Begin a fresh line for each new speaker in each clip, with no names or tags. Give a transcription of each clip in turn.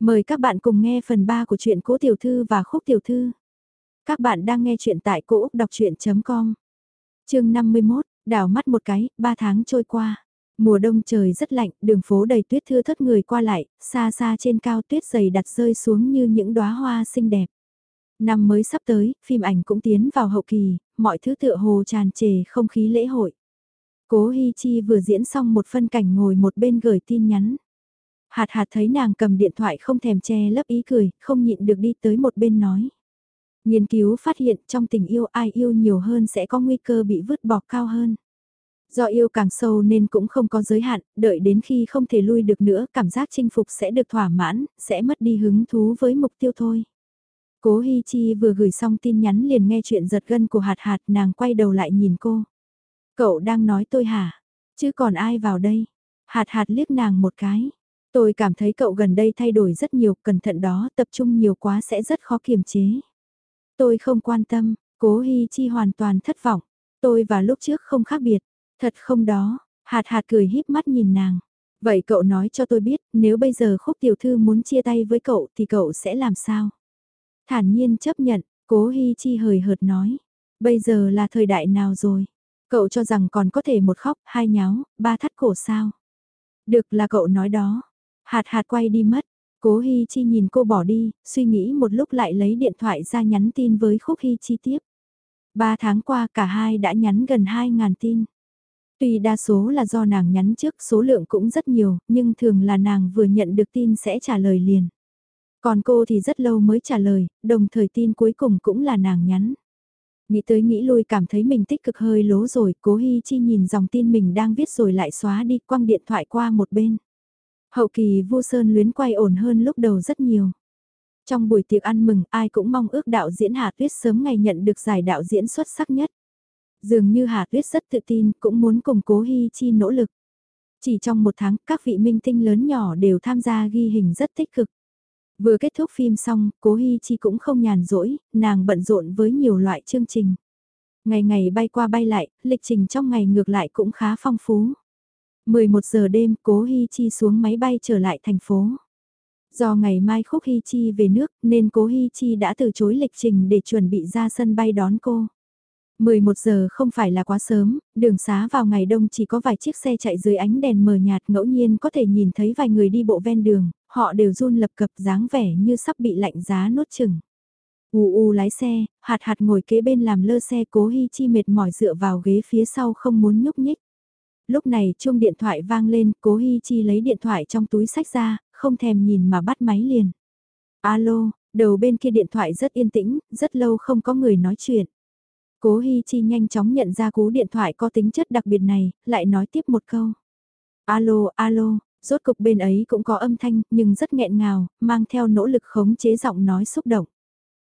Mời các bạn cùng nghe phần 3 của truyện Cố Tiểu Thư và Khúc Tiểu Thư. Các bạn đang nghe truyện tại Cô Úc Đọc Chuyện.com Trường 51, đảo mắt một cái, 3 tháng trôi qua. Mùa đông trời rất lạnh, đường phố đầy tuyết thưa thất người qua lại, xa xa trên cao tuyết dày đặt rơi xuống như những đóa hoa xinh đẹp. Năm mới sắp tới, phim ảnh cũng tiến vào hậu kỳ, mọi thứ tựa hồ tràn trề không khí lễ hội. Cố Hi Chi vừa diễn xong một phân cảnh ngồi một bên gửi tin nhắn. Hạt hạt thấy nàng cầm điện thoại không thèm che lấp ý cười, không nhịn được đi tới một bên nói. Nghiên cứu phát hiện trong tình yêu ai yêu nhiều hơn sẽ có nguy cơ bị vứt bỏ cao hơn. Do yêu càng sâu nên cũng không có giới hạn, đợi đến khi không thể lui được nữa cảm giác chinh phục sẽ được thỏa mãn, sẽ mất đi hứng thú với mục tiêu thôi. Cố Hi Chi vừa gửi xong tin nhắn liền nghe chuyện giật gân của hạt hạt nàng quay đầu lại nhìn cô. Cậu đang nói tôi hả? Chứ còn ai vào đây? Hạt hạt liếc nàng một cái. Tôi cảm thấy cậu gần đây thay đổi rất nhiều, cẩn thận đó, tập trung nhiều quá sẽ rất khó kiềm chế. Tôi không quan tâm, cố Hi Chi hoàn toàn thất vọng. Tôi và lúc trước không khác biệt. Thật không đó, hạt hạt cười híp mắt nhìn nàng. Vậy cậu nói cho tôi biết, nếu bây giờ khúc tiểu thư muốn chia tay với cậu thì cậu sẽ làm sao? Thản nhiên chấp nhận, cố Hi Chi hời hợt nói. Bây giờ là thời đại nào rồi? Cậu cho rằng còn có thể một khóc, hai nháo, ba thắt cổ sao? Được là cậu nói đó. Hạt hạt quay đi mất. Cố Hi Chi nhìn cô bỏ đi, suy nghĩ một lúc lại lấy điện thoại ra nhắn tin với Khúc Hi Chi tiếp. Ba tháng qua cả hai đã nhắn gần 2.000 tin. Tuy đa số là do nàng nhắn trước số lượng cũng rất nhiều, nhưng thường là nàng vừa nhận được tin sẽ trả lời liền. Còn cô thì rất lâu mới trả lời, đồng thời tin cuối cùng cũng là nàng nhắn. Nghĩ tới nghĩ lui cảm thấy mình tích cực hơi lố rồi, cố Hi Chi nhìn dòng tin mình đang viết rồi lại xóa đi quăng điện thoại qua một bên. Hậu kỳ Vu Sơn luyến quay ổn hơn lúc đầu rất nhiều. Trong buổi tiệc ăn mừng, ai cũng mong ước đạo diễn Hà Tuyết sớm ngày nhận được giải đạo diễn xuất sắc nhất. Dường như Hà Tuyết rất tự tin, cũng muốn cùng cố Hi Chi nỗ lực. Chỉ trong một tháng, các vị minh tinh lớn nhỏ đều tham gia ghi hình rất tích cực. Vừa kết thúc phim xong, cố Hi Chi cũng không nhàn rỗi, nàng bận rộn với nhiều loại chương trình. Ngày ngày bay qua bay lại, lịch trình trong ngày ngược lại cũng khá phong phú. 11 giờ đêm, Cố Hi Chi xuống máy bay trở lại thành phố. Do ngày mai Khúc Hi Chi về nước nên Cố Hi Chi đã từ chối lịch trình để chuẩn bị ra sân bay đón cô. 11 giờ không phải là quá sớm, đường xá vào ngày đông chỉ có vài chiếc xe chạy dưới ánh đèn mờ nhạt ngẫu nhiên có thể nhìn thấy vài người đi bộ ven đường, họ đều run lập cập dáng vẻ như sắp bị lạnh giá nốt chừng. U u lái xe, hạt hạt ngồi kế bên làm lơ xe cố Hi Chi mệt mỏi dựa vào ghế phía sau không muốn nhúc nhích. Lúc này chuông điện thoại vang lên, cố Hi Chi lấy điện thoại trong túi sách ra, không thèm nhìn mà bắt máy liền. Alo, đầu bên kia điện thoại rất yên tĩnh, rất lâu không có người nói chuyện. Cố Hi Chi nhanh chóng nhận ra cú điện thoại có tính chất đặc biệt này, lại nói tiếp một câu. Alo, alo, rốt cục bên ấy cũng có âm thanh, nhưng rất nghẹn ngào, mang theo nỗ lực khống chế giọng nói xúc động.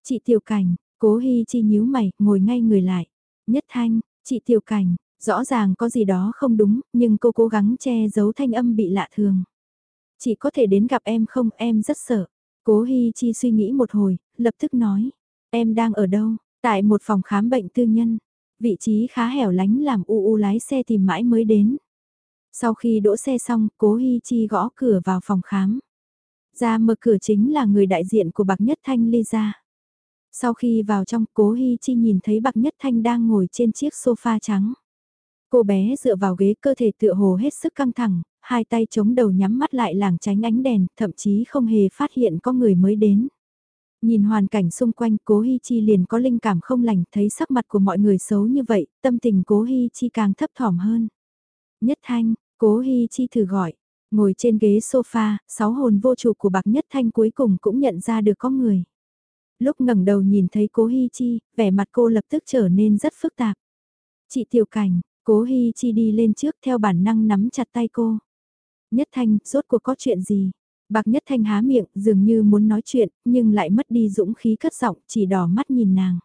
Chị Tiểu Cảnh, Cố Hi Chi nhíu mày, ngồi ngay người lại. Nhất Thanh, chị Tiểu Cảnh, Rõ ràng có gì đó không đúng, nhưng cô cố gắng che giấu thanh âm bị lạ thường. Chỉ có thể đến gặp em không, em rất sợ. Cố Hi Chi suy nghĩ một hồi, lập tức nói. Em đang ở đâu? Tại một phòng khám bệnh tư nhân. Vị trí khá hẻo lánh làm u u lái xe tìm mãi mới đến. Sau khi đỗ xe xong, cố Hi Chi gõ cửa vào phòng khám. Ra mở cửa chính là người đại diện của Bạc Nhất Thanh Lisa. Sau khi vào trong, cố Hi Chi nhìn thấy Bạc Nhất Thanh đang ngồi trên chiếc sofa trắng. Cô bé dựa vào ghế cơ thể tựa hồ hết sức căng thẳng, hai tay chống đầu nhắm mắt lại làng tránh ánh đèn, thậm chí không hề phát hiện có người mới đến. Nhìn hoàn cảnh xung quanh cố Hi Chi liền có linh cảm không lành thấy sắc mặt của mọi người xấu như vậy, tâm tình cố Hi Chi càng thấp thỏm hơn. Nhất Thanh, cố Hi Chi thử gọi, ngồi trên ghế sofa, sáu hồn vô chủ của bạc Nhất Thanh cuối cùng cũng nhận ra được có người. Lúc ngẩng đầu nhìn thấy cố Hi Chi, vẻ mặt cô lập tức trở nên rất phức tạp. Chị Tiểu Cảnh, Cố Hi Chi đi lên trước theo bản năng nắm chặt tay cô. Nhất Thanh, rốt cuộc có chuyện gì? Bạc Nhất Thanh há miệng, dường như muốn nói chuyện, nhưng lại mất đi dũng khí cất giọng, chỉ đỏ mắt nhìn nàng.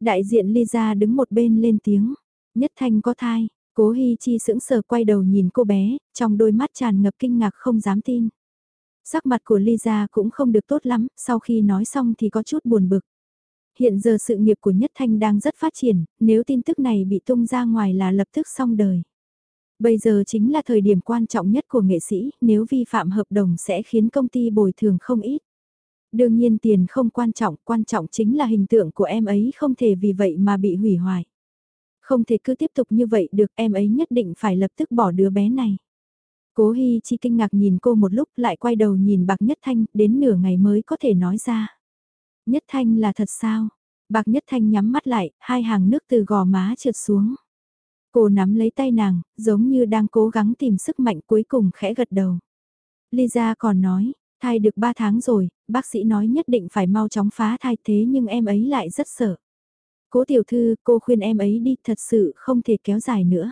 Đại diện Lisa đứng một bên lên tiếng. Nhất Thanh có thai, cố Hi Chi sững sờ quay đầu nhìn cô bé, trong đôi mắt tràn ngập kinh ngạc không dám tin. Sắc mặt của Lisa cũng không được tốt lắm, sau khi nói xong thì có chút buồn bực. Hiện giờ sự nghiệp của Nhất Thanh đang rất phát triển, nếu tin tức này bị tung ra ngoài là lập tức xong đời. Bây giờ chính là thời điểm quan trọng nhất của nghệ sĩ, nếu vi phạm hợp đồng sẽ khiến công ty bồi thường không ít. Đương nhiên tiền không quan trọng, quan trọng chính là hình tượng của em ấy không thể vì vậy mà bị hủy hoại. Không thể cứ tiếp tục như vậy được, em ấy nhất định phải lập tức bỏ đứa bé này. Cố Hi Chi kinh ngạc nhìn cô một lúc lại quay đầu nhìn Bạc Nhất Thanh, đến nửa ngày mới có thể nói ra. Nhất Thanh là thật sao? Bạc Nhất Thanh nhắm mắt lại, hai hàng nước từ gò má trượt xuống. Cô nắm lấy tay nàng, giống như đang cố gắng tìm sức mạnh cuối cùng khẽ gật đầu. Lisa còn nói, thai được 3 tháng rồi, bác sĩ nói nhất định phải mau chóng phá thai thế nhưng em ấy lại rất sợ. Cố tiểu thư, cô khuyên em ấy đi thật sự không thể kéo dài nữa.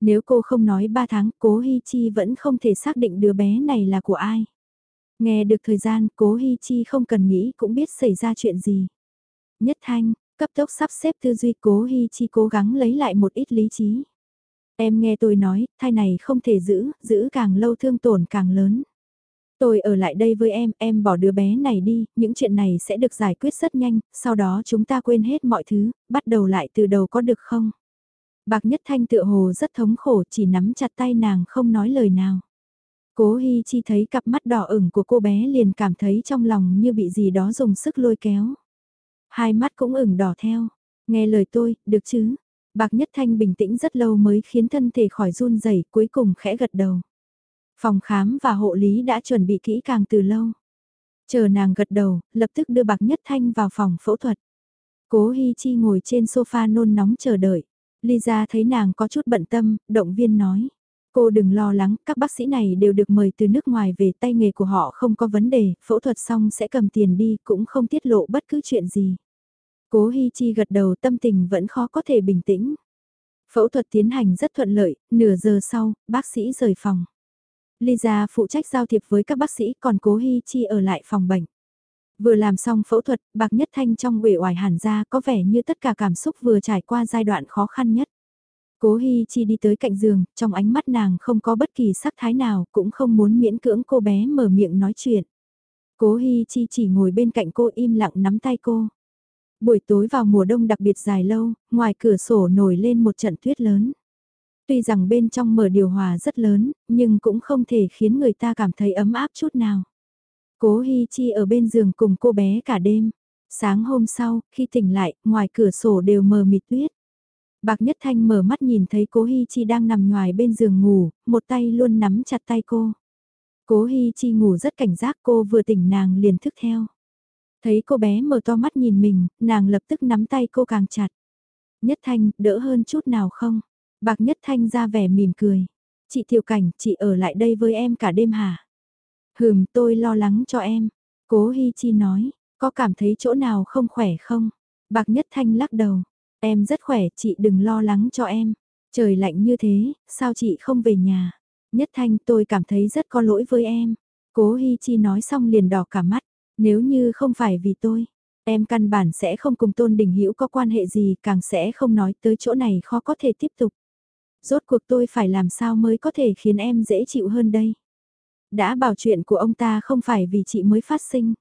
Nếu cô không nói 3 tháng, cố Hi Chi vẫn không thể xác định đứa bé này là của ai. Nghe được thời gian, cố Hi Chi không cần nghĩ cũng biết xảy ra chuyện gì. Nhất thanh, cấp tốc sắp xếp tư duy cố Hi Chi cố gắng lấy lại một ít lý trí. Em nghe tôi nói, thai này không thể giữ, giữ càng lâu thương tổn càng lớn. Tôi ở lại đây với em, em bỏ đứa bé này đi, những chuyện này sẽ được giải quyết rất nhanh, sau đó chúng ta quên hết mọi thứ, bắt đầu lại từ đầu có được không? Bạc Nhất Thanh tựa hồ rất thống khổ chỉ nắm chặt tay nàng không nói lời nào. Cố Hi Chi thấy cặp mắt đỏ ửng của cô bé liền cảm thấy trong lòng như bị gì đó dùng sức lôi kéo. Hai mắt cũng ửng đỏ theo. Nghe lời tôi, được chứ? Bạc Nhất Thanh bình tĩnh rất lâu mới khiến thân thể khỏi run rẩy cuối cùng khẽ gật đầu. Phòng khám và hộ lý đã chuẩn bị kỹ càng từ lâu. Chờ nàng gật đầu, lập tức đưa Bạc Nhất Thanh vào phòng phẫu thuật. Cố Hi Chi ngồi trên sofa nôn nóng chờ đợi. Lisa thấy nàng có chút bận tâm, động viên nói. Cô đừng lo lắng, các bác sĩ này đều được mời từ nước ngoài về tay nghề của họ không có vấn đề, phẫu thuật xong sẽ cầm tiền đi, cũng không tiết lộ bất cứ chuyện gì. Cố Hi Chi gật đầu tâm tình vẫn khó có thể bình tĩnh. Phẫu thuật tiến hành rất thuận lợi, nửa giờ sau, bác sĩ rời phòng. Lisa phụ trách giao thiệp với các bác sĩ còn cố Hi Chi ở lại phòng bệnh. Vừa làm xong phẫu thuật, Bạc Nhất Thanh trong uể oải hẳn ra có vẻ như tất cả cảm xúc vừa trải qua giai đoạn khó khăn nhất. Cố Hi Chi đi tới cạnh giường, trong ánh mắt nàng không có bất kỳ sắc thái nào, cũng không muốn miễn cưỡng cô bé mở miệng nói chuyện. Cố Hi Chi chỉ ngồi bên cạnh cô im lặng nắm tay cô. Buổi tối vào mùa đông đặc biệt dài lâu, ngoài cửa sổ nổi lên một trận tuyết lớn. Tuy rằng bên trong mở điều hòa rất lớn, nhưng cũng không thể khiến người ta cảm thấy ấm áp chút nào. Cố Hi Chi ở bên giường cùng cô bé cả đêm. Sáng hôm sau, khi tỉnh lại, ngoài cửa sổ đều mờ mịt tuyết. Bạc Nhất Thanh mở mắt nhìn thấy cố Hi Chi đang nằm ngoài bên giường ngủ, một tay luôn nắm chặt tay cô. Cố Hi Chi ngủ rất cảnh giác cô vừa tỉnh nàng liền thức theo. Thấy cô bé mở to mắt nhìn mình, nàng lập tức nắm tay cô càng chặt. Nhất Thanh, đỡ hơn chút nào không? Bạc Nhất Thanh ra vẻ mỉm cười. Chị Tiểu Cảnh, chị ở lại đây với em cả đêm hả? Hừm, tôi lo lắng cho em. Cố Hi Chi nói, có cảm thấy chỗ nào không khỏe không? Bạc Nhất Thanh lắc đầu. Em rất khỏe, chị đừng lo lắng cho em. Trời lạnh như thế, sao chị không về nhà? Nhất Thanh tôi cảm thấy rất có lỗi với em. Cố Hi Chi nói xong liền đỏ cả mắt. Nếu như không phải vì tôi, em căn bản sẽ không cùng Tôn Đình Hữu có quan hệ gì, càng sẽ không nói tới chỗ này khó có thể tiếp tục. Rốt cuộc tôi phải làm sao mới có thể khiến em dễ chịu hơn đây? Đã bảo chuyện của ông ta không phải vì chị mới phát sinh.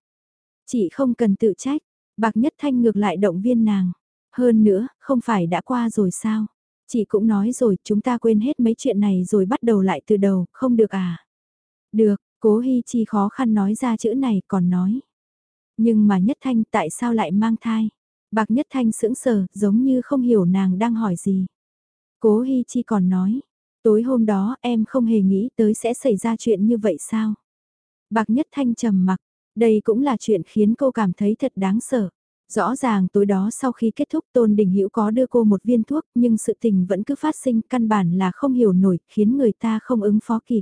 Chị không cần tự trách, Bạc Nhất Thanh ngược lại động viên nàng. Hơn nữa, không phải đã qua rồi sao? Chị cũng nói rồi, chúng ta quên hết mấy chuyện này rồi bắt đầu lại từ đầu, không được à? Được, cố Hi Chi khó khăn nói ra chữ này còn nói. Nhưng mà Nhất Thanh tại sao lại mang thai? Bạc Nhất Thanh sững sờ, giống như không hiểu nàng đang hỏi gì. Cố Hi Chi còn nói, tối hôm đó em không hề nghĩ tới sẽ xảy ra chuyện như vậy sao? Bạc Nhất Thanh trầm mặc, đây cũng là chuyện khiến cô cảm thấy thật đáng sợ. Rõ ràng tối đó sau khi kết thúc Tôn Đình Hữu có đưa cô một viên thuốc nhưng sự tình vẫn cứ phát sinh căn bản là không hiểu nổi khiến người ta không ứng phó kịp.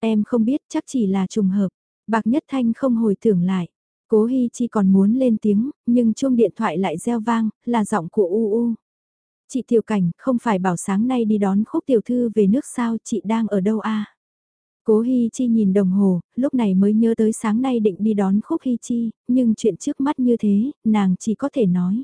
Em không biết chắc chỉ là trùng hợp. Bạc Nhất Thanh không hồi tưởng lại. Cố Hi Chi còn muốn lên tiếng, nhưng chuông điện thoại lại reo vang, là giọng của U U. Chị Tiểu Cảnh, không phải bảo sáng nay đi đón khúc tiểu thư về nước sao, chị đang ở đâu a? Cố Hi Chi nhìn đồng hồ, lúc này mới nhớ tới sáng nay định đi đón khúc Hi Chi, nhưng chuyện trước mắt như thế, nàng chỉ có thể nói.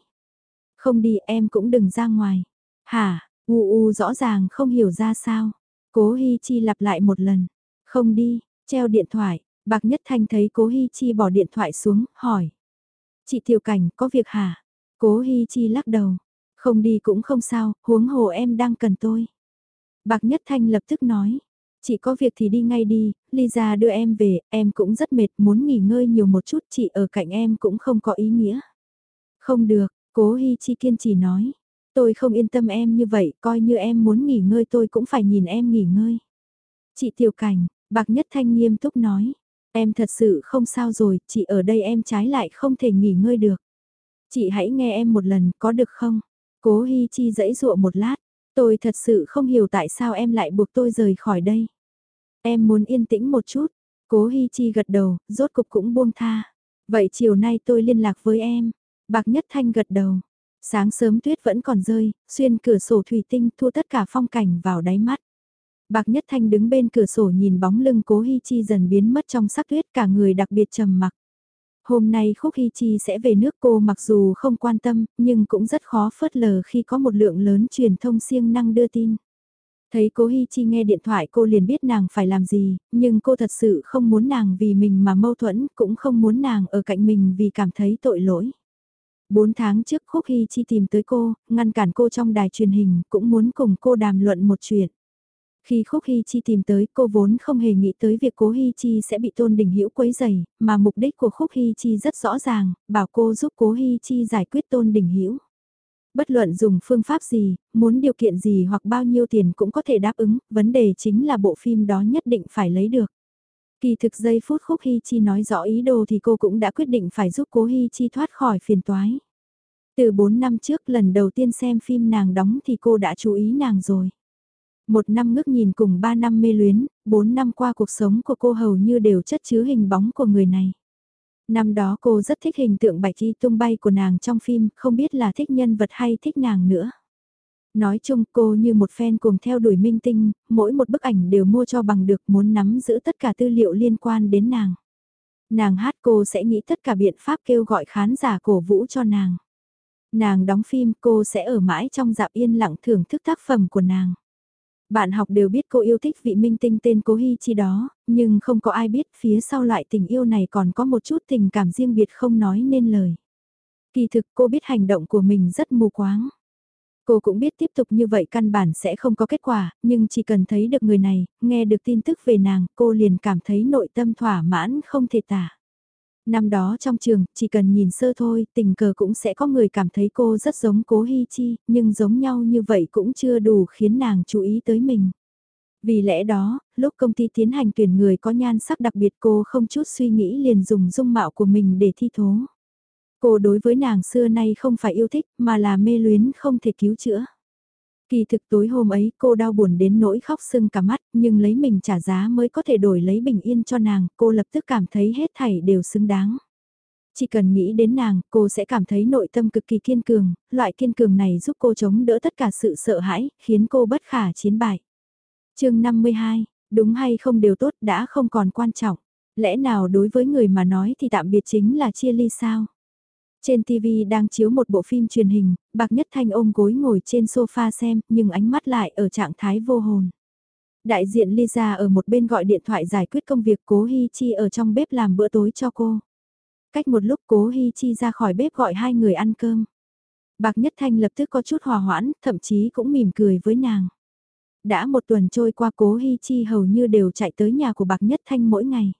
Không đi em cũng đừng ra ngoài. Hả, u u rõ ràng không hiểu ra sao. Cố Hi Chi lặp lại một lần. Không đi, treo điện thoại, Bạc Nhất Thanh thấy Cố Hi Chi bỏ điện thoại xuống, hỏi. Chị Tiểu Cảnh, có việc hả? Cố Hi Chi lắc đầu. Không đi cũng không sao, huống hồ em đang cần tôi. Bạc Nhất Thanh lập tức nói, chị có việc thì đi ngay đi, Lisa đưa em về, em cũng rất mệt, muốn nghỉ ngơi nhiều một chút, chị ở cạnh em cũng không có ý nghĩa. Không được, cố Hi Chi kiên trì nói, tôi không yên tâm em như vậy, coi như em muốn nghỉ ngơi tôi cũng phải nhìn em nghỉ ngơi. Chị Tiểu Cảnh, Bạc Nhất Thanh nghiêm túc nói, em thật sự không sao rồi, chị ở đây em trái lại không thể nghỉ ngơi được. Chị hãy nghe em một lần, có được không? Cố Hi Chi dãy dụa một lát, tôi thật sự không hiểu tại sao em lại buộc tôi rời khỏi đây. Em muốn yên tĩnh một chút, Cố Hi Chi gật đầu, rốt cục cũng buông tha. Vậy chiều nay tôi liên lạc với em. Bạc Nhất Thanh gật đầu. Sáng sớm tuyết vẫn còn rơi, xuyên cửa sổ thủy tinh thu tất cả phong cảnh vào đáy mắt. Bạc Nhất Thanh đứng bên cửa sổ nhìn bóng lưng cố Hi Chi dần biến mất trong sắc tuyết cả người đặc biệt trầm mặc. Hôm nay Khúc Hi Chi sẽ về nước cô mặc dù không quan tâm, nhưng cũng rất khó phớt lờ khi có một lượng lớn truyền thông siêng năng đưa tin. Thấy cố Hi Chi nghe điện thoại cô liền biết nàng phải làm gì, nhưng cô thật sự không muốn nàng vì mình mà mâu thuẫn, cũng không muốn nàng ở cạnh mình vì cảm thấy tội lỗi. Bốn tháng trước Khúc Hi Chi tìm tới cô, ngăn cản cô trong đài truyền hình, cũng muốn cùng cô đàm luận một chuyện. Khi Khúc Hi Chi tìm tới cô vốn không hề nghĩ tới việc cố Hi Chi sẽ bị Tôn Đình Hữu quấy rầy, mà mục đích của Khúc Hi Chi rất rõ ràng, bảo cô giúp cố Hi Chi giải quyết Tôn Đình Hữu. Bất luận dùng phương pháp gì, muốn điều kiện gì hoặc bao nhiêu tiền cũng có thể đáp ứng, vấn đề chính là bộ phim đó nhất định phải lấy được. Kỳ thực giây phút Khúc hy Chi nói rõ ý đồ thì cô cũng đã quyết định phải giúp cố hy Chi thoát khỏi phiền toái. Từ 4 năm trước lần đầu tiên xem phim nàng đóng thì cô đã chú ý nàng rồi. Một năm ngước nhìn cùng ba năm mê luyến, bốn năm qua cuộc sống của cô hầu như đều chất chứa hình bóng của người này. Năm đó cô rất thích hình tượng bạch y tung bay của nàng trong phim, không biết là thích nhân vật hay thích nàng nữa. Nói chung cô như một fan cùng theo đuổi minh tinh, mỗi một bức ảnh đều mua cho bằng được muốn nắm giữ tất cả tư liệu liên quan đến nàng. Nàng hát cô sẽ nghĩ tất cả biện pháp kêu gọi khán giả cổ vũ cho nàng. Nàng đóng phim cô sẽ ở mãi trong dạp yên lặng thưởng thức tác phẩm của nàng. Bạn học đều biết cô yêu thích vị minh tinh tên Cố Hi Chi đó, nhưng không có ai biết phía sau lại tình yêu này còn có một chút tình cảm riêng biệt không nói nên lời. Kỳ thực cô biết hành động của mình rất mù quáng. Cô cũng biết tiếp tục như vậy căn bản sẽ không có kết quả, nhưng chỉ cần thấy được người này, nghe được tin tức về nàng, cô liền cảm thấy nội tâm thỏa mãn không thể tả. Năm đó trong trường, chỉ cần nhìn sơ thôi, tình cờ cũng sẽ có người cảm thấy cô rất giống cố Hi Chi, nhưng giống nhau như vậy cũng chưa đủ khiến nàng chú ý tới mình. Vì lẽ đó, lúc công ty tiến hành tuyển người có nhan sắc đặc biệt cô không chút suy nghĩ liền dùng dung mạo của mình để thi thố. Cô đối với nàng xưa nay không phải yêu thích mà là mê luyến không thể cứu chữa. Kỳ thực tối hôm ấy cô đau buồn đến nỗi khóc sưng cả mắt, nhưng lấy mình trả giá mới có thể đổi lấy bình yên cho nàng, cô lập tức cảm thấy hết thảy đều xứng đáng. Chỉ cần nghĩ đến nàng, cô sẽ cảm thấy nội tâm cực kỳ kiên cường, loại kiên cường này giúp cô chống đỡ tất cả sự sợ hãi, khiến cô bất khả chiến bại. chương 52, đúng hay không đều tốt đã không còn quan trọng. Lẽ nào đối với người mà nói thì tạm biệt chính là chia ly sao? Trên TV đang chiếu một bộ phim truyền hình, Bạc Nhất Thanh ôm gối ngồi trên sofa xem, nhưng ánh mắt lại ở trạng thái vô hồn. Đại diện Lisa ở một bên gọi điện thoại giải quyết công việc cố Hi Chi ở trong bếp làm bữa tối cho cô. Cách một lúc cố Hi Chi ra khỏi bếp gọi hai người ăn cơm. Bạc Nhất Thanh lập tức có chút hòa hoãn, thậm chí cũng mỉm cười với nàng. Đã một tuần trôi qua cố Hi Chi hầu như đều chạy tới nhà của Bạc Nhất Thanh mỗi ngày.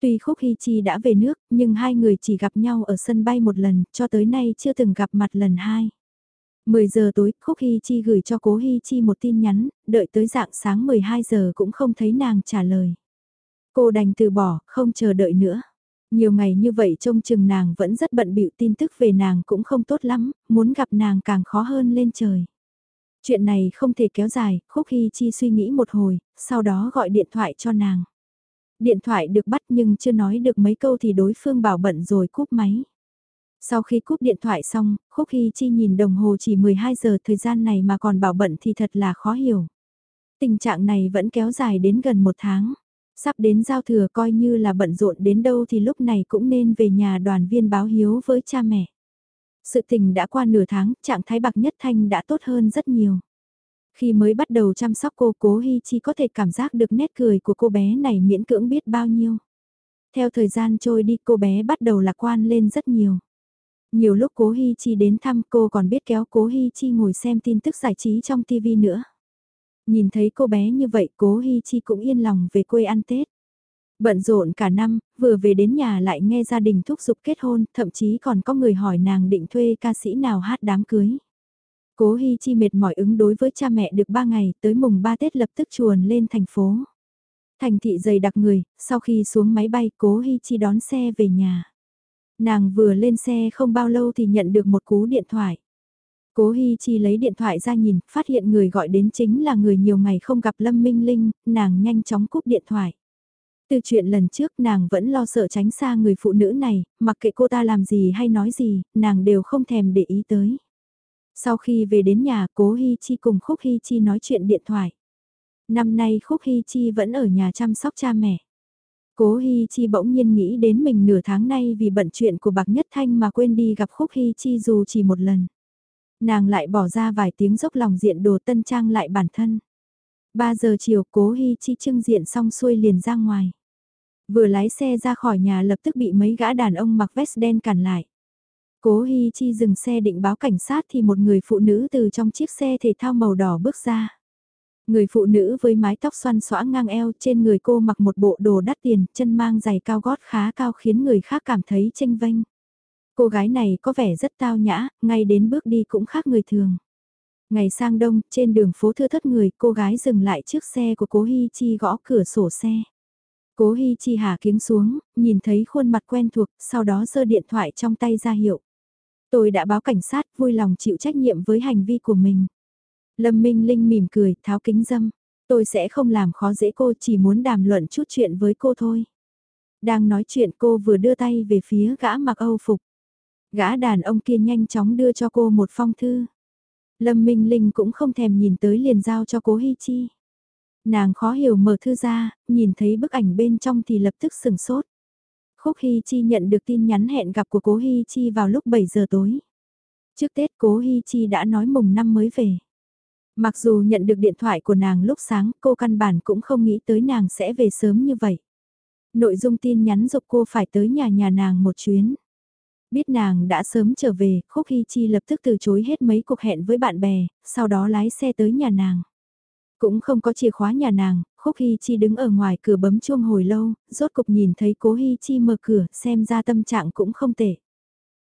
Tuy Khúc Hy Chi đã về nước, nhưng hai người chỉ gặp nhau ở sân bay một lần, cho tới nay chưa từng gặp mặt lần hai. 10 giờ tối, Khúc Hy Chi gửi cho Cố Hy Chi một tin nhắn, đợi tới dạng sáng 12 giờ cũng không thấy nàng trả lời. Cô đành từ bỏ, không chờ đợi nữa. Nhiều ngày như vậy trông chừng nàng vẫn rất bận bịu tin tức về nàng cũng không tốt lắm, muốn gặp nàng càng khó hơn lên trời. Chuyện này không thể kéo dài, Khúc Hy Chi suy nghĩ một hồi, sau đó gọi điện thoại cho nàng. Điện thoại được bắt nhưng chưa nói được mấy câu thì đối phương bảo bận rồi cúp máy. Sau khi cúp điện thoại xong, Khúc Hy Chi nhìn đồng hồ chỉ 12 giờ thời gian này mà còn bảo bận thì thật là khó hiểu. Tình trạng này vẫn kéo dài đến gần một tháng. Sắp đến giao thừa coi như là bận rộn đến đâu thì lúc này cũng nên về nhà đoàn viên báo hiếu với cha mẹ. Sự tình đã qua nửa tháng, trạng thái bạc nhất thanh đã tốt hơn rất nhiều. Khi mới bắt đầu chăm sóc cô cố Hi Chi có thể cảm giác được nét cười của cô bé này miễn cưỡng biết bao nhiêu. Theo thời gian trôi đi cô bé bắt đầu lạc quan lên rất nhiều. Nhiều lúc cố Hi Chi đến thăm cô còn biết kéo cố Hi Chi ngồi xem tin tức giải trí trong TV nữa. Nhìn thấy cô bé như vậy cố Hi Chi cũng yên lòng về quê ăn Tết. Bận rộn cả năm, vừa về đến nhà lại nghe gia đình thúc giục kết hôn, thậm chí còn có người hỏi nàng định thuê ca sĩ nào hát đám cưới. Cố Hi Chi mệt mỏi ứng đối với cha mẹ được 3 ngày, tới mùng 3 Tết lập tức chuồn lên thành phố. Thành thị dày đặc người, sau khi xuống máy bay Cố Hi Chi đón xe về nhà. Nàng vừa lên xe không bao lâu thì nhận được một cú điện thoại. Cố Hi Chi lấy điện thoại ra nhìn, phát hiện người gọi đến chính là người nhiều ngày không gặp Lâm Minh Linh, nàng nhanh chóng cúp điện thoại. Từ chuyện lần trước nàng vẫn lo sợ tránh xa người phụ nữ này, mặc kệ cô ta làm gì hay nói gì, nàng đều không thèm để ý tới. Sau khi về đến nhà, cố Hi Chi cùng Khúc Hi Chi nói chuyện điện thoại. Năm nay Khúc Hi Chi vẫn ở nhà chăm sóc cha mẹ. Cố Hi Chi bỗng nhiên nghĩ đến mình nửa tháng nay vì bận chuyện của Bạc Nhất Thanh mà quên đi gặp Khúc Hi Chi dù chỉ một lần. Nàng lại bỏ ra vài tiếng dốc lòng diện đồ tân trang lại bản thân. 3 giờ chiều cố Hi Chi trưng diện xong xuôi liền ra ngoài. Vừa lái xe ra khỏi nhà lập tức bị mấy gã đàn ông mặc vest đen cản lại. Cố Hi Chi dừng xe định báo cảnh sát thì một người phụ nữ từ trong chiếc xe thể thao màu đỏ bước ra. Người phụ nữ với mái tóc xoăn xõa ngang eo trên người cô mặc một bộ đồ đắt tiền, chân mang giày cao gót khá cao khiến người khác cảm thấy tranh vênh. Cô gái này có vẻ rất tao nhã, ngay đến bước đi cũng khác người thường. Ngày sang đông, trên đường phố thưa thất người, cô gái dừng lại trước xe của cố Hi Chi gõ cửa sổ xe. Cố Hi Chi hạ kiếng xuống, nhìn thấy khuôn mặt quen thuộc, sau đó giơ điện thoại trong tay ra hiệu. Tôi đã báo cảnh sát, vui lòng chịu trách nhiệm với hành vi của mình. Lâm Minh Linh mỉm cười, tháo kính dâm. Tôi sẽ không làm khó dễ cô, chỉ muốn đàm luận chút chuyện với cô thôi. Đang nói chuyện cô vừa đưa tay về phía gã mặc Âu phục. Gã đàn ông kia nhanh chóng đưa cho cô một phong thư. Lâm Minh Linh cũng không thèm nhìn tới liền giao cho cố Hi Chi. Nàng khó hiểu mở thư ra, nhìn thấy bức ảnh bên trong thì lập tức sừng sốt. Khúc Hi Chi nhận được tin nhắn hẹn gặp của cố Hi Chi vào lúc 7 giờ tối. Trước Tết cố Hi Chi đã nói mùng năm mới về. Mặc dù nhận được điện thoại của nàng lúc sáng, cô căn bản cũng không nghĩ tới nàng sẽ về sớm như vậy. Nội dung tin nhắn dục cô phải tới nhà nhà nàng một chuyến. Biết nàng đã sớm trở về, Khúc Hy Chi lập tức từ chối hết mấy cuộc hẹn với bạn bè, sau đó lái xe tới nhà nàng. Cũng không có chìa khóa nhà nàng, Khúc Hy Chi đứng ở ngoài cửa bấm chuông hồi lâu, rốt cục nhìn thấy cố Hy Chi mở cửa, xem ra tâm trạng cũng không tệ.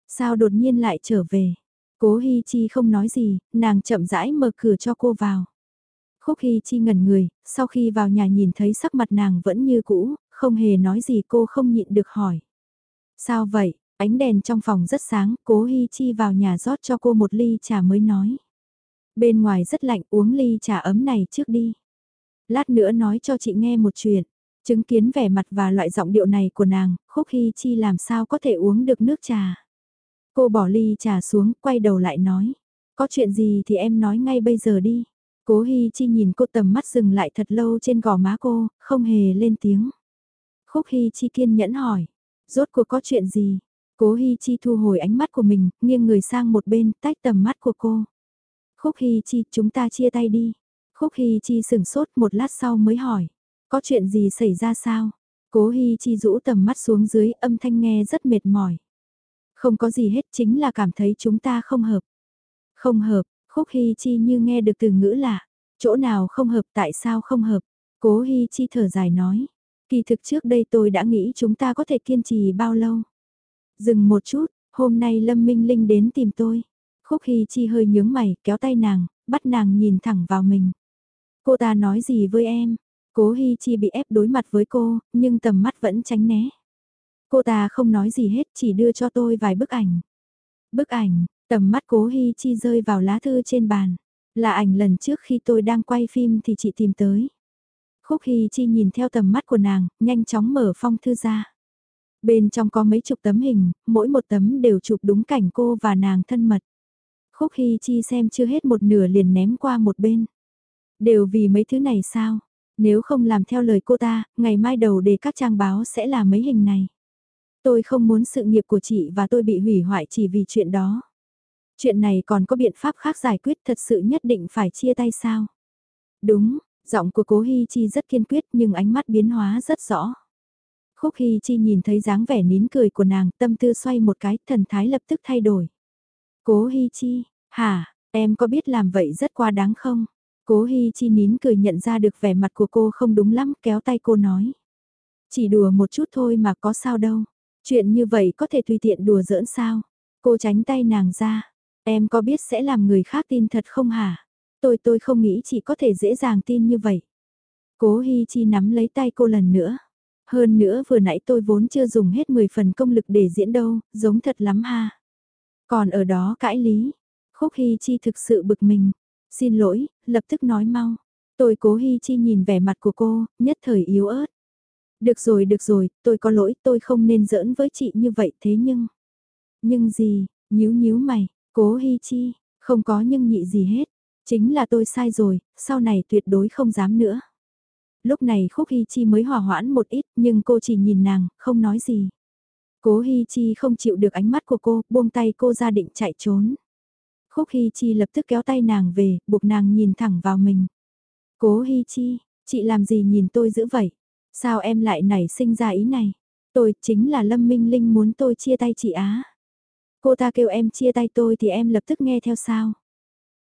Sao đột nhiên lại trở về? Cố Hi Chi không nói gì, nàng chậm rãi mở cửa cho cô vào. Khúc Hi Chi ngẩn người, sau khi vào nhà nhìn thấy sắc mặt nàng vẫn như cũ, không hề nói gì cô không nhịn được hỏi. Sao vậy, ánh đèn trong phòng rất sáng, cố Hi Chi vào nhà rót cho cô một ly trà mới nói. Bên ngoài rất lạnh uống ly trà ấm này trước đi. Lát nữa nói cho chị nghe một chuyện. Chứng kiến vẻ mặt và loại giọng điệu này của nàng, Khúc hy Chi làm sao có thể uống được nước trà. Cô bỏ ly trà xuống, quay đầu lại nói. Có chuyện gì thì em nói ngay bây giờ đi. Cố hy Chi nhìn cô tầm mắt dừng lại thật lâu trên gò má cô, không hề lên tiếng. Khúc hy Chi kiên nhẫn hỏi. Rốt cuộc có chuyện gì? Cố hy Chi thu hồi ánh mắt của mình, nghiêng người sang một bên, tách tầm mắt của cô. Khúc hy Chi, chúng ta chia tay đi. Khúc Hi Chi sừng sốt một lát sau mới hỏi. Có chuyện gì xảy ra sao? Cố Hi Chi rũ tầm mắt xuống dưới âm thanh nghe rất mệt mỏi. Không có gì hết chính là cảm thấy chúng ta không hợp. Không hợp, khúc hy chi như nghe được từ ngữ lạ. Chỗ nào không hợp tại sao không hợp? Cố hy chi thở dài nói. Kỳ thực trước đây tôi đã nghĩ chúng ta có thể kiên trì bao lâu. Dừng một chút, hôm nay Lâm Minh Linh đến tìm tôi. Khúc Hy Chi hơi nhướng mày, kéo tay nàng, bắt nàng nhìn thẳng vào mình. Cô ta nói gì với em? Cố Hi Chi bị ép đối mặt với cô, nhưng tầm mắt vẫn tránh né. Cô ta không nói gì hết chỉ đưa cho tôi vài bức ảnh. Bức ảnh, tầm mắt cố Hi Chi rơi vào lá thư trên bàn. Là ảnh lần trước khi tôi đang quay phim thì chị tìm tới. Khúc Hi Chi nhìn theo tầm mắt của nàng, nhanh chóng mở phong thư ra. Bên trong có mấy chục tấm hình, mỗi một tấm đều chụp đúng cảnh cô và nàng thân mật. Khúc Hi Chi xem chưa hết một nửa liền ném qua một bên. Đều vì mấy thứ này sao? Nếu không làm theo lời cô ta, ngày mai đầu để các trang báo sẽ là mấy hình này. Tôi không muốn sự nghiệp của chị và tôi bị hủy hoại chỉ vì chuyện đó. Chuyện này còn có biện pháp khác giải quyết thật sự nhất định phải chia tay sao? Đúng, giọng của cố Hi Chi rất kiên quyết nhưng ánh mắt biến hóa rất rõ. Khúc Hi Chi nhìn thấy dáng vẻ nín cười của nàng tâm tư xoay một cái thần thái lập tức thay đổi. Cố Hi Chi, hả, em có biết làm vậy rất quá đáng không? Cố Hi Chi nín cười nhận ra được vẻ mặt của cô không đúng lắm, kéo tay cô nói. Chỉ đùa một chút thôi mà có sao đâu. Chuyện như vậy có thể tùy tiện đùa giỡn sao? Cô tránh tay nàng ra. Em có biết sẽ làm người khác tin thật không hả? Tôi tôi không nghĩ chỉ có thể dễ dàng tin như vậy. Cố Hi Chi nắm lấy tay cô lần nữa. Hơn nữa vừa nãy tôi vốn chưa dùng hết 10 phần công lực để diễn đâu, giống thật lắm ha. Còn ở đó cãi lý. Khúc Hi Chi thực sự bực mình. Xin lỗi, lập tức nói mau. Tôi cố Hi Chi nhìn vẻ mặt của cô, nhất thời yếu ớt. Được rồi, được rồi, tôi có lỗi, tôi không nên giỡn với chị như vậy thế nhưng... Nhưng gì, nhíu nhíu mày, cố Hi Chi, không có nhưng nhị gì hết. Chính là tôi sai rồi, sau này tuyệt đối không dám nữa. Lúc này Khúc Hi Chi mới hòa hoãn một ít, nhưng cô chỉ nhìn nàng, không nói gì. Cố Hi Chi không chịu được ánh mắt của cô, buông tay cô ra định chạy trốn. Khúc Hi Chi lập tức kéo tay nàng về, buộc nàng nhìn thẳng vào mình. Cố Hi Chi, chị làm gì nhìn tôi dữ vậy? Sao em lại nảy sinh ra ý này? Tôi chính là Lâm Minh Linh muốn tôi chia tay chị Á. Cô ta kêu em chia tay tôi thì em lập tức nghe theo sao?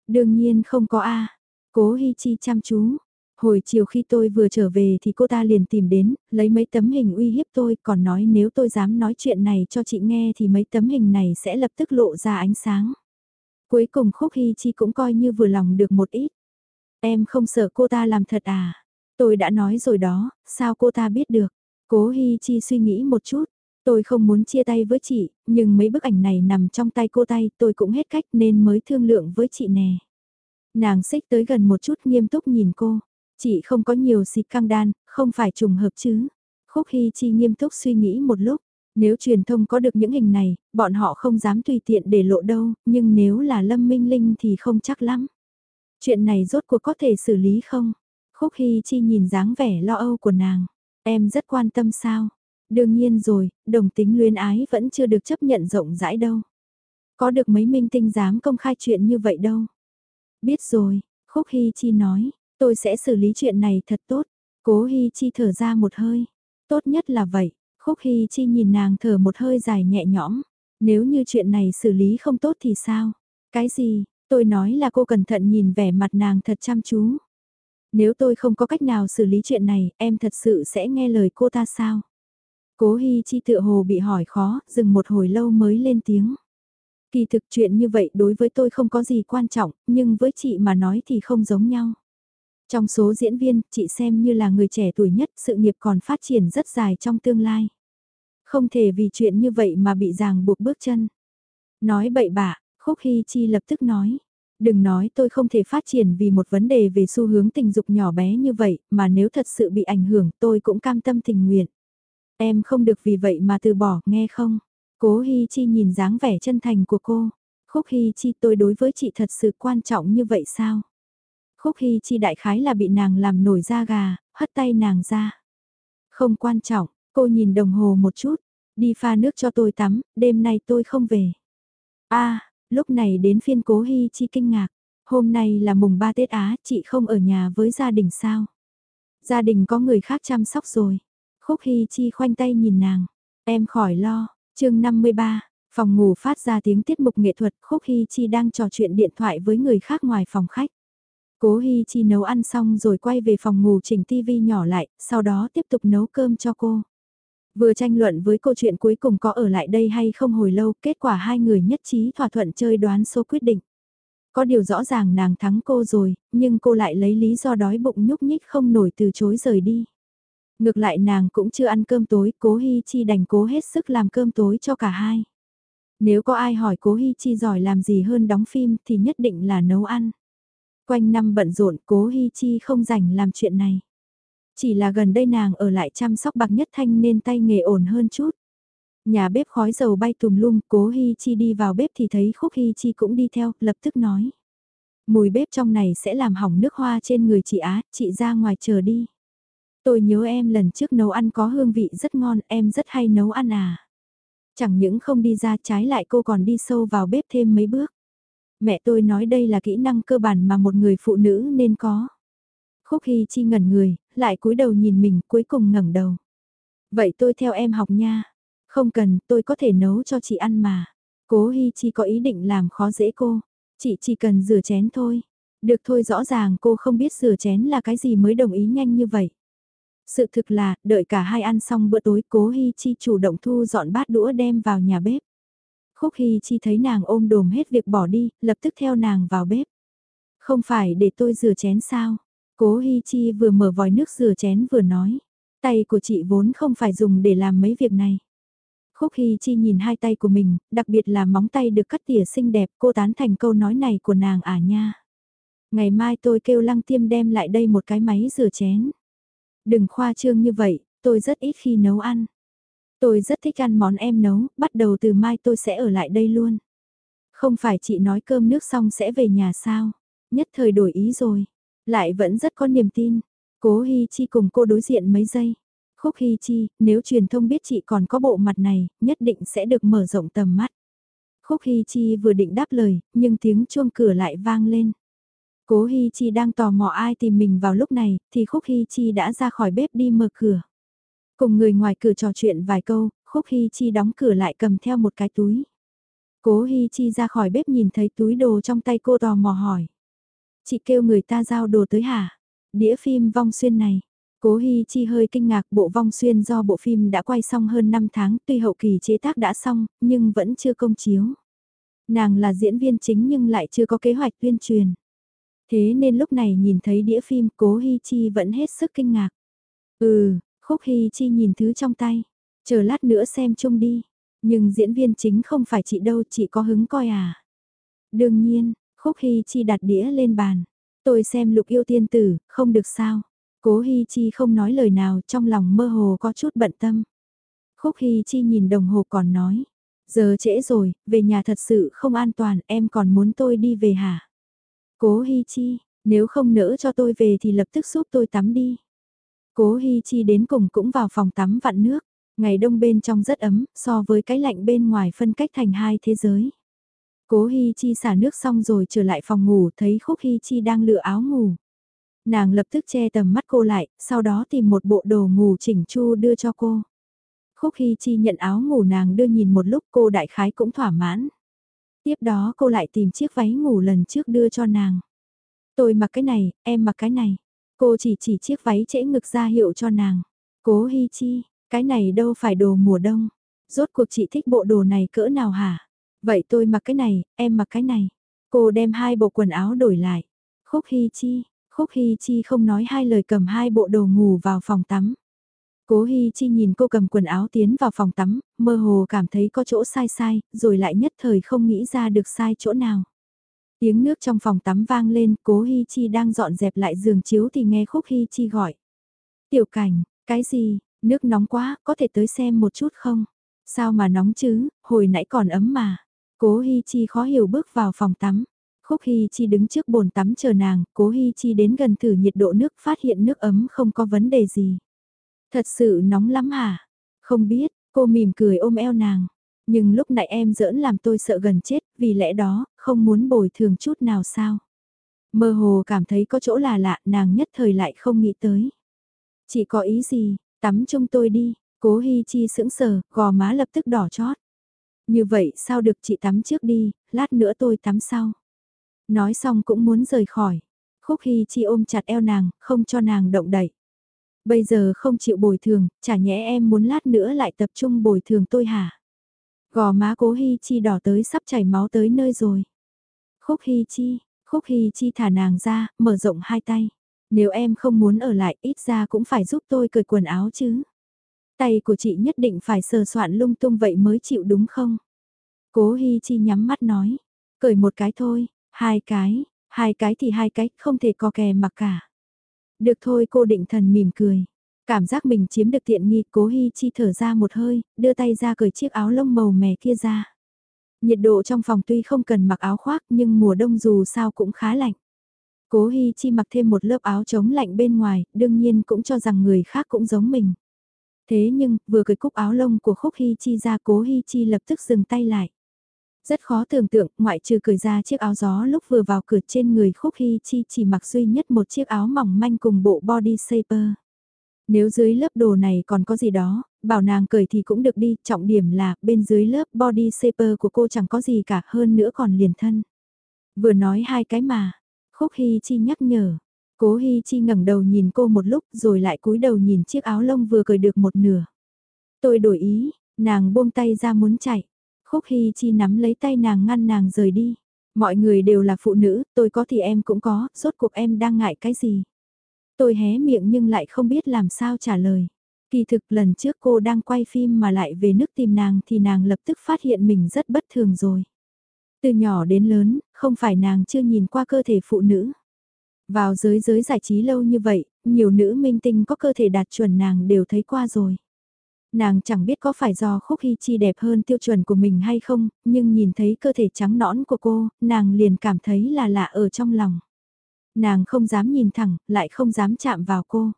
Đương nhiên không có A. Cố Hi Chi chăm chú. Hồi chiều khi tôi vừa trở về thì cô ta liền tìm đến, lấy mấy tấm hình uy hiếp tôi, còn nói nếu tôi dám nói chuyện này cho chị nghe thì mấy tấm hình này sẽ lập tức lộ ra ánh sáng. Cuối cùng Khúc hy Chi cũng coi như vừa lòng được một ít. Em không sợ cô ta làm thật à? Tôi đã nói rồi đó, sao cô ta biết được? Cố hy Chi suy nghĩ một chút. Tôi không muốn chia tay với chị, nhưng mấy bức ảnh này nằm trong tay cô tay tôi cũng hết cách nên mới thương lượng với chị nè. Nàng xích tới gần một chút nghiêm túc nhìn cô. Chị không có nhiều xịt căng đan, không phải trùng hợp chứ. Khúc Hy Chi nghiêm túc suy nghĩ một lúc. Nếu truyền thông có được những hình này, bọn họ không dám tùy tiện để lộ đâu, nhưng nếu là Lâm Minh Linh thì không chắc lắm. Chuyện này rốt cuộc có thể xử lý không? Khúc Hy Chi nhìn dáng vẻ lo âu của nàng. Em rất quan tâm sao? Đương nhiên rồi, đồng tính luyến ái vẫn chưa được chấp nhận rộng rãi đâu. Có được mấy minh tinh dám công khai chuyện như vậy đâu. Biết rồi, Khúc Hy Chi nói, tôi sẽ xử lý chuyện này thật tốt. Cố Hy Chi thở ra một hơi. Tốt nhất là vậy, Khúc Hy Chi nhìn nàng thở một hơi dài nhẹ nhõm. Nếu như chuyện này xử lý không tốt thì sao? Cái gì? Tôi nói là cô cẩn thận nhìn vẻ mặt nàng thật chăm chú. Nếu tôi không có cách nào xử lý chuyện này, em thật sự sẽ nghe lời cô ta sao? Cố Hi Chi tự hồ bị hỏi khó, dừng một hồi lâu mới lên tiếng. Kỳ thực chuyện như vậy đối với tôi không có gì quan trọng, nhưng với chị mà nói thì không giống nhau. Trong số diễn viên, chị xem như là người trẻ tuổi nhất, sự nghiệp còn phát triển rất dài trong tương lai. Không thể vì chuyện như vậy mà bị ràng buộc bước chân. Nói bậy bạ, Khúc Hy Chi lập tức nói. Đừng nói tôi không thể phát triển vì một vấn đề về xu hướng tình dục nhỏ bé như vậy, mà nếu thật sự bị ảnh hưởng tôi cũng cam tâm tình nguyện. Em không được vì vậy mà từ bỏ, nghe không? Cố hy Chi nhìn dáng vẻ chân thành của cô. Khúc hy Chi tôi đối với chị thật sự quan trọng như vậy sao? Khúc Hi Chi đại khái là bị nàng làm nổi da gà, hất tay nàng ra. Không quan trọng, cô nhìn đồng hồ một chút, đi pha nước cho tôi tắm, đêm nay tôi không về. a lúc này đến phiên cố Hi Chi kinh ngạc, hôm nay là mùng 3 Tết Á, chị không ở nhà với gia đình sao? Gia đình có người khác chăm sóc rồi. Khúc Hy Chi khoanh tay nhìn nàng. Em khỏi lo, chương 53, phòng ngủ phát ra tiếng tiết mục nghệ thuật. Khúc Hy Chi đang trò chuyện điện thoại với người khác ngoài phòng khách. Cố Hi Chi nấu ăn xong rồi quay về phòng ngủ chỉnh tivi nhỏ lại, sau đó tiếp tục nấu cơm cho cô. Vừa tranh luận với câu chuyện cuối cùng có ở lại đây hay không hồi lâu, kết quả hai người nhất trí thỏa thuận chơi đoán số quyết định. Có điều rõ ràng nàng thắng cô rồi, nhưng cô lại lấy lý do đói bụng nhúc nhích không nổi từ chối rời đi. Ngược lại nàng cũng chưa ăn cơm tối, cố Hi Chi đành cố hết sức làm cơm tối cho cả hai. Nếu có ai hỏi cố Hi Chi giỏi làm gì hơn đóng phim thì nhất định là nấu ăn. Quanh năm bận rộn cố Hi Chi không rảnh làm chuyện này. Chỉ là gần đây nàng ở lại chăm sóc bạc nhất thanh nên tay nghề ổn hơn chút. Nhà bếp khói dầu bay tùm lum, cố Hi Chi đi vào bếp thì thấy Khúc Hi Chi cũng đi theo, lập tức nói. Mùi bếp trong này sẽ làm hỏng nước hoa trên người chị Á, chị ra ngoài chờ đi. Tôi nhớ em lần trước nấu ăn có hương vị rất ngon, em rất hay nấu ăn à. Chẳng những không đi ra trái lại cô còn đi sâu vào bếp thêm mấy bước. Mẹ tôi nói đây là kỹ năng cơ bản mà một người phụ nữ nên có. Khúc Hy Chi ngẩn người, lại cúi đầu nhìn mình cuối cùng ngẩng đầu. Vậy tôi theo em học nha. Không cần, tôi có thể nấu cho chị ăn mà. Cố Hy Chi có ý định làm khó dễ cô. Chị chỉ cần rửa chén thôi. Được thôi rõ ràng cô không biết rửa chén là cái gì mới đồng ý nhanh như vậy. Sự thực là, đợi cả hai ăn xong bữa tối cố Hi Chi chủ động thu dọn bát đũa đem vào nhà bếp. Khúc Hi Chi thấy nàng ôm đồm hết việc bỏ đi, lập tức theo nàng vào bếp. Không phải để tôi rửa chén sao? Cố Hi Chi vừa mở vòi nước rửa chén vừa nói. Tay của chị vốn không phải dùng để làm mấy việc này. Khúc Hy Chi nhìn hai tay của mình, đặc biệt là móng tay được cắt tỉa xinh đẹp, cô tán thành câu nói này của nàng à nha. Ngày mai tôi kêu lăng tiêm đem lại đây một cái máy rửa chén. Đừng khoa trương như vậy, tôi rất ít khi nấu ăn. Tôi rất thích ăn món em nấu, bắt đầu từ mai tôi sẽ ở lại đây luôn. Không phải chị nói cơm nước xong sẽ về nhà sao? Nhất thời đổi ý rồi. Lại vẫn rất có niềm tin. Cố Hi Chi cùng cô đối diện mấy giây. Khúc Hi Chi, nếu truyền thông biết chị còn có bộ mặt này, nhất định sẽ được mở rộng tầm mắt. Khúc Hi Chi vừa định đáp lời, nhưng tiếng chuông cửa lại vang lên. Cố Hi Chi đang tò mò ai tìm mình vào lúc này, thì Khúc Hi Chi đã ra khỏi bếp đi mở cửa. Cùng người ngoài cửa trò chuyện vài câu, Khúc Hi Chi đóng cửa lại cầm theo một cái túi. Cố Hi Chi ra khỏi bếp nhìn thấy túi đồ trong tay cô tò mò hỏi. Chị kêu người ta giao đồ tới hả? Đĩa phim vong xuyên này. Cố Hi Chi hơi kinh ngạc bộ vong xuyên do bộ phim đã quay xong hơn 5 tháng tuy hậu kỳ chế tác đã xong nhưng vẫn chưa công chiếu. Nàng là diễn viên chính nhưng lại chưa có kế hoạch tuyên truyền. Thế nên lúc này nhìn thấy đĩa phim cố Hi Chi vẫn hết sức kinh ngạc. Ừ, Khúc Hi Chi nhìn thứ trong tay. Chờ lát nữa xem chung đi. Nhưng diễn viên chính không phải chị đâu, chị có hứng coi à. Đương nhiên, Khúc Hi Chi đặt đĩa lên bàn. Tôi xem lục yêu tiên tử, không được sao. Cố Hi Chi không nói lời nào trong lòng mơ hồ có chút bận tâm. Khúc Hi Chi nhìn đồng hồ còn nói. Giờ trễ rồi, về nhà thật sự không an toàn, em còn muốn tôi đi về hả? Cố Hi Chi, nếu không nỡ cho tôi về thì lập tức giúp tôi tắm đi. Cố Hi Chi đến cùng cũng vào phòng tắm vặn nước. Ngày đông bên trong rất ấm, so với cái lạnh bên ngoài phân cách thành hai thế giới. Cố Hi Chi xả nước xong rồi trở lại phòng ngủ thấy Khúc Hi Chi đang lựa áo ngủ. Nàng lập tức che tầm mắt cô lại, sau đó tìm một bộ đồ ngủ chỉnh chu đưa cho cô. Khúc Hi Chi nhận áo ngủ nàng đưa nhìn một lúc cô đại khái cũng thỏa mãn. Tiếp đó cô lại tìm chiếc váy ngủ lần trước đưa cho nàng. Tôi mặc cái này, em mặc cái này. Cô chỉ chỉ chiếc váy trễ ngực ra hiệu cho nàng. Cố Hi Chi, cái này đâu phải đồ mùa đông. Rốt cuộc chị thích bộ đồ này cỡ nào hả? Vậy tôi mặc cái này, em mặc cái này. Cô đem hai bộ quần áo đổi lại. Khúc Hi Chi, Khúc Hi Chi không nói hai lời cầm hai bộ đồ ngủ vào phòng tắm. Cố Hi Chi nhìn cô cầm quần áo tiến vào phòng tắm, mơ hồ cảm thấy có chỗ sai sai, rồi lại nhất thời không nghĩ ra được sai chỗ nào. Tiếng nước trong phòng tắm vang lên, cố Hi Chi đang dọn dẹp lại giường chiếu thì nghe Khúc Hi Chi gọi. Tiểu cảnh, cái gì, nước nóng quá, có thể tới xem một chút không? Sao mà nóng chứ, hồi nãy còn ấm mà. Cố Hi Chi khó hiểu bước vào phòng tắm. Khúc Hi Chi đứng trước bồn tắm chờ nàng, Cố Hi Chi đến gần thử nhiệt độ nước phát hiện nước ấm không có vấn đề gì. Thật sự nóng lắm hả? Không biết, cô mỉm cười ôm eo nàng. Nhưng lúc nãy em giỡn làm tôi sợ gần chết, vì lẽ đó, không muốn bồi thường chút nào sao. Mơ hồ cảm thấy có chỗ là lạ, nàng nhất thời lại không nghĩ tới. Chị có ý gì, tắm chung tôi đi, cố Hi Chi sững sờ, gò má lập tức đỏ chót. Như vậy sao được chị tắm trước đi, lát nữa tôi tắm sau. Nói xong cũng muốn rời khỏi. Khúc Hy Chi ôm chặt eo nàng, không cho nàng động đậy. Bây giờ không chịu bồi thường, chả nhẽ em muốn lát nữa lại tập trung bồi thường tôi hả? Gò má cố hi Chi đỏ tới sắp chảy máu tới nơi rồi. Khúc hi Chi, Khúc hi Chi thả nàng ra, mở rộng hai tay. Nếu em không muốn ở lại ít ra cũng phải giúp tôi cởi quần áo chứ. Tay của chị nhất định phải sờ soạn lung tung vậy mới chịu đúng không? Cố Hi Chi nhắm mắt nói. Cởi một cái thôi, hai cái, hai cái thì hai cái, không thể co kè mặc cả. Được thôi cô định thần mỉm cười. Cảm giác mình chiếm được tiện nghi cố Hi Chi thở ra một hơi, đưa tay ra cởi chiếc áo lông màu mè kia ra. Nhiệt độ trong phòng tuy không cần mặc áo khoác nhưng mùa đông dù sao cũng khá lạnh. Cố Hi Chi mặc thêm một lớp áo chống lạnh bên ngoài, đương nhiên cũng cho rằng người khác cũng giống mình. Thế nhưng, vừa cởi cúc áo lông của Khúc Hi Chi ra Cố Hi Chi lập tức dừng tay lại. Rất khó tưởng tượng, ngoại trừ cởi ra chiếc áo gió lúc vừa vào cửa trên người Khúc Hi Chi chỉ mặc duy nhất một chiếc áo mỏng manh cùng bộ body shaper. Nếu dưới lớp đồ này còn có gì đó, bảo nàng cởi thì cũng được đi, trọng điểm là bên dưới lớp body shaper của cô chẳng có gì cả hơn nữa còn liền thân. Vừa nói hai cái mà, Khúc Hy Chi nhắc nhở. Cố Hy Chi ngẩng đầu nhìn cô một lúc rồi lại cúi đầu nhìn chiếc áo lông vừa cởi được một nửa. Tôi đổi ý, nàng buông tay ra muốn chạy. Khúc Hy Chi nắm lấy tay nàng ngăn nàng rời đi. Mọi người đều là phụ nữ, tôi có thì em cũng có, rốt cuộc em đang ngại cái gì. Tôi hé miệng nhưng lại không biết làm sao trả lời. Kỳ thực lần trước cô đang quay phim mà lại về nước tìm nàng thì nàng lập tức phát hiện mình rất bất thường rồi. Từ nhỏ đến lớn, không phải nàng chưa nhìn qua cơ thể phụ nữ. Vào giới giới giải trí lâu như vậy, nhiều nữ minh tinh có cơ thể đạt chuẩn nàng đều thấy qua rồi. Nàng chẳng biết có phải do khúc hy chi đẹp hơn tiêu chuẩn của mình hay không, nhưng nhìn thấy cơ thể trắng nõn của cô, nàng liền cảm thấy là lạ ở trong lòng. Nàng không dám nhìn thẳng, lại không dám chạm vào cô.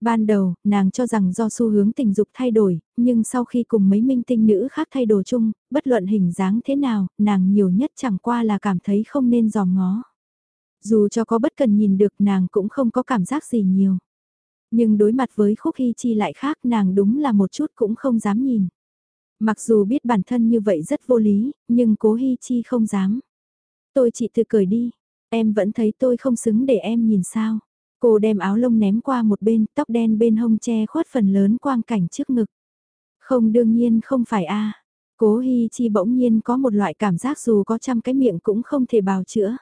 Ban đầu, nàng cho rằng do xu hướng tình dục thay đổi, nhưng sau khi cùng mấy minh tinh nữ khác thay đổi chung, bất luận hình dáng thế nào, nàng nhiều nhất chẳng qua là cảm thấy không nên giòm ngó. Dù cho có bất cần nhìn được nàng cũng không có cảm giác gì nhiều. Nhưng đối mặt với khúc hy chi lại khác nàng đúng là một chút cũng không dám nhìn. Mặc dù biết bản thân như vậy rất vô lý, nhưng cố hy chi không dám. Tôi chỉ tự cười đi, em vẫn thấy tôi không xứng để em nhìn sao. Cô đem áo lông ném qua một bên, tóc đen bên hông che khuất phần lớn quang cảnh trước ngực. Không đương nhiên không phải a Cố Hi Chi bỗng nhiên có một loại cảm giác dù có trăm cái miệng cũng không thể bào chữa.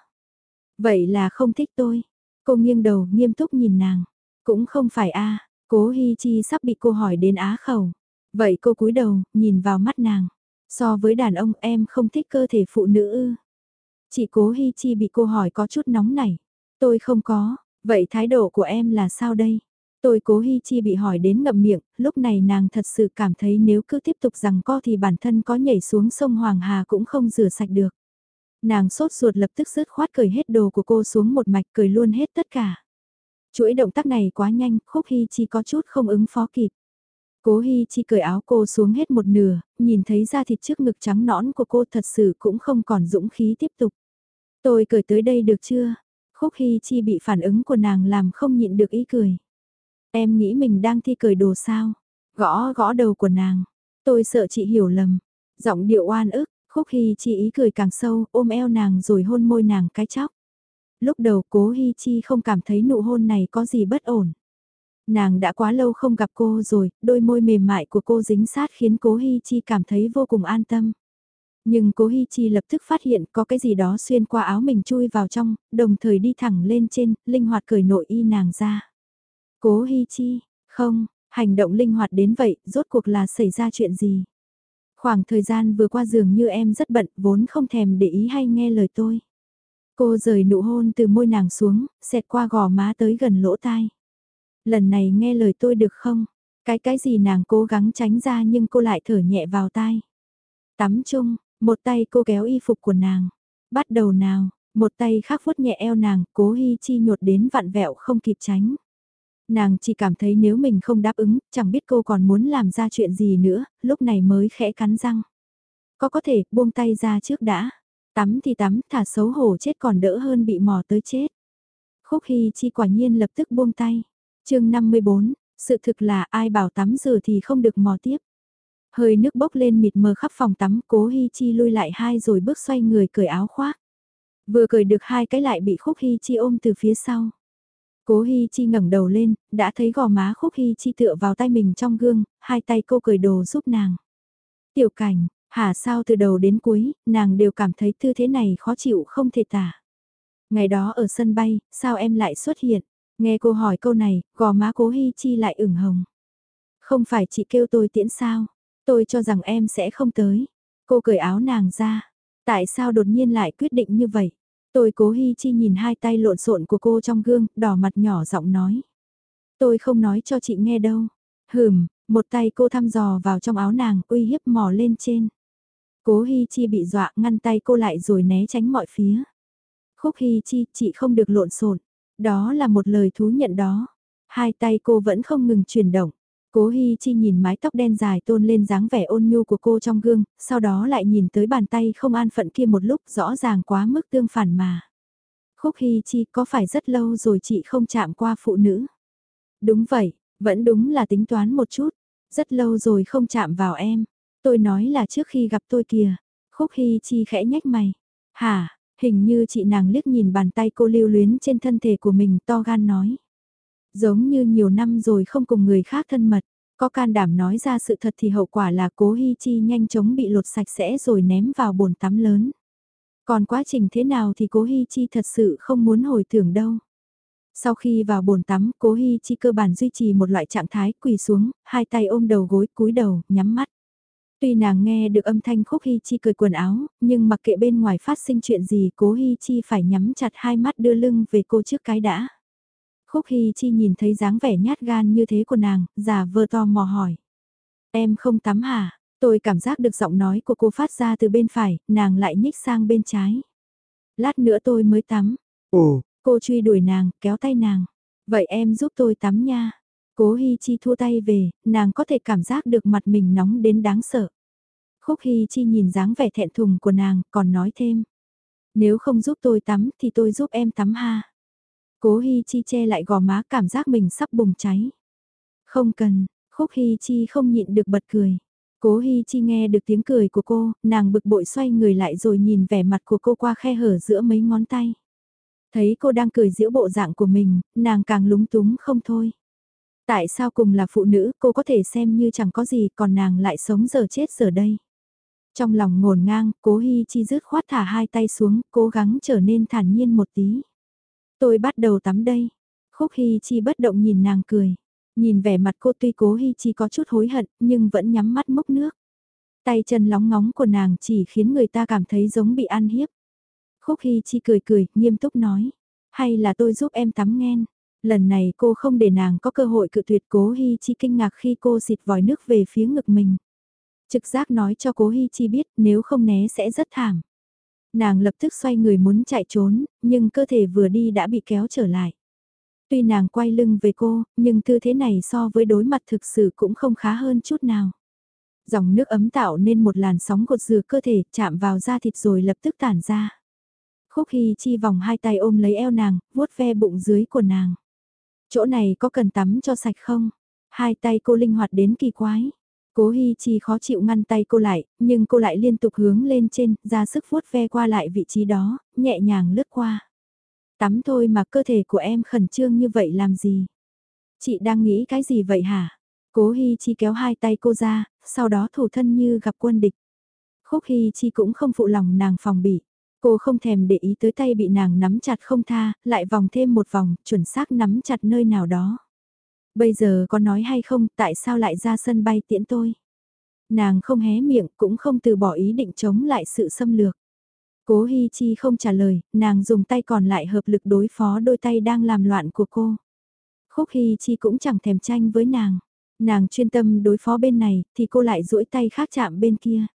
Vậy là không thích tôi. Cô nghiêng đầu nghiêm túc nhìn nàng. Cũng không phải a Cố Hi Chi sắp bị cô hỏi đến á khẩu. Vậy cô cúi đầu, nhìn vào mắt nàng. So với đàn ông em không thích cơ thể phụ nữ ư. Chị Cố Hi Chi bị cô hỏi có chút nóng nảy. Tôi không có, Vậy thái độ của em là sao đây? Tôi cố Hi Chi bị hỏi đến ngậm miệng, lúc này nàng thật sự cảm thấy nếu cứ tiếp tục rằng co thì bản thân có nhảy xuống sông Hoàng Hà cũng không rửa sạch được. Nàng sốt ruột lập tức rứt khoát cười hết đồ của cô xuống một mạch cười luôn hết tất cả. Chuỗi động tác này quá nhanh, Khúc Hi Chi có chút không ứng phó kịp. Cố Hi Chi cởi áo cô xuống hết một nửa, nhìn thấy da thịt trước ngực trắng nõn của cô thật sự cũng không còn dũng khí tiếp tục. Tôi cởi tới đây được chưa? Khúc Hy Chi bị phản ứng của nàng làm không nhịn được ý cười. Em nghĩ mình đang thi cười đồ sao? Gõ gõ đầu của nàng. Tôi sợ chị hiểu lầm. Giọng điệu oan ức, Khúc Hy Chi ý cười càng sâu, ôm eo nàng rồi hôn môi nàng cái chóc. Lúc đầu cố Hy Chi không cảm thấy nụ hôn này có gì bất ổn. Nàng đã quá lâu không gặp cô rồi, đôi môi mềm mại của cô dính sát khiến cố Hy Chi cảm thấy vô cùng an tâm. Nhưng cố Hi Chi lập tức phát hiện có cái gì đó xuyên qua áo mình chui vào trong, đồng thời đi thẳng lên trên, linh hoạt cởi nội y nàng ra. Cố Hi Chi, không, hành động linh hoạt đến vậy, rốt cuộc là xảy ra chuyện gì? Khoảng thời gian vừa qua dường như em rất bận, vốn không thèm để ý hay nghe lời tôi. Cô rời nụ hôn từ môi nàng xuống, xẹt qua gò má tới gần lỗ tai. Lần này nghe lời tôi được không? Cái cái gì nàng cố gắng tránh ra nhưng cô lại thở nhẹ vào tai. Tắm chung, một tay cô kéo y phục của nàng. Bắt đầu nào, một tay khác vuốt nhẹ eo nàng, cố hy chi nhột đến vặn vẹo không kịp tránh. Nàng chỉ cảm thấy nếu mình không đáp ứng, chẳng biết cô còn muốn làm ra chuyện gì nữa, lúc này mới khẽ cắn răng. Có có thể, buông tay ra trước đã. Tắm thì tắm, thả xấu hổ chết còn đỡ hơn bị mò tới chết. Khúc Hy Chi quả nhiên lập tức buông tay chương 54, sự thực là ai bảo tắm rửa thì không được mò tiếp. Hơi nước bốc lên mịt mờ khắp phòng tắm, cố Hi Chi lui lại hai rồi bước xoay người cởi áo khoác. Vừa cởi được hai cái lại bị Khúc Hi Chi ôm từ phía sau. Cố Hi Chi ngẩng đầu lên, đã thấy gò má Khúc Hi Chi tựa vào tay mình trong gương, hai tay cô cởi đồ giúp nàng. Tiểu cảnh, hả sao từ đầu đến cuối, nàng đều cảm thấy tư thế này khó chịu không thể tả. Ngày đó ở sân bay, sao em lại xuất hiện? Nghe cô hỏi câu này, gò má cố Hi Chi lại ửng hồng. Không phải chị kêu tôi tiễn sao? Tôi cho rằng em sẽ không tới. Cô cởi áo nàng ra. Tại sao đột nhiên lại quyết định như vậy? Tôi cố Hi Chi nhìn hai tay lộn xộn của cô trong gương, đỏ mặt nhỏ giọng nói. Tôi không nói cho chị nghe đâu. Hừm, một tay cô thăm dò vào trong áo nàng, uy hiếp mò lên trên. Cố Hi Chi bị dọa ngăn tay cô lại rồi né tránh mọi phía. Khúc Hi Chi, chị không được lộn xộn. Đó là một lời thú nhận đó. Hai tay cô vẫn không ngừng chuyển động. Cố Hi Chi nhìn mái tóc đen dài tôn lên dáng vẻ ôn nhu của cô trong gương, sau đó lại nhìn tới bàn tay không an phận kia một lúc rõ ràng quá mức tương phản mà. Khúc Hi Chi có phải rất lâu rồi chị không chạm qua phụ nữ? Đúng vậy, vẫn đúng là tính toán một chút. Rất lâu rồi không chạm vào em. Tôi nói là trước khi gặp tôi kìa. Khúc Hi Chi khẽ nhách mày. Hả, Hình như chị nàng liếc nhìn bàn tay cô lưu luyến trên thân thể của mình to gan nói. Giống như nhiều năm rồi không cùng người khác thân mật, có can đảm nói ra sự thật thì hậu quả là cố Hi Chi nhanh chóng bị lột sạch sẽ rồi ném vào bồn tắm lớn. Còn quá trình thế nào thì cố Hi Chi thật sự không muốn hồi tưởng đâu. Sau khi vào bồn tắm, cố Hi Chi cơ bản duy trì một loại trạng thái quỳ xuống, hai tay ôm đầu gối, cúi đầu, nhắm mắt. Tuy nàng nghe được âm thanh khúc Hi Chi cười quần áo, nhưng mặc kệ bên ngoài phát sinh chuyện gì cố Hi Chi phải nhắm chặt hai mắt đưa lưng về cô trước cái đã. Khúc Hi Chi nhìn thấy dáng vẻ nhát gan như thế của nàng, giả vờ to mò hỏi. Em không tắm hả? Tôi cảm giác được giọng nói của cô phát ra từ bên phải, nàng lại nhích sang bên trái. Lát nữa tôi mới tắm. Ồ, cô truy đuổi nàng, kéo tay nàng. Vậy em giúp tôi tắm nha. Cố Hi Chi thua tay về, nàng có thể cảm giác được mặt mình nóng đến đáng sợ. Khúc Hi Chi nhìn dáng vẻ thẹn thùng của nàng, còn nói thêm. Nếu không giúp tôi tắm thì tôi giúp em tắm ha. Cố Hi Chi che lại gò má cảm giác mình sắp bùng cháy. Không cần, Khúc Hi Chi không nhịn được bật cười. Cố Hi Chi nghe được tiếng cười của cô, nàng bực bội xoay người lại rồi nhìn vẻ mặt của cô qua khe hở giữa mấy ngón tay. Thấy cô đang cười giễu bộ dạng của mình, nàng càng lúng túng không thôi. Tại sao cùng là phụ nữ cô có thể xem như chẳng có gì còn nàng lại sống giờ chết giờ đây. Trong lòng ngổn ngang, cố Hi Chi rứt khoát thả hai tay xuống, cố gắng trở nên thản nhiên một tí. Tôi bắt đầu tắm đây. Khúc Hi Chi bất động nhìn nàng cười. Nhìn vẻ mặt cô tuy cố Hi Chi có chút hối hận, nhưng vẫn nhắm mắt mốc nước. Tay chân lóng ngóng của nàng chỉ khiến người ta cảm thấy giống bị ăn hiếp. Khúc Hi Chi cười cười, nghiêm túc nói. Hay là tôi giúp em tắm nghen. Lần này cô không để nàng có cơ hội cự tuyệt cố Hi Chi kinh ngạc khi cô xịt vòi nước về phía ngực mình. Trực giác nói cho cố Hi Chi biết nếu không né sẽ rất thảm. Nàng lập tức xoay người muốn chạy trốn, nhưng cơ thể vừa đi đã bị kéo trở lại. Tuy nàng quay lưng về cô, nhưng tư thế này so với đối mặt thực sự cũng không khá hơn chút nào. Dòng nước ấm tạo nên một làn sóng cột dừa cơ thể chạm vào da thịt rồi lập tức tản ra. Khúc Hy Chi vòng hai tay ôm lấy eo nàng, vuốt ve bụng dưới của nàng. Chỗ này có cần tắm cho sạch không? Hai tay cô linh hoạt đến kỳ quái. Cố Hi Chi khó chịu ngăn tay cô lại, nhưng cô lại liên tục hướng lên trên, ra sức vuốt ve qua lại vị trí đó, nhẹ nhàng lướt qua. Tắm thôi mà cơ thể của em khẩn trương như vậy làm gì? Chị đang nghĩ cái gì vậy hả? Cố Hi Chi kéo hai tay cô ra, sau đó thủ thân như gặp quân địch. Khúc Hi Chi cũng không phụ lòng nàng phòng bị. Cô không thèm để ý tới tay bị nàng nắm chặt không tha, lại vòng thêm một vòng, chuẩn xác nắm chặt nơi nào đó. Bây giờ có nói hay không, tại sao lại ra sân bay tiễn tôi? Nàng không hé miệng, cũng không từ bỏ ý định chống lại sự xâm lược. Cố Hi Chi không trả lời, nàng dùng tay còn lại hợp lực đối phó đôi tay đang làm loạn của cô. Khúc Hi Chi cũng chẳng thèm tranh với nàng. Nàng chuyên tâm đối phó bên này, thì cô lại duỗi tay khác chạm bên kia.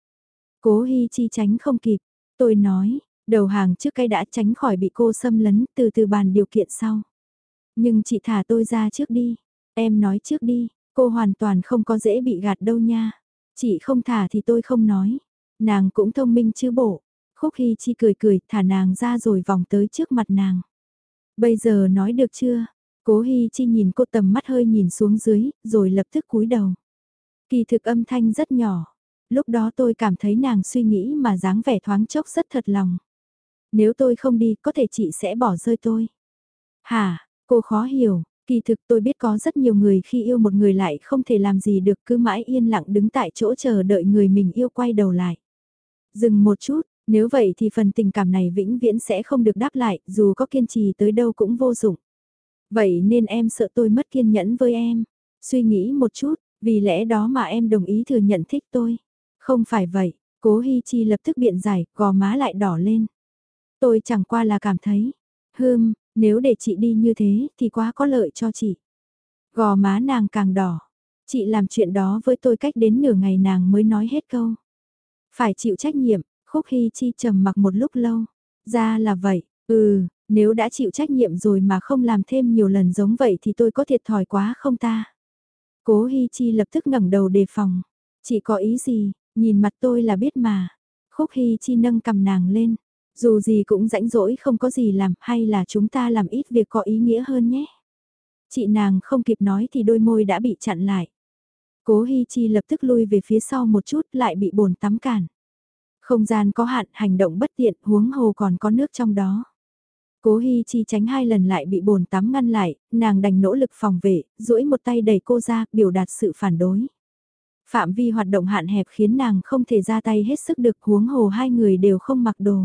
Cố Hi Chi tránh không kịp. Tôi nói, đầu hàng trước cái đã tránh khỏi bị cô xâm lấn từ từ bàn điều kiện sau. Nhưng chị thả tôi ra trước đi. Em nói trước đi, cô hoàn toàn không có dễ bị gạt đâu nha. Chị không thả thì tôi không nói. Nàng cũng thông minh chứ bộ. Khúc Hy Chi cười cười thả nàng ra rồi vòng tới trước mặt nàng. Bây giờ nói được chưa? Cố Hy Chi nhìn cô tầm mắt hơi nhìn xuống dưới, rồi lập tức cúi đầu. Kỳ thực âm thanh rất nhỏ. Lúc đó tôi cảm thấy nàng suy nghĩ mà dáng vẻ thoáng chốc rất thật lòng. Nếu tôi không đi, có thể chị sẽ bỏ rơi tôi. Hả, cô khó hiểu, Kỳ thực tôi biết có rất nhiều người khi yêu một người lại không thể làm gì được cứ mãi yên lặng đứng tại chỗ chờ đợi người mình yêu quay đầu lại. Dừng một chút, nếu vậy thì phần tình cảm này vĩnh viễn sẽ không được đáp lại, dù có kiên trì tới đâu cũng vô dụng. Vậy nên em sợ tôi mất kiên nhẫn với em. Suy nghĩ một chút, vì lẽ đó mà em đồng ý thừa nhận thích tôi. Không phải vậy, cố Hi Chi lập tức biện giải, gò má lại đỏ lên. Tôi chẳng qua là cảm thấy, hơm, nếu để chị đi như thế thì quá có lợi cho chị. Gò má nàng càng đỏ. Chị làm chuyện đó với tôi cách đến nửa ngày nàng mới nói hết câu. Phải chịu trách nhiệm, Khúc Hy Chi trầm mặc một lúc lâu. Ra là vậy, ừ, nếu đã chịu trách nhiệm rồi mà không làm thêm nhiều lần giống vậy thì tôi có thiệt thòi quá không ta? Cố Hy Chi lập tức ngẩng đầu đề phòng. Chị có ý gì, nhìn mặt tôi là biết mà. Khúc Hy Chi nâng cầm nàng lên. Dù gì cũng rãnh rỗi không có gì làm hay là chúng ta làm ít việc có ý nghĩa hơn nhé. Chị nàng không kịp nói thì đôi môi đã bị chặn lại. Cố Hi Chi lập tức lui về phía sau một chút lại bị bồn tắm cản. Không gian có hạn, hành động bất tiện, huống hồ còn có nước trong đó. Cố Hi Chi tránh hai lần lại bị bồn tắm ngăn lại, nàng đành nỗ lực phòng vệ, duỗi một tay đẩy cô ra, biểu đạt sự phản đối. Phạm vi hoạt động hạn hẹp khiến nàng không thể ra tay hết sức được huống hồ hai người đều không mặc đồ.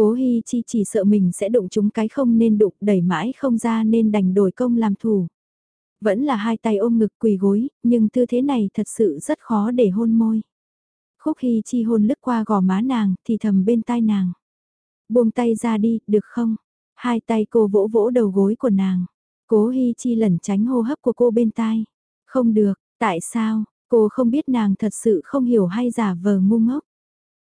Cố Hi Chi chỉ sợ mình sẽ đụng chúng cái không nên đụng đẩy mãi không ra nên đành đổi công làm thủ. Vẫn là hai tay ôm ngực quỳ gối, nhưng tư thế này thật sự rất khó để hôn môi. Khúc Hi Chi hôn lướt qua gò má nàng, thì thầm bên tai nàng. Buông tay ra đi, được không? Hai tay cô vỗ vỗ đầu gối của nàng. Cố Hi Chi lẩn tránh hô hấp của cô bên tai. Không được, tại sao? Cô không biết nàng thật sự không hiểu hay giả vờ ngu ngốc.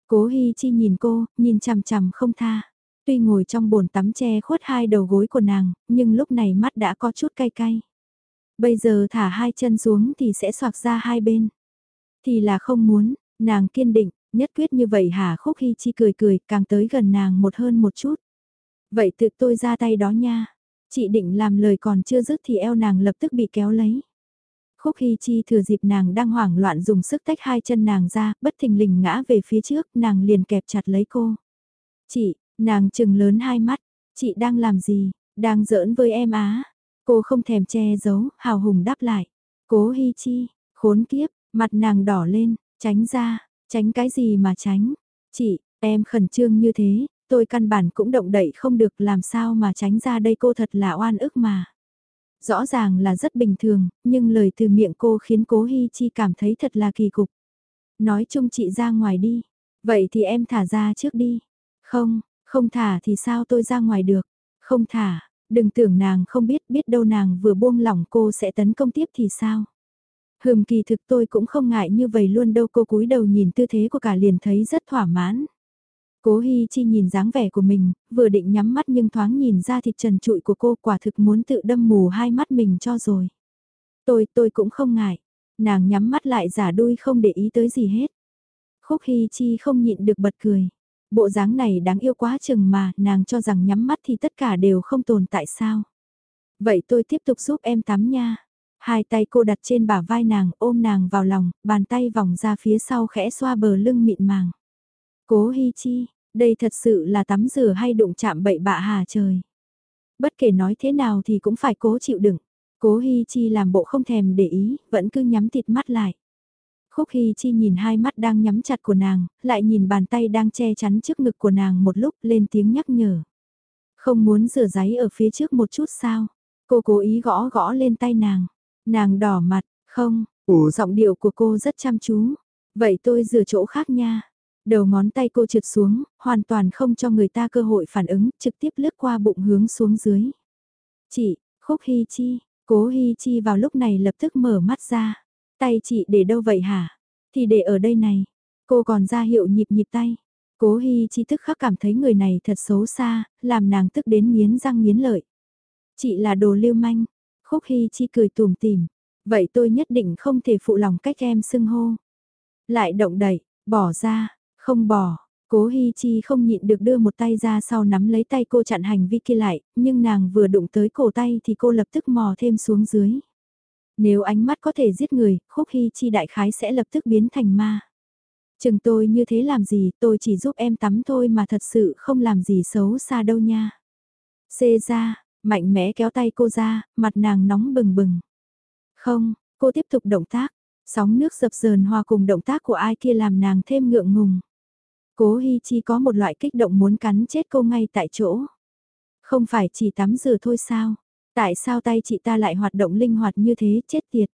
Cố Hi Chi nhìn cô, nhìn chằm chằm không tha. Tuy ngồi trong bồn tắm che khuất hai đầu gối của nàng, nhưng lúc này mắt đã có chút cay cay. Bây giờ thả hai chân xuống thì sẽ soạc ra hai bên. Thì là không muốn, nàng kiên định, nhất quyết như vậy hả khúc hy chi cười cười càng tới gần nàng một hơn một chút. Vậy tự tôi ra tay đó nha. Chị định làm lời còn chưa dứt thì eo nàng lập tức bị kéo lấy. Khúc Hy Chi thừa dịp nàng đang hoảng loạn dùng sức tách hai chân nàng ra, bất thình lình ngã về phía trước, nàng liền kẹp chặt lấy cô. Chị, nàng chừng lớn hai mắt, chị đang làm gì, đang giỡn với em á. Cô không thèm che giấu, hào hùng đáp lại. Cố Hy Chi, khốn kiếp, mặt nàng đỏ lên, tránh ra, tránh cái gì mà tránh. Chị, em khẩn trương như thế, tôi căn bản cũng động đậy không được làm sao mà tránh ra đây cô thật là oan ức mà. Rõ ràng là rất bình thường, nhưng lời từ miệng cô khiến cố Hi Chi cảm thấy thật là kỳ cục. Nói chung chị ra ngoài đi, vậy thì em thả ra trước đi. Không, không thả thì sao tôi ra ngoài được. Không thả, đừng tưởng nàng không biết biết đâu nàng vừa buông lỏng cô sẽ tấn công tiếp thì sao. Hừm kỳ thực tôi cũng không ngại như vậy luôn đâu cô cúi đầu nhìn tư thế của cả liền thấy rất thỏa mãn. Cố Hi Chi nhìn dáng vẻ của mình, vừa định nhắm mắt nhưng thoáng nhìn ra thịt trần trụi của cô quả thực muốn tự đâm mù hai mắt mình cho rồi. Tôi, tôi cũng không ngại. Nàng nhắm mắt lại giả đuôi không để ý tới gì hết. Khúc Hi Chi không nhịn được bật cười. Bộ dáng này đáng yêu quá chừng mà, nàng cho rằng nhắm mắt thì tất cả đều không tồn tại sao. Vậy tôi tiếp tục giúp em tắm nha. Hai tay cô đặt trên bả vai nàng, ôm nàng vào lòng, bàn tay vòng ra phía sau khẽ xoa bờ lưng mịn màng. Cố Hi Chi, đây thật sự là tắm rửa hay đụng chạm bậy bạ hà trời. Bất kể nói thế nào thì cũng phải cố chịu đựng. Cố Hi Chi làm bộ không thèm để ý, vẫn cứ nhắm thịt mắt lại. Khúc Hi Chi nhìn hai mắt đang nhắm chặt của nàng, lại nhìn bàn tay đang che chắn trước ngực của nàng một lúc lên tiếng nhắc nhở. Không muốn rửa giấy ở phía trước một chút sao? Cô cố ý gõ gõ lên tay nàng. Nàng đỏ mặt, không, ủ giọng điệu của cô rất chăm chú. Vậy tôi rửa chỗ khác nha. Đầu ngón tay cô trượt xuống, hoàn toàn không cho người ta cơ hội phản ứng, trực tiếp lướt qua bụng hướng xuống dưới. Chị, khúc hy Chi, cố hy Chi vào lúc này lập tức mở mắt ra. Tay chị để đâu vậy hả? Thì để ở đây này. Cô còn ra hiệu nhịp nhịp tay. Cố Hi Chi tức khắc cảm thấy người này thật xấu xa, làm nàng tức đến miến răng miến lợi. Chị là đồ lưu manh. Khúc Hi Chi cười tùm tìm. Vậy tôi nhất định không thể phụ lòng cách em xưng hô. Lại động đẩy, bỏ ra, không bỏ, cố Hi Chi không nhịn được đưa một tay ra sau nắm lấy tay cô chặn hành vi kia lại, nhưng nàng vừa đụng tới cổ tay thì cô lập tức mò thêm xuống dưới. Nếu ánh mắt có thể giết người, khúc Hi Chi đại khái sẽ lập tức biến thành ma. Chừng tôi như thế làm gì, tôi chỉ giúp em tắm thôi mà thật sự không làm gì xấu xa đâu nha. Xê ra, mạnh mẽ kéo tay cô ra, mặt nàng nóng bừng bừng. Không, cô tiếp tục động tác, sóng nước dập dờn hòa cùng động tác của ai kia làm nàng thêm ngượng ngùng. Cố Hi Chi có một loại kích động muốn cắn chết cô ngay tại chỗ. Không phải chỉ tắm rửa thôi sao? Tại sao tay chị ta lại hoạt động linh hoạt như thế chết tiệt?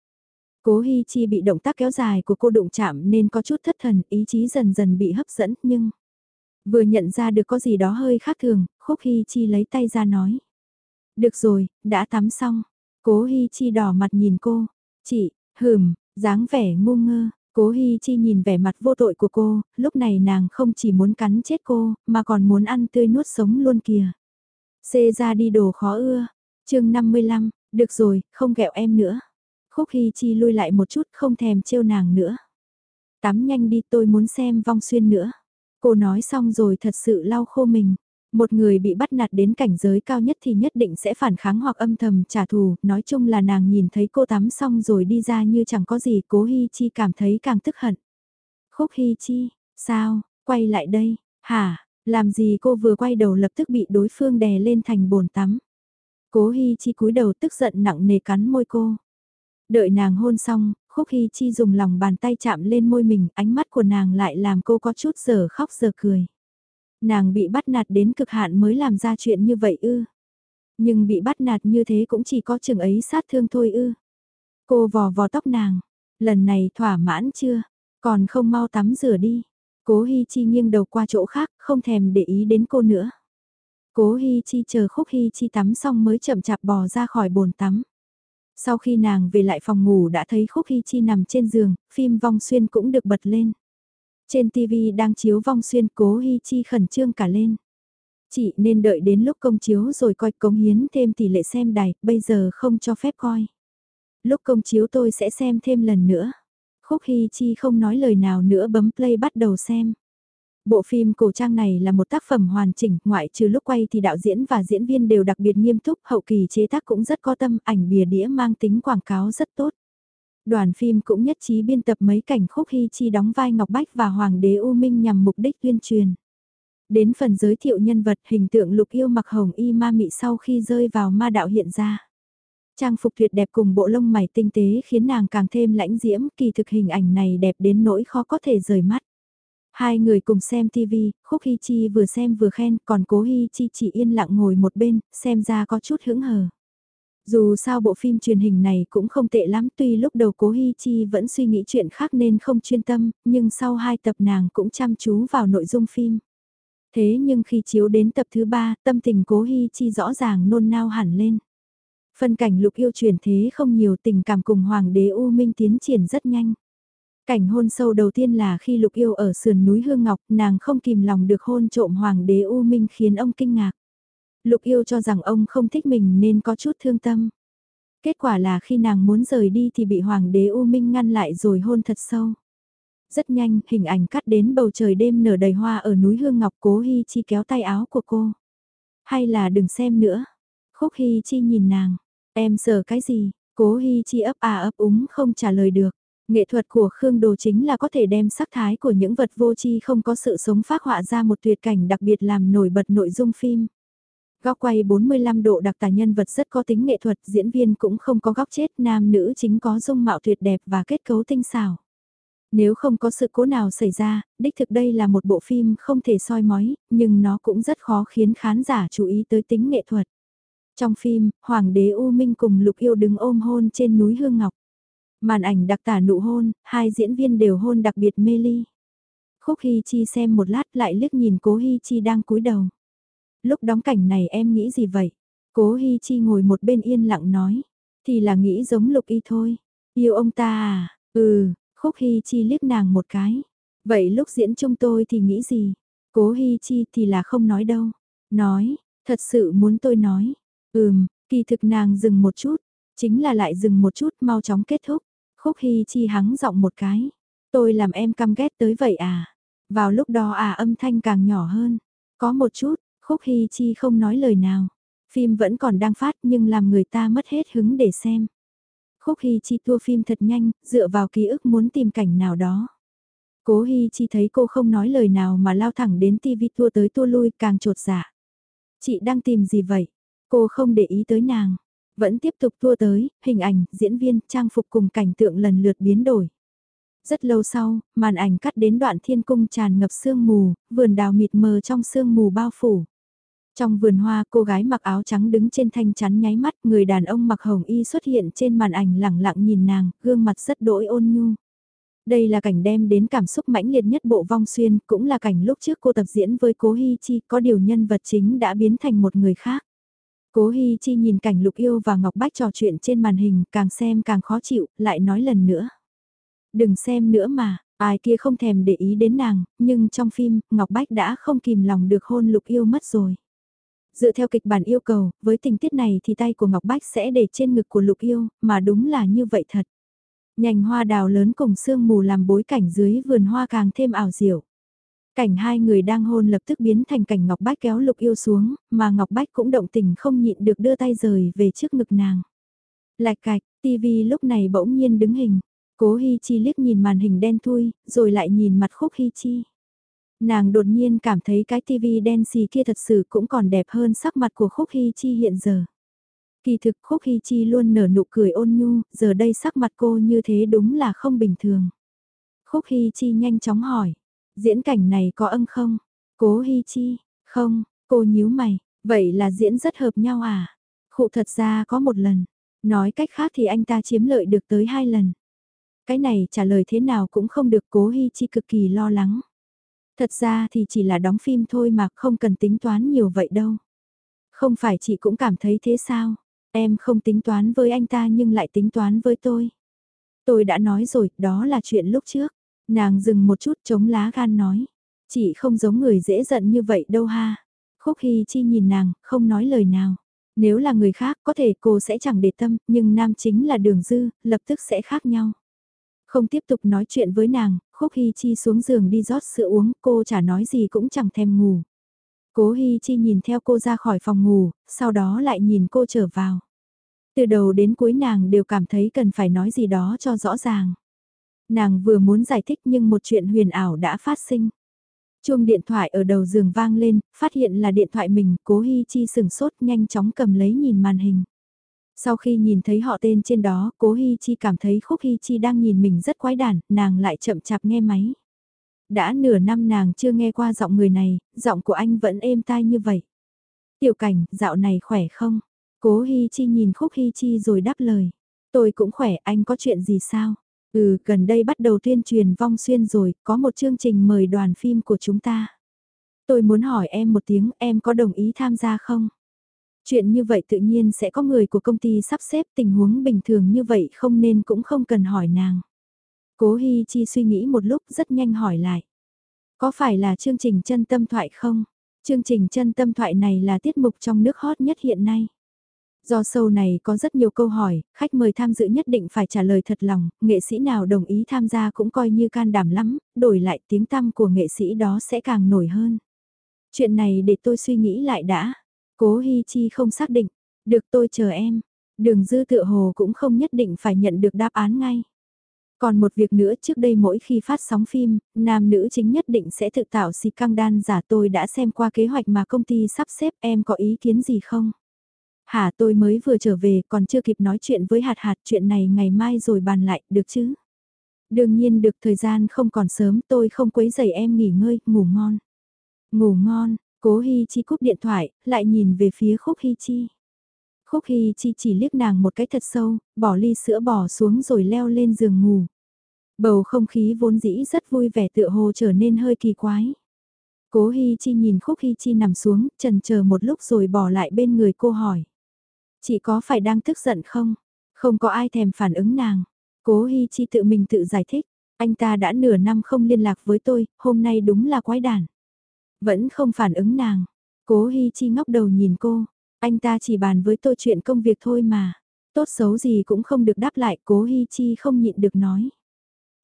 Cố Hi Chi bị động tác kéo dài của cô đụng chạm nên có chút thất thần, ý chí dần dần bị hấp dẫn, nhưng... Vừa nhận ra được có gì đó hơi khác thường, Khúc Hi Chi lấy tay ra nói. Được rồi, đã tắm xong. Cố Hi Chi đỏ mặt nhìn cô. Chị, hừm, dáng vẻ ngu ngơ, Cố Hi Chi nhìn vẻ mặt vô tội của cô, lúc này nàng không chỉ muốn cắn chết cô, mà còn muốn ăn tươi nuốt sống luôn kìa. Xê ra đi đồ khó ưa. chương 55, được rồi, không ghẹo em nữa. Khúc Hi Chi lui lại một chút không thèm trêu nàng nữa. Tắm nhanh đi tôi muốn xem vong xuyên nữa. Cô nói xong rồi thật sự lau khô mình. Một người bị bắt nạt đến cảnh giới cao nhất thì nhất định sẽ phản kháng hoặc âm thầm trả thù, nói chung là nàng nhìn thấy cô tắm xong rồi đi ra như chẳng có gì, cố Hi Chi cảm thấy càng tức hận. Khúc Hi Chi, sao, Quay lại đây, hả, làm gì cô vừa quay đầu lập tức bị đối phương đè lên thành bồn tắm. Cố Hi Chi cúi đầu tức giận nặng nề cắn môi cô. Đợi nàng hôn xong, Khúc Hi Chi dùng lòng bàn tay chạm lên môi mình, ánh mắt của nàng lại làm cô có chút giờ khóc giờ cười. Nàng bị bắt nạt đến cực hạn mới làm ra chuyện như vậy ư. Nhưng bị bắt nạt như thế cũng chỉ có chừng ấy sát thương thôi ư. Cô vò vò tóc nàng, lần này thỏa mãn chưa, còn không mau tắm rửa đi. Cố Hi Chi nghiêng đầu qua chỗ khác, không thèm để ý đến cô nữa. Cố Hi Chi chờ Khúc Hi Chi tắm xong mới chậm chạp bò ra khỏi bồn tắm. Sau khi nàng về lại phòng ngủ đã thấy Khúc Hi Chi nằm trên giường, phim vong xuyên cũng được bật lên. Trên TV đang chiếu vong xuyên Cố Hi Chi khẩn trương cả lên. Chị nên đợi đến lúc công chiếu rồi coi cống hiến thêm tỷ lệ xem đài, bây giờ không cho phép coi. Lúc công chiếu tôi sẽ xem thêm lần nữa. Khúc Hy Chi không nói lời nào nữa bấm play bắt đầu xem. Bộ phim cổ trang này là một tác phẩm hoàn chỉnh, ngoại trừ lúc quay thì đạo diễn và diễn viên đều đặc biệt nghiêm túc, hậu kỳ chế tác cũng rất có tâm, ảnh bìa đĩa mang tính quảng cáo rất tốt. Đoàn phim cũng nhất trí biên tập mấy cảnh khúc hy chi đóng vai Ngọc Bách và Hoàng đế U Minh nhằm mục đích tuyên truyền. Đến phần giới thiệu nhân vật hình tượng lục yêu mặc hồng y ma mị sau khi rơi vào ma đạo hiện ra. Trang phục tuyệt đẹp cùng bộ lông mày tinh tế khiến nàng càng thêm lãnh diễm, kỳ thực hình ảnh này đẹp đến nỗi khó có thể rời mắt. Hai người cùng xem TV, Khúc Hy Chi vừa xem vừa khen, còn Cố Hy Chi chỉ yên lặng ngồi một bên, xem ra có chút hững hờ. Dù sao bộ phim truyền hình này cũng không tệ lắm tuy lúc đầu Cố Hi Chi vẫn suy nghĩ chuyện khác nên không chuyên tâm, nhưng sau hai tập nàng cũng chăm chú vào nội dung phim. Thế nhưng khi chiếu đến tập thứ ba, tâm tình Cố Hi Chi rõ ràng nôn nao hẳn lên. Phân cảnh lục yêu chuyển thế không nhiều tình cảm cùng Hoàng đế U Minh tiến triển rất nhanh. Cảnh hôn sâu đầu tiên là khi lục yêu ở sườn núi Hương Ngọc, nàng không kìm lòng được hôn trộm Hoàng đế U Minh khiến ông kinh ngạc. Lục yêu cho rằng ông không thích mình nên có chút thương tâm. Kết quả là khi nàng muốn rời đi thì bị Hoàng đế U Minh ngăn lại rồi hôn thật sâu. Rất nhanh, hình ảnh cắt đến bầu trời đêm nở đầy hoa ở núi Hương Ngọc cố Hi Chi kéo tay áo của cô. Hay là đừng xem nữa. Khúc Hi Chi nhìn nàng. Em sợ cái gì? Cố Hi Chi ấp à ấp úng không trả lời được. Nghệ thuật của Khương Đồ chính là có thể đem sắc thái của những vật vô tri không có sự sống phát họa ra một tuyệt cảnh đặc biệt làm nổi bật nội dung phim. Góc quay 45 độ đặc tả nhân vật rất có tính nghệ thuật, diễn viên cũng không có góc chết, nam nữ chính có dung mạo tuyệt đẹp và kết cấu tinh xảo. Nếu không có sự cố nào xảy ra, đích thực đây là một bộ phim không thể soi mói, nhưng nó cũng rất khó khiến khán giả chú ý tới tính nghệ thuật. Trong phim, Hoàng đế U Minh cùng Lục Yêu đứng ôm hôn trên núi Hương Ngọc. Màn ảnh đặc tả nụ hôn, hai diễn viên đều hôn đặc biệt mê ly. Khúc Hy Chi xem một lát lại liếc nhìn Cố Hy Chi đang cúi đầu. Lúc đóng cảnh này em nghĩ gì vậy? Cố Hi Chi ngồi một bên yên lặng nói. Thì là nghĩ giống Lục Y thôi. Yêu ông ta à? Ừ, Khúc Hi Chi liếc nàng một cái. Vậy lúc diễn chung tôi thì nghĩ gì? Cố Hi Chi thì là không nói đâu. Nói, thật sự muốn tôi nói. Ừm, kỳ thực nàng dừng một chút. Chính là lại dừng một chút mau chóng kết thúc. Khúc Hi Chi hắng giọng một cái. Tôi làm em căm ghét tới vậy à? Vào lúc đó à âm thanh càng nhỏ hơn. Có một chút, Khúc Hy Chi không nói lời nào. Phim vẫn còn đang phát nhưng làm người ta mất hết hứng để xem. Khúc Hy Chi tua phim thật nhanh, dựa vào ký ức muốn tìm cảnh nào đó. Cố Hy Chi thấy cô không nói lời nào mà lao thẳng đến TV tua tới tua lui càng trột dạ. Chị đang tìm gì vậy? Cô không để ý tới nàng. Vẫn tiếp tục tua tới, hình ảnh, diễn viên, trang phục cùng cảnh tượng lần lượt biến đổi. Rất lâu sau, màn ảnh cắt đến đoạn thiên cung tràn ngập sương mù, vườn đào mịt mờ trong sương mù bao phủ. Trong vườn hoa cô gái mặc áo trắng đứng trên thanh chắn nháy mắt, người đàn ông mặc hồng y xuất hiện trên màn ảnh lẳng lặng nhìn nàng, gương mặt rất đỗi ôn nhu. Đây là cảnh đem đến cảm xúc mãnh liệt nhất bộ vong xuyên, cũng là cảnh lúc trước cô tập diễn với Cố Hi Chi, có điều nhân vật chính đã biến thành một người khác. Cố Hi Chi nhìn cảnh Lục Yêu và Ngọc Bách trò chuyện trên màn hình, càng xem càng khó chịu, lại nói lần nữa. Đừng xem nữa mà, ai kia không thèm để ý đến nàng, nhưng trong phim, Ngọc Bách đã không kìm lòng được hôn Lục Yêu mất rồi. Dựa theo kịch bản yêu cầu, với tình tiết này thì tay của Ngọc Bách sẽ để trên ngực của Lục Yêu, mà đúng là như vậy thật. Nhành hoa đào lớn cùng sương mù làm bối cảnh dưới vườn hoa càng thêm ảo diệu. Cảnh hai người đang hôn lập tức biến thành cảnh Ngọc Bách kéo Lục Yêu xuống, mà Ngọc Bách cũng động tình không nhịn được đưa tay rời về trước ngực nàng. Lạch cạch, TV lúc này bỗng nhiên đứng hình. Cố Hi Chi liếc nhìn màn hình đen thui, rồi lại nhìn mặt Khúc Hi Chi. Nàng đột nhiên cảm thấy cái tivi đen xì kia thật sự cũng còn đẹp hơn sắc mặt của Khúc Hy Chi hiện giờ. Kỳ thực Khúc Hy Chi luôn nở nụ cười ôn nhu, giờ đây sắc mặt cô như thế đúng là không bình thường. Khúc Hy Chi nhanh chóng hỏi, diễn cảnh này có ân không? Cố Hy Chi, không, cô nhíu mày, vậy là diễn rất hợp nhau à? Khụ thật ra có một lần, nói cách khác thì anh ta chiếm lợi được tới hai lần. Cái này trả lời thế nào cũng không được cố Hy Chi cực kỳ lo lắng. Thật ra thì chỉ là đóng phim thôi mà không cần tính toán nhiều vậy đâu. Không phải chị cũng cảm thấy thế sao? Em không tính toán với anh ta nhưng lại tính toán với tôi. Tôi đã nói rồi, đó là chuyện lúc trước. Nàng dừng một chút chống lá gan nói. Chị không giống người dễ giận như vậy đâu ha. Khúc Hy Chi nhìn nàng, không nói lời nào. Nếu là người khác có thể cô sẽ chẳng để tâm, nhưng nam chính là đường dư, lập tức sẽ khác nhau. Không tiếp tục nói chuyện với nàng, Khúc Hy Chi xuống giường đi rót sữa uống, cô chả nói gì cũng chẳng thèm ngủ. Cố Hy Chi nhìn theo cô ra khỏi phòng ngủ, sau đó lại nhìn cô trở vào. Từ đầu đến cuối nàng đều cảm thấy cần phải nói gì đó cho rõ ràng. Nàng vừa muốn giải thích nhưng một chuyện huyền ảo đã phát sinh. Chuông điện thoại ở đầu giường vang lên, phát hiện là điện thoại mình, cố Hi Chi sừng sốt nhanh chóng cầm lấy nhìn màn hình. Sau khi nhìn thấy họ tên trên đó, cố Hi Chi cảm thấy Khúc Hi Chi đang nhìn mình rất quái đản, nàng lại chậm chạp nghe máy. Đã nửa năm nàng chưa nghe qua giọng người này, giọng của anh vẫn êm tai như vậy. Tiểu cảnh, dạo này khỏe không? Cố Hi Chi nhìn Khúc Hi Chi rồi đáp lời. Tôi cũng khỏe, anh có chuyện gì sao? Ừ, gần đây bắt đầu tuyên truyền vong xuyên rồi, có một chương trình mời đoàn phim của chúng ta. Tôi muốn hỏi em một tiếng, em có đồng ý tham gia không? Chuyện như vậy tự nhiên sẽ có người của công ty sắp xếp tình huống bình thường như vậy không nên cũng không cần hỏi nàng. Cố Hi Chi suy nghĩ một lúc rất nhanh hỏi lại. Có phải là chương trình chân tâm thoại không? Chương trình chân tâm thoại này là tiết mục trong nước hot nhất hiện nay. Do sâu này có rất nhiều câu hỏi, khách mời tham dự nhất định phải trả lời thật lòng, nghệ sĩ nào đồng ý tham gia cũng coi như can đảm lắm, đổi lại tiếng tăm của nghệ sĩ đó sẽ càng nổi hơn. Chuyện này để tôi suy nghĩ lại đã. Cố Hi Chi không xác định, được tôi chờ em. Đường dư tựa hồ cũng không nhất định phải nhận được đáp án ngay. Còn một việc nữa trước đây mỗi khi phát sóng phim, nam nữ chính nhất định sẽ tự tạo xì căng đan giả tôi đã xem qua kế hoạch mà công ty sắp xếp em có ý kiến gì không? Hả tôi mới vừa trở về còn chưa kịp nói chuyện với hạt hạt chuyện này ngày mai rồi bàn lại, được chứ? Đương nhiên được thời gian không còn sớm tôi không quấy giày em nghỉ ngơi, ngủ ngon. Ngủ ngon, cố Hi Chi cúp điện thoại, lại nhìn về phía Khúc Hi Chi. Khúc Hi Chi chỉ liếc nàng một cái thật sâu, bỏ ly sữa bỏ xuống rồi leo lên giường ngủ. Bầu không khí vốn dĩ rất vui vẻ tựa hồ trở nên hơi kỳ quái. Cố Hi Chi nhìn Khúc Hi Chi nằm xuống, trần chờ một lúc rồi bỏ lại bên người cô hỏi. Chị có phải đang tức giận không? Không có ai thèm phản ứng nàng. Cố Hi Chi tự mình tự giải thích. Anh ta đã nửa năm không liên lạc với tôi, hôm nay đúng là quái đản. Vẫn không phản ứng nàng. Cố Hi Chi ngóc đầu nhìn cô. Anh ta chỉ bàn với tôi chuyện công việc thôi mà. Tốt xấu gì cũng không được đáp lại, cố Hi Chi không nhịn được nói.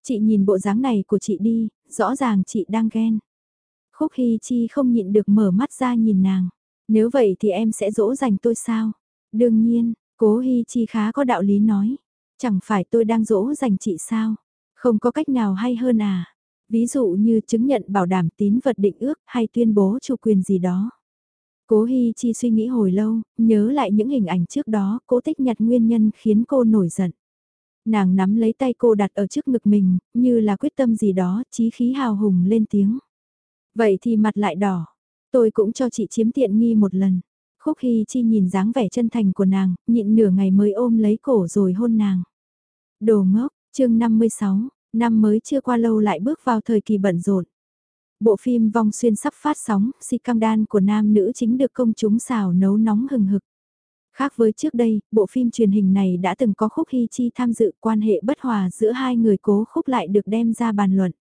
Chị nhìn bộ dáng này của chị đi, rõ ràng chị đang ghen. Khúc Hi Chi không nhịn được mở mắt ra nhìn nàng. Nếu vậy thì em sẽ dỗ dành tôi sao? Đương nhiên, cố Hi Chi khá có đạo lý nói. Chẳng phải tôi đang dỗ dành chị sao? Không có cách nào hay hơn à? Ví dụ như chứng nhận bảo đảm tín vật định ước hay tuyên bố chủ quyền gì đó. Cố Hi Chi suy nghĩ hồi lâu, nhớ lại những hình ảnh trước đó, cố tích nhặt nguyên nhân khiến cô nổi giận. Nàng nắm lấy tay cô đặt ở trước ngực mình, như là quyết tâm gì đó, chí khí hào hùng lên tiếng. Vậy thì mặt lại đỏ, tôi cũng cho chị chiếm tiện nghi một lần. Khúc Hy Chi nhìn dáng vẻ chân thành của nàng, nhịn nửa ngày mới ôm lấy cổ rồi hôn nàng. Đồ ngốc, chương 56, năm mới chưa qua lâu lại bước vào thời kỳ bận rộn. Bộ phim Vong Xuyên sắp phát sóng, si cam đan của nam nữ chính được công chúng xào nấu nóng hừng hực. Khác với trước đây, bộ phim truyền hình này đã từng có Khúc Hy Chi tham dự quan hệ bất hòa giữa hai người cố khúc lại được đem ra bàn luận.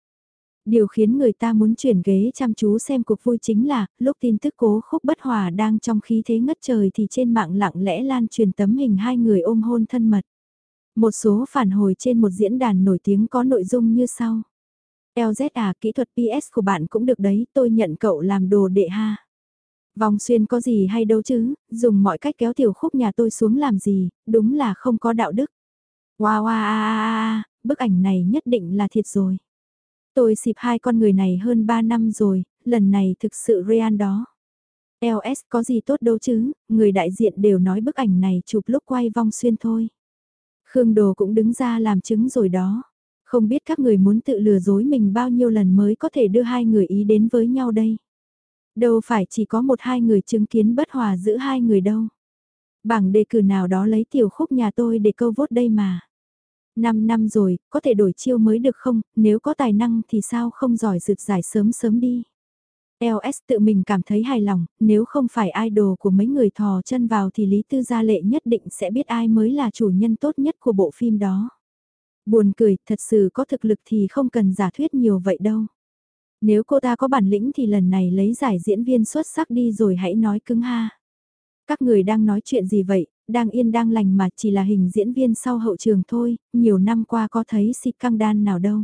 Điều khiến người ta muốn chuyển ghế chăm chú xem cuộc vui chính là, lúc tin tức cố khúc bất hòa đang trong khí thế ngất trời thì trên mạng lặng lẽ lan truyền tấm hình hai người ôm hôn thân mật. Một số phản hồi trên một diễn đàn nổi tiếng có nội dung như sau. LZ à, kỹ thuật PS của bạn cũng được đấy, tôi nhận cậu làm đồ đệ ha. Vòng xuyên có gì hay đâu chứ, dùng mọi cách kéo tiểu khúc nhà tôi xuống làm gì, đúng là không có đạo đức. Wow, wow, wow, bức ảnh này nhất định là thiệt rồi. Tôi xịp hai con người này hơn 3 năm rồi, lần này thực sự real đó. LS có gì tốt đâu chứ, người đại diện đều nói bức ảnh này chụp lúc quay vong xuyên thôi. Khương Đồ cũng đứng ra làm chứng rồi đó. Không biết các người muốn tự lừa dối mình bao nhiêu lần mới có thể đưa hai người ý đến với nhau đây. Đâu phải chỉ có một hai người chứng kiến bất hòa giữa hai người đâu. Bảng đề cử nào đó lấy tiểu khúc nhà tôi để câu vốt đây mà. Năm năm rồi, có thể đổi chiêu mới được không, nếu có tài năng thì sao không giỏi rượt giải sớm sớm đi. LS tự mình cảm thấy hài lòng, nếu không phải idol của mấy người thò chân vào thì Lý Tư Gia Lệ nhất định sẽ biết ai mới là chủ nhân tốt nhất của bộ phim đó. Buồn cười, thật sự có thực lực thì không cần giả thuyết nhiều vậy đâu. Nếu cô ta có bản lĩnh thì lần này lấy giải diễn viên xuất sắc đi rồi hãy nói cứng ha. Các người đang nói chuyện gì vậy, đang yên đang lành mà chỉ là hình diễn viên sau hậu trường thôi, nhiều năm qua có thấy si căng đan nào đâu.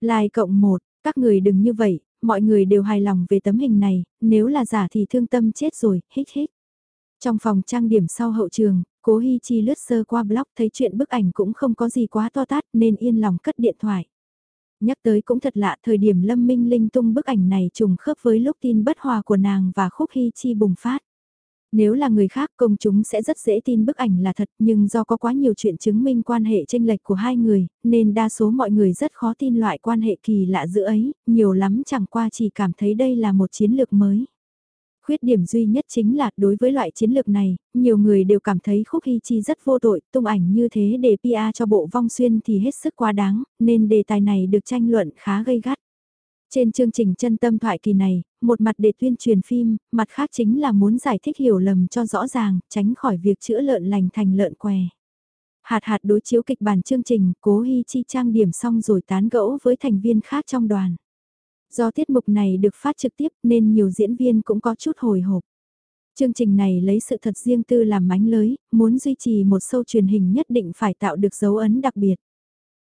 Lai cộng một, các người đừng như vậy, mọi người đều hài lòng về tấm hình này, nếu là giả thì thương tâm chết rồi, hích hích. Trong phòng trang điểm sau hậu trường, cố Hi Chi lướt sơ qua blog thấy chuyện bức ảnh cũng không có gì quá to tát nên yên lòng cất điện thoại. Nhắc tới cũng thật lạ thời điểm Lâm Minh Linh tung bức ảnh này trùng khớp với lúc tin bất hòa của nàng và khúc Hi Chi bùng phát. Nếu là người khác công chúng sẽ rất dễ tin bức ảnh là thật nhưng do có quá nhiều chuyện chứng minh quan hệ tranh lệch của hai người nên đa số mọi người rất khó tin loại quan hệ kỳ lạ giữa ấy, nhiều lắm chẳng qua chỉ cảm thấy đây là một chiến lược mới. Khuyết điểm duy nhất chính là đối với loại chiến lược này, nhiều người đều cảm thấy Khúc Hy Chi rất vô tội, tung ảnh như thế để PR cho bộ vong xuyên thì hết sức quá đáng, nên đề tài này được tranh luận khá gây gắt. Trên chương trình chân tâm thoại kỳ này, một mặt để tuyên truyền phim, mặt khác chính là muốn giải thích hiểu lầm cho rõ ràng, tránh khỏi việc chữa lợn lành thành lợn què. Hạt hạt đối chiếu kịch bản chương trình, cố hy chi trang điểm xong rồi tán gẫu với thành viên khác trong đoàn. Do tiết mục này được phát trực tiếp nên nhiều diễn viên cũng có chút hồi hộp. Chương trình này lấy sự thật riêng tư làm mánh lưới muốn duy trì một show truyền hình nhất định phải tạo được dấu ấn đặc biệt.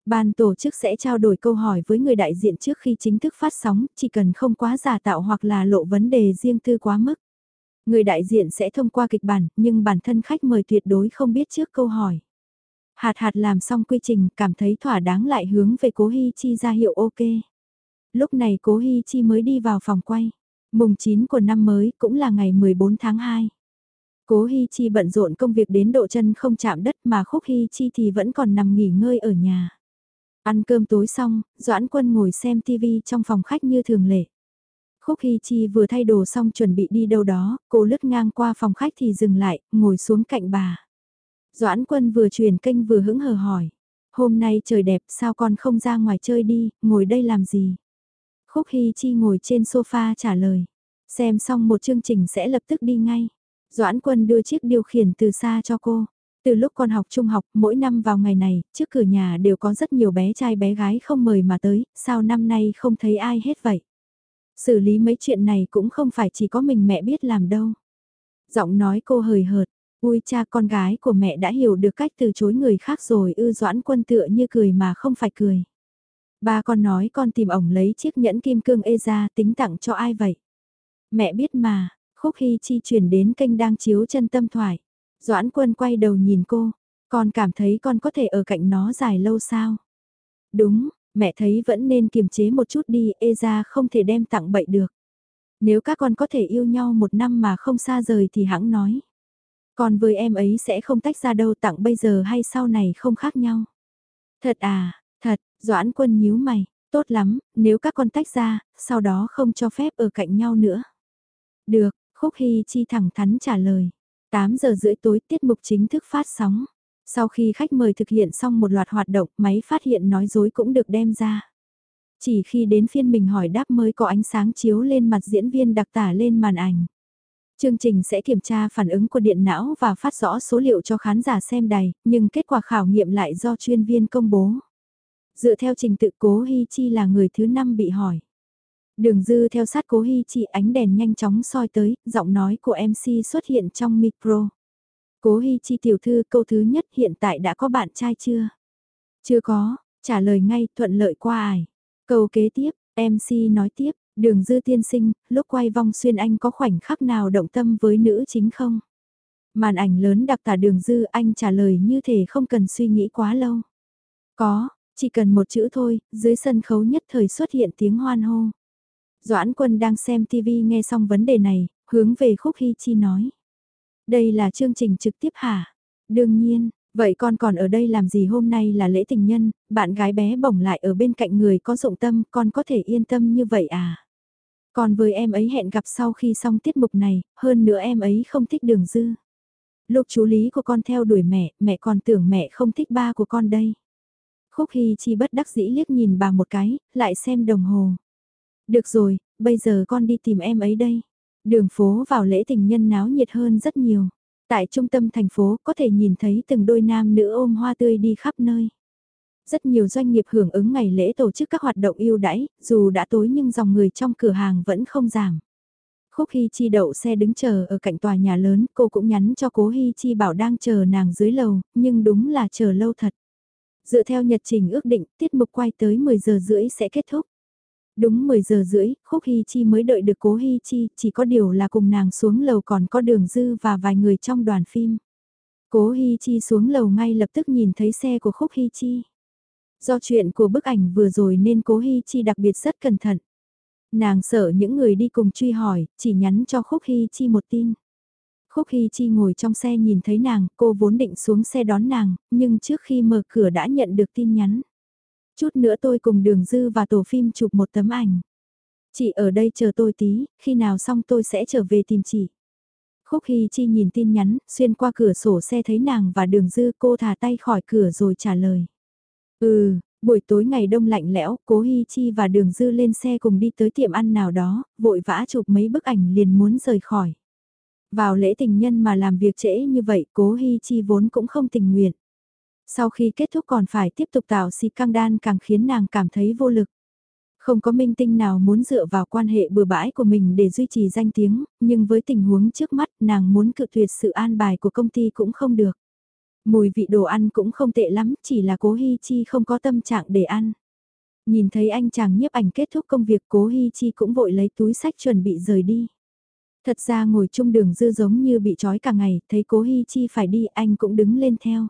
Ban tổ chức sẽ trao đổi câu hỏi với người đại diện trước khi chính thức phát sóng, chỉ cần không quá giả tạo hoặc là lộ vấn đề riêng tư quá mức. Người đại diện sẽ thông qua kịch bản, nhưng bản thân khách mời tuyệt đối không biết trước câu hỏi. Hạt hạt làm xong quy trình, cảm thấy thỏa đáng lại hướng về cố Hi Chi ra hiệu ok. Lúc này cố Hi Chi mới đi vào phòng quay. Mùng 9 của năm mới cũng là ngày 14 tháng 2. Cố Hi Chi bận rộn công việc đến độ chân không chạm đất mà Khúc Hi Chi thì vẫn còn nằm nghỉ ngơi ở nhà. Ăn cơm tối xong, Doãn Quân ngồi xem TV trong phòng khách như thường lệ. Khúc Hy Chi vừa thay đồ xong chuẩn bị đi đâu đó, cô lướt ngang qua phòng khách thì dừng lại, ngồi xuống cạnh bà. Doãn Quân vừa truyền kênh vừa hững hờ hỏi. Hôm nay trời đẹp sao con không ra ngoài chơi đi, ngồi đây làm gì? Khúc Hy Chi ngồi trên sofa trả lời. Xem xong một chương trình sẽ lập tức đi ngay. Doãn Quân đưa chiếc điều khiển từ xa cho cô. Từ lúc con học trung học, mỗi năm vào ngày này, trước cửa nhà đều có rất nhiều bé trai bé gái không mời mà tới, sao năm nay không thấy ai hết vậy? Xử lý mấy chuyện này cũng không phải chỉ có mình mẹ biết làm đâu. Giọng nói cô hời hợt, ui cha con gái của mẹ đã hiểu được cách từ chối người khác rồi ư doãn quân tựa như cười mà không phải cười. Ba con nói con tìm ổng lấy chiếc nhẫn kim cương ê ra tính tặng cho ai vậy? Mẹ biết mà, khúc hy chi chuyển đến kênh đang chiếu chân tâm thoại. Doãn quân quay đầu nhìn cô, con cảm thấy con có thể ở cạnh nó dài lâu sao? Đúng, mẹ thấy vẫn nên kiềm chế một chút đi, ê ra không thể đem tặng bậy được. Nếu các con có thể yêu nhau một năm mà không xa rời thì hãng nói. Còn với em ấy sẽ không tách ra đâu tặng bây giờ hay sau này không khác nhau. Thật à, thật, Doãn quân nhíu mày, tốt lắm, nếu các con tách ra, sau đó không cho phép ở cạnh nhau nữa. Được, Khúc Hy Chi thẳng thắn trả lời. 8 giờ rưỡi tối tiết mục chính thức phát sóng. Sau khi khách mời thực hiện xong một loạt hoạt động, máy phát hiện nói dối cũng được đem ra. Chỉ khi đến phiên mình hỏi đáp mới có ánh sáng chiếu lên mặt diễn viên đặc tả lên màn ảnh. Chương trình sẽ kiểm tra phản ứng của điện não và phát rõ số liệu cho khán giả xem đài, nhưng kết quả khảo nghiệm lại do chuyên viên công bố. Dựa theo trình tự cố Hi Chi là người thứ năm bị hỏi. Đường dư theo sát cố hy chị ánh đèn nhanh chóng soi tới, giọng nói của MC xuất hiện trong micro. Cố hy chi tiểu thư câu thứ nhất hiện tại đã có bạn trai chưa? Chưa có, trả lời ngay thuận lợi qua ải. Câu kế tiếp, MC nói tiếp, đường dư tiên sinh, lúc quay vong xuyên anh có khoảnh khắc nào động tâm với nữ chính không? Màn ảnh lớn đặc tả đường dư anh trả lời như thể không cần suy nghĩ quá lâu. Có, Chỉ cần một chữ thôi, dưới sân khấu nhất thời xuất hiện tiếng hoan hô. Doãn quân đang xem TV nghe xong vấn đề này, hướng về Khúc Hy Chi nói. Đây là chương trình trực tiếp hả? Đương nhiên, vậy con còn ở đây làm gì hôm nay là lễ tình nhân, bạn gái bé bổng lại ở bên cạnh người có dụng tâm, con có thể yên tâm như vậy à? Còn với em ấy hẹn gặp sau khi xong tiết mục này, hơn nữa em ấy không thích đường dư. Lúc chú lý của con theo đuổi mẹ, mẹ còn tưởng mẹ không thích ba của con đây. Khúc Hy Chi bất đắc dĩ liếc nhìn bà một cái, lại xem đồng hồ. Được rồi, bây giờ con đi tìm em ấy đây. Đường phố vào lễ tình nhân náo nhiệt hơn rất nhiều. Tại trung tâm thành phố có thể nhìn thấy từng đôi nam nữ ôm hoa tươi đi khắp nơi. Rất nhiều doanh nghiệp hưởng ứng ngày lễ tổ chức các hoạt động yêu đãi, dù đã tối nhưng dòng người trong cửa hàng vẫn không giảm. Khúc Hy Chi đậu xe đứng chờ ở cạnh tòa nhà lớn, cô cũng nhắn cho cố Hy Chi bảo đang chờ nàng dưới lầu, nhưng đúng là chờ lâu thật. Dựa theo nhật trình ước định, tiết mục quay tới 10 giờ rưỡi sẽ kết thúc. Đúng 10 giờ rưỡi, Khúc Hy Chi mới đợi được cố Hy Chi, chỉ có điều là cùng nàng xuống lầu còn có đường dư và vài người trong đoàn phim. Cố Hy Chi xuống lầu ngay lập tức nhìn thấy xe của Khúc Hy Chi. Do chuyện của bức ảnh vừa rồi nên cố Hy Chi đặc biệt rất cẩn thận. Nàng sợ những người đi cùng truy hỏi, chỉ nhắn cho Khúc Hy Chi một tin. Khúc Hy Chi ngồi trong xe nhìn thấy nàng, cô vốn định xuống xe đón nàng, nhưng trước khi mở cửa đã nhận được tin nhắn. Chút nữa tôi cùng Đường Dư và tổ phim chụp một tấm ảnh. Chị ở đây chờ tôi tí, khi nào xong tôi sẽ trở về tìm chị. Khúc Hy Chi nhìn tin nhắn, xuyên qua cửa sổ xe thấy nàng và Đường Dư cô thả tay khỏi cửa rồi trả lời. Ừ, buổi tối ngày đông lạnh lẽo, cố Hi Chi và Đường Dư lên xe cùng đi tới tiệm ăn nào đó, vội vã chụp mấy bức ảnh liền muốn rời khỏi. Vào lễ tình nhân mà làm việc trễ như vậy, cố Hi Chi vốn cũng không tình nguyện. Sau khi kết thúc còn phải tiếp tục tạo si căng đan càng khiến nàng cảm thấy vô lực. Không có minh tinh nào muốn dựa vào quan hệ bừa bãi của mình để duy trì danh tiếng, nhưng với tình huống trước mắt nàng muốn cự tuyệt sự an bài của công ty cũng không được. Mùi vị đồ ăn cũng không tệ lắm, chỉ là cố Hi Chi không có tâm trạng để ăn. Nhìn thấy anh chàng nhiếp ảnh kết thúc công việc cố Hi Chi cũng vội lấy túi sách chuẩn bị rời đi. Thật ra ngồi chung đường dư giống như bị trói cả ngày, thấy cố Hi Chi phải đi anh cũng đứng lên theo.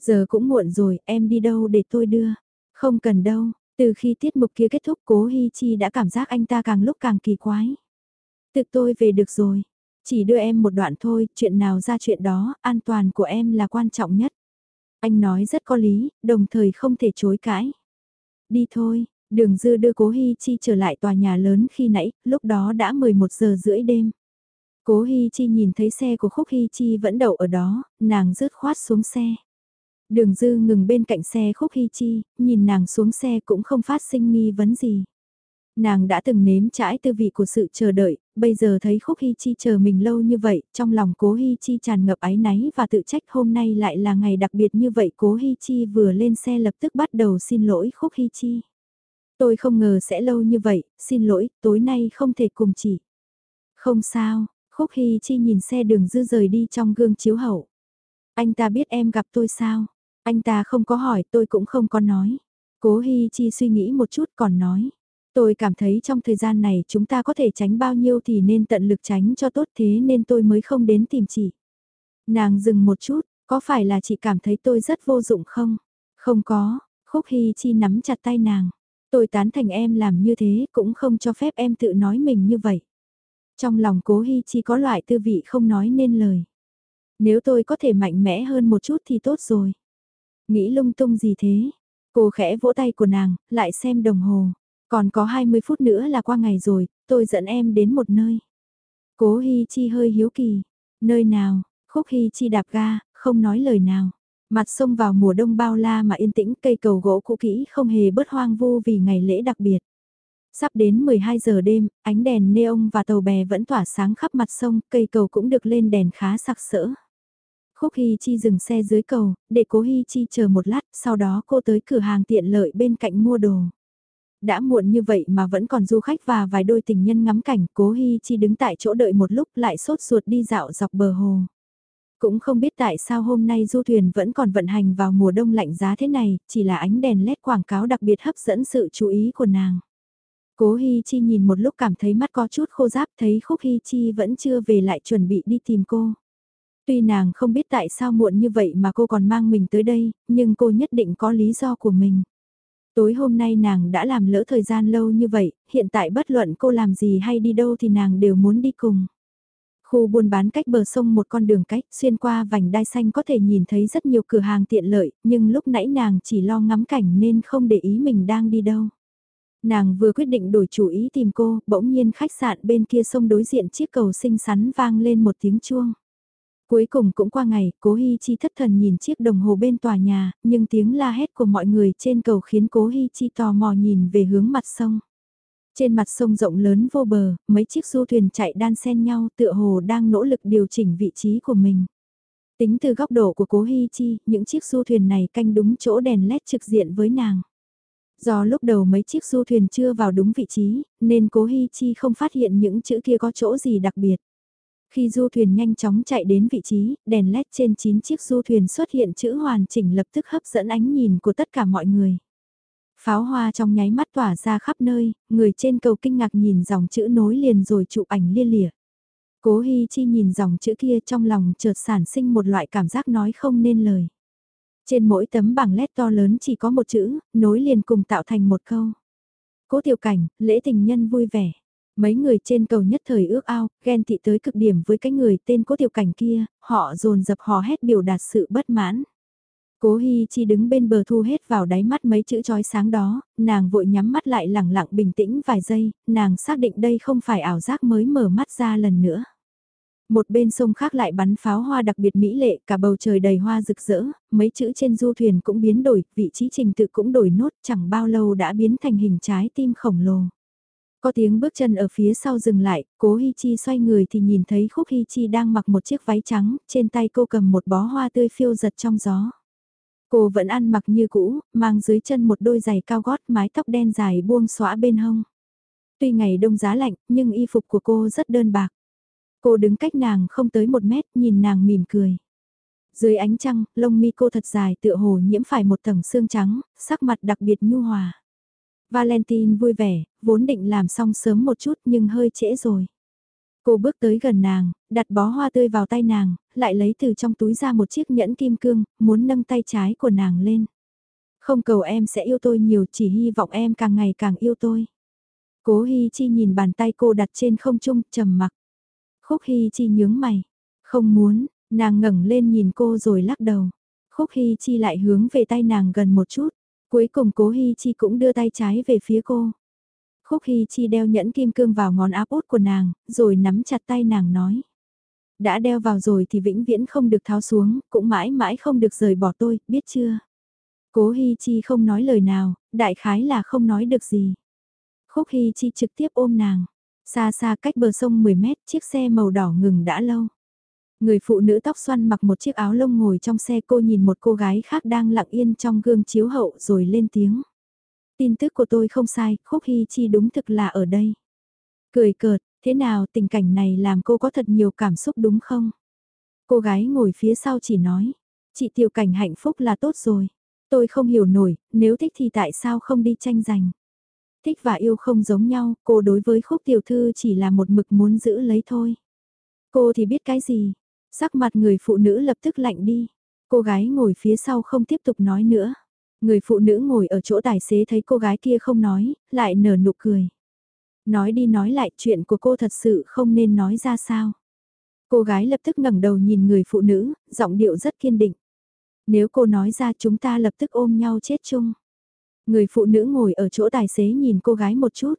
Giờ cũng muộn rồi, em đi đâu để tôi đưa? Không cần đâu, từ khi tiết mục kia kết thúc cố Hi Chi đã cảm giác anh ta càng lúc càng kỳ quái. Tự tôi về được rồi, chỉ đưa em một đoạn thôi, chuyện nào ra chuyện đó, an toàn của em là quan trọng nhất. Anh nói rất có lý, đồng thời không thể chối cãi. Đi thôi, đường dư đưa cố Hi Chi trở lại tòa nhà lớn khi nãy, lúc đó đã 11 giờ rưỡi đêm. Cố Hi Chi nhìn thấy xe của Khúc Hi Chi vẫn đậu ở đó, nàng rớt khoát xuống xe. Đường dư ngừng bên cạnh xe Khúc Hi Chi, nhìn nàng xuống xe cũng không phát sinh nghi vấn gì. Nàng đã từng nếm trải tư vị của sự chờ đợi, bây giờ thấy Khúc Hy Chi chờ mình lâu như vậy, trong lòng Cố Hy Chi tràn ngập áy náy và tự trách hôm nay lại là ngày đặc biệt như vậy. Cố Hy Chi vừa lên xe lập tức bắt đầu xin lỗi Khúc Hy Chi. Tôi không ngờ sẽ lâu như vậy, xin lỗi, tối nay không thể cùng chị. Không sao, Khúc Hy Chi nhìn xe đường dư rời đi trong gương chiếu hậu. Anh ta biết em gặp tôi sao? Anh ta không có hỏi tôi cũng không có nói. Cố hi Chi suy nghĩ một chút còn nói. Tôi cảm thấy trong thời gian này chúng ta có thể tránh bao nhiêu thì nên tận lực tránh cho tốt thế nên tôi mới không đến tìm chị. Nàng dừng một chút, có phải là chị cảm thấy tôi rất vô dụng không? Không có, Khúc hi Chi nắm chặt tay nàng. Tôi tán thành em làm như thế cũng không cho phép em tự nói mình như vậy. Trong lòng cố hi Chi có loại tư vị không nói nên lời. Nếu tôi có thể mạnh mẽ hơn một chút thì tốt rồi. Nghĩ lung tung gì thế? Cô khẽ vỗ tay của nàng, lại xem đồng hồ. Còn có 20 phút nữa là qua ngày rồi, tôi dẫn em đến một nơi. Cố Hi Chi hơi hiếu kỳ. Nơi nào, Khúc Hi Chi đạp ga, không nói lời nào. Mặt sông vào mùa đông bao la mà yên tĩnh cây cầu gỗ cũ kỹ không hề bớt hoang vu vì ngày lễ đặc biệt. Sắp đến 12 giờ đêm, ánh đèn neon và tàu bè vẫn tỏa sáng khắp mặt sông, cây cầu cũng được lên đèn khá sặc sỡ. Khúc Hi Chi dừng xe dưới cầu, để cố Hi Chi chờ một lát, sau đó cô tới cửa hàng tiện lợi bên cạnh mua đồ. Đã muộn như vậy mà vẫn còn du khách và vài đôi tình nhân ngắm cảnh, cố Hi Chi đứng tại chỗ đợi một lúc lại sốt ruột đi dạo dọc bờ hồ. Cũng không biết tại sao hôm nay du thuyền vẫn còn vận hành vào mùa đông lạnh giá thế này, chỉ là ánh đèn led quảng cáo đặc biệt hấp dẫn sự chú ý của nàng. Cố Hi Chi nhìn một lúc cảm thấy mắt có chút khô ráp thấy Khúc Hi Chi vẫn chưa về lại chuẩn bị đi tìm cô. Tuy nàng không biết tại sao muộn như vậy mà cô còn mang mình tới đây, nhưng cô nhất định có lý do của mình. Tối hôm nay nàng đã làm lỡ thời gian lâu như vậy, hiện tại bất luận cô làm gì hay đi đâu thì nàng đều muốn đi cùng. Khu buôn bán cách bờ sông một con đường cách, xuyên qua vành đai xanh có thể nhìn thấy rất nhiều cửa hàng tiện lợi, nhưng lúc nãy nàng chỉ lo ngắm cảnh nên không để ý mình đang đi đâu. Nàng vừa quyết định đổi chủ ý tìm cô, bỗng nhiên khách sạn bên kia sông đối diện chiếc cầu xinh xắn vang lên một tiếng chuông. Cuối cùng cũng qua ngày, cố Hi Chi thất thần nhìn chiếc đồng hồ bên tòa nhà, nhưng tiếng la hét của mọi người trên cầu khiến cố Hi Chi tò mò nhìn về hướng mặt sông. Trên mặt sông rộng lớn vô bờ, mấy chiếc du thuyền chạy đan xen nhau tựa hồ đang nỗ lực điều chỉnh vị trí của mình. Tính từ góc độ của cố Hi Chi, những chiếc du thuyền này canh đúng chỗ đèn led trực diện với nàng. Do lúc đầu mấy chiếc du thuyền chưa vào đúng vị trí, nên cố Hi Chi không phát hiện những chữ kia có chỗ gì đặc biệt. Khi du thuyền nhanh chóng chạy đến vị trí, đèn led trên 9 chiếc du thuyền xuất hiện chữ hoàn chỉnh lập tức hấp dẫn ánh nhìn của tất cả mọi người. Pháo hoa trong nháy mắt tỏa ra khắp nơi, người trên cầu kinh ngạc nhìn dòng chữ nối liền rồi chụp ảnh liên lịa. Cố Hi Chi nhìn dòng chữ kia trong lòng chợt sản sinh một loại cảm giác nói không nên lời. Trên mỗi tấm bảng led to lớn chỉ có một chữ, nối liền cùng tạo thành một câu. Cố tiểu cảnh, lễ tình nhân vui vẻ. Mấy người trên cầu nhất thời ước ao, ghen tị tới cực điểm với cái người tên cố tiểu cảnh kia, họ dồn dập hò hét biểu đạt sự bất mãn. Cố Hi Chi đứng bên bờ thu hết vào đáy mắt mấy chữ chói sáng đó, nàng vội nhắm mắt lại lẳng lặng bình tĩnh vài giây, nàng xác định đây không phải ảo giác mới mở mắt ra lần nữa. Một bên sông khác lại bắn pháo hoa đặc biệt mỹ lệ, cả bầu trời đầy hoa rực rỡ, mấy chữ trên du thuyền cũng biến đổi, vị trí trình tự cũng đổi nốt, chẳng bao lâu đã biến thành hình trái tim khổng lồ. Có tiếng bước chân ở phía sau dừng lại, cố Hi Chi xoay người thì nhìn thấy Khúc Hi Chi đang mặc một chiếc váy trắng, trên tay cô cầm một bó hoa tươi phiêu giật trong gió. Cô vẫn ăn mặc như cũ, mang dưới chân một đôi giày cao gót mái tóc đen dài buông xõa bên hông. Tuy ngày đông giá lạnh, nhưng y phục của cô rất đơn bạc. Cô đứng cách nàng không tới một mét, nhìn nàng mỉm cười. Dưới ánh trăng, lông mi cô thật dài tựa hồ nhiễm phải một tầng xương trắng, sắc mặt đặc biệt nhu hòa. Valentine vui vẻ, vốn định làm xong sớm một chút nhưng hơi trễ rồi. Cô bước tới gần nàng, đặt bó hoa tươi vào tay nàng, lại lấy từ trong túi ra một chiếc nhẫn kim cương, muốn nâng tay trái của nàng lên. Không cầu em sẽ yêu tôi nhiều, chỉ hy vọng em càng ngày càng yêu tôi. Cố Hi Chi nhìn bàn tay cô đặt trên không trung, trầm mặc. Khúc Hi Chi nhướng mày. Không muốn, nàng ngẩng lên nhìn cô rồi lắc đầu. Khúc Hi Chi lại hướng về tay nàng gần một chút. Cuối cùng Cố Hi Chi cũng đưa tay trái về phía cô. Khúc Hy Chi đeo nhẫn kim cương vào ngón áp út của nàng, rồi nắm chặt tay nàng nói. Đã đeo vào rồi thì vĩnh viễn không được tháo xuống, cũng mãi mãi không được rời bỏ tôi, biết chưa? Cố Hy Chi không nói lời nào, đại khái là không nói được gì. Khúc Hy Chi trực tiếp ôm nàng. Xa xa cách bờ sông 10 mét, chiếc xe màu đỏ ngừng đã lâu. Người phụ nữ tóc xoăn mặc một chiếc áo lông ngồi trong xe cô nhìn một cô gái khác đang lặng yên trong gương chiếu hậu rồi lên tiếng. Tin tức của tôi không sai, Khúc Hy Chi đúng thực là ở đây. Cười cợt, thế nào tình cảnh này làm cô có thật nhiều cảm xúc đúng không? Cô gái ngồi phía sau chỉ nói, chị tiểu cảnh hạnh phúc là tốt rồi. Tôi không hiểu nổi, nếu thích thì tại sao không đi tranh giành? Thích và yêu không giống nhau, cô đối với khúc tiểu thư chỉ là một mực muốn giữ lấy thôi. Cô thì biết cái gì? Sắc mặt người phụ nữ lập tức lạnh đi. Cô gái ngồi phía sau không tiếp tục nói nữa. Người phụ nữ ngồi ở chỗ tài xế thấy cô gái kia không nói, lại nở nụ cười. Nói đi nói lại chuyện của cô thật sự không nên nói ra sao. Cô gái lập tức ngẩng đầu nhìn người phụ nữ, giọng điệu rất kiên định. Nếu cô nói ra chúng ta lập tức ôm nhau chết chung. Người phụ nữ ngồi ở chỗ tài xế nhìn cô gái một chút.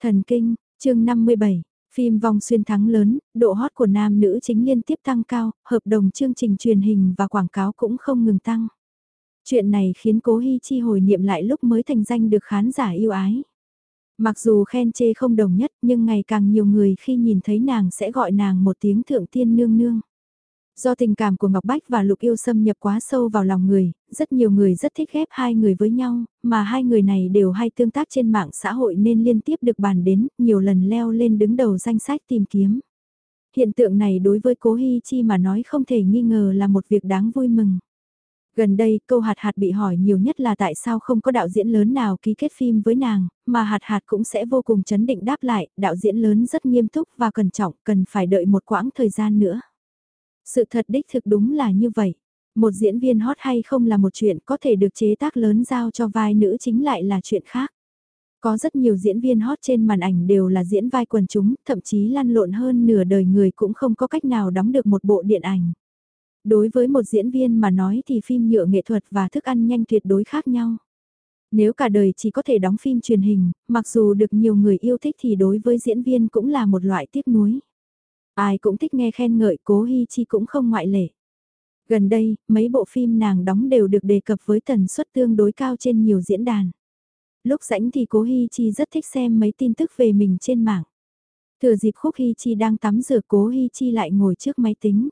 Thần kinh, chương 57, phim vòng xuyên thắng lớn, độ hot của nam nữ chính liên tiếp tăng cao, hợp đồng chương trình truyền hình và quảng cáo cũng không ngừng tăng. Chuyện này khiến cố Hi Chi hồi niệm lại lúc mới thành danh được khán giả yêu ái. Mặc dù khen chê không đồng nhất nhưng ngày càng nhiều người khi nhìn thấy nàng sẽ gọi nàng một tiếng thượng tiên nương nương. Do tình cảm của Ngọc Bách và Lục Yêu xâm nhập quá sâu vào lòng người, rất nhiều người rất thích ghép hai người với nhau, mà hai người này đều hay tương tác trên mạng xã hội nên liên tiếp được bàn đến, nhiều lần leo lên đứng đầu danh sách tìm kiếm. Hiện tượng này đối với Cố Hi Chi mà nói không thể nghi ngờ là một việc đáng vui mừng. Gần đây, câu hạt hạt bị hỏi nhiều nhất là tại sao không có đạo diễn lớn nào ký kết phim với nàng, mà hạt hạt cũng sẽ vô cùng chấn định đáp lại, đạo diễn lớn rất nghiêm túc và cẩn trọng, cần phải đợi một quãng thời gian nữa. Sự thật đích thực đúng là như vậy. Một diễn viên hot hay không là một chuyện có thể được chế tác lớn giao cho vai nữ chính lại là chuyện khác. Có rất nhiều diễn viên hot trên màn ảnh đều là diễn vai quần chúng, thậm chí lăn lộn hơn nửa đời người cũng không có cách nào đóng được một bộ điện ảnh. Đối với một diễn viên mà nói thì phim nhựa nghệ thuật và thức ăn nhanh tuyệt đối khác nhau. Nếu cả đời chỉ có thể đóng phim truyền hình, mặc dù được nhiều người yêu thích thì đối với diễn viên cũng là một loại tiếc nuối. Ai cũng thích nghe khen ngợi cố Hi Chi cũng không ngoại lệ. Gần đây, mấy bộ phim nàng đóng đều được đề cập với tần suất tương đối cao trên nhiều diễn đàn. Lúc rảnh thì cố Hi Chi rất thích xem mấy tin tức về mình trên mạng. Thừa dịp khúc Hi Chi đang tắm rửa cố Hi Chi lại ngồi trước máy tính.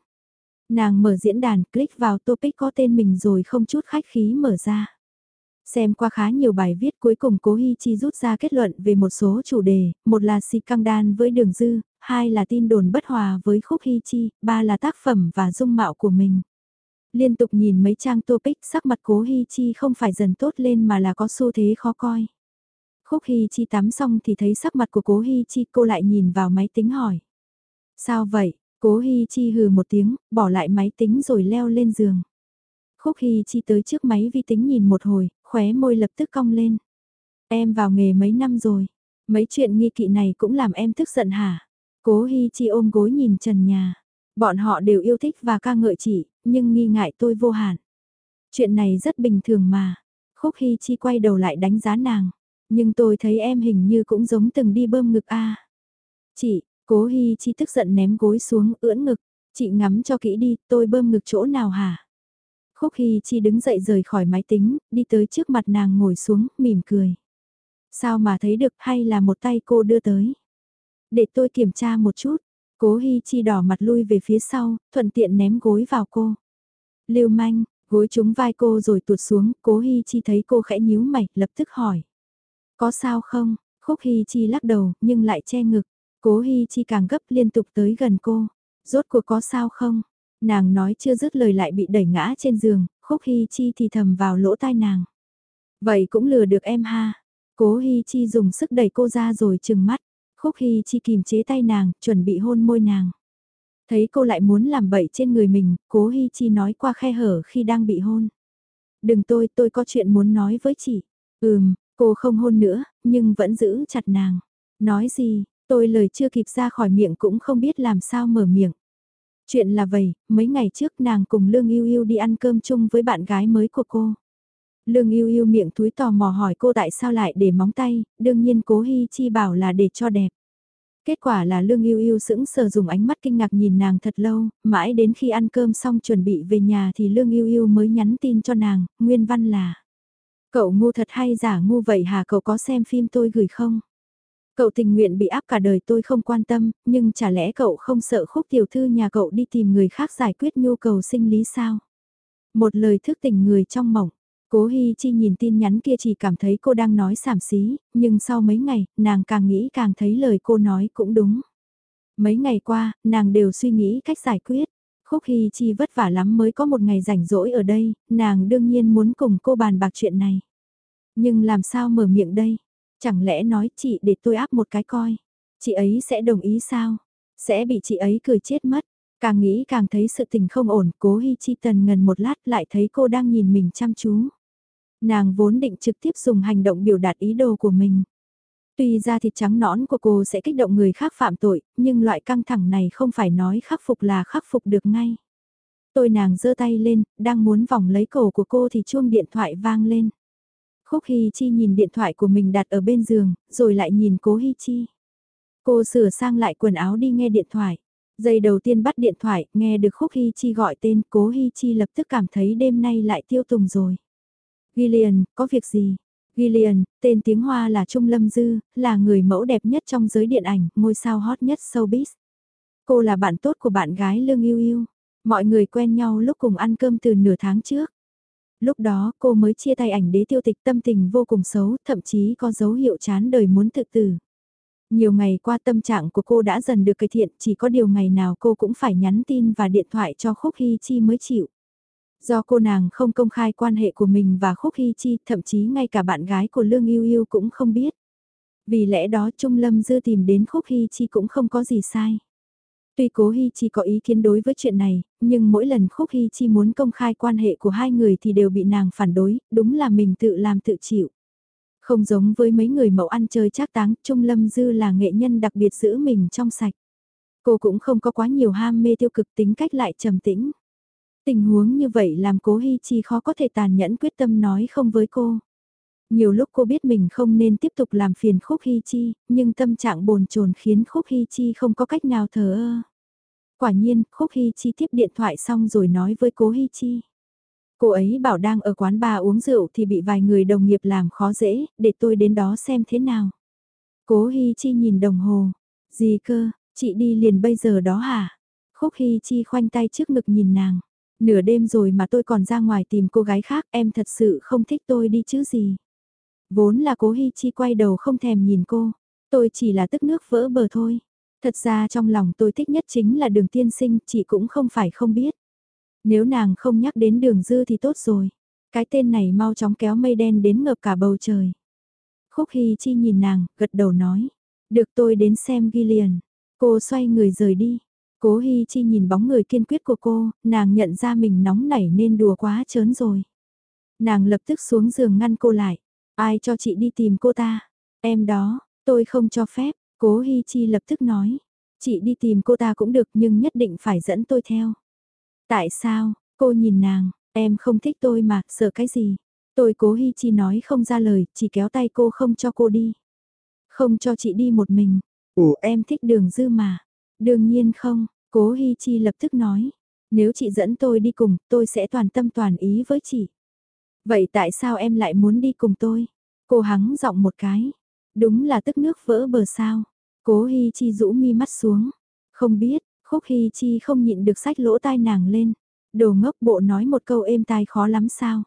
Nàng mở diễn đàn click vào topic có tên mình rồi không chút khách khí mở ra. Xem qua khá nhiều bài viết cuối cùng Cố Hi Chi rút ra kết luận về một số chủ đề, một là si căng đan với đường dư, hai là tin đồn bất hòa với khúc Hi Chi, ba là tác phẩm và dung mạo của mình. Liên tục nhìn mấy trang topic sắc mặt Cố Hi Chi không phải dần tốt lên mà là có xu thế khó coi. Khúc Hi Chi tắm xong thì thấy sắc mặt của Cố Hi Chi cô lại nhìn vào máy tính hỏi. Sao vậy? Cố Hi Chi hừ một tiếng, bỏ lại máy tính rồi leo lên giường. Khúc Hi Chi tới trước máy vi tính nhìn một hồi, khóe môi lập tức cong lên. Em vào nghề mấy năm rồi, mấy chuyện nghi kỵ này cũng làm em tức giận hả? Cố Hi Chi ôm gối nhìn trần nhà. Bọn họ đều yêu thích và ca ngợi chị, nhưng nghi ngại tôi vô hạn. Chuyện này rất bình thường mà. Khúc Hi Chi quay đầu lại đánh giá nàng. Nhưng tôi thấy em hình như cũng giống từng đi bơm ngực a. Chị, Cố Hi Chi tức giận ném gối xuống, ưỡn ngực. Chị ngắm cho kỹ đi, tôi bơm ngực chỗ nào hả? Khúc Hi Chi đứng dậy rời khỏi máy tính, đi tới trước mặt nàng ngồi xuống, mỉm cười. Sao mà thấy được hay là một tay cô đưa tới? Để tôi kiểm tra một chút. Cố Hi Chi đỏ mặt lui về phía sau, thuận tiện ném gối vào cô. Lưu manh, gối trúng vai cô rồi tuột xuống, cố Hi Chi thấy cô khẽ nhíu mày, lập tức hỏi. Có sao không? Khúc Hi Chi lắc đầu, nhưng lại che ngực. Cố Hi Chi càng gấp liên tục tới gần cô. Rốt cuộc có sao không? Nàng nói chưa dứt lời lại bị đẩy ngã trên giường, Khúc Hi Chi thì thầm vào lỗ tai nàng. Vậy cũng lừa được em ha. Cố Hi Chi dùng sức đẩy cô ra rồi trừng mắt. Khúc Hi Chi kìm chế tay nàng, chuẩn bị hôn môi nàng. Thấy cô lại muốn làm bậy trên người mình, Cố Hi Chi nói qua khe hở khi đang bị hôn. Đừng tôi, tôi có chuyện muốn nói với chị. Ừm, cô không hôn nữa, nhưng vẫn giữ chặt nàng. Nói gì, tôi lời chưa kịp ra khỏi miệng cũng không biết làm sao mở miệng. Chuyện là vậy, mấy ngày trước nàng cùng Lương Yêu Yêu đi ăn cơm chung với bạn gái mới của cô. Lương Yêu Yêu miệng túi tò mò hỏi cô tại sao lại để móng tay, đương nhiên cố Hi Chi bảo là để cho đẹp. Kết quả là Lương Yêu Yêu sững sờ dùng ánh mắt kinh ngạc nhìn nàng thật lâu, mãi đến khi ăn cơm xong chuẩn bị về nhà thì Lương Yêu Yêu mới nhắn tin cho nàng, nguyên văn là Cậu ngu thật hay giả ngu vậy hả cậu có xem phim tôi gửi không? Cậu tình nguyện bị áp cả đời tôi không quan tâm, nhưng chả lẽ cậu không sợ khúc tiểu thư nhà cậu đi tìm người khác giải quyết nhu cầu sinh lý sao? Một lời thức tỉnh người trong mộng. Cố Hi Chi nhìn tin nhắn kia chỉ cảm thấy cô đang nói sảm xí, nhưng sau mấy ngày, nàng càng nghĩ càng thấy lời cô nói cũng đúng. Mấy ngày qua, nàng đều suy nghĩ cách giải quyết. Khúc Hi Chi vất vả lắm mới có một ngày rảnh rỗi ở đây, nàng đương nhiên muốn cùng cô bàn bạc chuyện này. Nhưng làm sao mở miệng đây? Chẳng lẽ nói chị để tôi áp một cái coi. Chị ấy sẽ đồng ý sao? Sẽ bị chị ấy cười chết mất. Càng nghĩ càng thấy sự tình không ổn, cố Hi Chi Tần ngần một lát lại thấy cô đang nhìn mình chăm chú. Nàng vốn định trực tiếp dùng hành động biểu đạt ý đồ của mình. Tuy ra thịt trắng nõn của cô sẽ kích động người khác phạm tội, nhưng loại căng thẳng này không phải nói khắc phục là khắc phục được ngay. Tôi nàng giơ tay lên, đang muốn vòng lấy cổ của cô thì chuông điện thoại vang lên. Khúc Hi Chi nhìn điện thoại của mình đặt ở bên giường, rồi lại nhìn cố Hi Chi. Cô sửa sang lại quần áo đi nghe điện thoại. Giây đầu tiên bắt điện thoại, nghe được Khúc Hi Chi gọi tên, cố Hi Chi lập tức cảm thấy đêm nay lại tiêu tùng rồi. Gillian, có việc gì? Gillian, tên tiếng Hoa là Trung Lâm Dư, là người mẫu đẹp nhất trong giới điện ảnh, ngôi sao hot nhất showbiz. Cô là bạn tốt của bạn gái Lương Yêu Yêu. Mọi người quen nhau lúc cùng ăn cơm từ nửa tháng trước. Lúc đó cô mới chia tay ảnh đế tiêu tịch tâm tình vô cùng xấu, thậm chí có dấu hiệu chán đời muốn tự tử. Nhiều ngày qua tâm trạng của cô đã dần được cải thiện, chỉ có điều ngày nào cô cũng phải nhắn tin và điện thoại cho Khúc Hy Chi mới chịu. Do cô nàng không công khai quan hệ của mình và Khúc Hy Chi, thậm chí ngay cả bạn gái của Lương Yêu Yêu cũng không biết. Vì lẽ đó Trung Lâm Dư tìm đến Khúc Hy Chi cũng không có gì sai. Tuy cố hy Chi có ý kiến đối với chuyện này, nhưng mỗi lần Khúc hy Chi muốn công khai quan hệ của hai người thì đều bị nàng phản đối, đúng là mình tự làm tự chịu. Không giống với mấy người mẫu ăn chơi trác táng, Trung Lâm Dư là nghệ nhân đặc biệt giữ mình trong sạch. Cô cũng không có quá nhiều ham mê tiêu cực tính cách lại trầm tĩnh. Tình huống như vậy làm cố Hi Chi khó có thể tàn nhẫn quyết tâm nói không với cô. Nhiều lúc cô biết mình không nên tiếp tục làm phiền Khúc Hi Chi, nhưng tâm trạng bồn chồn khiến Khúc Hi Chi không có cách nào thờ ơ. Quả nhiên, Khúc Hi Chi tiếp điện thoại xong rồi nói với cố Hi Chi. Cô ấy bảo đang ở quán bar uống rượu thì bị vài người đồng nghiệp làm khó dễ, để tôi đến đó xem thế nào. Cố Hi Chi nhìn đồng hồ. Gì cơ, chị đi liền bây giờ đó hả? Khúc Hi Chi khoanh tay trước ngực nhìn nàng. Nửa đêm rồi mà tôi còn ra ngoài tìm cô gái khác em thật sự không thích tôi đi chứ gì. Vốn là cố Hi Chi quay đầu không thèm nhìn cô. Tôi chỉ là tức nước vỡ bờ thôi. Thật ra trong lòng tôi thích nhất chính là đường tiên sinh, chị cũng không phải không biết. Nếu nàng không nhắc đến đường dư thì tốt rồi. Cái tên này mau chóng kéo mây đen đến ngập cả bầu trời. Khúc Hy Chi nhìn nàng, gật đầu nói. Được tôi đến xem ghi liền. Cô xoay người rời đi. Cố Hy Chi nhìn bóng người kiên quyết của cô, nàng nhận ra mình nóng nảy nên đùa quá chớn rồi. Nàng lập tức xuống giường ngăn cô lại. Ai cho chị đi tìm cô ta? Em đó, tôi không cho phép. Cố Hi Chi lập tức nói. Chị đi tìm cô ta cũng được nhưng nhất định phải dẫn tôi theo. Tại sao, cô nhìn nàng, em không thích tôi mà, sợ cái gì? Tôi cố Hi Chi nói không ra lời, chỉ kéo tay cô không cho cô đi. Không cho chị đi một mình. Ủa em thích đường dư mà. Đương nhiên không, cố Hi Chi lập tức nói. Nếu chị dẫn tôi đi cùng, tôi sẽ toàn tâm toàn ý với chị. Vậy tại sao em lại muốn đi cùng tôi? Cô hắng giọng một cái. Đúng là tức nước vỡ bờ sao. Cố Hi Chi rũ mi mắt xuống. Không biết, Khúc Hi Chi không nhịn được sách lỗ tai nàng lên. Đồ ngốc bộ nói một câu êm tai khó lắm sao.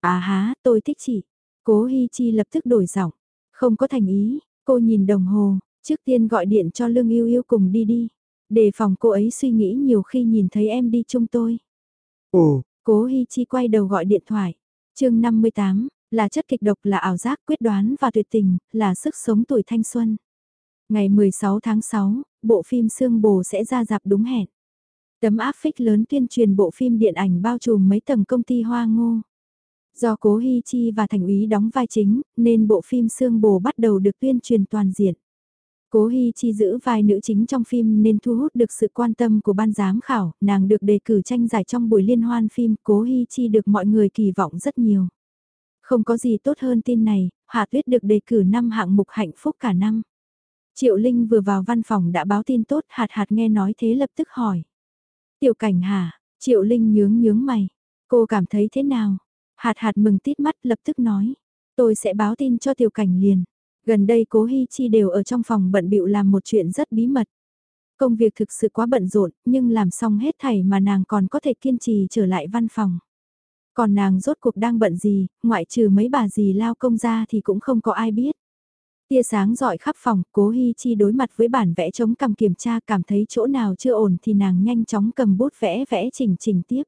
À há, tôi thích chị. Cố Hi Chi lập tức đổi giọng. Không có thành ý, cô nhìn đồng hồ, trước tiên gọi điện cho Lương Yêu Yêu cùng đi đi. Đề phòng cô ấy suy nghĩ nhiều khi nhìn thấy em đi chung tôi. Ồ, cố Hi Chi quay đầu gọi điện thoại. chương 58, là chất kịch độc là ảo giác quyết đoán và tuyệt tình, là sức sống tuổi thanh xuân. Ngày 16 tháng 6, bộ phim Sương Bồ sẽ ra dạp đúng hẹn. Tấm áp phích lớn tuyên truyền bộ phim điện ảnh bao trùm mấy tầng công ty hoa ngô. Do Cố hy Chi và Thành úy đóng vai chính, nên bộ phim Sương Bồ bắt đầu được tuyên truyền toàn diện. Cố hy Chi giữ vai nữ chính trong phim nên thu hút được sự quan tâm của ban giám khảo, nàng được đề cử tranh giải trong buổi liên hoan phim, Cố hy Chi được mọi người kỳ vọng rất nhiều. Không có gì tốt hơn tin này, Hạ Tuyết được đề cử năm hạng mục hạnh phúc cả năm. Triệu Linh vừa vào văn phòng đã báo tin tốt hạt hạt nghe nói thế lập tức hỏi. Tiểu cảnh hả? Triệu Linh nhướng nhướng mày. Cô cảm thấy thế nào? Hạt hạt mừng tít mắt lập tức nói. Tôi sẽ báo tin cho tiểu cảnh liền. Gần đây cố Hi Chi đều ở trong phòng bận bịu làm một chuyện rất bí mật. Công việc thực sự quá bận rộn, nhưng làm xong hết thảy mà nàng còn có thể kiên trì trở lại văn phòng. Còn nàng rốt cuộc đang bận gì, ngoại trừ mấy bà gì lao công ra thì cũng không có ai biết. Tia sáng dọi khắp phòng, cố Hi Chi đối mặt với bản vẽ chống cầm kiểm tra cảm thấy chỗ nào chưa ổn thì nàng nhanh chóng cầm bút vẽ vẽ chỉnh chỉnh tiếp.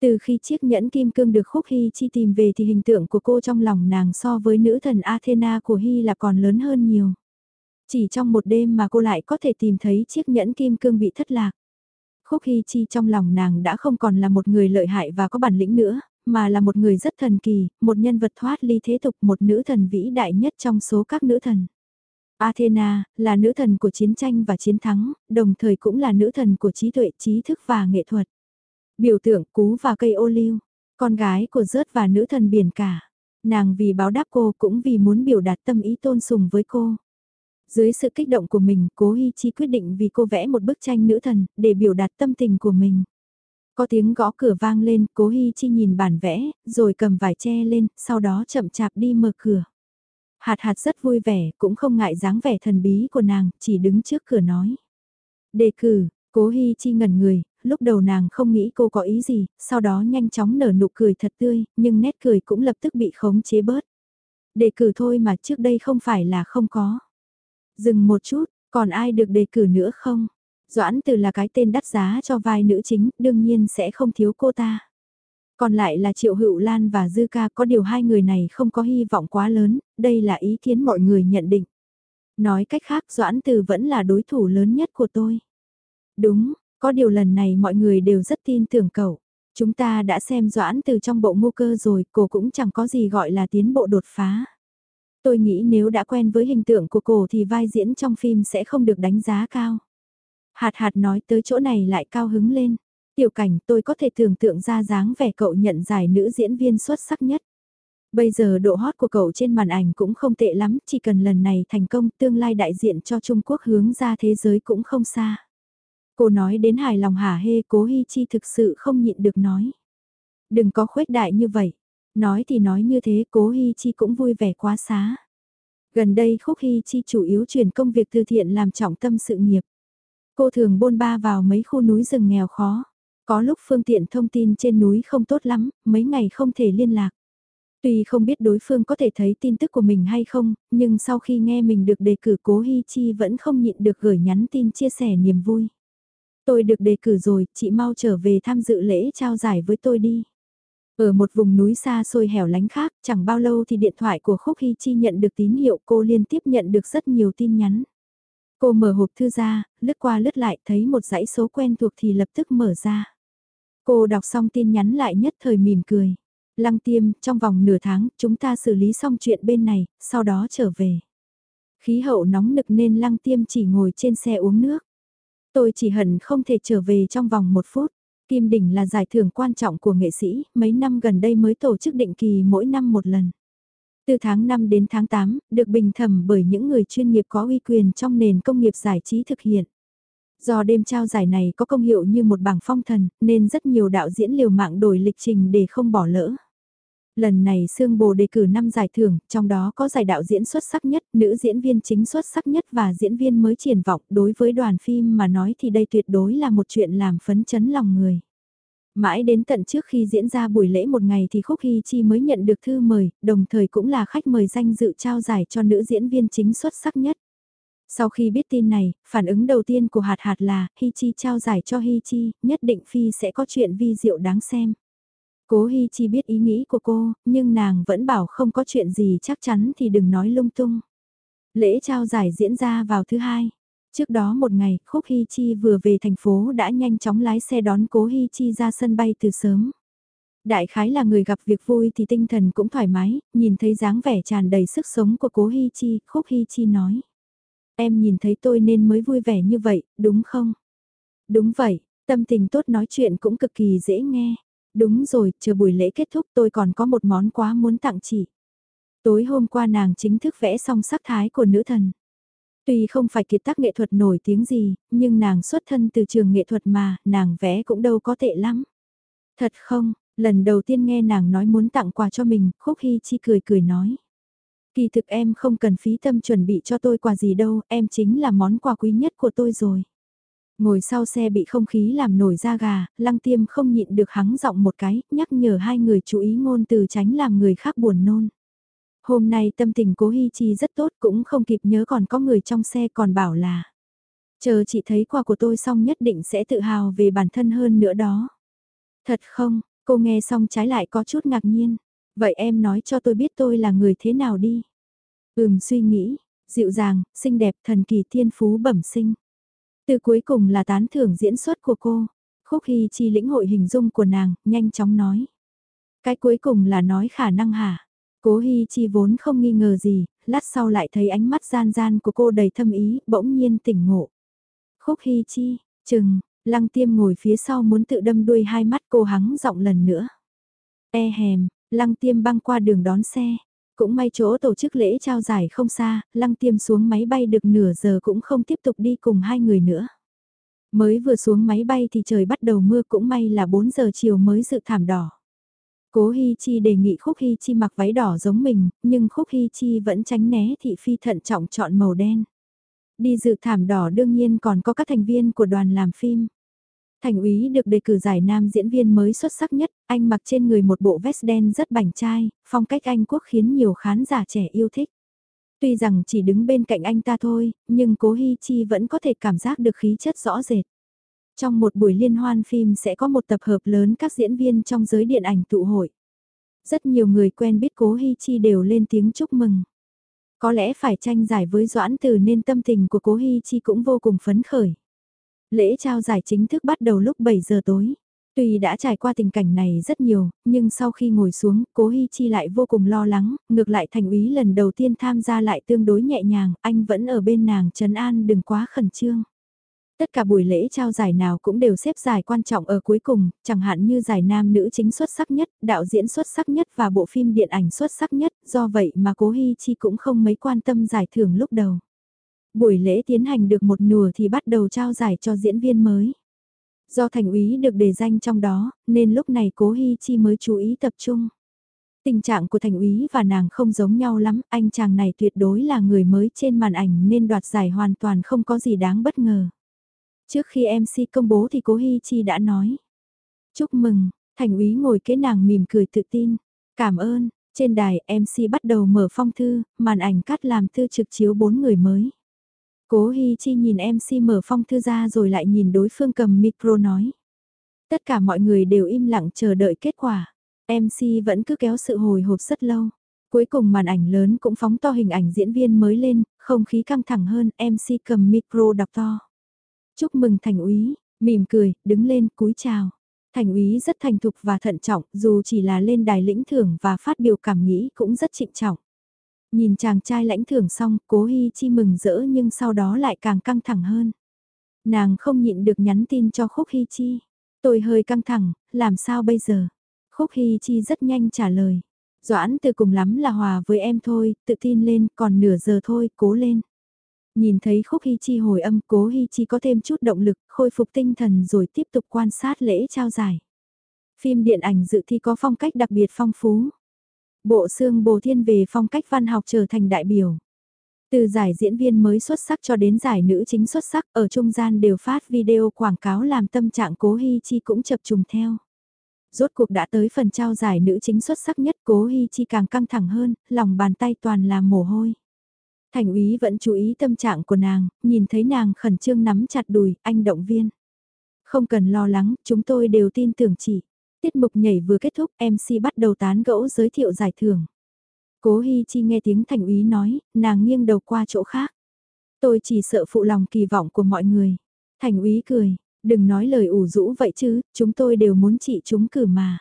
Từ khi chiếc nhẫn kim cương được khúc Hi Chi tìm về thì hình tượng của cô trong lòng nàng so với nữ thần Athena của Hy là còn lớn hơn nhiều. Chỉ trong một đêm mà cô lại có thể tìm thấy chiếc nhẫn kim cương bị thất lạc. Khúc hy Chi trong lòng nàng đã không còn là một người lợi hại và có bản lĩnh nữa, mà là một người rất thần kỳ, một nhân vật thoát ly thế tục, một nữ thần vĩ đại nhất trong số các nữ thần. Athena, là nữ thần của chiến tranh và chiến thắng, đồng thời cũng là nữ thần của trí tuệ, trí thức và nghệ thuật. Biểu tượng cú và cây ô liu, con gái của rớt và nữ thần biển cả. Nàng vì báo đáp cô cũng vì muốn biểu đạt tâm ý tôn sùng với cô. Dưới sự kích động của mình, cố Hi Chi quyết định vì cô vẽ một bức tranh nữ thần, để biểu đạt tâm tình của mình. Có tiếng gõ cửa vang lên, cố Hi Chi nhìn bản vẽ, rồi cầm vải che lên, sau đó chậm chạp đi mở cửa. Hạt hạt rất vui vẻ, cũng không ngại dáng vẻ thần bí của nàng, chỉ đứng trước cửa nói. Đề cử, cố Hi Chi ngẩn người, lúc đầu nàng không nghĩ cô có ý gì, sau đó nhanh chóng nở nụ cười thật tươi, nhưng nét cười cũng lập tức bị khống chế bớt. Đề cử thôi mà trước đây không phải là không có. Dừng một chút, còn ai được đề cử nữa không? Doãn từ là cái tên đắt giá cho vai nữ chính, đương nhiên sẽ không thiếu cô ta. Còn lại là Triệu Hữu Lan và Dư Ca có điều hai người này không có hy vọng quá lớn, đây là ý kiến mọi người nhận định. Nói cách khác Doãn Từ vẫn là đối thủ lớn nhất của tôi. Đúng, có điều lần này mọi người đều rất tin tưởng cậu. Chúng ta đã xem Doãn từ trong bộ ngô cơ rồi, cô cũng chẳng có gì gọi là tiến bộ đột phá. Tôi nghĩ nếu đã quen với hình tượng của cô thì vai diễn trong phim sẽ không được đánh giá cao. Hạt hạt nói tới chỗ này lại cao hứng lên. Tiểu cảnh tôi có thể tưởng tượng ra dáng vẻ cậu nhận giải nữ diễn viên xuất sắc nhất. Bây giờ độ hot của cậu trên màn ảnh cũng không tệ lắm, chỉ cần lần này thành công tương lai đại diện cho Trung Quốc hướng ra thế giới cũng không xa. Cô nói đến hài lòng hả hê cố Hi Chi thực sự không nhịn được nói. Đừng có khuếch đại như vậy. Nói thì nói như thế cố Hi Chi cũng vui vẻ quá xá. Gần đây Khúc Hi Chi chủ yếu chuyển công việc từ thiện làm trọng tâm sự nghiệp. Cô thường bôn ba vào mấy khu núi rừng nghèo khó. Có lúc phương tiện thông tin trên núi không tốt lắm, mấy ngày không thể liên lạc. Tuy không biết đối phương có thể thấy tin tức của mình hay không, nhưng sau khi nghe mình được đề cử cố Hi Chi vẫn không nhịn được gửi nhắn tin chia sẻ niềm vui. Tôi được đề cử rồi, chị mau trở về tham dự lễ trao giải với tôi đi. Ở một vùng núi xa xôi hẻo lánh khác, chẳng bao lâu thì điện thoại của Khúc Hy Chi nhận được tín hiệu cô liên tiếp nhận được rất nhiều tin nhắn. Cô mở hộp thư ra, lướt qua lướt lại thấy một dãy số quen thuộc thì lập tức mở ra. Cô đọc xong tin nhắn lại nhất thời mỉm cười. Lăng tiêm, trong vòng nửa tháng, chúng ta xử lý xong chuyện bên này, sau đó trở về. Khí hậu nóng nực nên lăng tiêm chỉ ngồi trên xe uống nước. Tôi chỉ hận không thể trở về trong vòng một phút. Kim đỉnh là giải thưởng quan trọng của nghệ sĩ, mấy năm gần đây mới tổ chức định kỳ mỗi năm một lần. Từ tháng 5 đến tháng 8, được bình thẩm bởi những người chuyên nghiệp có uy quyền trong nền công nghiệp giải trí thực hiện. Do đêm trao giải này có công hiệu như một bảng phong thần, nên rất nhiều đạo diễn liều mạng đổi lịch trình để không bỏ lỡ. Lần này Sương Bồ đề cử 5 giải thưởng, trong đó có giải đạo diễn xuất sắc nhất, nữ diễn viên chính xuất sắc nhất và diễn viên mới triển vọng. Đối với đoàn phim mà nói thì đây tuyệt đối là một chuyện làm phấn chấn lòng người. Mãi đến tận trước khi diễn ra buổi lễ một ngày thì Khúc Hy Chi mới nhận được thư mời, đồng thời cũng là khách mời danh dự trao giải cho nữ diễn viên chính xuất sắc nhất. Sau khi biết tin này, phản ứng đầu tiên của Hạt Hạt là, Hy Chi trao giải cho Hy Chi, nhất định Phi sẽ có chuyện vi diệu đáng xem. Cố Hy Chi biết ý nghĩ của cô, nhưng nàng vẫn bảo không có chuyện gì chắc chắn thì đừng nói lung tung. Lễ trao giải diễn ra vào thứ hai. Trước đó một ngày, Khúc Hi Chi vừa về thành phố đã nhanh chóng lái xe đón Cố Hi Chi ra sân bay từ sớm. Đại khái là người gặp việc vui thì tinh thần cũng thoải mái, nhìn thấy dáng vẻ tràn đầy sức sống của Cố Hi Chi, Khúc Hi Chi nói. Em nhìn thấy tôi nên mới vui vẻ như vậy, đúng không? Đúng vậy, tâm tình tốt nói chuyện cũng cực kỳ dễ nghe. Đúng rồi, chờ buổi lễ kết thúc tôi còn có một món quá muốn tặng chị. Tối hôm qua nàng chính thức vẽ xong sắc thái của nữ thần. Tuy không phải kiệt tác nghệ thuật nổi tiếng gì, nhưng nàng xuất thân từ trường nghệ thuật mà, nàng vẽ cũng đâu có tệ lắm. Thật không, lần đầu tiên nghe nàng nói muốn tặng quà cho mình, Khúc Hy Chi cười cười nói. Kỳ thực em không cần phí tâm chuẩn bị cho tôi quà gì đâu, em chính là món quà quý nhất của tôi rồi. Ngồi sau xe bị không khí làm nổi da gà, lăng tiêm không nhịn được hắng giọng một cái, nhắc nhở hai người chú ý ngôn từ tránh làm người khác buồn nôn. Hôm nay tâm tình cố Hi Chi rất tốt cũng không kịp nhớ còn có người trong xe còn bảo là. Chờ chị thấy quà của tôi xong nhất định sẽ tự hào về bản thân hơn nữa đó. Thật không, cô nghe xong trái lại có chút ngạc nhiên. Vậy em nói cho tôi biết tôi là người thế nào đi. Ừm suy nghĩ, dịu dàng, xinh đẹp, thần kỳ thiên phú bẩm sinh. Từ cuối cùng là tán thưởng diễn xuất của cô. Khúc Hy Chi lĩnh hội hình dung của nàng, nhanh chóng nói. Cái cuối cùng là nói khả năng hả? Cố Hi Chi vốn không nghi ngờ gì, lát sau lại thấy ánh mắt gian gian của cô đầy thâm ý, bỗng nhiên tỉnh ngộ. Khúc Hi Chi, chừng, lăng tiêm ngồi phía sau muốn tự đâm đuôi hai mắt cô hắng giọng lần nữa. E hèm, lăng tiêm băng qua đường đón xe, cũng may chỗ tổ chức lễ trao giải không xa, lăng tiêm xuống máy bay được nửa giờ cũng không tiếp tục đi cùng hai người nữa. Mới vừa xuống máy bay thì trời bắt đầu mưa cũng may là 4 giờ chiều mới dự thảm đỏ. Cố Hi Chi đề nghị Khúc Hi Chi mặc váy đỏ giống mình, nhưng Khúc Hi Chi vẫn tránh né thị phi thận trọng chọn màu đen. Đi dự thảm đỏ đương nhiên còn có các thành viên của đoàn làm phim. Thành úy được đề cử giải nam diễn viên mới xuất sắc nhất, anh mặc trên người một bộ vest đen rất bảnh trai, phong cách Anh quốc khiến nhiều khán giả trẻ yêu thích. Tuy rằng chỉ đứng bên cạnh anh ta thôi, nhưng cố Hi Chi vẫn có thể cảm giác được khí chất rõ rệt. Trong một buổi liên hoan phim sẽ có một tập hợp lớn các diễn viên trong giới điện ảnh tụ hội. Rất nhiều người quen biết cố Hi Chi đều lên tiếng chúc mừng. Có lẽ phải tranh giải với Doãn Từ nên tâm tình của cố Hi Chi cũng vô cùng phấn khởi. Lễ trao giải chính thức bắt đầu lúc 7 giờ tối. Tuy đã trải qua tình cảnh này rất nhiều, nhưng sau khi ngồi xuống, cố Hi Chi lại vô cùng lo lắng, ngược lại thành úy lần đầu tiên tham gia lại tương đối nhẹ nhàng, anh vẫn ở bên nàng trấn an đừng quá khẩn trương. Tất cả buổi lễ trao giải nào cũng đều xếp giải quan trọng ở cuối cùng, chẳng hạn như giải nam nữ chính xuất sắc nhất, đạo diễn xuất sắc nhất và bộ phim điện ảnh xuất sắc nhất, do vậy mà cố Hi Chi cũng không mấy quan tâm giải thưởng lúc đầu. Buổi lễ tiến hành được một nửa thì bắt đầu trao giải cho diễn viên mới. Do thành úy được đề danh trong đó, nên lúc này cố Hi Chi mới chú ý tập trung. Tình trạng của thành úy và nàng không giống nhau lắm, anh chàng này tuyệt đối là người mới trên màn ảnh nên đoạt giải hoàn toàn không có gì đáng bất ngờ. Trước khi MC công bố thì cố Hi Chi đã nói. Chúc mừng, thành úy ngồi kế nàng mỉm cười tự tin. Cảm ơn, trên đài MC bắt đầu mở phong thư, màn ảnh cắt làm thư trực chiếu bốn người mới. Cố Hi Chi nhìn MC mở phong thư ra rồi lại nhìn đối phương cầm micro nói. Tất cả mọi người đều im lặng chờ đợi kết quả. MC vẫn cứ kéo sự hồi hộp rất lâu. Cuối cùng màn ảnh lớn cũng phóng to hình ảnh diễn viên mới lên, không khí căng thẳng hơn, MC cầm micro đọc to. Chúc mừng thành úy, mỉm cười, đứng lên, cúi chào. Thành úy rất thành thục và thận trọng, dù chỉ là lên đài lĩnh thưởng và phát biểu cảm nghĩ cũng rất trịnh trọng. Nhìn chàng trai lãnh thưởng xong, cố Hi Chi mừng rỡ nhưng sau đó lại càng căng thẳng hơn. Nàng không nhịn được nhắn tin cho Khúc Hi Chi. Tôi hơi căng thẳng, làm sao bây giờ? Khúc Hi Chi rất nhanh trả lời. Doãn từ cùng lắm là hòa với em thôi, tự tin lên, còn nửa giờ thôi, cố lên. Nhìn thấy Khúc Hi Chi hồi âm cố Hi Chi có thêm chút động lực, khôi phục tinh thần rồi tiếp tục quan sát lễ trao giải. Phim điện ảnh dự thi có phong cách đặc biệt phong phú. Bộ xương bồ thiên về phong cách văn học trở thành đại biểu. Từ giải diễn viên mới xuất sắc cho đến giải nữ chính xuất sắc ở trung gian đều phát video quảng cáo làm tâm trạng cố Hi Chi cũng chập trùng theo. Rốt cuộc đã tới phần trao giải nữ chính xuất sắc nhất cố Hi Chi càng căng thẳng hơn, lòng bàn tay toàn là mồ hôi. Thành úy vẫn chú ý tâm trạng của nàng, nhìn thấy nàng khẩn trương nắm chặt đùi, anh động viên. Không cần lo lắng, chúng tôi đều tin tưởng chị. Tiết mục nhảy vừa kết thúc, MC bắt đầu tán gẫu giới thiệu giải thưởng. Cố Hi Chi nghe tiếng thành úy nói, nàng nghiêng đầu qua chỗ khác. Tôi chỉ sợ phụ lòng kỳ vọng của mọi người. Thành úy cười, đừng nói lời ủ rũ vậy chứ, chúng tôi đều muốn chị chúng cử mà.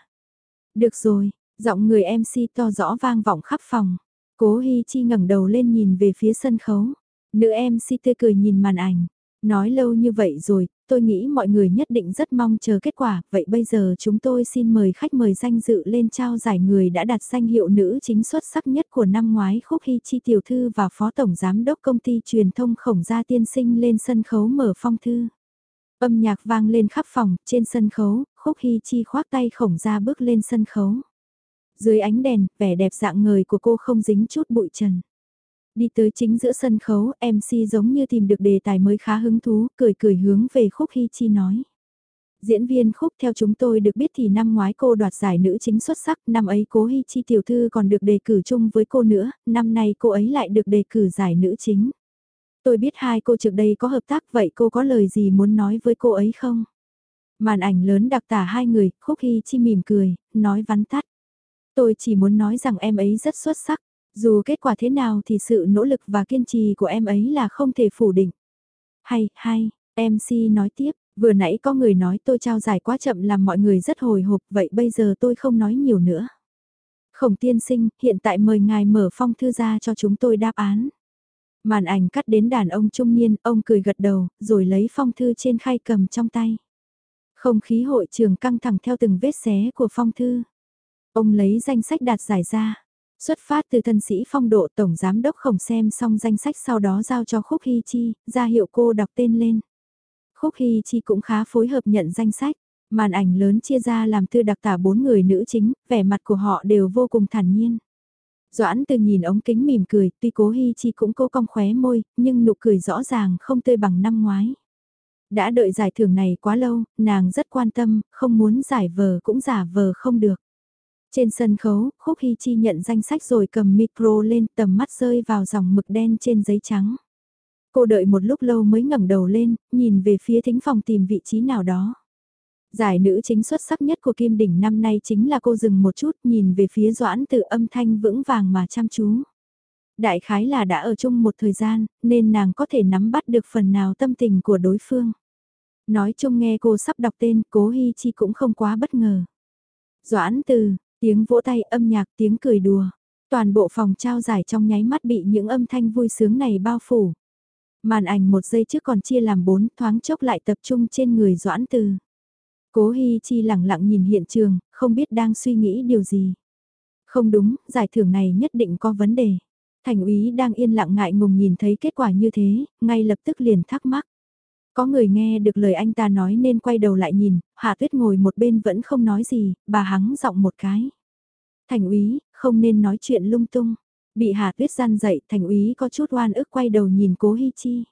Được rồi, giọng người MC to rõ vang vọng khắp phòng. Cố Hi Chi ngẩng đầu lên nhìn về phía sân khấu. Nữ MC tươi cười nhìn màn ảnh. Nói lâu như vậy rồi, tôi nghĩ mọi người nhất định rất mong chờ kết quả, vậy bây giờ chúng tôi xin mời khách mời danh dự lên trao giải người đã đạt danh hiệu nữ chính xuất sắc nhất của năm ngoái Khúc Hi Chi Tiểu Thư và Phó Tổng Giám đốc Công ty Truyền thông Khổng Gia Tiên Sinh lên sân khấu mở phong thư. Âm nhạc vang lên khắp phòng, trên sân khấu, Khúc Hi Chi khoác tay Khổng Gia bước lên sân khấu. Dưới ánh đèn, vẻ đẹp dạng người của cô không dính chút bụi trần. Đi tới chính giữa sân khấu, MC giống như tìm được đề tài mới khá hứng thú, cười cười hướng về Khúc Hy Chi nói. Diễn viên Khúc theo chúng tôi được biết thì năm ngoái cô đoạt giải nữ chính xuất sắc, năm ấy cố Hy Chi tiểu thư còn được đề cử chung với cô nữa, năm nay cô ấy lại được đề cử giải nữ chính. Tôi biết hai cô trước đây có hợp tác vậy cô có lời gì muốn nói với cô ấy không? Màn ảnh lớn đặc tả hai người, Khúc Hy Chi mỉm cười, nói vắn tắt. Tôi chỉ muốn nói rằng em ấy rất xuất sắc. Dù kết quả thế nào thì sự nỗ lực và kiên trì của em ấy là không thể phủ định. Hay, hay, MC nói tiếp, vừa nãy có người nói tôi trao giải quá chậm làm mọi người rất hồi hộp, vậy bây giờ tôi không nói nhiều nữa. Khổng tiên sinh, hiện tại mời ngài mở phong thư ra cho chúng tôi đáp án. Màn ảnh cắt đến đàn ông trung niên, ông cười gật đầu, rồi lấy phong thư trên khay cầm trong tay. Không khí hội trường căng thẳng theo từng vết xé của phong thư. Ông lấy danh sách đạt giải ra. Xuất phát từ thân sĩ phong độ tổng giám đốc khổng xem xong danh sách sau đó giao cho Khúc Hy Chi, ra hiệu cô đọc tên lên. Khúc Hy Chi cũng khá phối hợp nhận danh sách, màn ảnh lớn chia ra làm tư đặc tả bốn người nữ chính, vẻ mặt của họ đều vô cùng thản nhiên. Doãn từ nhìn ống kính mỉm cười, tuy cố Hy Chi cũng cố cong khóe môi, nhưng nụ cười rõ ràng không tươi bằng năm ngoái. Đã đợi giải thưởng này quá lâu, nàng rất quan tâm, không muốn giải vờ cũng giả vờ không được. Trên sân khấu, Khúc Hy Chi nhận danh sách rồi cầm micro lên tầm mắt rơi vào dòng mực đen trên giấy trắng. Cô đợi một lúc lâu mới ngẩng đầu lên, nhìn về phía thính phòng tìm vị trí nào đó. Giải nữ chính xuất sắc nhất của Kim Đỉnh năm nay chính là cô dừng một chút nhìn về phía Doãn từ âm thanh vững vàng mà chăm chú. Đại khái là đã ở chung một thời gian, nên nàng có thể nắm bắt được phần nào tâm tình của đối phương. Nói chung nghe cô sắp đọc tên, cố Hi Chi cũng không quá bất ngờ. Doãn từ, tiếng vỗ tay âm nhạc tiếng cười đùa. Toàn bộ phòng trao giải trong nháy mắt bị những âm thanh vui sướng này bao phủ. Màn ảnh một giây trước còn chia làm bốn thoáng chốc lại tập trung trên người Doãn Từ. Cố Hi Chi lặng lặng nhìn hiện trường, không biết đang suy nghĩ điều gì. Không đúng, giải thưởng này nhất định có vấn đề. Thành úy đang yên lặng ngại ngùng nhìn thấy kết quả như thế, ngay lập tức liền thắc mắc. Có người nghe được lời anh ta nói nên quay đầu lại nhìn, Hạ Tuyết ngồi một bên vẫn không nói gì, bà hắng giọng một cái. Thành úy, không nên nói chuyện lung tung. Bị Hà Tuyết gian dậy, thành úy có chút oan ức quay đầu nhìn cố Hi Chi.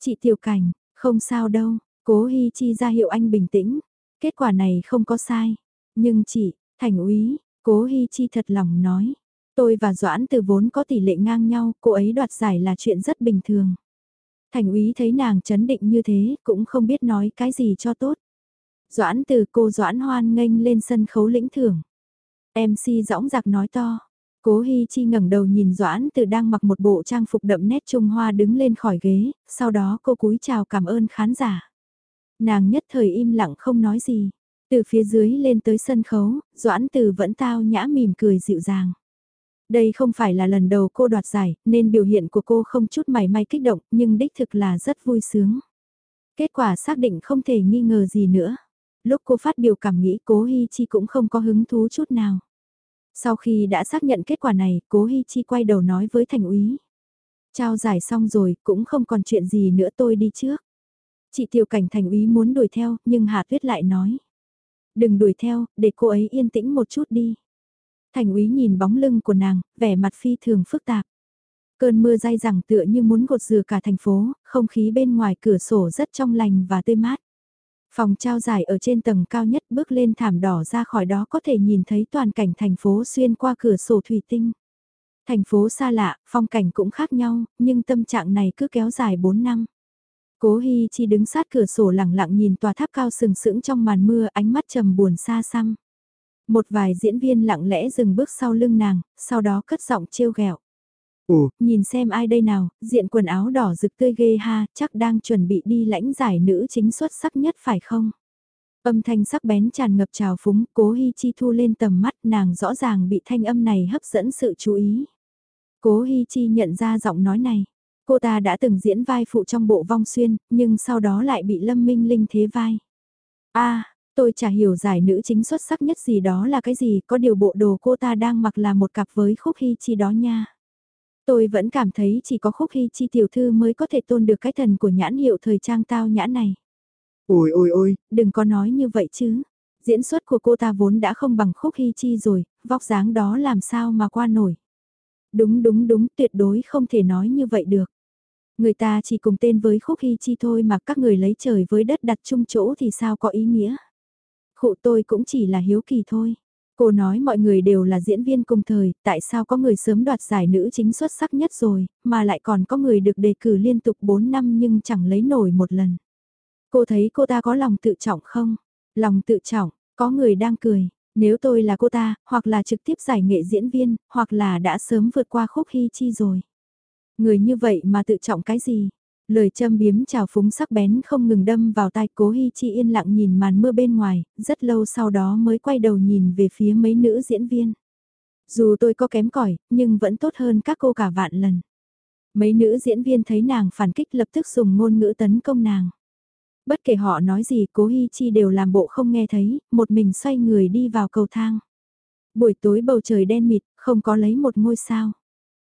Chị Tiểu Cảnh, không sao đâu, cố Hi Chi ra hiệu anh bình tĩnh. Kết quả này không có sai. Nhưng chị, thành úy, cố Hi Chi thật lòng nói. Tôi và Doãn từ vốn có tỷ lệ ngang nhau, cô ấy đoạt giải là chuyện rất bình thường. Thành úy thấy nàng chấn định như thế, cũng không biết nói cái gì cho tốt. Doãn từ cô Doãn hoan nghênh lên sân khấu lĩnh thưởng. MC dõng giặc nói to. Cố Hi Chi ngẩng đầu nhìn Doãn từ đang mặc một bộ trang phục đậm nét Trung Hoa đứng lên khỏi ghế, sau đó cô cúi chào cảm ơn khán giả. Nàng nhất thời im lặng không nói gì. Từ phía dưới lên tới sân khấu, Doãn từ vẫn tao nhã mỉm cười dịu dàng. Đây không phải là lần đầu cô đoạt giải, nên biểu hiện của cô không chút mảy may kích động, nhưng đích thực là rất vui sướng. Kết quả xác định không thể nghi ngờ gì nữa. Lúc cô phát biểu cảm nghĩ cố Hi Chi cũng không có hứng thú chút nào. Sau khi đã xác nhận kết quả này, cố Hi Chi quay đầu nói với thành úy. Trao giải xong rồi, cũng không còn chuyện gì nữa tôi đi trước. Chị tiểu cảnh thành úy muốn đuổi theo, nhưng Hà Tuyết lại nói. Đừng đuổi theo, để cô ấy yên tĩnh một chút đi. Thành úy nhìn bóng lưng của nàng, vẻ mặt phi thường phức tạp. Cơn mưa dai dẳng tựa như muốn gột rửa cả thành phố, không khí bên ngoài cửa sổ rất trong lành và tươi mát. Phòng trao giải ở trên tầng cao nhất bước lên thảm đỏ ra khỏi đó có thể nhìn thấy toàn cảnh thành phố xuyên qua cửa sổ thủy tinh. Thành phố xa lạ, phong cảnh cũng khác nhau, nhưng tâm trạng này cứ kéo dài 4 năm. Cố Hi Chi đứng sát cửa sổ lặng lặng nhìn tòa tháp cao sừng sững trong màn mưa ánh mắt trầm buồn xa xăm. Một vài diễn viên lặng lẽ dừng bước sau lưng nàng, sau đó cất giọng trêu ghẹo. Ồ, nhìn xem ai đây nào, diện quần áo đỏ rực tươi ghê ha, chắc đang chuẩn bị đi lãnh giải nữ chính xuất sắc nhất phải không? Âm thanh sắc bén tràn ngập trào phúng, cố Hi Chi thu lên tầm mắt nàng rõ ràng bị thanh âm này hấp dẫn sự chú ý. Cố Hi Chi nhận ra giọng nói này. Cô ta đã từng diễn vai phụ trong bộ vong xuyên, nhưng sau đó lại bị Lâm Minh Linh thế vai. a tôi chả hiểu giải nữ chính xuất sắc nhất gì đó là cái gì, có điều bộ đồ cô ta đang mặc là một cặp với khúc Hi Chi đó nha. Tôi vẫn cảm thấy chỉ có khúc hy chi tiểu thư mới có thể tôn được cái thần của nhãn hiệu thời trang tao nhã này. Ôi ôi ôi, đừng có nói như vậy chứ. Diễn xuất của cô ta vốn đã không bằng khúc hy chi rồi, vóc dáng đó làm sao mà qua nổi. Đúng đúng đúng, tuyệt đối không thể nói như vậy được. Người ta chỉ cùng tên với khúc hy chi thôi mà các người lấy trời với đất đặt chung chỗ thì sao có ý nghĩa. Khụ tôi cũng chỉ là hiếu kỳ thôi. Cô nói mọi người đều là diễn viên cùng thời, tại sao có người sớm đoạt giải nữ chính xuất sắc nhất rồi, mà lại còn có người được đề cử liên tục 4 năm nhưng chẳng lấy nổi một lần. Cô thấy cô ta có lòng tự trọng không? Lòng tự trọng, có người đang cười. Nếu tôi là cô ta, hoặc là trực tiếp giải nghệ diễn viên, hoặc là đã sớm vượt qua khúc hy chi rồi. Người như vậy mà tự trọng cái gì? Lời châm biếm trào phúng sắc bén không ngừng đâm vào tai cố Hi Chi yên lặng nhìn màn mưa bên ngoài, rất lâu sau đó mới quay đầu nhìn về phía mấy nữ diễn viên. Dù tôi có kém cỏi nhưng vẫn tốt hơn các cô cả vạn lần. Mấy nữ diễn viên thấy nàng phản kích lập tức dùng ngôn ngữ tấn công nàng. Bất kể họ nói gì cố Hi Chi đều làm bộ không nghe thấy, một mình xoay người đi vào cầu thang. Buổi tối bầu trời đen mịt, không có lấy một ngôi sao.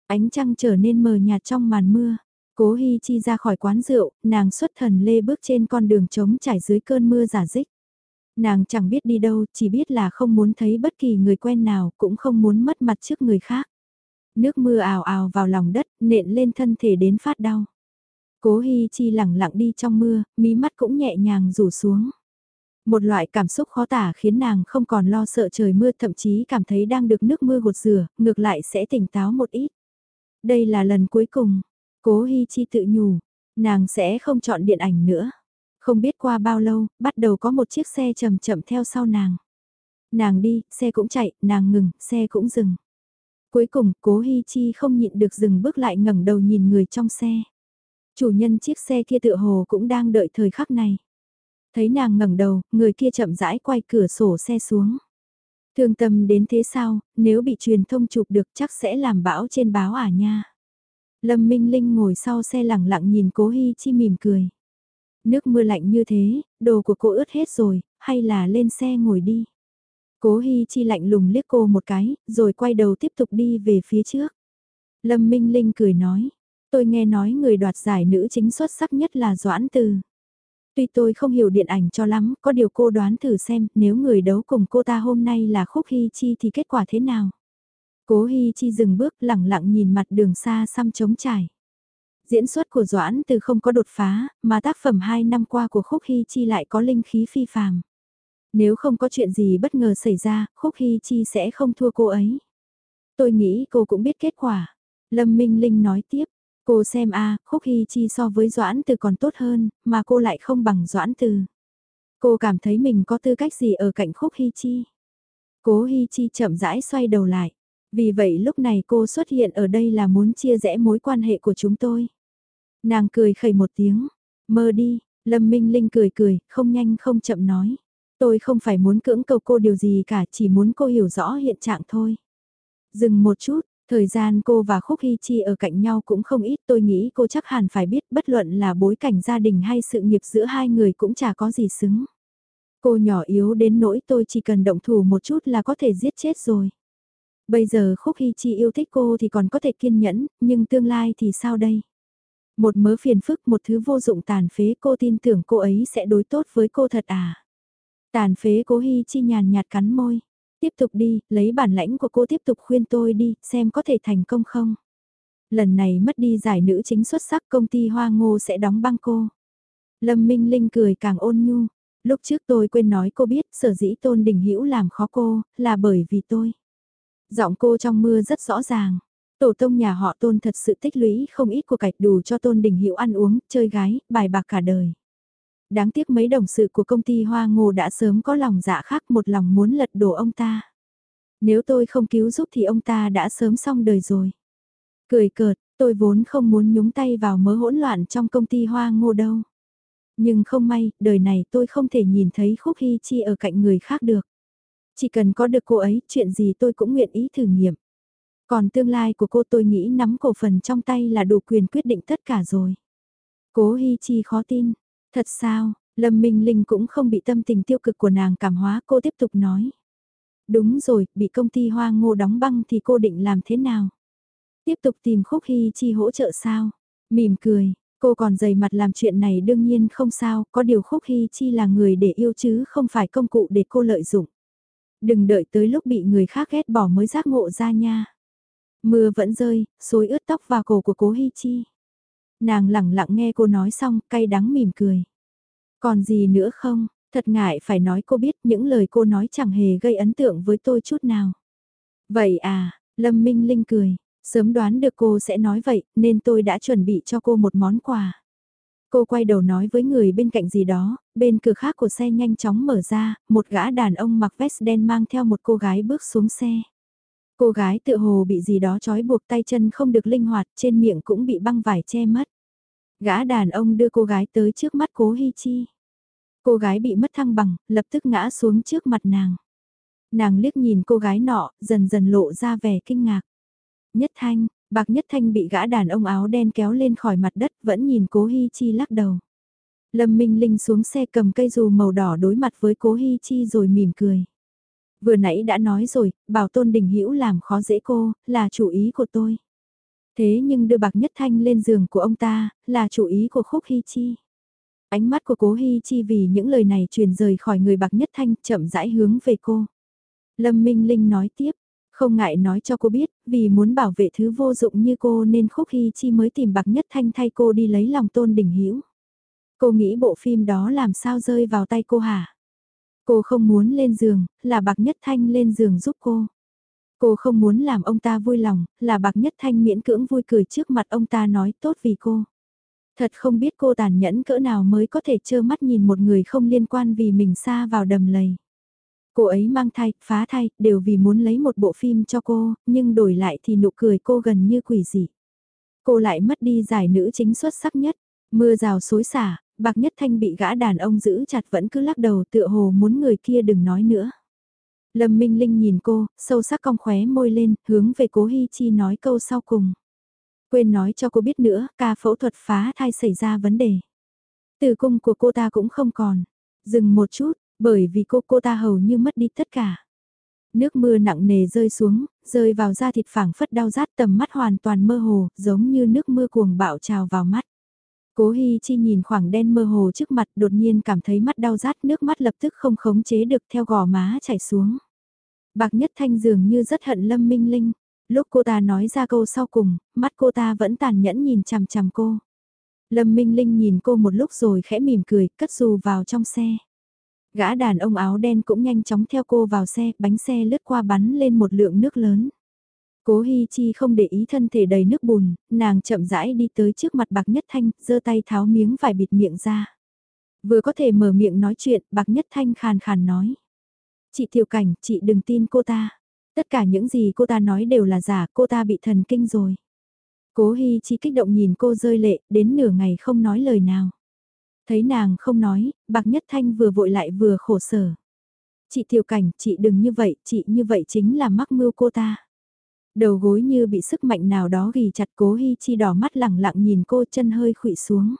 Ánh trăng trở nên mờ nhạt trong màn mưa. Cố Hi Chi ra khỏi quán rượu, nàng xuất thần lê bước trên con đường trống trải dưới cơn mưa giả dích. Nàng chẳng biết đi đâu, chỉ biết là không muốn thấy bất kỳ người quen nào, cũng không muốn mất mặt trước người khác. Nước mưa ào ào vào lòng đất, nện lên thân thể đến phát đau. Cố Hi Chi lẳng lặng đi trong mưa, mí mắt cũng nhẹ nhàng rủ xuống. Một loại cảm xúc khó tả khiến nàng không còn lo sợ trời mưa thậm chí cảm thấy đang được nước mưa gột rửa, ngược lại sẽ tỉnh táo một ít. Đây là lần cuối cùng, Cố Hi Chi tự nhủ, nàng sẽ không chọn điện ảnh nữa. Không biết qua bao lâu, bắt đầu có một chiếc xe chậm chậm theo sau nàng. Nàng đi, xe cũng chạy, nàng ngừng, xe cũng dừng. Cuối cùng, cố Hi Chi không nhịn được dừng bước lại ngẩng đầu nhìn người trong xe. Chủ nhân chiếc xe kia tựa hồ cũng đang đợi thời khắc này. Thấy nàng ngẩng đầu, người kia chậm rãi quay cửa sổ xe xuống. Thương tâm đến thế sao, nếu bị truyền thông chụp được chắc sẽ làm bão trên báo à nha. Lâm Minh Linh ngồi sau xe lẳng lặng nhìn cố Hi Chi mỉm cười. Nước mưa lạnh như thế, đồ của cô ướt hết rồi, hay là lên xe ngồi đi. Cố Hi Chi lạnh lùng liếc cô một cái, rồi quay đầu tiếp tục đi về phía trước. Lâm Minh Linh cười nói, tôi nghe nói người đoạt giải nữ chính xuất sắc nhất là Doãn Từ. Tuy tôi không hiểu điện ảnh cho lắm, có điều cô đoán thử xem, nếu người đấu cùng cô ta hôm nay là Khúc Hi Chi thì kết quả thế nào? Cố Hi Chi dừng bước lẳng lặng nhìn mặt đường xa xăm trống trải. Diễn xuất của Doãn từ không có đột phá, mà tác phẩm 2 năm qua của Khúc Hi Chi lại có linh khí phi phàm. Nếu không có chuyện gì bất ngờ xảy ra, Khúc Hi Chi sẽ không thua cô ấy. Tôi nghĩ cô cũng biết kết quả. Lâm Minh Linh nói tiếp, Cô xem a Khúc Hi Chi so với Doãn Từ còn tốt hơn, mà cô lại không bằng Doãn Từ. Cô cảm thấy mình có tư cách gì ở cạnh Khúc Hi Chi. Cố Hi Chi chậm rãi xoay đầu lại. Vì vậy lúc này cô xuất hiện ở đây là muốn chia rẽ mối quan hệ của chúng tôi. Nàng cười khẩy một tiếng. Mơ đi, Lâm Minh Linh cười cười, không nhanh không chậm nói. Tôi không phải muốn cưỡng cầu cô điều gì cả, chỉ muốn cô hiểu rõ hiện trạng thôi. Dừng một chút, Thời gian cô và Khúc Hy Chi ở cạnh nhau cũng không ít tôi nghĩ cô chắc hẳn phải biết bất luận là bối cảnh gia đình hay sự nghiệp giữa hai người cũng chả có gì xứng. Cô nhỏ yếu đến nỗi tôi chỉ cần động thủ một chút là có thể giết chết rồi. Bây giờ Khúc Hy Chi yêu thích cô thì còn có thể kiên nhẫn, nhưng tương lai thì sao đây? Một mớ phiền phức, một thứ vô dụng tàn phế cô tin tưởng cô ấy sẽ đối tốt với cô thật à? Tàn phế cố Hy Chi nhàn nhạt cắn môi. Tiếp tục đi, lấy bản lãnh của cô tiếp tục khuyên tôi đi, xem có thể thành công không. Lần này mất đi giải nữ chính xuất sắc công ty Hoa Ngô sẽ đóng băng cô. Lâm Minh Linh cười càng ôn nhu. Lúc trước tôi quên nói cô biết sở dĩ Tôn Đình Hữu làm khó cô, là bởi vì tôi. Giọng cô trong mưa rất rõ ràng. Tổ tông nhà họ Tôn thật sự tích lũy không ít của cải đủ cho Tôn Đình Hữu ăn uống, chơi gái, bài bạc cả đời đáng tiếc mấy đồng sự của công ty Hoa Ngô đã sớm có lòng dạ khác một lòng muốn lật đổ ông ta. Nếu tôi không cứu giúp thì ông ta đã sớm xong đời rồi. Cười cợt, tôi vốn không muốn nhúng tay vào mớ hỗn loạn trong công ty Hoa Ngô đâu. Nhưng không may, đời này tôi không thể nhìn thấy Khúc Hy Chi ở cạnh người khác được. Chỉ cần có được cô ấy, chuyện gì tôi cũng nguyện ý thử nghiệm. Còn tương lai của cô tôi nghĩ nắm cổ phần trong tay là đủ quyền quyết định tất cả rồi. Cố hi Chi khó tin, Thật sao, Lâm Minh Linh cũng không bị tâm tình tiêu cực của nàng cảm hóa cô tiếp tục nói. Đúng rồi, bị công ty hoa ngô đóng băng thì cô định làm thế nào? Tiếp tục tìm khúc hi chi hỗ trợ sao? Mỉm cười, cô còn dày mặt làm chuyện này đương nhiên không sao, có điều khúc hi chi là người để yêu chứ không phải công cụ để cô lợi dụng. Đừng đợi tới lúc bị người khác ghét bỏ mới giác ngộ ra nha. Mưa vẫn rơi, xối ướt tóc và cổ của cố Hi chi. Nàng lẳng lặng nghe cô nói xong, cay đắng mỉm cười. Còn gì nữa không, thật ngại phải nói cô biết những lời cô nói chẳng hề gây ấn tượng với tôi chút nào. Vậy à, Lâm Minh Linh cười, sớm đoán được cô sẽ nói vậy nên tôi đã chuẩn bị cho cô một món quà. Cô quay đầu nói với người bên cạnh gì đó, bên cửa khác của xe nhanh chóng mở ra, một gã đàn ông mặc vest đen mang theo một cô gái bước xuống xe. Cô gái tự hồ bị gì đó trói buộc tay chân không được linh hoạt, trên miệng cũng bị băng vải che mất. Gã đàn ông đưa cô gái tới trước mắt cố Hi Chi. Cô gái bị mất thăng bằng, lập tức ngã xuống trước mặt nàng. Nàng liếc nhìn cô gái nọ, dần dần lộ ra vẻ kinh ngạc. Nhất Thanh, Bạc Nhất Thanh bị gã đàn ông áo đen kéo lên khỏi mặt đất vẫn nhìn cố Hi Chi lắc đầu. Lâm Minh Linh xuống xe cầm cây dù màu đỏ đối mặt với cố Hi Chi rồi mỉm cười. Vừa nãy đã nói rồi, bảo tôn đình hữu làm khó dễ cô, là chủ ý của tôi. Thế nhưng đưa bạc nhất thanh lên giường của ông ta, là chủ ý của khúc Hi chi. Ánh mắt của cố Hi chi vì những lời này truyền rời khỏi người bạc nhất thanh chậm rãi hướng về cô. Lâm Minh Linh nói tiếp, không ngại nói cho cô biết, vì muốn bảo vệ thứ vô dụng như cô nên khúc hy chi mới tìm bạc nhất thanh thay cô đi lấy lòng tôn đình hữu Cô nghĩ bộ phim đó làm sao rơi vào tay cô hả? Cô không muốn lên giường, là bạc nhất thanh lên giường giúp cô. Cô không muốn làm ông ta vui lòng, là bạc nhất thanh miễn cưỡng vui cười trước mặt ông ta nói tốt vì cô. Thật không biết cô tàn nhẫn cỡ nào mới có thể trơ mắt nhìn một người không liên quan vì mình xa vào đầm lầy. Cô ấy mang thai, phá thai, đều vì muốn lấy một bộ phim cho cô, nhưng đổi lại thì nụ cười cô gần như quỷ dị. Cô lại mất đi giải nữ chính xuất sắc nhất, mưa rào xối xả, Bạc Nhất Thanh bị gã đàn ông giữ chặt vẫn cứ lắc đầu tựa hồ muốn người kia đừng nói nữa. Lâm Minh Linh nhìn cô, sâu sắc cong khóe môi lên, hướng về cố Hi Chi nói câu sau cùng. Quên nói cho cô biết nữa, ca phẫu thuật phá thai xảy ra vấn đề. Tử cung của cô ta cũng không còn. Dừng một chút, bởi vì cô cô ta hầu như mất đi tất cả. Nước mưa nặng nề rơi xuống, rơi vào da thịt phẳng phất đau rát tầm mắt hoàn toàn mơ hồ, giống như nước mưa cuồng bạo trào vào mắt. Cố Hi Chi nhìn khoảng đen mơ hồ trước mặt đột nhiên cảm thấy mắt đau rát nước mắt lập tức không khống chế được theo gò má chảy xuống. Bạc Nhất Thanh dường như rất hận Lâm Minh Linh. Lúc cô ta nói ra câu sau cùng, mắt cô ta vẫn tàn nhẫn nhìn chằm chằm cô. Lâm Minh Linh nhìn cô một lúc rồi khẽ mỉm cười, cất dù vào trong xe. Gã đàn ông áo đen cũng nhanh chóng theo cô vào xe, bánh xe lướt qua bắn lên một lượng nước lớn. Cố Hi Chi không để ý thân thể đầy nước bùn, nàng chậm rãi đi tới trước mặt Bạc Nhất Thanh, giơ tay tháo miếng vải bịt miệng ra. Vừa có thể mở miệng nói chuyện, Bạc Nhất Thanh khàn khàn nói. Chị Tiểu Cảnh, chị đừng tin cô ta. Tất cả những gì cô ta nói đều là giả, cô ta bị thần kinh rồi. Cố Hi Chi kích động nhìn cô rơi lệ, đến nửa ngày không nói lời nào. Thấy nàng không nói, Bạc Nhất Thanh vừa vội lại vừa khổ sở. Chị Tiểu Cảnh, chị đừng như vậy, chị như vậy chính là mắc mưu cô ta. Đầu gối như bị sức mạnh nào đó ghi chặt cố Hi Chi đỏ mắt lẳng lặng nhìn cô chân hơi khụy xuống.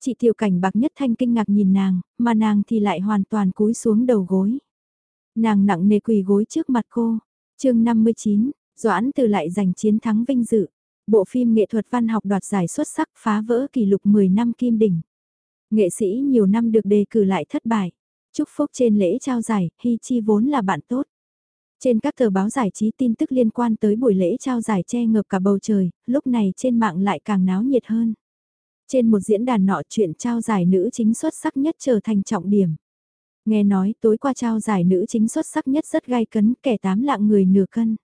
Chị Tiểu Cảnh Bạc Nhất Thanh kinh ngạc nhìn nàng, mà nàng thì lại hoàn toàn cúi xuống đầu gối. Nàng nặng nề quỳ gối trước mặt cô. chương 59, Doãn từ lại giành chiến thắng vinh dự. Bộ phim nghệ thuật văn học đoạt giải xuất sắc phá vỡ kỷ lục 10 năm kim đỉnh. Nghệ sĩ nhiều năm được đề cử lại thất bại. Chúc phúc trên lễ trao giải, Hi Chi vốn là bạn tốt. Trên các tờ báo giải trí tin tức liên quan tới buổi lễ trao giải che ngập cả bầu trời, lúc này trên mạng lại càng náo nhiệt hơn. Trên một diễn đàn nọ chuyện trao giải nữ chính xuất sắc nhất trở thành trọng điểm. Nghe nói tối qua trao giải nữ chính xuất sắc nhất rất gai cấn kẻ tám lạng người nửa cân.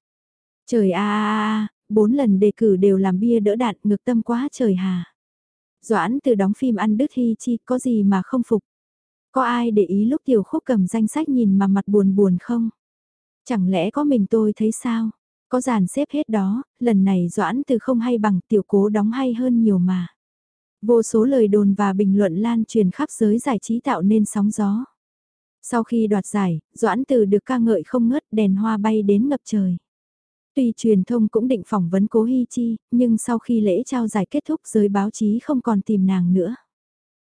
Trời a a a, bốn lần đề cử đều làm bia đỡ đạn ngược tâm quá trời hà. Doãn từ đóng phim ăn đứt hi chi có gì mà không phục. Có ai để ý lúc tiểu khúc cầm danh sách nhìn mà mặt buồn buồn không? Chẳng lẽ có mình tôi thấy sao? Có dàn xếp hết đó, lần này Doãn từ không hay bằng tiểu cố đóng hay hơn nhiều mà. Vô số lời đồn và bình luận lan truyền khắp giới giải trí tạo nên sóng gió. Sau khi đoạt giải, Doãn Từ được ca ngợi không ngớt đèn hoa bay đến ngập trời. Tuy truyền thông cũng định phỏng vấn Cố Hi Chi, nhưng sau khi lễ trao giải kết thúc giới báo chí không còn tìm nàng nữa.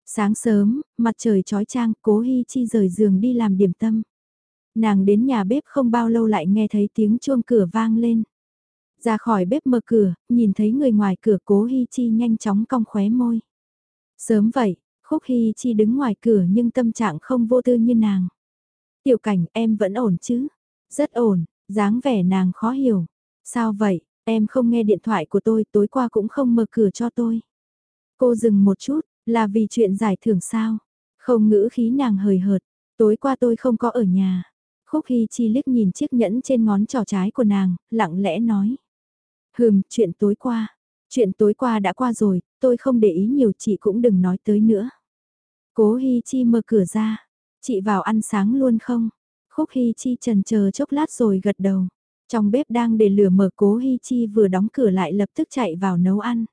Sáng sớm, mặt trời trói trang, Cố Hi Chi rời giường đi làm điểm tâm. Nàng đến nhà bếp không bao lâu lại nghe thấy tiếng chuông cửa vang lên. Ra khỏi bếp mở cửa, nhìn thấy người ngoài cửa Cố Hi Chi nhanh chóng cong khóe môi. Sớm vậy, Khúc Hy Chi đứng ngoài cửa nhưng tâm trạng không vô tư như nàng. Tiểu cảnh em vẫn ổn chứ? Rất ổn, dáng vẻ nàng khó hiểu. Sao vậy, em không nghe điện thoại của tôi tối qua cũng không mở cửa cho tôi. Cô dừng một chút, là vì chuyện giải thưởng sao? Không ngữ khí nàng hời hợt, tối qua tôi không có ở nhà. Khúc Hy Chi liếc nhìn chiếc nhẫn trên ngón trỏ trái của nàng, lặng lẽ nói. Hừm, chuyện tối qua. Chuyện tối qua đã qua rồi, tôi không để ý nhiều chị cũng đừng nói tới nữa. Cố Hi Chi mở cửa ra. Chị vào ăn sáng luôn không? Khúc Hi Chi trần chờ chốc lát rồi gật đầu. Trong bếp đang để lửa mở cố Hi Chi vừa đóng cửa lại lập tức chạy vào nấu ăn.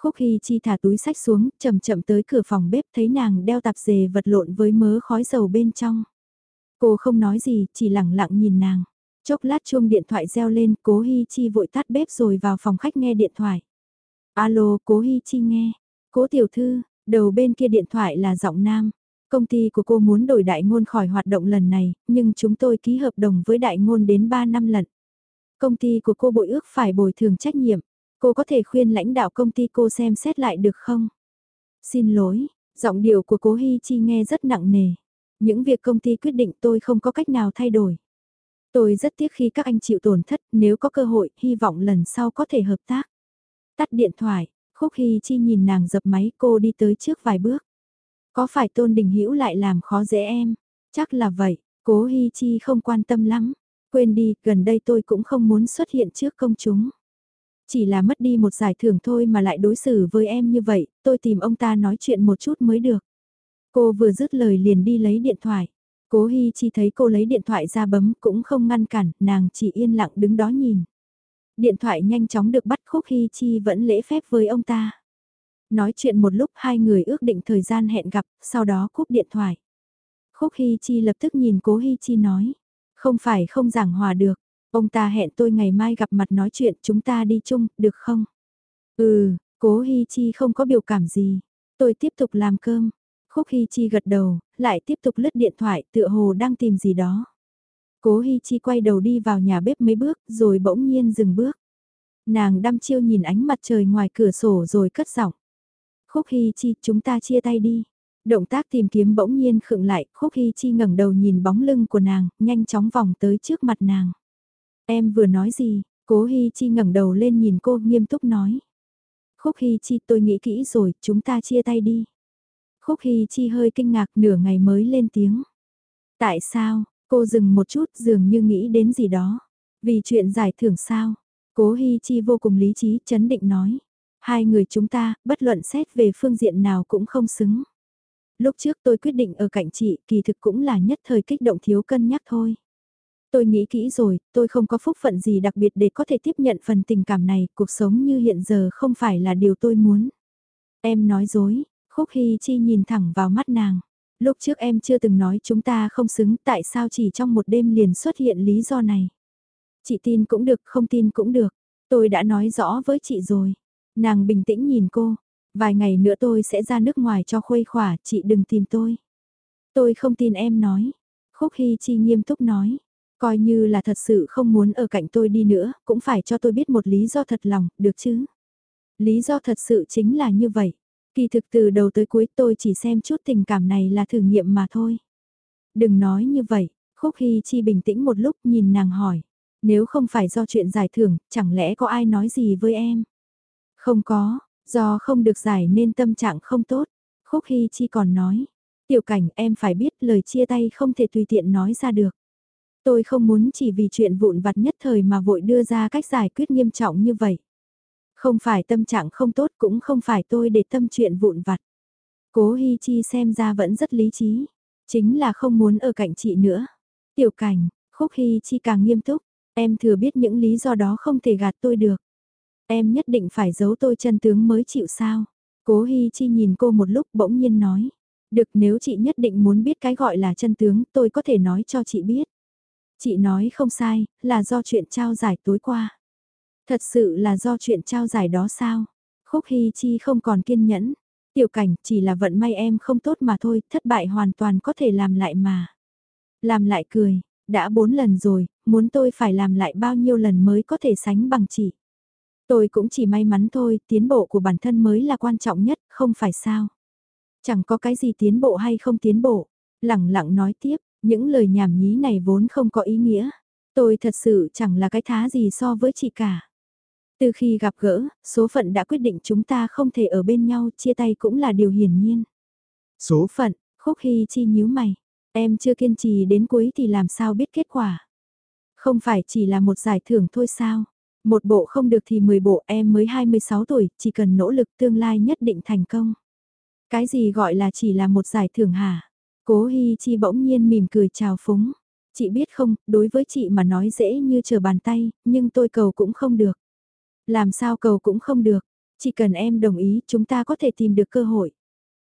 Khúc Hi Chi thả túi sách xuống, chậm chậm tới cửa phòng bếp thấy nàng đeo tạp dề vật lộn với mớ khói dầu bên trong. Cô không nói gì, chỉ lặng lặng nhìn nàng. Chốc lát chuông điện thoại reo lên, cố Hi Chi vội tắt bếp rồi vào phòng khách nghe điện thoại. Alo, cố Hi Chi nghe. Cố tiểu thư, Đầu bên kia điện thoại là giọng nam. Công ty của cô muốn đổi đại ngôn khỏi hoạt động lần này, nhưng chúng tôi ký hợp đồng với đại ngôn đến 3 năm lần. Công ty của cô bội ước phải bồi thường trách nhiệm. Cô có thể khuyên lãnh đạo công ty cô xem xét lại được không? Xin lỗi, giọng điệu của cố Hi Chi nghe rất nặng nề. Những việc công ty quyết định tôi không có cách nào thay đổi. Tôi rất tiếc khi các anh chịu tổn thất, nếu có cơ hội, hy vọng lần sau có thể hợp tác. Tắt điện thoại, Khúc Hy Chi nhìn nàng dập máy cô đi tới trước vài bước. Có phải Tôn Đình Hữu lại làm khó dễ em? Chắc là vậy, cố Hy Chi không quan tâm lắm. Quên đi, gần đây tôi cũng không muốn xuất hiện trước công chúng. Chỉ là mất đi một giải thưởng thôi mà lại đối xử với em như vậy, tôi tìm ông ta nói chuyện một chút mới được. Cô vừa dứt lời liền đi lấy điện thoại. Cố Hi Chi thấy cô lấy điện thoại ra bấm cũng không ngăn cản, nàng chỉ yên lặng đứng đó nhìn. Điện thoại nhanh chóng được bắt Khúc Hy Chi vẫn lễ phép với ông ta. Nói chuyện một lúc hai người ước định thời gian hẹn gặp, sau đó cúp điện thoại. Khúc Hy Chi lập tức nhìn Cố Hy Chi nói. Không phải không giảng hòa được. Ông ta hẹn tôi ngày mai gặp mặt nói chuyện chúng ta đi chung, được không? Ừ, Cố Hy Chi không có biểu cảm gì. Tôi tiếp tục làm cơm. Khúc Hy Chi gật đầu, lại tiếp tục lướt điện thoại tựa hồ đang tìm gì đó. Cố Hy Chi quay đầu đi vào nhà bếp mấy bước rồi bỗng nhiên dừng bước. Nàng đăm chiêu nhìn ánh mặt trời ngoài cửa sổ rồi cất giọng. Khúc Hy Chi chúng ta chia tay đi. Động tác tìm kiếm bỗng nhiên khựng lại, Khúc Hy Chi ngẩng đầu nhìn bóng lưng của nàng, nhanh chóng vòng tới trước mặt nàng. Em vừa nói gì? Cố Hy Chi ngẩng đầu lên nhìn cô nghiêm túc nói. Khúc Hy Chi tôi nghĩ kỹ rồi, chúng ta chia tay đi. Khúc Hy Chi hơi kinh ngạc nửa ngày mới lên tiếng. Tại sao, cô dừng một chút dường như nghĩ đến gì đó. Vì chuyện giải thưởng sao? Cố Hy Chi vô cùng lý trí, chấn định nói. Hai người chúng ta, bất luận xét về phương diện nào cũng không xứng. Lúc trước tôi quyết định ở cạnh chị, kỳ thực cũng là nhất thời kích động thiếu cân nhắc thôi. Tôi nghĩ kỹ rồi, tôi không có phúc phận gì đặc biệt để có thể tiếp nhận phần tình cảm này, cuộc sống như hiện giờ không phải là điều tôi muốn. Em nói dối, Khúc Hy Chi nhìn thẳng vào mắt nàng. Lúc trước em chưa từng nói chúng ta không xứng tại sao chỉ trong một đêm liền xuất hiện lý do này. Chị tin cũng được, không tin cũng được. Tôi đã nói rõ với chị rồi. Nàng bình tĩnh nhìn cô. Vài ngày nữa tôi sẽ ra nước ngoài cho khuây khỏa, chị đừng tìm tôi. Tôi không tin em nói. Khúc Hy Chi nghiêm túc nói. Coi như là thật sự không muốn ở cạnh tôi đi nữa, cũng phải cho tôi biết một lý do thật lòng, được chứ? Lý do thật sự chính là như vậy. Kỳ thực từ đầu tới cuối tôi chỉ xem chút tình cảm này là thử nghiệm mà thôi. Đừng nói như vậy, Khúc Hy Chi bình tĩnh một lúc nhìn nàng hỏi. Nếu không phải do chuyện giải thưởng, chẳng lẽ có ai nói gì với em? Không có, do không được giải nên tâm trạng không tốt. Khúc Hy Chi còn nói. Tiểu cảnh em phải biết lời chia tay không thể tùy tiện nói ra được. Tôi không muốn chỉ vì chuyện vụn vặt nhất thời mà vội đưa ra cách giải quyết nghiêm trọng như vậy. Không phải tâm trạng không tốt cũng không phải tôi để tâm chuyện vụn vặt. Cố Hi Chi xem ra vẫn rất lý trí. Chính là không muốn ở cạnh chị nữa. Tiểu cảnh, Khúc Hi Chi càng nghiêm túc. Em thừa biết những lý do đó không thể gạt tôi được. Em nhất định phải giấu tôi chân tướng mới chịu sao. Cố Hi Chi nhìn cô một lúc bỗng nhiên nói. Được nếu chị nhất định muốn biết cái gọi là chân tướng tôi có thể nói cho chị biết. Chị nói không sai, là do chuyện trao giải tối qua. Thật sự là do chuyện trao giải đó sao? Khúc Hi Chi không còn kiên nhẫn. Tiểu cảnh chỉ là vận may em không tốt mà thôi, thất bại hoàn toàn có thể làm lại mà. Làm lại cười, đã bốn lần rồi, muốn tôi phải làm lại bao nhiêu lần mới có thể sánh bằng chị. Tôi cũng chỉ may mắn thôi, tiến bộ của bản thân mới là quan trọng nhất, không phải sao. Chẳng có cái gì tiến bộ hay không tiến bộ. Lặng lặng nói tiếp, những lời nhảm nhí này vốn không có ý nghĩa. Tôi thật sự chẳng là cái thá gì so với chị cả. Từ khi gặp gỡ, số phận đã quyết định chúng ta không thể ở bên nhau, chia tay cũng là điều hiển nhiên. Số phận, khúc hy chi nhíu mày. Em chưa kiên trì đến cuối thì làm sao biết kết quả. Không phải chỉ là một giải thưởng thôi sao. Một bộ không được thì 10 bộ em mới 26 tuổi, chỉ cần nỗ lực tương lai nhất định thành công. Cái gì gọi là chỉ là một giải thưởng hả? Cố Hi Chi bỗng nhiên mỉm cười chào phúng. Chị biết không, đối với chị mà nói dễ như chờ bàn tay, nhưng tôi cầu cũng không được. Làm sao cầu cũng không được, chỉ cần em đồng ý chúng ta có thể tìm được cơ hội.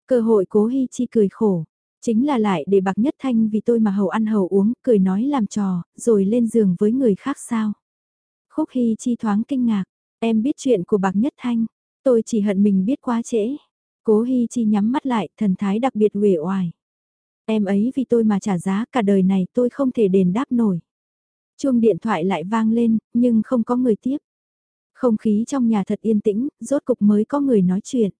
Cơ hội cố Hi Chi cười khổ, chính là lại để bạc nhất thanh vì tôi mà hầu ăn hầu uống, cười nói làm trò, rồi lên giường với người khác sao. Khúc Hi Chi thoáng kinh ngạc, em biết chuyện của bạc nhất thanh, tôi chỉ hận mình biết quá trễ. Cố Hi Chi nhắm mắt lại, thần thái đặc biệt uể oải. Em ấy vì tôi mà trả giá cả đời này tôi không thể đền đáp nổi. Chuông điện thoại lại vang lên, nhưng không có người tiếp. Không khí trong nhà thật yên tĩnh, rốt cục mới có người nói chuyện.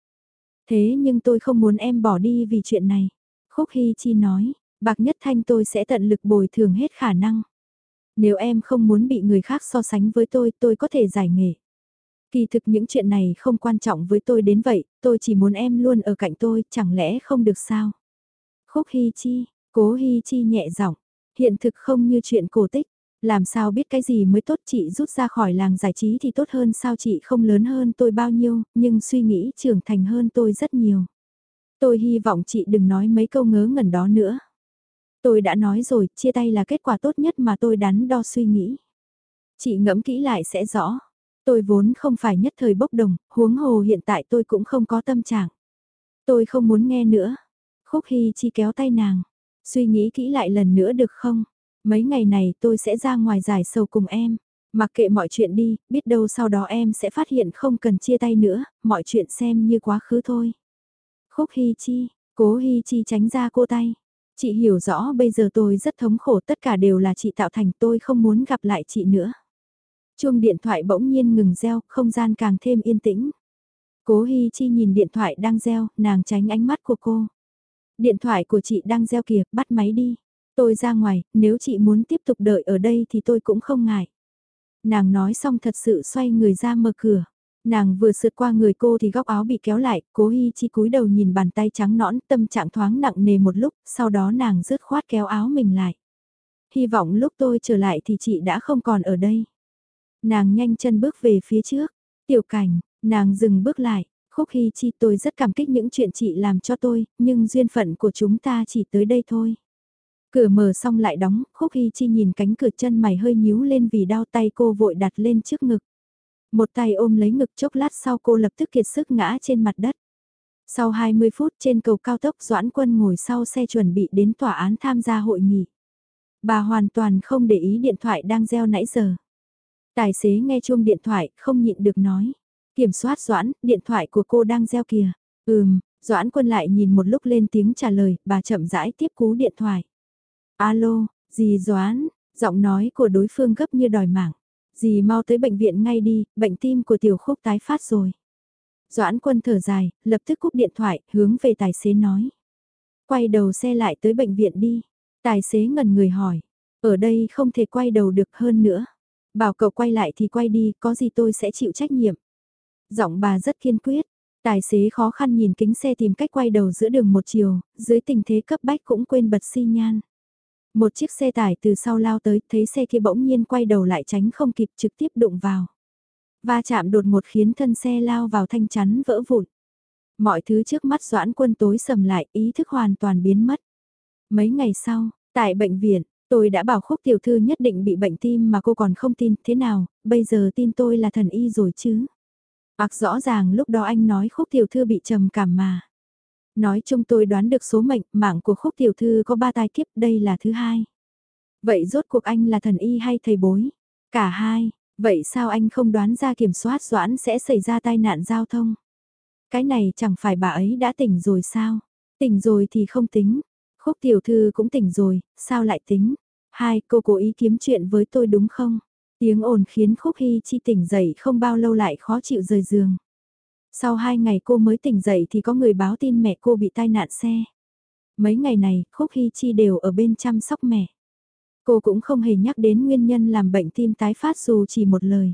Thế nhưng tôi không muốn em bỏ đi vì chuyện này. Khúc Hy Chi nói, bạc nhất thanh tôi sẽ tận lực bồi thường hết khả năng. Nếu em không muốn bị người khác so sánh với tôi, tôi có thể giải nghệ. Kỳ thực những chuyện này không quan trọng với tôi đến vậy, tôi chỉ muốn em luôn ở cạnh tôi, chẳng lẽ không được sao? Khúc Hy Chi, cố Hy Chi nhẹ giọng, hiện thực không như chuyện cổ tích. Làm sao biết cái gì mới tốt chị rút ra khỏi làng giải trí thì tốt hơn sao chị không lớn hơn tôi bao nhiêu, nhưng suy nghĩ trưởng thành hơn tôi rất nhiều. Tôi hy vọng chị đừng nói mấy câu ngớ ngẩn đó nữa. Tôi đã nói rồi, chia tay là kết quả tốt nhất mà tôi đắn đo suy nghĩ. Chị ngẫm kỹ lại sẽ rõ. Tôi vốn không phải nhất thời bốc đồng, huống hồ hiện tại tôi cũng không có tâm trạng. Tôi không muốn nghe nữa. Khúc Hy Chi kéo tay nàng. Suy nghĩ kỹ lại lần nữa được không? Mấy ngày này tôi sẽ ra ngoài giải sầu cùng em. Mặc kệ mọi chuyện đi, biết đâu sau đó em sẽ phát hiện không cần chia tay nữa, mọi chuyện xem như quá khứ thôi. Khúc Hy Chi, cố Hy Chi tránh ra cô tay. Chị hiểu rõ bây giờ tôi rất thống khổ tất cả đều là chị tạo thành tôi không muốn gặp lại chị nữa. Chuông điện thoại bỗng nhiên ngừng reo, không gian càng thêm yên tĩnh. Cố Hi Chi nhìn điện thoại đang reo, nàng tránh ánh mắt của cô. Điện thoại của chị đang reo kìa, bắt máy đi. Tôi ra ngoài, nếu chị muốn tiếp tục đợi ở đây thì tôi cũng không ngại. Nàng nói xong thật sự xoay người ra mở cửa. Nàng vừa sượt qua người cô thì góc áo bị kéo lại, cố Hi Chi cúi đầu nhìn bàn tay trắng nõn, tâm trạng thoáng nặng nề một lúc, sau đó nàng rứt khoát kéo áo mình lại. Hy vọng lúc tôi trở lại thì chị đã không còn ở đây. Nàng nhanh chân bước về phía trước, tiểu cảnh, nàng dừng bước lại, khúc Hi Chi tôi rất cảm kích những chuyện chị làm cho tôi, nhưng duyên phận của chúng ta chỉ tới đây thôi. Cửa mở xong lại đóng, khúc Hi Chi nhìn cánh cửa chân mày hơi nhíu lên vì đau tay cô vội đặt lên trước ngực. Một tay ôm lấy ngực chốc lát sau cô lập tức kiệt sức ngã trên mặt đất. Sau 20 phút trên cầu cao tốc Doãn Quân ngồi sau xe chuẩn bị đến tòa án tham gia hội nghị. Bà hoàn toàn không để ý điện thoại đang reo nãy giờ. Tài xế nghe chuông điện thoại không nhịn được nói. Kiểm soát Doãn, điện thoại của cô đang reo kìa. Ừm, Doãn Quân lại nhìn một lúc lên tiếng trả lời, bà chậm rãi tiếp cú điện thoại. Alo, gì Doãn, giọng nói của đối phương gấp như đòi mạng. Dì mau tới bệnh viện ngay đi, bệnh tim của tiểu khúc tái phát rồi. Doãn quân thở dài, lập tức cúp điện thoại, hướng về tài xế nói. Quay đầu xe lại tới bệnh viện đi. Tài xế ngần người hỏi. Ở đây không thể quay đầu được hơn nữa. Bảo cậu quay lại thì quay đi, có gì tôi sẽ chịu trách nhiệm. Giọng bà rất kiên quyết. Tài xế khó khăn nhìn kính xe tìm cách quay đầu giữa đường một chiều, dưới tình thế cấp bách cũng quên bật xi nhan. Một chiếc xe tải từ sau lao tới, thấy xe kia bỗng nhiên quay đầu lại tránh không kịp trực tiếp đụng vào. Va chạm đột một khiến thân xe lao vào thanh chắn vỡ vụn. Mọi thứ trước mắt doãn quân tối sầm lại, ý thức hoàn toàn biến mất. Mấy ngày sau, tại bệnh viện, tôi đã bảo khúc tiểu thư nhất định bị bệnh tim mà cô còn không tin, thế nào, bây giờ tin tôi là thần y rồi chứ. Ác rõ ràng lúc đó anh nói khúc tiểu thư bị trầm cảm mà. Nói chung tôi đoán được số mệnh, mạng của khúc tiểu thư có ba tai kiếp, đây là thứ hai. Vậy rốt cuộc anh là thần y hay thầy bối? Cả hai, vậy sao anh không đoán ra kiểm soát doãn sẽ xảy ra tai nạn giao thông? Cái này chẳng phải bà ấy đã tỉnh rồi sao? Tỉnh rồi thì không tính. Khúc tiểu thư cũng tỉnh rồi, sao lại tính? Hai, cô cố ý kiếm chuyện với tôi đúng không? Tiếng ồn khiến Khúc Hy Chi tỉnh dậy không bao lâu lại khó chịu rời giường. Sau hai ngày cô mới tỉnh dậy thì có người báo tin mẹ cô bị tai nạn xe. Mấy ngày này, Khúc Hy Chi đều ở bên chăm sóc mẹ. Cô cũng không hề nhắc đến nguyên nhân làm bệnh tim tái phát dù chỉ một lời.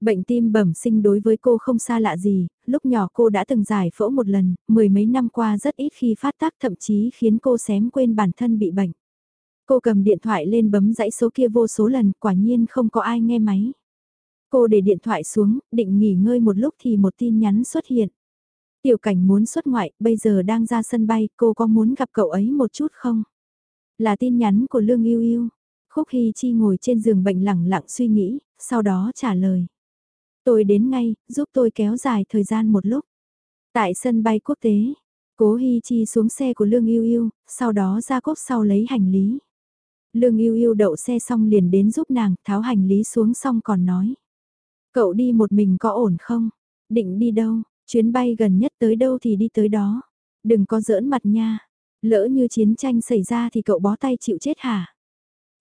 Bệnh tim bẩm sinh đối với cô không xa lạ gì, lúc nhỏ cô đã từng giải phẫu một lần, mười mấy năm qua rất ít khi phát tác thậm chí khiến cô xém quên bản thân bị bệnh. Cô cầm điện thoại lên bấm dãy số kia vô số lần, quả nhiên không có ai nghe máy. Cô để điện thoại xuống, định nghỉ ngơi một lúc thì một tin nhắn xuất hiện. Tiểu cảnh muốn xuất ngoại, bây giờ đang ra sân bay, cô có muốn gặp cậu ấy một chút không? Là tin nhắn của Lương Yêu Yêu. Khúc Hy Chi ngồi trên giường bệnh lẳng lặng suy nghĩ, sau đó trả lời. Tôi đến ngay, giúp tôi kéo dài thời gian một lúc. Tại sân bay quốc tế, Cố Hi Chi xuống xe của Lương Yêu Yêu, sau đó ra cốc sau lấy hành lý. Lương Yêu Yêu đậu xe xong liền đến giúp nàng, tháo hành lý xuống xong còn nói. Cậu đi một mình có ổn không? Định đi đâu? Chuyến bay gần nhất tới đâu thì đi tới đó. Đừng có giỡn mặt nha. Lỡ như chiến tranh xảy ra thì cậu bó tay chịu chết hả?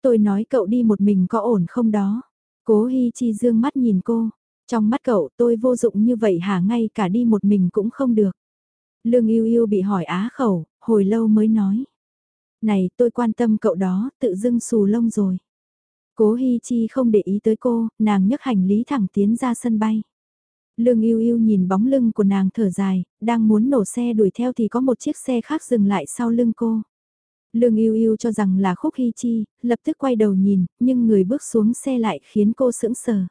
Tôi nói cậu đi một mình có ổn không đó? Cố Hi Chi dương mắt nhìn cô. Trong mắt cậu tôi vô dụng như vậy hả ngay cả đi một mình cũng không được. Lương yêu yêu bị hỏi á khẩu, hồi lâu mới nói. Này tôi quan tâm cậu đó, tự dưng xù lông rồi. Cố Hi Chi không để ý tới cô, nàng nhấc hành lý thẳng tiến ra sân bay. Lương yêu yêu nhìn bóng lưng của nàng thở dài, đang muốn nổ xe đuổi theo thì có một chiếc xe khác dừng lại sau lưng cô. Lương yêu yêu cho rằng là khúc Hi Chi, lập tức quay đầu nhìn, nhưng người bước xuống xe lại khiến cô sững sờ.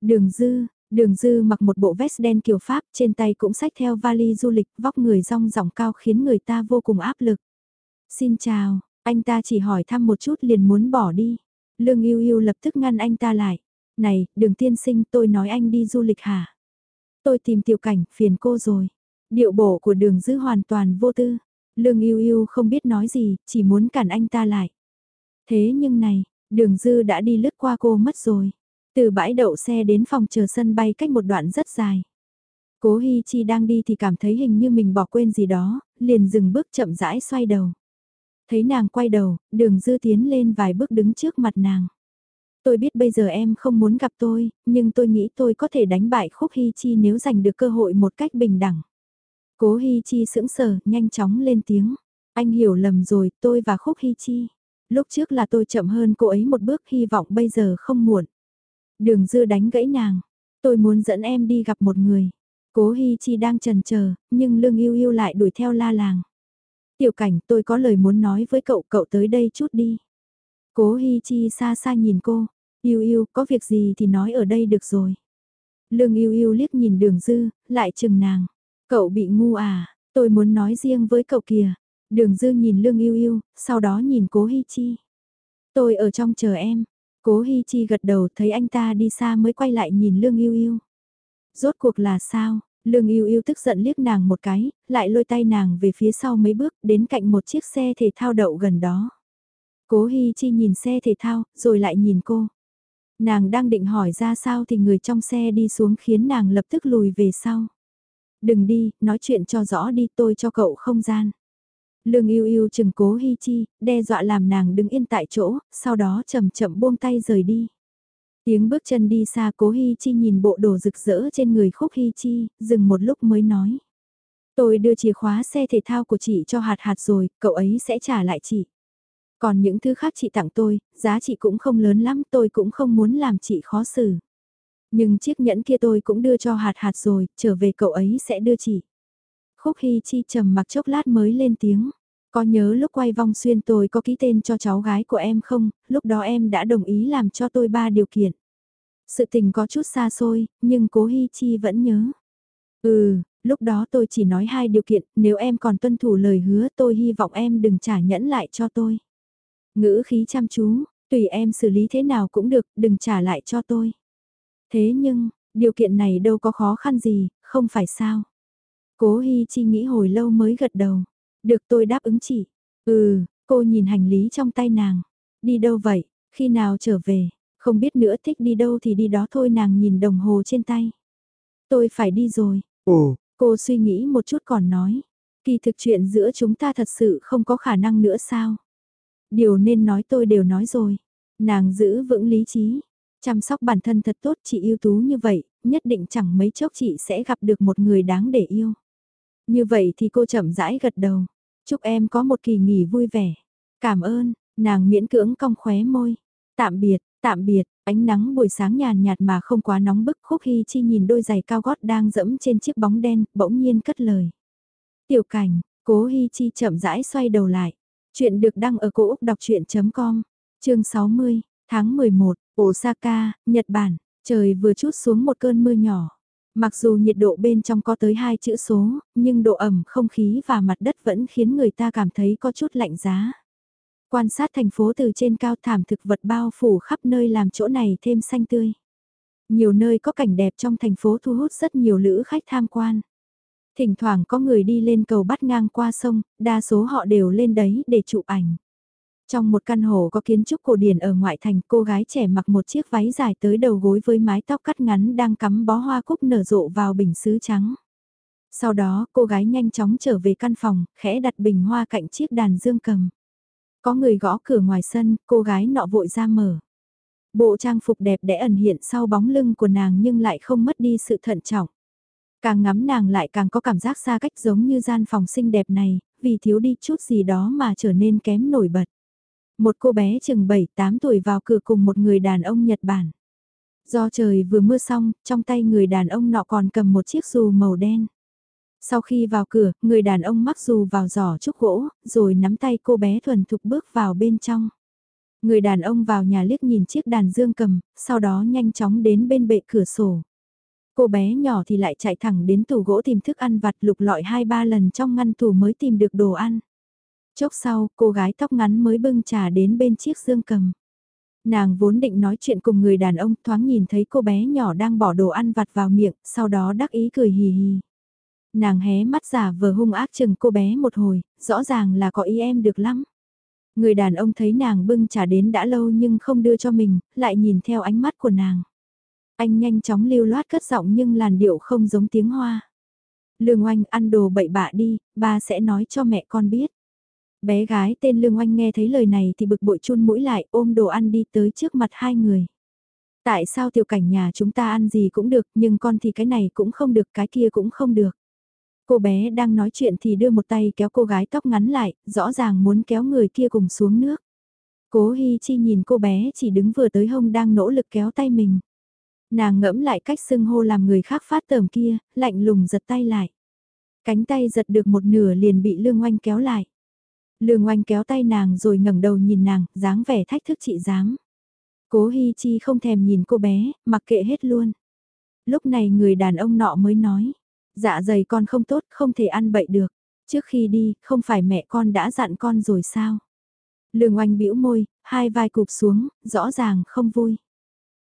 Đường dư, đường dư mặc một bộ vest đen kiểu Pháp, trên tay cũng xách theo vali du lịch, vóc người rong ròng cao khiến người ta vô cùng áp lực. Xin chào, anh ta chỉ hỏi thăm một chút liền muốn bỏ đi. Lương yêu yêu lập tức ngăn anh ta lại. Này, đường tiên sinh tôi nói anh đi du lịch hả? Tôi tìm tiểu cảnh, phiền cô rồi. Điệu bộ của đường dư hoàn toàn vô tư. Lương yêu yêu không biết nói gì, chỉ muốn cản anh ta lại. Thế nhưng này, đường dư đã đi lướt qua cô mất rồi. Từ bãi đậu xe đến phòng chờ sân bay cách một đoạn rất dài. Cố Hi Chi đang đi thì cảm thấy hình như mình bỏ quên gì đó, liền dừng bước chậm rãi xoay đầu. Thấy nàng quay đầu, đường dư tiến lên vài bước đứng trước mặt nàng. Tôi biết bây giờ em không muốn gặp tôi, nhưng tôi nghĩ tôi có thể đánh bại Khúc hy Chi nếu giành được cơ hội một cách bình đẳng. Cố hy Chi sững sờ, nhanh chóng lên tiếng. Anh hiểu lầm rồi, tôi và Khúc hy Chi. Lúc trước là tôi chậm hơn cô ấy một bước hy vọng bây giờ không muộn. Đường dư đánh gãy nàng. Tôi muốn dẫn em đi gặp một người. Cố Hi Chi đang trần chờ, nhưng Lương Yêu Yêu lại đuổi theo la làng. Tiểu cảnh tôi có lời muốn nói với cậu, cậu tới đây chút đi. Cố Hi Chi xa xa nhìn cô, Yêu Yêu có việc gì thì nói ở đây được rồi. Lương Yêu Yêu liếc nhìn đường dư, lại chừng nàng. Cậu bị ngu à, tôi muốn nói riêng với cậu kìa. Đường dư nhìn Lương Yêu Yêu, sau đó nhìn Cố Hi Chi. Tôi ở trong chờ em. Cố Hi Chi gật đầu thấy anh ta đi xa mới quay lại nhìn Lương Yêu Yêu. Rốt cuộc là sao? Lương yêu yêu tức giận liếc nàng một cái, lại lôi tay nàng về phía sau mấy bước đến cạnh một chiếc xe thể thao đậu gần đó. Cố Hi Chi nhìn xe thể thao, rồi lại nhìn cô. Nàng đang định hỏi ra sao thì người trong xe đi xuống khiến nàng lập tức lùi về sau. Đừng đi, nói chuyện cho rõ đi tôi cho cậu không gian. Lương yêu yêu chừng cố Hi Chi, đe dọa làm nàng đứng yên tại chỗ, sau đó chậm chậm buông tay rời đi. Tiếng bước chân đi xa cố Hi Chi nhìn bộ đồ rực rỡ trên người khúc Hi Chi, dừng một lúc mới nói. Tôi đưa chìa khóa xe thể thao của chị cho hạt hạt rồi, cậu ấy sẽ trả lại chị. Còn những thứ khác chị tặng tôi, giá trị cũng không lớn lắm, tôi cũng không muốn làm chị khó xử. Nhưng chiếc nhẫn kia tôi cũng đưa cho hạt hạt rồi, trở về cậu ấy sẽ đưa chị. Khúc hi Chi trầm mặc chốc lát mới lên tiếng. Có nhớ lúc quay vong xuyên tôi có ký tên cho cháu gái của em không, lúc đó em đã đồng ý làm cho tôi ba điều kiện. Sự tình có chút xa xôi, nhưng cố Hi Chi vẫn nhớ. Ừ, lúc đó tôi chỉ nói hai điều kiện, nếu em còn tuân thủ lời hứa tôi hy vọng em đừng trả nhẫn lại cho tôi. Ngữ khí chăm chú, tùy em xử lý thế nào cũng được, đừng trả lại cho tôi. Thế nhưng, điều kiện này đâu có khó khăn gì, không phải sao. Cố Hi Chi nghĩ hồi lâu mới gật đầu. Được tôi đáp ứng chị. Ừ, cô nhìn hành lý trong tay nàng. Đi đâu vậy, khi nào trở về, không biết nữa thích đi đâu thì đi đó thôi nàng nhìn đồng hồ trên tay. Tôi phải đi rồi. Ồ, cô suy nghĩ một chút còn nói. Kỳ thực chuyện giữa chúng ta thật sự không có khả năng nữa sao? Điều nên nói tôi đều nói rồi. Nàng giữ vững lý trí. Chăm sóc bản thân thật tốt chị yêu tú như vậy, nhất định chẳng mấy chốc chị sẽ gặp được một người đáng để yêu. Như vậy thì cô chậm rãi gật đầu. Chúc em có một kỳ nghỉ vui vẻ. Cảm ơn, nàng miễn cưỡng cong khóe môi. Tạm biệt, tạm biệt, ánh nắng buổi sáng nhàn nhạt mà không quá nóng bức khúc hy chi nhìn đôi giày cao gót đang dẫm trên chiếc bóng đen, bỗng nhiên cất lời. Tiểu cảnh, cố hy chi chậm rãi xoay đầu lại. Chuyện được đăng ở cổ Úc đọc chuyện.com, chương 60, tháng 11, Osaka, Nhật Bản, trời vừa chút xuống một cơn mưa nhỏ. Mặc dù nhiệt độ bên trong có tới hai chữ số, nhưng độ ẩm không khí và mặt đất vẫn khiến người ta cảm thấy có chút lạnh giá. Quan sát thành phố từ trên cao thảm thực vật bao phủ khắp nơi làm chỗ này thêm xanh tươi. Nhiều nơi có cảnh đẹp trong thành phố thu hút rất nhiều lữ khách tham quan. Thỉnh thoảng có người đi lên cầu bắt ngang qua sông, đa số họ đều lên đấy để chụp ảnh. Trong một căn hộ có kiến trúc cổ điển ở ngoại thành, cô gái trẻ mặc một chiếc váy dài tới đầu gối với mái tóc cắt ngắn đang cắm bó hoa cúc nở rộ vào bình sứ trắng. Sau đó, cô gái nhanh chóng trở về căn phòng, khẽ đặt bình hoa cạnh chiếc đàn dương cầm. Có người gõ cửa ngoài sân, cô gái nọ vội ra mở. Bộ trang phục đẹp đẽ ẩn hiện sau bóng lưng của nàng nhưng lại không mất đi sự thận trọng. Càng ngắm nàng lại càng có cảm giác xa cách giống như gian phòng xinh đẹp này, vì thiếu đi chút gì đó mà trở nên kém nổi bật. Một cô bé chừng 7-8 tuổi vào cửa cùng một người đàn ông Nhật Bản. Do trời vừa mưa xong, trong tay người đàn ông nọ còn cầm một chiếc dù màu đen. Sau khi vào cửa, người đàn ông mắc dù vào giỏ trúc gỗ, rồi nắm tay cô bé thuần thục bước vào bên trong. Người đàn ông vào nhà liếc nhìn chiếc đàn dương cầm, sau đó nhanh chóng đến bên bệ cửa sổ. Cô bé nhỏ thì lại chạy thẳng đến tủ gỗ tìm thức ăn vặt lục lọi hai ba lần trong ngăn tủ mới tìm được đồ ăn. Chốc sau, cô gái tóc ngắn mới bưng trà đến bên chiếc dương cầm. Nàng vốn định nói chuyện cùng người đàn ông thoáng nhìn thấy cô bé nhỏ đang bỏ đồ ăn vặt vào miệng, sau đó đắc ý cười hì hì. Nàng hé mắt giả vờ hung ác chừng cô bé một hồi, rõ ràng là có ý em được lắm. Người đàn ông thấy nàng bưng trà đến đã lâu nhưng không đưa cho mình, lại nhìn theo ánh mắt của nàng. Anh nhanh chóng lưu loát cất giọng nhưng làn điệu không giống tiếng hoa. Lương oanh ăn đồ bậy bạ đi, ba sẽ nói cho mẹ con biết. Bé gái tên Lương Oanh nghe thấy lời này thì bực bội chun mũi lại ôm đồ ăn đi tới trước mặt hai người. Tại sao tiểu cảnh nhà chúng ta ăn gì cũng được nhưng con thì cái này cũng không được cái kia cũng không được. Cô bé đang nói chuyện thì đưa một tay kéo cô gái tóc ngắn lại, rõ ràng muốn kéo người kia cùng xuống nước. Cố Hi Chi nhìn cô bé chỉ đứng vừa tới hông đang nỗ lực kéo tay mình. Nàng ngẫm lại cách xưng hô làm người khác phát tởm kia, lạnh lùng giật tay lại. Cánh tay giật được một nửa liền bị Lương Oanh kéo lại. Lương Oanh kéo tay nàng rồi ngẩng đầu nhìn nàng, dáng vẻ thách thức chị dám. Cố Hi Chi không thèm nhìn cô bé, mặc kệ hết luôn. Lúc này người đàn ông nọ mới nói, dạ dày con không tốt, không thể ăn bậy được. Trước khi đi, không phải mẹ con đã dặn con rồi sao? Lương Oanh bĩu môi, hai vai cụp xuống, rõ ràng không vui.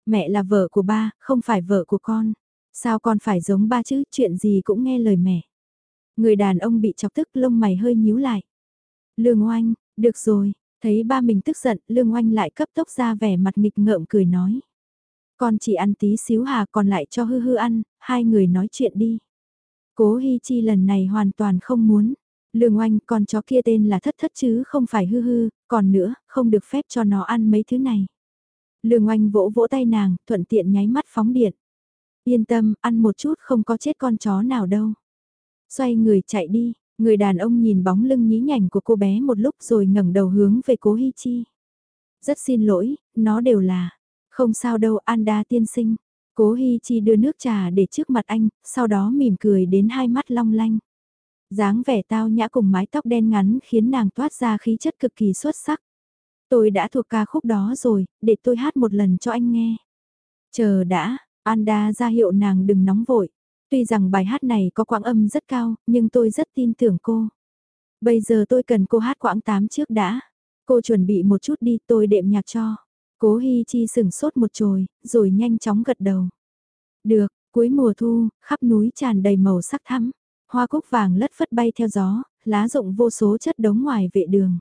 Mẹ là vợ của ba, không phải vợ của con. Sao con phải giống ba chứ, chuyện gì cũng nghe lời mẹ. Người đàn ông bị chọc tức lông mày hơi nhíu lại. Lương Oanh, được rồi, thấy ba mình tức giận, Lương Oanh lại cấp tốc ra vẻ mặt nghịch ngợm cười nói. Con chỉ ăn tí xíu hà còn lại cho hư hư ăn, hai người nói chuyện đi. Cố Hi Chi lần này hoàn toàn không muốn. Lương Oanh con chó kia tên là thất thất chứ không phải hư hư, còn nữa, không được phép cho nó ăn mấy thứ này. Lương Oanh vỗ vỗ tay nàng, thuận tiện nháy mắt phóng điện. Yên tâm, ăn một chút không có chết con chó nào đâu. Xoay người chạy đi, người đàn ông nhìn bóng lưng nhí nhảnh của cô bé một lúc rồi ngẩng đầu hướng về cố Hi Chi. Rất xin lỗi, nó đều là. Không sao đâu Anda tiên sinh. Cố Hi Chi đưa nước trà để trước mặt anh, sau đó mỉm cười đến hai mắt long lanh. dáng vẻ tao nhã cùng mái tóc đen ngắn khiến nàng toát ra khí chất cực kỳ xuất sắc. Tôi đã thuộc ca khúc đó rồi, để tôi hát một lần cho anh nghe. Chờ đã, Anda ra hiệu nàng đừng nóng vội. Tuy rằng bài hát này có quãng âm rất cao, nhưng tôi rất tin tưởng cô. Bây giờ tôi cần cô hát quãng 8 trước đã. Cô chuẩn bị một chút đi tôi đệm nhạc cho. Cố Hi Chi sừng sốt một trồi, rồi nhanh chóng gật đầu. Được, cuối mùa thu, khắp núi tràn đầy màu sắc thắm. Hoa cúc vàng lất phất bay theo gió, lá rụng vô số chất đống ngoài vệ đường.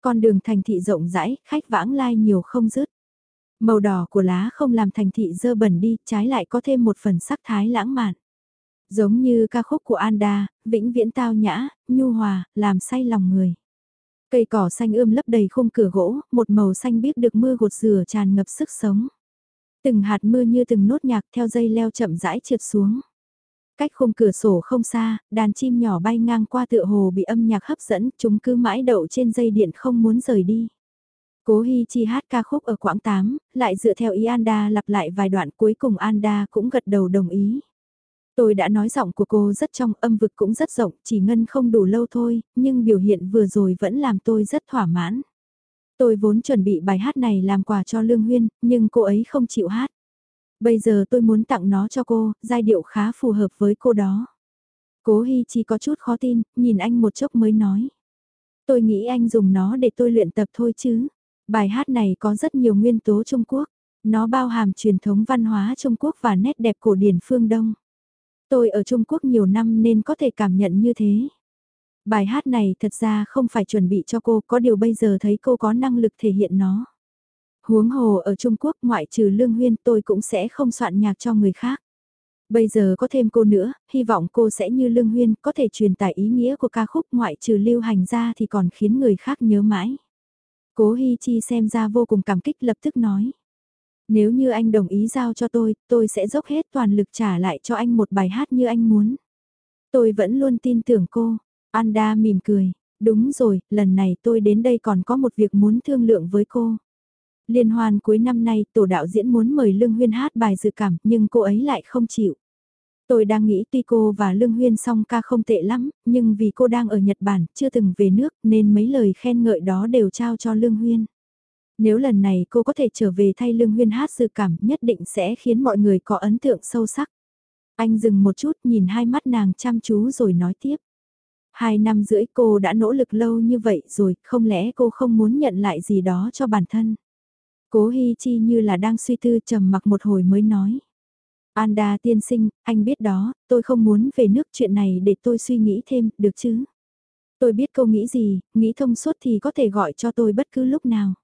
Con đường thành thị rộng rãi, khách vãng lai nhiều không dứt. Màu đỏ của lá không làm thành thị dơ bẩn đi, trái lại có thêm một phần sắc thái lãng mạn. Giống như ca khúc của Anda, vĩnh viễn tao nhã, nhu hòa, làm say lòng người. Cây cỏ xanh ươm lấp đầy khung cửa gỗ, một màu xanh biếc được mưa gột rửa tràn ngập sức sống. Từng hạt mưa như từng nốt nhạc theo dây leo chậm rãi trượt xuống. Cách khung cửa sổ không xa, đàn chim nhỏ bay ngang qua tựa hồ bị âm nhạc hấp dẫn, chúng cứ mãi đậu trên dây điện không muốn rời đi. Cố Hi Chi hát ca khúc ở quãng 8, lại dựa theo ý Anda lặp lại vài đoạn cuối cùng Anda cũng gật đầu đồng ý. Tôi đã nói giọng của cô rất trong âm vực cũng rất rộng, chỉ ngân không đủ lâu thôi, nhưng biểu hiện vừa rồi vẫn làm tôi rất thỏa mãn. Tôi vốn chuẩn bị bài hát này làm quà cho Lương Huyên, nhưng cô ấy không chịu hát. Bây giờ tôi muốn tặng nó cho cô, giai điệu khá phù hợp với cô đó. Cố Hi Chi có chút khó tin, nhìn anh một chốc mới nói. Tôi nghĩ anh dùng nó để tôi luyện tập thôi chứ. Bài hát này có rất nhiều nguyên tố Trung Quốc. Nó bao hàm truyền thống văn hóa Trung Quốc và nét đẹp cổ điển phương Đông. Tôi ở Trung Quốc nhiều năm nên có thể cảm nhận như thế. Bài hát này thật ra không phải chuẩn bị cho cô, có điều bây giờ thấy cô có năng lực thể hiện nó. Huống hồ ở Trung Quốc ngoại trừ Lương Huyên tôi cũng sẽ không soạn nhạc cho người khác. Bây giờ có thêm cô nữa, hy vọng cô sẽ như Lương Huyên có thể truyền tải ý nghĩa của ca khúc ngoại trừ lưu hành ra thì còn khiến người khác nhớ mãi. Cố Hi Chi xem ra vô cùng cảm kích lập tức nói. Nếu như anh đồng ý giao cho tôi, tôi sẽ dốc hết toàn lực trả lại cho anh một bài hát như anh muốn. Tôi vẫn luôn tin tưởng cô. Anda mỉm cười. Đúng rồi, lần này tôi đến đây còn có một việc muốn thương lượng với cô. Liên hoan cuối năm nay tổ đạo diễn muốn mời Lương Huyên hát bài dự cảm nhưng cô ấy lại không chịu. Tôi đang nghĩ tuy cô và Lương Huyên song ca không tệ lắm, nhưng vì cô đang ở Nhật Bản, chưa từng về nước nên mấy lời khen ngợi đó đều trao cho Lương Huyên. Nếu lần này cô có thể trở về thay Lương Huyên hát dự cảm nhất định sẽ khiến mọi người có ấn tượng sâu sắc. Anh dừng một chút nhìn hai mắt nàng chăm chú rồi nói tiếp. Hai năm rưỡi cô đã nỗ lực lâu như vậy rồi, không lẽ cô không muốn nhận lại gì đó cho bản thân? Cố Hi Chi như là đang suy tư trầm mặc một hồi mới nói. Anda tiên sinh, anh biết đó, tôi không muốn về nước chuyện này để tôi suy nghĩ thêm, được chứ? Tôi biết cô nghĩ gì, nghĩ thông suốt thì có thể gọi cho tôi bất cứ lúc nào.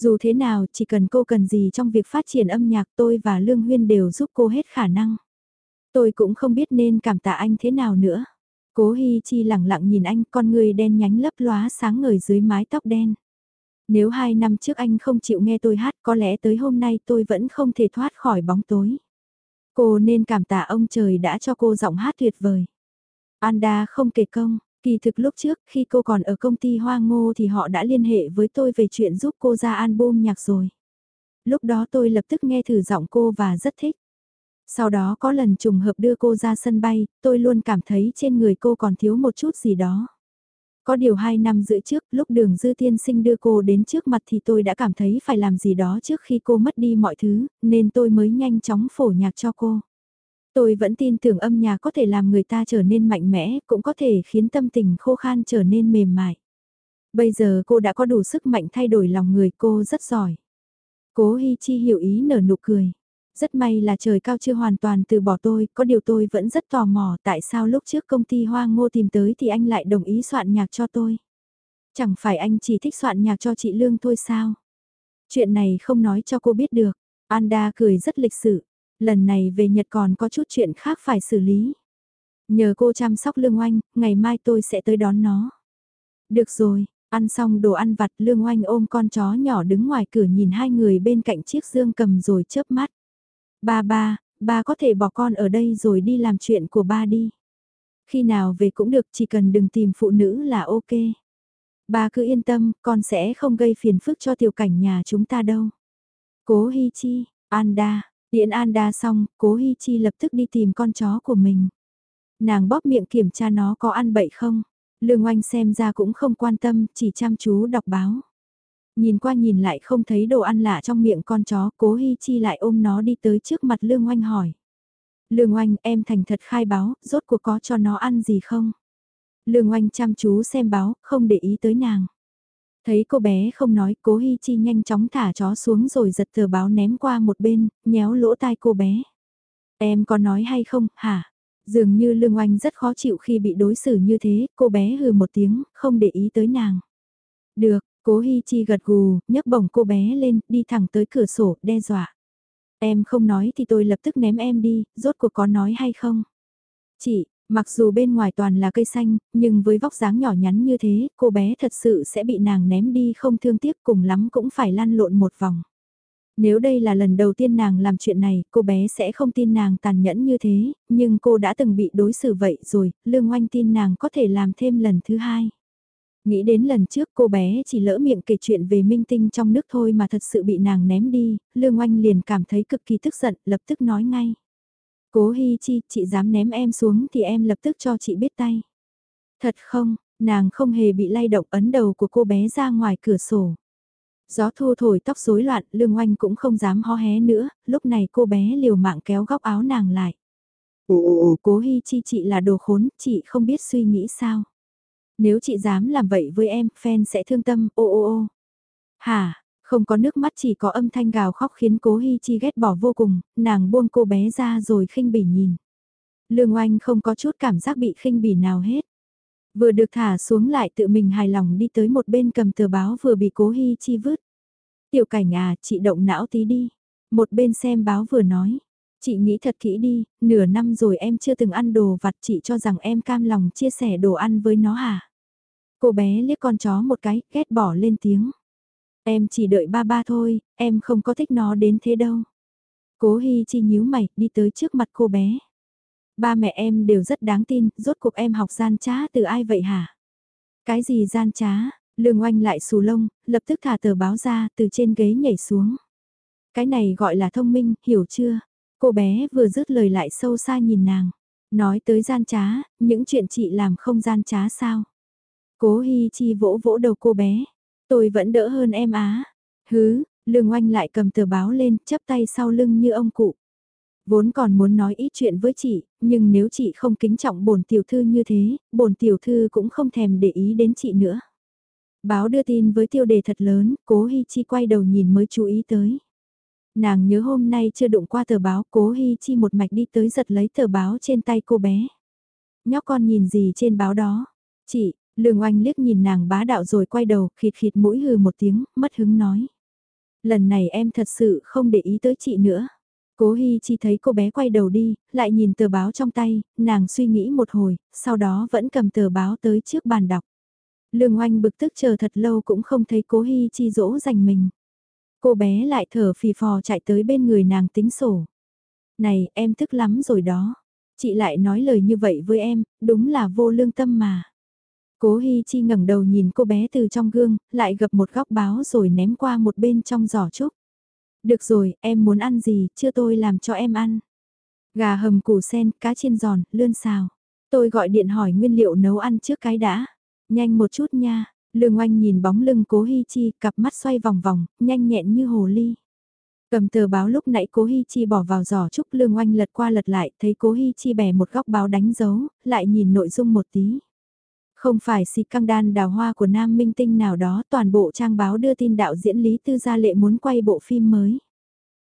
Dù thế nào, chỉ cần cô cần gì trong việc phát triển âm nhạc tôi và Lương Huyên đều giúp cô hết khả năng. Tôi cũng không biết nên cảm tạ anh thế nào nữa. Cố Hi Chi lặng lặng nhìn anh, con người đen nhánh lấp lóa sáng ngời dưới mái tóc đen. Nếu hai năm trước anh không chịu nghe tôi hát có lẽ tới hôm nay tôi vẫn không thể thoát khỏi bóng tối. Cô nên cảm tạ ông trời đã cho cô giọng hát tuyệt vời. Anda không kể công, kỳ thực lúc trước khi cô còn ở công ty Hoa Ngô thì họ đã liên hệ với tôi về chuyện giúp cô ra album nhạc rồi. Lúc đó tôi lập tức nghe thử giọng cô và rất thích. Sau đó có lần trùng hợp đưa cô ra sân bay, tôi luôn cảm thấy trên người cô còn thiếu một chút gì đó. Có điều hai năm rưỡi trước, lúc đường dư tiên sinh đưa cô đến trước mặt thì tôi đã cảm thấy phải làm gì đó trước khi cô mất đi mọi thứ, nên tôi mới nhanh chóng phổ nhạc cho cô. Tôi vẫn tin tưởng âm nhạc có thể làm người ta trở nên mạnh mẽ, cũng có thể khiến tâm tình khô khan trở nên mềm mại. Bây giờ cô đã có đủ sức mạnh thay đổi lòng người cô rất giỏi. Cố Hi Chi hiểu ý nở nụ cười. Rất may là trời cao chưa hoàn toàn từ bỏ tôi, có điều tôi vẫn rất tò mò tại sao lúc trước công ty Hoa Ngô tìm tới thì anh lại đồng ý soạn nhạc cho tôi. Chẳng phải anh chỉ thích soạn nhạc cho chị Lương thôi sao? Chuyện này không nói cho cô biết được. Anda cười rất lịch sự. Lần này về Nhật còn có chút chuyện khác phải xử lý. Nhờ cô chăm sóc Lương Oanh, ngày mai tôi sẽ tới đón nó. Được rồi, ăn xong đồ ăn vặt Lương Oanh ôm con chó nhỏ đứng ngoài cửa nhìn hai người bên cạnh chiếc dương cầm rồi chớp mắt. Ba ba, ba có thể bỏ con ở đây rồi đi làm chuyện của ba đi. Khi nào về cũng được chỉ cần đừng tìm phụ nữ là ok. Ba cứ yên tâm, con sẽ không gây phiền phức cho tiểu cảnh nhà chúng ta đâu. Cố Hi Chi, Anda, Điện đa xong, cố Hi Chi lập tức đi tìm con chó của mình. Nàng bóp miệng kiểm tra nó có ăn bậy không. Lương Oanh xem ra cũng không quan tâm, chỉ chăm chú đọc báo. Nhìn qua nhìn lại không thấy đồ ăn lạ trong miệng con chó, cố Hi Chi lại ôm nó đi tới trước mặt Lương Oanh hỏi. Lương Oanh, em thành thật khai báo, rốt cuộc có cho nó ăn gì không? Lương Oanh chăm chú xem báo, không để ý tới nàng. Thấy cô bé không nói, cố Hi Chi nhanh chóng thả chó xuống rồi giật tờ báo ném qua một bên, nhéo lỗ tai cô bé. Em có nói hay không, hả? Dường như Lương Oanh rất khó chịu khi bị đối xử như thế, cô bé hừ một tiếng, không để ý tới nàng. Được, Cố Hi Chi gật gù, nhấc bổng cô bé lên, đi thẳng tới cửa sổ, đe dọa. Em không nói thì tôi lập tức ném em đi, rốt cuộc có nói hay không? Chị, mặc dù bên ngoài toàn là cây xanh, nhưng với vóc dáng nhỏ nhắn như thế, cô bé thật sự sẽ bị nàng ném đi không thương tiếc cùng lắm cũng phải lăn lộn một vòng. Nếu đây là lần đầu tiên nàng làm chuyện này, cô bé sẽ không tin nàng tàn nhẫn như thế, nhưng cô đã từng bị đối xử vậy rồi, Lương Oanh tin nàng có thể làm thêm lần thứ hai. Nghĩ đến lần trước cô bé chỉ lỡ miệng kể chuyện về minh tinh trong nước thôi mà thật sự bị nàng ném đi, Lương Oanh liền cảm thấy cực kỳ tức giận, lập tức nói ngay. Cố Hi Chi, chị dám ném em xuống thì em lập tức cho chị biết tay. Thật không, nàng không hề bị lay động ấn đầu của cô bé ra ngoài cửa sổ. Gió thu thổi tóc rối loạn, Lương Oanh cũng không dám ho hé nữa, lúc này cô bé liều mạng kéo góc áo nàng lại. Ồ ồ, cố Hi Chi chị là đồ khốn, chị không biết suy nghĩ sao. Nếu chị dám làm vậy với em, fan sẽ thương tâm, ô ô ô. Hả, không có nước mắt chỉ có âm thanh gào khóc khiến cố Hi Chi ghét bỏ vô cùng, nàng buông cô bé ra rồi khinh bỉ nhìn. Lương Oanh không có chút cảm giác bị khinh bỉ nào hết. Vừa được thả xuống lại tự mình hài lòng đi tới một bên cầm tờ báo vừa bị cố Hi Chi vứt. Tiểu cảnh à, chị động não tí đi. Một bên xem báo vừa nói. Chị nghĩ thật kỹ đi, nửa năm rồi em chưa từng ăn đồ vặt chị cho rằng em cam lòng chia sẻ đồ ăn với nó hả? Cô bé liếc con chó một cái, ghét bỏ lên tiếng. Em chỉ đợi ba ba thôi, em không có thích nó đến thế đâu. Cố Hi Chi nhíu mày, đi tới trước mặt cô bé. Ba mẹ em đều rất đáng tin, rốt cuộc em học gian trá từ ai vậy hả? Cái gì gian trá? Lương oanh lại xù lông, lập tức thả tờ báo ra, từ trên ghế nhảy xuống. Cái này gọi là thông minh, hiểu chưa? Cô bé vừa dứt lời lại sâu xa nhìn nàng. Nói tới gian trá, những chuyện chị làm không gian trá sao? Cố Hi Chi vỗ vỗ đầu cô bé. Tôi vẫn đỡ hơn em á. Hứ, Lương Oanh lại cầm tờ báo lên, chấp tay sau lưng như ông cụ. Vốn còn muốn nói ít chuyện với chị, nhưng nếu chị không kính trọng bổn tiểu thư như thế, bổn tiểu thư cũng không thèm để ý đến chị nữa. Báo đưa tin với tiêu đề thật lớn, cố Hi Chi quay đầu nhìn mới chú ý tới. Nàng nhớ hôm nay chưa đụng qua tờ báo, cố Hi Chi một mạch đi tới giật lấy tờ báo trên tay cô bé. Nhóc con nhìn gì trên báo đó? Chị, Lương Oanh liếc nhìn nàng bá đạo rồi quay đầu, khịt khịt mũi hừ một tiếng, mất hứng nói. Lần này em thật sự không để ý tới chị nữa. Cố Hi Chi thấy cô bé quay đầu đi, lại nhìn tờ báo trong tay, nàng suy nghĩ một hồi, sau đó vẫn cầm tờ báo tới trước bàn đọc. Lương Oanh bực tức chờ thật lâu cũng không thấy Cố Hi Chi dỗ dành mình. Cô bé lại thở phì phò chạy tới bên người nàng tính sổ. Này, em thức lắm rồi đó. Chị lại nói lời như vậy với em, đúng là vô lương tâm mà. Cố Hi Chi ngẩng đầu nhìn cô bé từ trong gương, lại gập một góc báo rồi ném qua một bên trong giỏ trúc. Được rồi, em muốn ăn gì, chưa tôi làm cho em ăn. Gà hầm củ sen, cá chiên giòn, lươn xào. Tôi gọi điện hỏi nguyên liệu nấu ăn trước cái đã. Nhanh một chút nha. Lương oanh nhìn bóng lưng cố Hi Chi, cặp mắt xoay vòng vòng, nhanh nhẹn như hồ ly. Cầm tờ báo lúc nãy cố Hi Chi bỏ vào giỏ trúc lương oanh lật qua lật lại, thấy cố Hi Chi bẻ một góc báo đánh dấu, lại nhìn nội dung một tí. Không phải xì căng đan đào hoa của nam minh tinh nào đó, toàn bộ trang báo đưa tin đạo diễn Lý Tư Gia Lệ muốn quay bộ phim mới.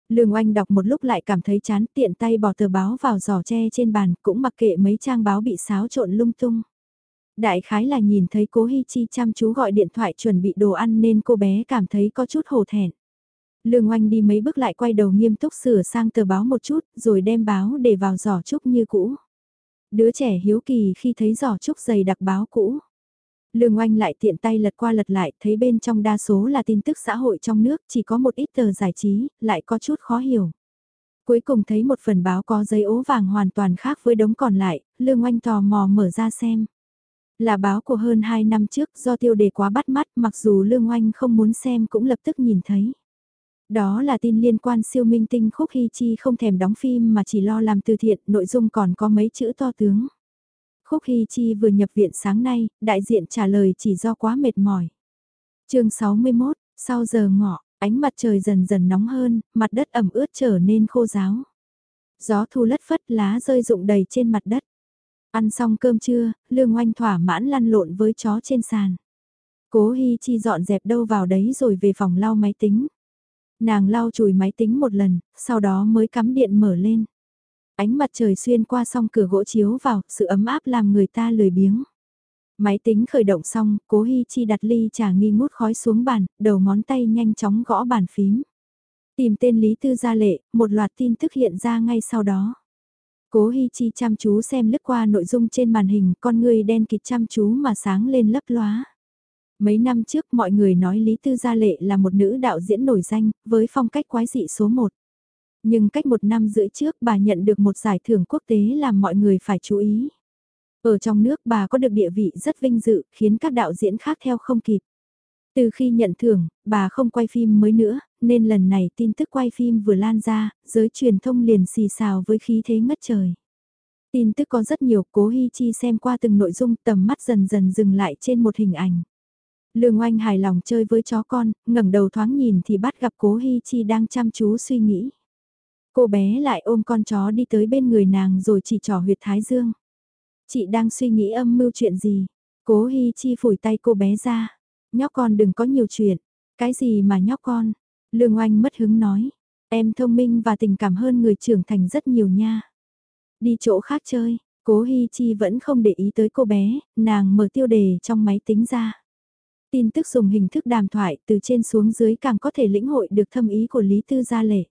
Lương Oanh đọc một lúc lại cảm thấy chán, tiện tay bỏ tờ báo vào giỏ tre trên bàn, cũng mặc kệ mấy trang báo bị xáo trộn lung tung. Đại khái là nhìn thấy cố Hi Chi chăm chú gọi điện thoại chuẩn bị đồ ăn nên cô bé cảm thấy có chút hổ thẹn. Lương Oanh đi mấy bước lại quay đầu nghiêm túc sửa sang tờ báo một chút, rồi đem báo để vào giỏ trúc như cũ. Đứa trẻ hiếu kỳ khi thấy giỏ trúc dày đặc báo cũ. Lương Oanh lại tiện tay lật qua lật lại, thấy bên trong đa số là tin tức xã hội trong nước, chỉ có một ít tờ giải trí, lại có chút khó hiểu. Cuối cùng thấy một phần báo có giấy ố vàng hoàn toàn khác với đống còn lại, Lương Oanh tò mò mở ra xem. Là báo của hơn 2 năm trước do tiêu đề quá bắt mắt mặc dù Lương Oanh không muốn xem cũng lập tức nhìn thấy. Đó là tin liên quan siêu minh tinh Khúc Hy Chi không thèm đóng phim mà chỉ lo làm từ thiện, nội dung còn có mấy chữ to tướng. Khúc Hy Chi vừa nhập viện sáng nay, đại diện trả lời chỉ do quá mệt mỏi. chương 61, sau giờ ngọ, ánh mặt trời dần dần nóng hơn, mặt đất ẩm ướt trở nên khô ráo. Gió thu lất phất lá rơi rụng đầy trên mặt đất. Ăn xong cơm trưa, Lương Oanh thỏa mãn lăn lộn với chó trên sàn. Cố Hi Chi dọn dẹp đâu vào đấy rồi về phòng lau máy tính. Nàng lau chùi máy tính một lần, sau đó mới cắm điện mở lên. Ánh mặt trời xuyên qua song cửa gỗ chiếu vào, sự ấm áp làm người ta lười biếng. Máy tính khởi động xong, cố Hi Chi đặt ly trà nghi ngút khói xuống bàn, đầu ngón tay nhanh chóng gõ bàn phím. Tìm tên Lý Tư Gia Lệ, một loạt tin tức hiện ra ngay sau đó. Cố Hi Chi chăm chú xem lướt qua nội dung trên màn hình, con người đen kịt chăm chú mà sáng lên lấp loá. Mấy năm trước mọi người nói Lý Tư Gia Lệ là một nữ đạo diễn nổi danh, với phong cách quái dị số 1. Nhưng cách một năm rưỡi trước bà nhận được một giải thưởng quốc tế làm mọi người phải chú ý. Ở trong nước bà có được địa vị rất vinh dự, khiến các đạo diễn khác theo không kịp. Từ khi nhận thưởng, bà không quay phim mới nữa, nên lần này tin tức quay phim vừa lan ra, giới truyền thông liền xì xào với khí thế ngất trời. Tin tức có rất nhiều, cố Hi Chi xem qua từng nội dung tầm mắt dần dần dừng lại trên một hình ảnh. Lương Oanh hài lòng chơi với chó con, ngẩng đầu thoáng nhìn thì bắt gặp cố Hi Chi đang chăm chú suy nghĩ. Cô bé lại ôm con chó đi tới bên người nàng rồi chỉ trỏ huyệt thái dương. Chị đang suy nghĩ âm mưu chuyện gì? Cố Hi Chi phủi tay cô bé ra. Nhóc con đừng có nhiều chuyện. Cái gì mà nhóc con? Lương Oanh mất hứng nói. Em thông minh và tình cảm hơn người trưởng thành rất nhiều nha. Đi chỗ khác chơi, cố Hi Chi vẫn không để ý tới cô bé, nàng mở tiêu đề trong máy tính ra. Tin tức dùng hình thức đàm thoại từ trên xuống dưới càng có thể lĩnh hội được thâm ý của Lý Tư Gia Lệ.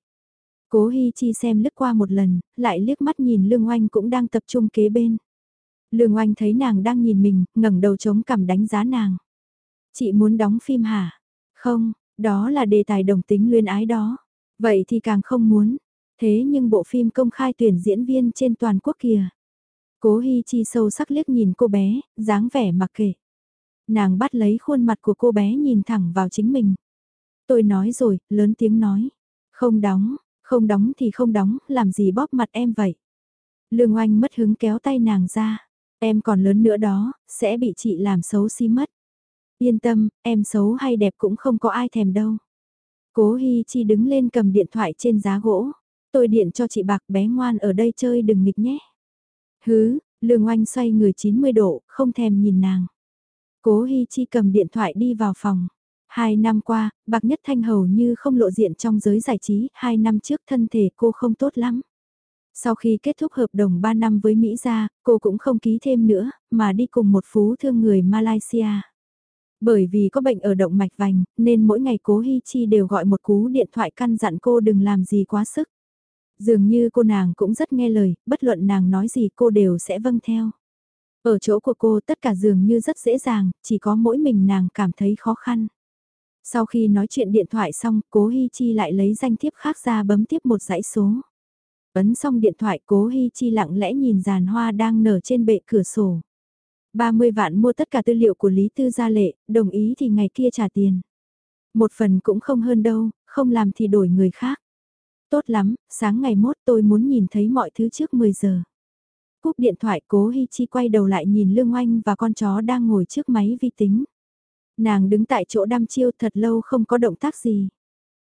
Cố Hi Chi xem lướt qua một lần, lại liếc mắt nhìn Lương Oanh cũng đang tập trung kế bên. Lương Oanh thấy nàng đang nhìn mình, ngẩng đầu chống cằm đánh giá nàng. Chị muốn đóng phim hả? Không, đó là đề tài đồng tính luyên ái đó. Vậy thì càng không muốn. Thế nhưng bộ phim công khai tuyển diễn viên trên toàn quốc kìa. Cố Hi Chi sâu sắc liếc nhìn cô bé, dáng vẻ mặc kệ. Nàng bắt lấy khuôn mặt của cô bé nhìn thẳng vào chính mình. Tôi nói rồi, lớn tiếng nói. Không đóng, không đóng thì không đóng, làm gì bóp mặt em vậy? Lương oanh mất hứng kéo tay nàng ra. Em còn lớn nữa đó, sẽ bị chị làm xấu xí mất. Yên tâm, em xấu hay đẹp cũng không có ai thèm đâu. Cố Hi Chi đứng lên cầm điện thoại trên giá gỗ. Tôi điện cho chị bạc bé ngoan ở đây chơi đừng nghịch nhé. Hứ, lương oanh xoay người 90 độ, không thèm nhìn nàng. Cố Hi Chi cầm điện thoại đi vào phòng. Hai năm qua, Bạc Nhất Thanh hầu như không lộ diện trong giới giải trí, hai năm trước thân thể cô không tốt lắm. Sau khi kết thúc hợp đồng 3 năm với Mỹ gia, cô cũng không ký thêm nữa, mà đi cùng một phú thương người Malaysia. Bởi vì có bệnh ở động mạch vành, nên mỗi ngày cố Hi Chi đều gọi một cú điện thoại căn dặn cô đừng làm gì quá sức. Dường như cô nàng cũng rất nghe lời, bất luận nàng nói gì cô đều sẽ vâng theo. Ở chỗ của cô tất cả dường như rất dễ dàng, chỉ có mỗi mình nàng cảm thấy khó khăn. Sau khi nói chuyện điện thoại xong, cố Hi Chi lại lấy danh thiếp khác ra bấm tiếp một dãy số. Ấn xong điện thoại cố Hi Chi lặng lẽ nhìn giàn hoa đang nở trên bệ cửa sổ. 30 vạn mua tất cả tư liệu của Lý Tư Gia Lệ, đồng ý thì ngày kia trả tiền. Một phần cũng không hơn đâu, không làm thì đổi người khác. Tốt lắm, sáng ngày mốt tôi muốn nhìn thấy mọi thứ trước 10 giờ. Cúp điện thoại cố Hi Chi quay đầu lại nhìn Lương Oanh và con chó đang ngồi trước máy vi tính. Nàng đứng tại chỗ đăm chiêu thật lâu không có động tác gì.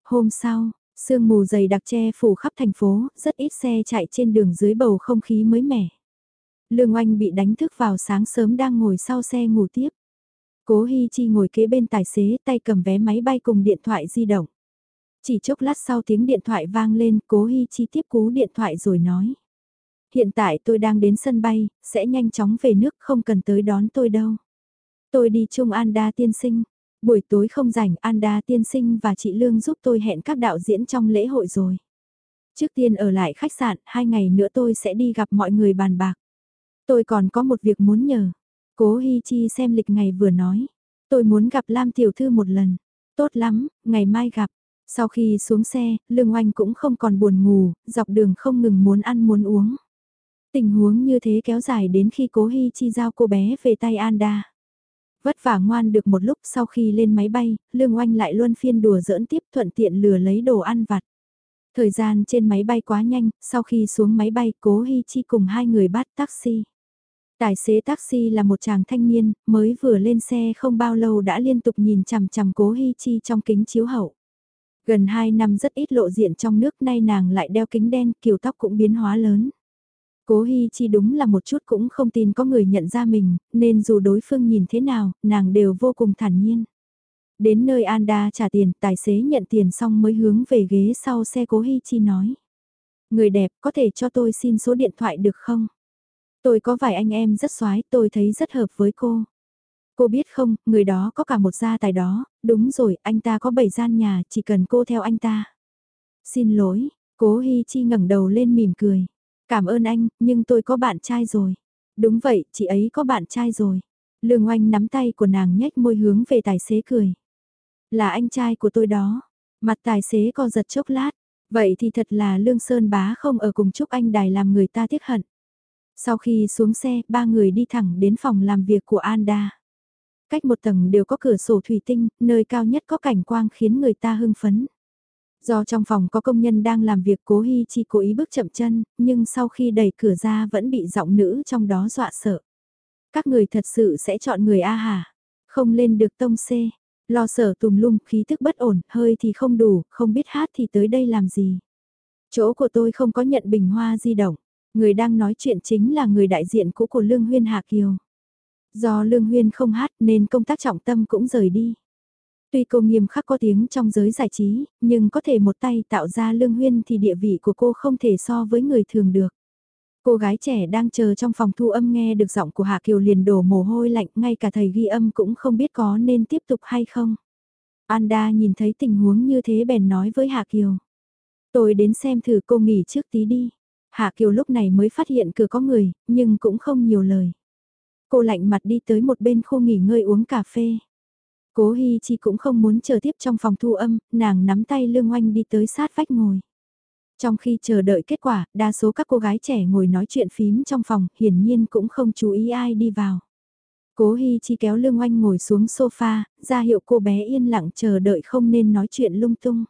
Hôm sau, sương mù dày đặc che phủ khắp thành phố, rất ít xe chạy trên đường dưới bầu không khí mới mẻ. Lương Oanh bị đánh thức vào sáng sớm đang ngồi sau xe ngủ tiếp. Cố Hi Chi ngồi kế bên tài xế tay cầm vé máy bay cùng điện thoại di động. Chỉ chốc lát sau tiếng điện thoại vang lên, Cố Hi Chi tiếp cú điện thoại rồi nói. Hiện tại tôi đang đến sân bay, sẽ nhanh chóng về nước không cần tới đón tôi đâu. Tôi đi chung Anda tiên sinh. Buổi tối không rảnh Anda tiên sinh và chị Lương giúp tôi hẹn các đạo diễn trong lễ hội rồi. Trước tiên ở lại khách sạn, hai ngày nữa tôi sẽ đi gặp mọi người bàn bạc. Tôi còn có một việc muốn nhờ. Cố Hi Chi xem lịch ngày vừa nói. Tôi muốn gặp Lam Tiểu Thư một lần. Tốt lắm, ngày mai gặp. Sau khi xuống xe, Lương Oanh cũng không còn buồn ngủ, dọc đường không ngừng muốn ăn muốn uống. Tình huống như thế kéo dài đến khi cố Hi Chi giao cô bé về tay Anda. Vất vả ngoan được một lúc sau khi lên máy bay, Lương Oanh lại luôn phiên đùa giỡn tiếp thuận tiện lừa lấy đồ ăn vặt. Thời gian trên máy bay quá nhanh, sau khi xuống máy bay cố Hi Chi cùng hai người bắt taxi. Tài xế taxi là một chàng thanh niên, mới vừa lên xe không bao lâu đã liên tục nhìn chằm chằm cố Hi Chi trong kính chiếu hậu. Gần 2 năm rất ít lộ diện trong nước nay nàng lại đeo kính đen, kiểu tóc cũng biến hóa lớn. Cố Hi Chi đúng là một chút cũng không tin có người nhận ra mình, nên dù đối phương nhìn thế nào, nàng đều vô cùng thản nhiên. Đến nơi Anda trả tiền, tài xế nhận tiền xong mới hướng về ghế sau xe Cố Hi Chi nói. Người đẹp có thể cho tôi xin số điện thoại được không? Tôi có vài anh em rất xoái, tôi thấy rất hợp với cô. Cô biết không, người đó có cả một gia tài đó, đúng rồi, anh ta có bảy gian nhà, chỉ cần cô theo anh ta. Xin lỗi, cố Hi Chi ngẩng đầu lên mỉm cười. Cảm ơn anh, nhưng tôi có bạn trai rồi. Đúng vậy, chị ấy có bạn trai rồi. Lương oanh nắm tay của nàng nhếch môi hướng về tài xế cười. Là anh trai của tôi đó. Mặt tài xế co giật chốc lát. Vậy thì thật là Lương Sơn bá không ở cùng chúc anh đài làm người ta tiếc hận. Sau khi xuống xe, ba người đi thẳng đến phòng làm việc của Anda. Cách một tầng đều có cửa sổ thủy tinh, nơi cao nhất có cảnh quang khiến người ta hưng phấn. Do trong phòng có công nhân đang làm việc cố Hi Chi cố ý bước chậm chân, nhưng sau khi đẩy cửa ra vẫn bị giọng nữ trong đó dọa sợ. Các người thật sự sẽ chọn người A hả? Không lên được tông C. Lo sợ tùm lum, khí thức bất ổn, hơi thì không đủ, không biết hát thì tới đây làm gì. Chỗ của tôi không có nhận bình hoa di động. Người đang nói chuyện chính là người đại diện cũ của Lương Huyên Hạ Kiều. Do Lương Huyên không hát nên công tác trọng tâm cũng rời đi. Tuy cô nghiêm khắc có tiếng trong giới giải trí, nhưng có thể một tay tạo ra Lương Huyên thì địa vị của cô không thể so với người thường được. Cô gái trẻ đang chờ trong phòng thu âm nghe được giọng của Hạ Kiều liền đổ mồ hôi lạnh, ngay cả thầy ghi âm cũng không biết có nên tiếp tục hay không. Anda nhìn thấy tình huống như thế bèn nói với Hạ Kiều. Tôi đến xem thử cô nghỉ trước tí đi. Hạ Kiều lúc này mới phát hiện cửa có người, nhưng cũng không nhiều lời. Cô lạnh mặt đi tới một bên khu nghỉ ngơi uống cà phê. Cố Hi Chi cũng không muốn chờ tiếp trong phòng thu âm, nàng nắm tay Lương Oanh đi tới sát vách ngồi. Trong khi chờ đợi kết quả, đa số các cô gái trẻ ngồi nói chuyện phím trong phòng, hiển nhiên cũng không chú ý ai đi vào. Cố Hi Chi kéo Lương Oanh ngồi xuống sofa, ra hiệu cô bé yên lặng chờ đợi không nên nói chuyện lung tung.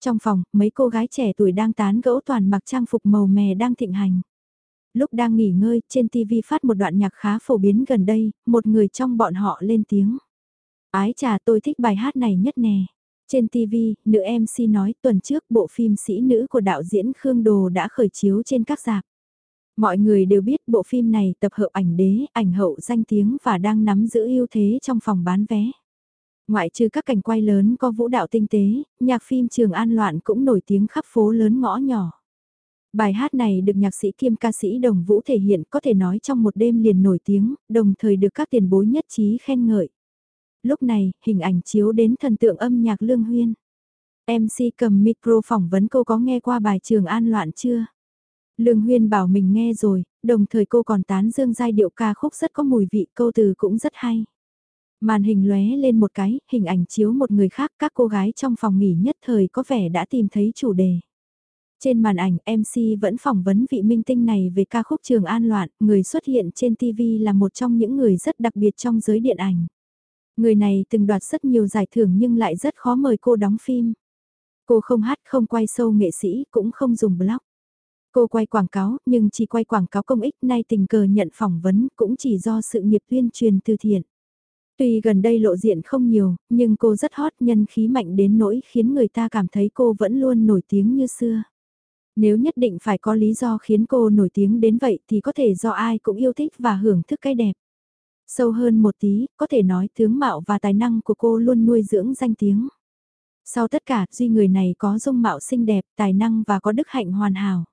Trong phòng, mấy cô gái trẻ tuổi đang tán gẫu toàn mặc trang phục màu mè đang thịnh hành. Lúc đang nghỉ ngơi, trên TV phát một đoạn nhạc khá phổ biến gần đây, một người trong bọn họ lên tiếng. Ái trà tôi thích bài hát này nhất nè. Trên TV, nữ MC nói tuần trước bộ phim sĩ nữ của đạo diễn Khương Đồ đã khởi chiếu trên các dạp. Mọi người đều biết bộ phim này tập hợp ảnh đế, ảnh hậu danh tiếng và đang nắm giữ ưu thế trong phòng bán vé. Ngoại trừ các cảnh quay lớn có vũ đạo tinh tế, nhạc phim Trường An Loạn cũng nổi tiếng khắp phố lớn ngõ nhỏ. Bài hát này được nhạc sĩ kiêm ca sĩ Đồng Vũ thể hiện có thể nói trong một đêm liền nổi tiếng, đồng thời được các tiền bối nhất trí khen ngợi. Lúc này, hình ảnh chiếu đến thần tượng âm nhạc Lương Huyên. MC cầm micro phỏng vấn cô có nghe qua bài Trường An Loạn chưa? Lương Huyên bảo mình nghe rồi, đồng thời cô còn tán dương giai điệu ca khúc rất có mùi vị câu từ cũng rất hay. Màn hình lóe lên một cái, hình ảnh chiếu một người khác, các cô gái trong phòng nghỉ nhất thời có vẻ đã tìm thấy chủ đề. Trên màn ảnh, MC vẫn phỏng vấn vị minh tinh này về ca khúc Trường An Loạn, người xuất hiện trên TV là một trong những người rất đặc biệt trong giới điện ảnh. Người này từng đoạt rất nhiều giải thưởng nhưng lại rất khó mời cô đóng phim. Cô không hát, không quay sâu nghệ sĩ, cũng không dùng blog. Cô quay quảng cáo, nhưng chỉ quay quảng cáo công ích nay tình cờ nhận phỏng vấn cũng chỉ do sự nghiệp tuyên truyền từ thiện. Tuy gần đây lộ diện không nhiều, nhưng cô rất hot nhân khí mạnh đến nỗi khiến người ta cảm thấy cô vẫn luôn nổi tiếng như xưa. Nếu nhất định phải có lý do khiến cô nổi tiếng đến vậy thì có thể do ai cũng yêu thích và hưởng thức cái đẹp. Sâu hơn một tí, có thể nói tướng mạo và tài năng của cô luôn nuôi dưỡng danh tiếng. Sau tất cả, duy người này có dung mạo xinh đẹp, tài năng và có đức hạnh hoàn hảo.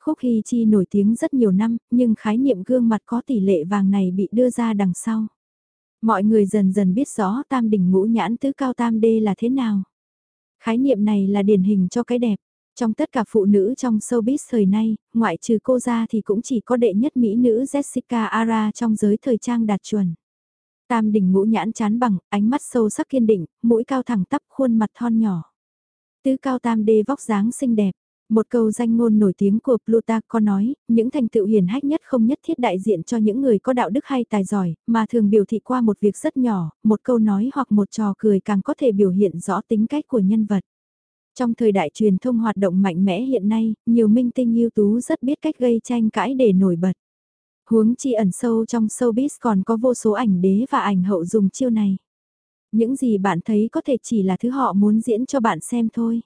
Khúc Hy Chi nổi tiếng rất nhiều năm, nhưng khái niệm gương mặt có tỷ lệ vàng này bị đưa ra đằng sau. Mọi người dần dần biết rõ tam đỉnh ngũ nhãn tứ cao tam đê là thế nào. Khái niệm này là điển hình cho cái đẹp. Trong tất cả phụ nữ trong showbiz thời nay, ngoại trừ cô ra thì cũng chỉ có đệ nhất mỹ nữ Jessica Ara trong giới thời trang đạt chuẩn. Tam đỉnh ngũ nhãn chán bằng, ánh mắt sâu sắc kiên định, mũi cao thẳng tắp khuôn mặt thon nhỏ. Tứ cao tam đê vóc dáng xinh đẹp. Một câu danh ngôn nổi tiếng của Plutarch nói, những thành tựu hiển hách nhất không nhất thiết đại diện cho những người có đạo đức hay tài giỏi, mà thường biểu thị qua một việc rất nhỏ, một câu nói hoặc một trò cười càng có thể biểu hiện rõ tính cách của nhân vật. Trong thời đại truyền thông hoạt động mạnh mẽ hiện nay, nhiều minh tinh ưu tú rất biết cách gây tranh cãi để nổi bật. Huống chi ẩn sâu trong showbiz còn có vô số ảnh đế và ảnh hậu dùng chiêu này. Những gì bạn thấy có thể chỉ là thứ họ muốn diễn cho bạn xem thôi.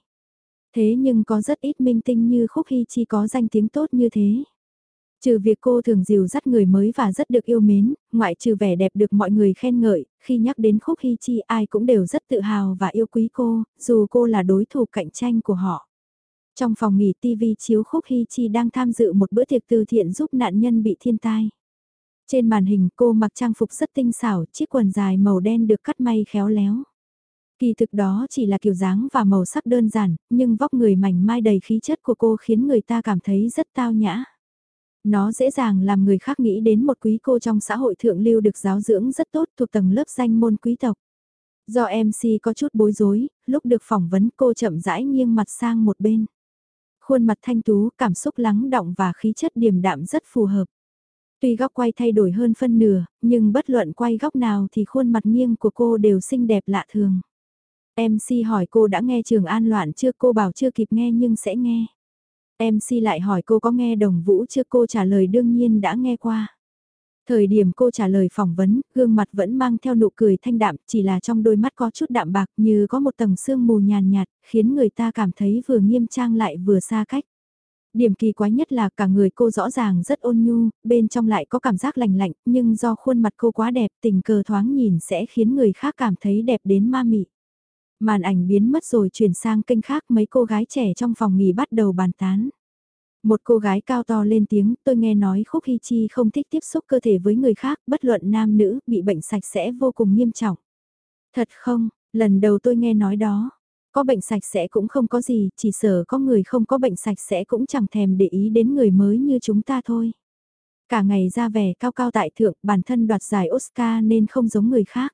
Thế nhưng có rất ít minh tinh như Khúc Hy Chi có danh tiếng tốt như thế. Trừ việc cô thường dìu dắt người mới và rất được yêu mến, ngoại trừ vẻ đẹp được mọi người khen ngợi, khi nhắc đến Khúc Hy Chi ai cũng đều rất tự hào và yêu quý cô, dù cô là đối thủ cạnh tranh của họ. Trong phòng nghỉ TV chiếu Khúc Hy Chi đang tham dự một bữa tiệc từ thiện giúp nạn nhân bị thiên tai. Trên màn hình cô mặc trang phục rất tinh xảo, chiếc quần dài màu đen được cắt may khéo léo. Kỳ thực đó chỉ là kiểu dáng và màu sắc đơn giản, nhưng vóc người mảnh mai đầy khí chất của cô khiến người ta cảm thấy rất tao nhã. Nó dễ dàng làm người khác nghĩ đến một quý cô trong xã hội thượng lưu được giáo dưỡng rất tốt thuộc tầng lớp danh môn quý tộc. Do MC có chút bối rối, lúc được phỏng vấn cô chậm rãi nghiêng mặt sang một bên. Khuôn mặt thanh tú, cảm xúc lắng động và khí chất điềm đạm rất phù hợp. Tuy góc quay thay đổi hơn phân nửa, nhưng bất luận quay góc nào thì khuôn mặt nghiêng của cô đều xinh đẹp lạ thường. MC hỏi cô đã nghe Trường An loạn chưa cô bảo chưa kịp nghe nhưng sẽ nghe. MC lại hỏi cô có nghe đồng vũ chưa cô trả lời đương nhiên đã nghe qua. Thời điểm cô trả lời phỏng vấn, gương mặt vẫn mang theo nụ cười thanh đạm, chỉ là trong đôi mắt có chút đạm bạc như có một tầng sương mù nhàn nhạt, khiến người ta cảm thấy vừa nghiêm trang lại vừa xa cách. Điểm kỳ quái nhất là cả người cô rõ ràng rất ôn nhu, bên trong lại có cảm giác lành lạnh, nhưng do khuôn mặt cô quá đẹp tình cờ thoáng nhìn sẽ khiến người khác cảm thấy đẹp đến ma mị. Màn ảnh biến mất rồi chuyển sang kênh khác mấy cô gái trẻ trong phòng nghỉ bắt đầu bàn tán. Một cô gái cao to lên tiếng, tôi nghe nói Khúc Hy Chi không thích tiếp xúc cơ thể với người khác, bất luận nam nữ, bị bệnh sạch sẽ vô cùng nghiêm trọng. Thật không, lần đầu tôi nghe nói đó. Có bệnh sạch sẽ cũng không có gì, chỉ sợ có người không có bệnh sạch sẽ cũng chẳng thèm để ý đến người mới như chúng ta thôi. Cả ngày ra vẻ cao cao tại thượng, bản thân đoạt giải Oscar nên không giống người khác.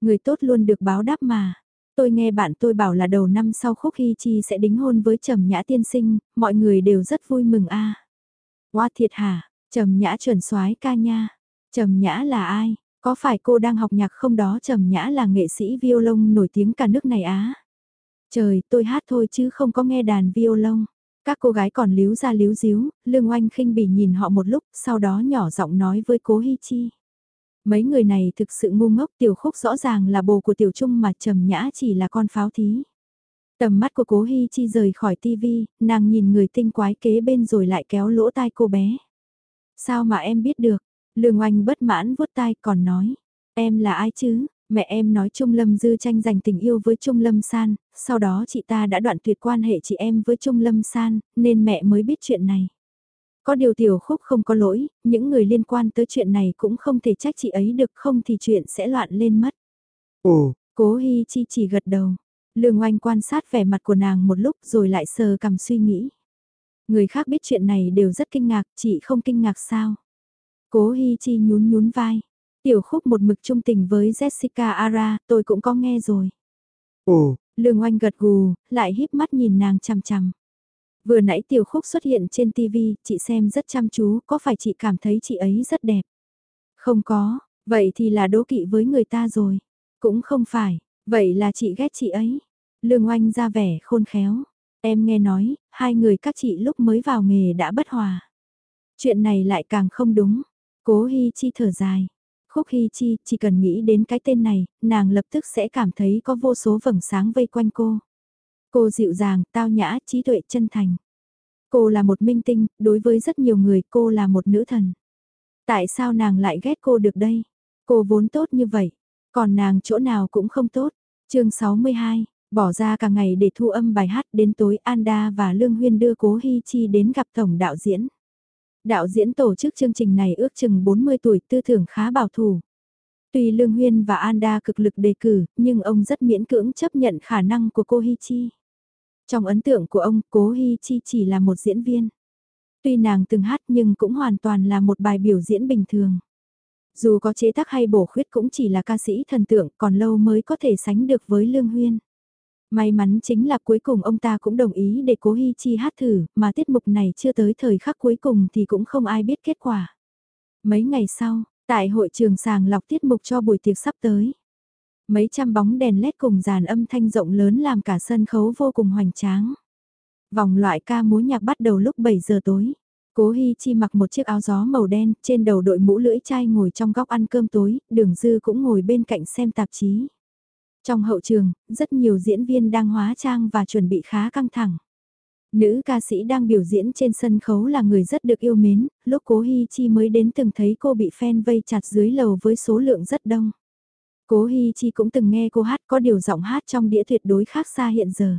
Người tốt luôn được báo đáp mà. Tôi nghe bạn tôi bảo là đầu năm sau Khúc Hy Chi sẽ đính hôn với Trầm Nhã tiên sinh, mọi người đều rất vui mừng a. À. Hoa thiệt hả, Trầm Nhã chuẩn soái ca nha. Trầm Nhã là ai? Có phải cô đang học nhạc không đó Trầm Nhã là nghệ sĩ violon nổi tiếng cả nước này á? Trời, tôi hát thôi chứ không có nghe đàn violon. Các cô gái còn líu ra líu díu, Lương Oanh khinh bỉ nhìn họ một lúc, sau đó nhỏ giọng nói với cố Hi Chi. Mấy người này thực sự ngu ngốc tiểu khúc rõ ràng là bồ của tiểu trung mà trầm nhã chỉ là con pháo thí. Tầm mắt của cố Hi Chi rời khỏi tivi, nàng nhìn người tinh quái kế bên rồi lại kéo lỗ tai cô bé. Sao mà em biết được? Lương Oanh bất mãn vuốt tai còn nói. Em là ai chứ? Mẹ em nói Trung Lâm Dư tranh giành tình yêu với Trung Lâm San, sau đó chị ta đã đoạn tuyệt quan hệ chị em với Trung Lâm San, nên mẹ mới biết chuyện này. Có điều tiểu khúc không có lỗi, những người liên quan tới chuyện này cũng không thể trách chị ấy được không thì chuyện sẽ loạn lên mất.
Ồ,
Cố Hi Chi chỉ gật đầu. Lương Oanh quan sát vẻ mặt của nàng một lúc rồi lại sờ cầm suy nghĩ. Người khác biết chuyện này đều rất kinh ngạc, chị không kinh ngạc sao? Cố Hi Chi nhún nhún vai. Tiểu khúc một mực trung tình với Jessica Ara, tôi cũng có nghe rồi.
ồ,
Lương Oanh gật gù, lại híp mắt nhìn nàng chằm chằm. Vừa nãy tiểu khúc xuất hiện trên TV, chị xem rất chăm chú, có phải chị cảm thấy chị ấy rất đẹp? Không có, vậy thì là đố kỵ với người ta rồi. Cũng không phải, vậy là chị ghét chị ấy. Lương Oanh ra vẻ khôn khéo. Em nghe nói, hai người các chị lúc mới vào nghề đã bất hòa. Chuyện này lại càng không đúng. Cố Hi Chi thở dài. Khúc Hi Chi, chỉ cần nghĩ đến cái tên này, nàng lập tức sẽ cảm thấy có vô số vầng sáng vây quanh cô. Cô dịu dàng, tao nhã, trí tuệ, chân thành. Cô là một minh tinh, đối với rất nhiều người cô là một nữ thần. Tại sao nàng lại ghét cô được đây? Cô vốn tốt như vậy, còn nàng chỗ nào cũng không tốt. chương 62, bỏ ra cả ngày để thu âm bài hát đến tối Anda và Lương Huyên đưa Cố Hi Chi đến gặp tổng đạo diễn. Đạo diễn tổ chức chương trình này ước chừng 40 tuổi tư tưởng khá bảo thủ. Tuy Lương Huyên và Anda cực lực đề cử, nhưng ông rất miễn cưỡng chấp nhận khả năng của cô Hi Chi. Trong ấn tượng của ông, Cố Hi Chi chỉ là một diễn viên. Tuy nàng từng hát nhưng cũng hoàn toàn là một bài biểu diễn bình thường. Dù có chế tác hay bổ khuyết cũng chỉ là ca sĩ thần tượng còn lâu mới có thể sánh được với Lương Huyên. May mắn chính là cuối cùng ông ta cũng đồng ý để cố Hi Chi hát thử, mà tiết mục này chưa tới thời khắc cuối cùng thì cũng không ai biết kết quả. Mấy ngày sau, tại hội trường sàng lọc tiết mục cho buổi tiệc sắp tới. Mấy trăm bóng đèn led cùng dàn âm thanh rộng lớn làm cả sân khấu vô cùng hoành tráng. Vòng loại ca múa nhạc bắt đầu lúc 7 giờ tối. Cố Hi Chi mặc một chiếc áo gió màu đen, trên đầu đội mũ lưỡi chai ngồi trong góc ăn cơm tối, đường dư cũng ngồi bên cạnh xem tạp chí. Trong hậu trường, rất nhiều diễn viên đang hóa trang và chuẩn bị khá căng thẳng. Nữ ca sĩ đang biểu diễn trên sân khấu là người rất được yêu mến, lúc Cố Hi Chi mới đến từng thấy cô bị fan vây chặt dưới lầu với số lượng rất đông. Cố Hi Chi cũng từng nghe cô hát có điều giọng hát trong đĩa tuyệt đối khác xa hiện giờ.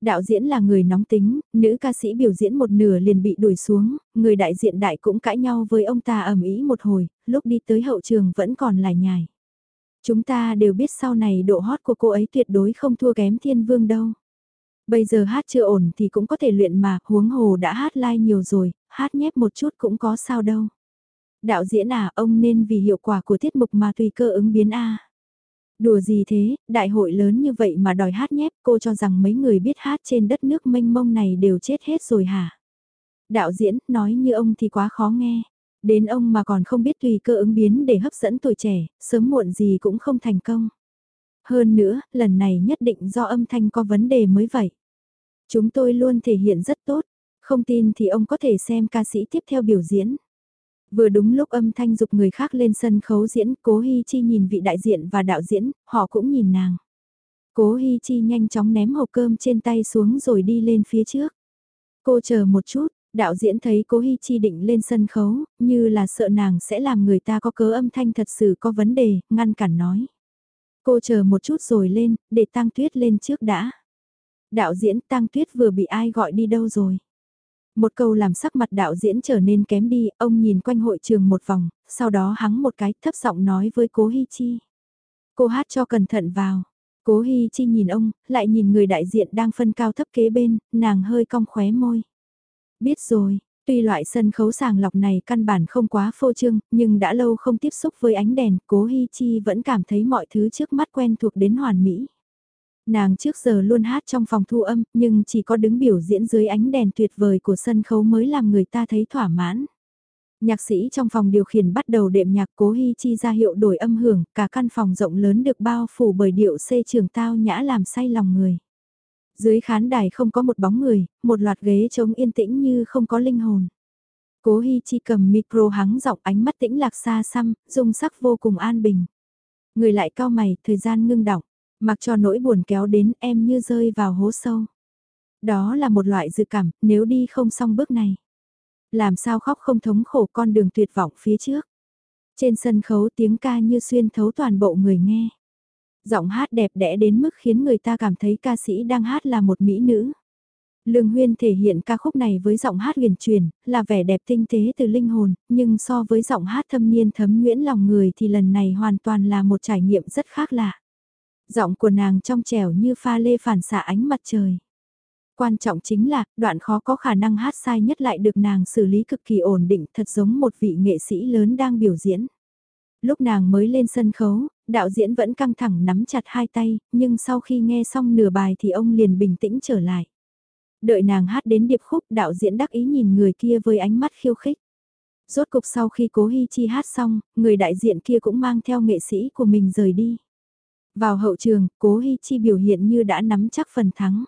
Đạo diễn là người nóng tính, nữ ca sĩ biểu diễn một nửa liền bị đuổi xuống, người đại diện đại cũng cãi nhau với ông ta ầm ĩ một hồi, lúc đi tới hậu trường vẫn còn lải nhải. Chúng ta đều biết sau này độ hot của cô ấy tuyệt đối không thua kém thiên vương đâu. Bây giờ hát chưa ổn thì cũng có thể luyện mà, huống hồ đã hát live nhiều rồi, hát nhép một chút cũng có sao đâu. Đạo diễn à, ông nên vì hiệu quả của tiết mục mà tùy cơ ứng biến a. Đùa gì thế, đại hội lớn như vậy mà đòi hát nhép, cô cho rằng mấy người biết hát trên đất nước mênh mông này đều chết hết rồi hả? Đạo diễn, nói như ông thì quá khó nghe. Đến ông mà còn không biết tùy cơ ứng biến để hấp dẫn tuổi trẻ, sớm muộn gì cũng không thành công. Hơn nữa, lần này nhất định do âm thanh có vấn đề mới vậy. Chúng tôi luôn thể hiện rất tốt, không tin thì ông có thể xem ca sĩ tiếp theo biểu diễn. Vừa đúng lúc âm thanh dục người khác lên sân khấu diễn, Cố Hi Chi nhìn vị đại diện và đạo diễn, họ cũng nhìn nàng. Cố Hi Chi nhanh chóng ném hộp cơm trên tay xuống rồi đi lên phía trước. Cô chờ một chút, đạo diễn thấy Cố Hi Chi định lên sân khấu, như là sợ nàng sẽ làm người ta có cớ âm thanh thật sự có vấn đề, ngăn cản nói. Cô chờ một chút rồi lên, để Tăng Tuyết lên trước đã. Đạo diễn Tăng Tuyết vừa bị ai gọi đi đâu rồi? Một câu làm sắc mặt đạo diễn trở nên kém đi, ông nhìn quanh hội trường một vòng, sau đó hắng một cái thấp giọng nói với cố Hi Chi. Cô hát cho cẩn thận vào. Cố Hi Chi nhìn ông, lại nhìn người đại diện đang phân cao thấp kế bên, nàng hơi cong khóe môi. Biết rồi, tuy loại sân khấu sàng lọc này căn bản không quá phô trương, nhưng đã lâu không tiếp xúc với ánh đèn, cố Hi Chi vẫn cảm thấy mọi thứ trước mắt quen thuộc đến hoàn mỹ. Nàng trước giờ luôn hát trong phòng thu âm, nhưng chỉ có đứng biểu diễn dưới ánh đèn tuyệt vời của sân khấu mới làm người ta thấy thỏa mãn. Nhạc sĩ trong phòng điều khiển bắt đầu đệm nhạc cố hy chi ra hiệu đổi âm hưởng, cả căn phòng rộng lớn được bao phủ bởi điệu xê trường tao nhã làm say lòng người. Dưới khán đài không có một bóng người, một loạt ghế trống yên tĩnh như không có linh hồn. Cố Hi Chi cầm micro hắng giọng ánh mắt tĩnh lạc xa xăm, dung sắc vô cùng an bình. Người lại cao mày, thời gian ngưng đọng. Mặc cho nỗi buồn kéo đến em như rơi vào hố sâu. Đó là một loại dự cảm, nếu đi không xong bước này. Làm sao khóc không thống khổ con đường tuyệt vọng phía trước. Trên sân khấu tiếng ca như xuyên thấu toàn bộ người nghe. Giọng hát đẹp đẽ đến mức khiến người ta cảm thấy ca sĩ đang hát là một mỹ nữ. Lương Huyên thể hiện ca khúc này với giọng hát huyền truyền, là vẻ đẹp tinh tế từ linh hồn, nhưng so với giọng hát thâm niên thấm nguyễn lòng người thì lần này hoàn toàn là một trải nghiệm rất khác lạ. Giọng của nàng trong trẻo như pha lê phản xạ ánh mặt trời. Quan trọng chính là, đoạn khó có khả năng hát sai nhất lại được nàng xử lý cực kỳ ổn định thật giống một vị nghệ sĩ lớn đang biểu diễn. Lúc nàng mới lên sân khấu, đạo diễn vẫn căng thẳng nắm chặt hai tay, nhưng sau khi nghe xong nửa bài thì ông liền bình tĩnh trở lại. Đợi nàng hát đến điệp khúc đạo diễn đắc ý nhìn người kia với ánh mắt khiêu khích. Rốt cục sau khi cố Hi Chi hát xong, người đại diện kia cũng mang theo nghệ sĩ của mình rời đi. Vào hậu trường, cố Hi Chi biểu hiện như đã nắm chắc phần thắng.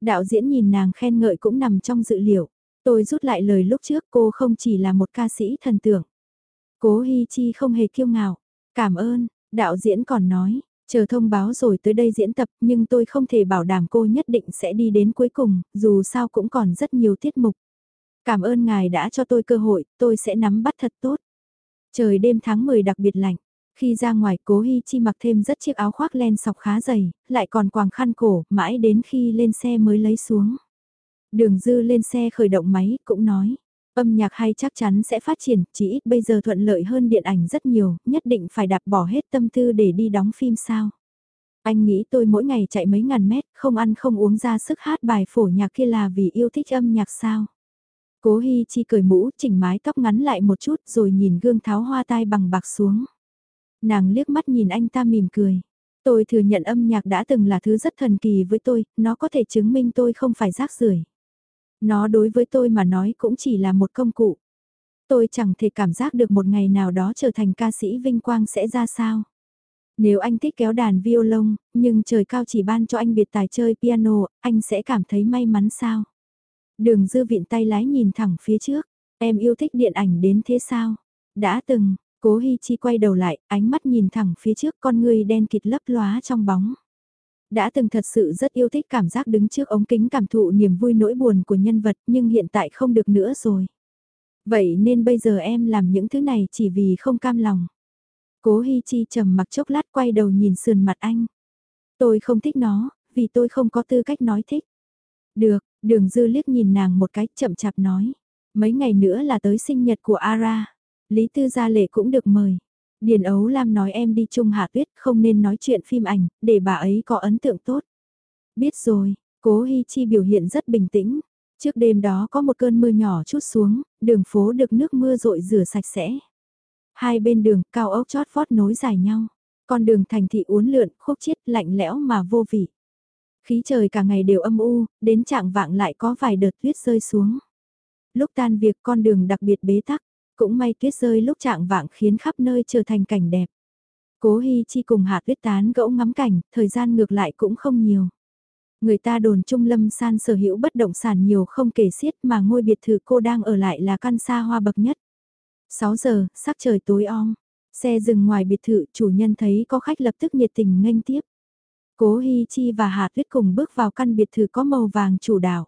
Đạo diễn nhìn nàng khen ngợi cũng nằm trong dự liệu. Tôi rút lại lời lúc trước cô không chỉ là một ca sĩ thần tượng. Cố Hi Chi không hề kiêu ngạo. Cảm ơn, đạo diễn còn nói, chờ thông báo rồi tới đây diễn tập nhưng tôi không thể bảo đảm cô nhất định sẽ đi đến cuối cùng, dù sao cũng còn rất nhiều tiết mục. Cảm ơn ngài đã cho tôi cơ hội, tôi sẽ nắm bắt thật tốt. Trời đêm tháng 10 đặc biệt lạnh, khi ra ngoài cố Hi Chi mặc thêm rất chiếc áo khoác len sọc khá dày, lại còn quàng khăn cổ, mãi đến khi lên xe mới lấy xuống. Đường dư lên xe khởi động máy, cũng nói, âm nhạc hay chắc chắn sẽ phát triển, chỉ ít bây giờ thuận lợi hơn điện ảnh rất nhiều, nhất định phải đạp bỏ hết tâm tư để đi đóng phim sao. Anh nghĩ tôi mỗi ngày chạy mấy ngàn mét, không ăn không uống ra sức hát bài phổ nhạc kia là vì yêu thích âm nhạc sao. Cố Hi Chi cởi mũ, chỉnh mái tóc ngắn lại một chút rồi nhìn gương tháo hoa tai bằng bạc xuống. Nàng liếc mắt nhìn anh ta mỉm cười. Tôi thừa nhận âm nhạc đã từng là thứ rất thần kỳ với tôi, nó có thể chứng minh tôi không phải rác rưởi. Nó đối với tôi mà nói cũng chỉ là một công cụ. Tôi chẳng thể cảm giác được một ngày nào đó trở thành ca sĩ vinh quang sẽ ra sao. Nếu anh thích kéo đàn violon, nhưng trời cao chỉ ban cho anh biệt tài chơi piano, anh sẽ cảm thấy may mắn sao? Đường dư viện tay lái nhìn thẳng phía trước, em yêu thích điện ảnh đến thế sao? Đã từng, Cố Hi Chi quay đầu lại, ánh mắt nhìn thẳng phía trước con người đen kịt lấp lóa trong bóng. Đã từng thật sự rất yêu thích cảm giác đứng trước ống kính cảm thụ niềm vui nỗi buồn của nhân vật nhưng hiện tại không được nữa rồi. Vậy nên bây giờ em làm những thứ này chỉ vì không cam lòng. Cố Hi Chi trầm mặc chốc lát quay đầu nhìn sườn mặt anh. Tôi không thích nó, vì tôi không có tư cách nói thích. Được, đường dư liếc nhìn nàng một cái chậm chạp nói. Mấy ngày nữa là tới sinh nhật của Ara. Lý Tư Gia Lệ cũng được mời. Điền Ấu Lam nói em đi chung Hạ Tuyết không nên nói chuyện phim ảnh, để bà ấy có ấn tượng tốt. Biết rồi, cố Hi Chi biểu hiện rất bình tĩnh. Trước đêm đó có một cơn mưa nhỏ chút xuống, đường phố được nước mưa rội rửa sạch sẽ. Hai bên đường cao ốc chót vót nối dài nhau. Con đường thành thị uốn lượn, khúc chiết, lạnh lẽo mà vô vị. Khí trời cả ngày đều âm u, đến trạng vạng lại có vài đợt tuyết rơi xuống. Lúc tan việc con đường đặc biệt bế tắc, cũng may tuyết rơi lúc trạng vạng khiến khắp nơi trở thành cảnh đẹp. Cố Hi Chi cùng Hạ Tuyết tán gẫu ngắm cảnh, thời gian ngược lại cũng không nhiều. Người ta đồn Trung Lâm San sở hữu bất động sản nhiều không kể xiết mà ngôi biệt thự cô đang ở lại là căn xa hoa bậc nhất. 6 giờ, sắc trời tối om. Xe dừng ngoài biệt thự, chủ nhân thấy có khách lập tức nhiệt tình nghênh tiếp. Cố Hi Chi và Hạ Tuyết cùng bước vào căn biệt thự có màu vàng chủ đạo.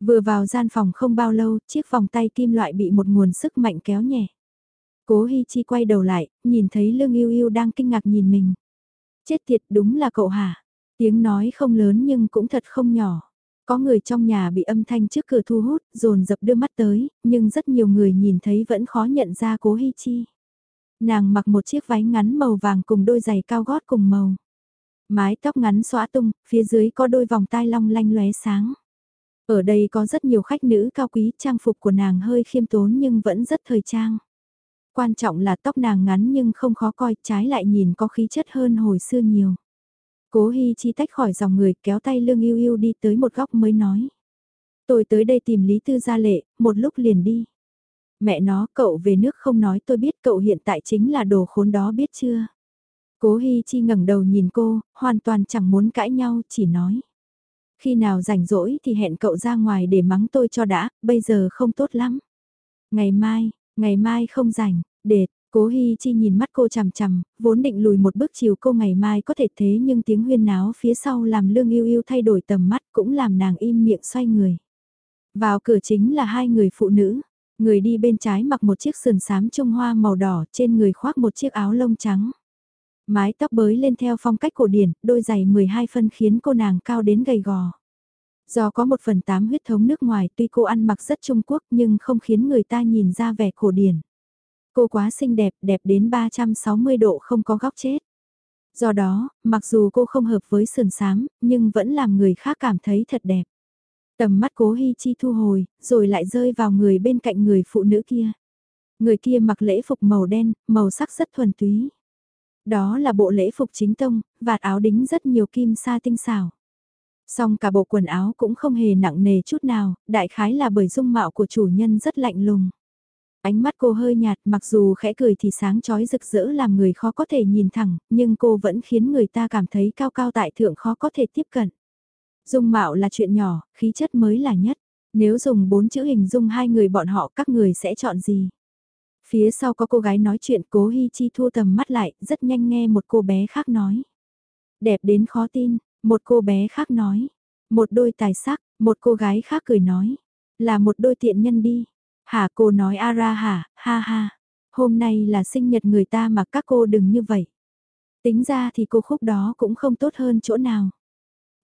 Vừa vào gian phòng không bao lâu, chiếc vòng tay kim loại bị một nguồn sức mạnh kéo nhẹ. Cố Hi Chi quay đầu lại, nhìn thấy Lương Yêu Yêu đang kinh ngạc nhìn mình. Chết tiệt đúng là cậu hả? Tiếng nói không lớn nhưng cũng thật không nhỏ. Có người trong nhà bị âm thanh trước cửa thu hút, dồn dập đưa mắt tới, nhưng rất nhiều người nhìn thấy vẫn khó nhận ra cố Hi Chi. Nàng mặc một chiếc váy ngắn màu vàng cùng đôi giày cao gót cùng màu. Mái tóc ngắn xõa tung, phía dưới có đôi vòng tai long lanh lóe sáng. Ở đây có rất nhiều khách nữ cao quý, trang phục của nàng hơi khiêm tốn nhưng vẫn rất thời trang. Quan trọng là tóc nàng ngắn nhưng không khó coi, trái lại nhìn có khí chất hơn hồi xưa nhiều. Cố Hi Chi tách khỏi dòng người kéo tay Lương Yêu Yêu đi tới một góc mới nói. Tôi tới đây tìm Lý Tư Gia Lệ, một lúc liền đi. Mẹ nó, cậu về nước không nói tôi biết cậu hiện tại chính là đồ khốn đó biết chưa? Cố Hi Chi ngẩng đầu nhìn cô, hoàn toàn chẳng muốn cãi nhau, chỉ nói. Khi nào rảnh rỗi thì hẹn cậu ra ngoài để mắng tôi cho đã, bây giờ không tốt lắm. Ngày mai, ngày mai không rảnh, để Cố Hi Chi nhìn mắt cô chằm chằm, vốn định lùi một bước chiều cô ngày mai có thể thế nhưng tiếng huyên náo phía sau làm Lương Yêu Yêu thay đổi tầm mắt cũng làm nàng im miệng xoay người. Vào cửa chính là hai người phụ nữ. Người đi bên trái mặc một chiếc sườn xám trung hoa màu đỏ trên người khoác một chiếc áo lông trắng. Mái tóc bới lên theo phong cách cổ điển, đôi giày 12 phân khiến cô nàng cao đến gầy gò. Do có một phần tám huyết thống nước ngoài tuy cô ăn mặc rất Trung Quốc nhưng không khiến người ta nhìn ra vẻ cổ điển. Cô quá xinh đẹp, đẹp đến 360 độ không có góc chết. Do đó, mặc dù cô không hợp với sườn sám, nhưng vẫn làm người khác cảm thấy thật đẹp. Tầm mắt cố Hi Chi thu hồi, rồi lại rơi vào người bên cạnh người phụ nữ kia. Người kia mặc lễ phục màu đen, màu sắc rất thuần túy. Đó là bộ lễ phục chính tông, vạt áo đính rất nhiều kim sa tinh xảo. Song cả bộ quần áo cũng không hề nặng nề chút nào, đại khái là bởi dung mạo của chủ nhân rất lạnh lùng. Ánh mắt cô hơi nhạt mặc dù khẽ cười thì sáng chói rực rỡ làm người khó có thể nhìn thẳng, nhưng cô vẫn khiến người ta cảm thấy cao cao tại thượng khó có thể tiếp cận. Dung mạo là chuyện nhỏ, khí chất mới là nhất. Nếu dùng bốn chữ hình dung hai người bọn họ các người sẽ chọn gì? Phía sau có cô gái nói chuyện cố Hi Chi thu tầm mắt lại, rất nhanh nghe một cô bé khác nói. Đẹp đến khó tin, một cô bé khác nói. Một đôi tài sắc, một cô gái khác cười nói. Là một đôi tiện nhân đi. Hả cô nói a ra hả, ha ha. Hôm nay là sinh nhật người ta mà các cô đừng như vậy. Tính ra thì cô khúc đó cũng không tốt hơn chỗ nào.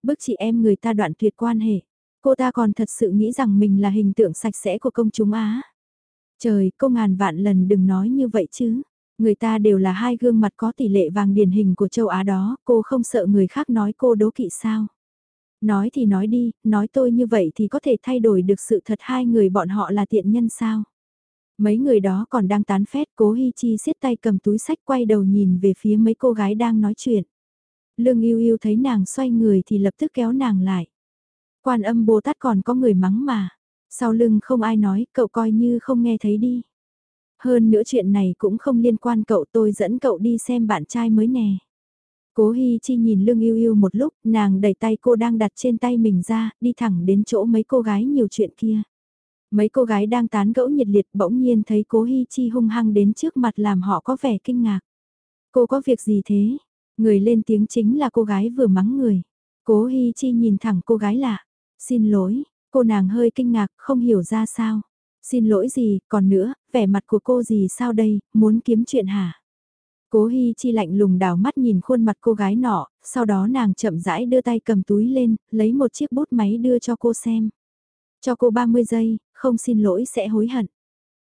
Bức chị em người ta đoạn tuyệt quan hệ. Cô ta còn thật sự nghĩ rằng mình là hình tượng sạch sẽ của công chúng Á. Trời, cô ngàn vạn lần đừng nói như vậy chứ. Người ta đều là hai gương mặt có tỷ lệ vàng điển hình của châu Á đó, cô không sợ người khác nói cô đố kỵ sao. Nói thì nói đi, nói tôi như vậy thì có thể thay đổi được sự thật hai người bọn họ là tiện nhân sao. Mấy người đó còn đang tán phét cố Hi Chi siết tay cầm túi sách quay đầu nhìn về phía mấy cô gái đang nói chuyện. Lương yêu yêu thấy nàng xoay người thì lập tức kéo nàng lại. Quan âm Bồ Tát còn có người mắng mà. Sau lưng không ai nói, cậu coi như không nghe thấy đi. Hơn nữa chuyện này cũng không liên quan cậu tôi dẫn cậu đi xem bạn trai mới nè. Cố Hi Chi nhìn Lương Yêu Yêu một lúc, nàng đẩy tay cô đang đặt trên tay mình ra, đi thẳng đến chỗ mấy cô gái nhiều chuyện kia. Mấy cô gái đang tán gẫu nhiệt liệt bỗng nhiên thấy Cố Hi Chi hung hăng đến trước mặt làm họ có vẻ kinh ngạc. Cô có việc gì thế? Người lên tiếng chính là cô gái vừa mắng người. Cố Hi Chi nhìn thẳng cô gái lạ. Xin lỗi, cô nàng hơi kinh ngạc, không hiểu ra sao. Xin lỗi gì, còn nữa, vẻ mặt của cô gì sao đây, muốn kiếm chuyện hả? Cố Hi Chi lạnh lùng đảo mắt nhìn khuôn mặt cô gái nọ, sau đó nàng chậm rãi đưa tay cầm túi lên, lấy một chiếc bút máy đưa cho cô xem. Cho cô 30 giây, không xin lỗi sẽ hối hận.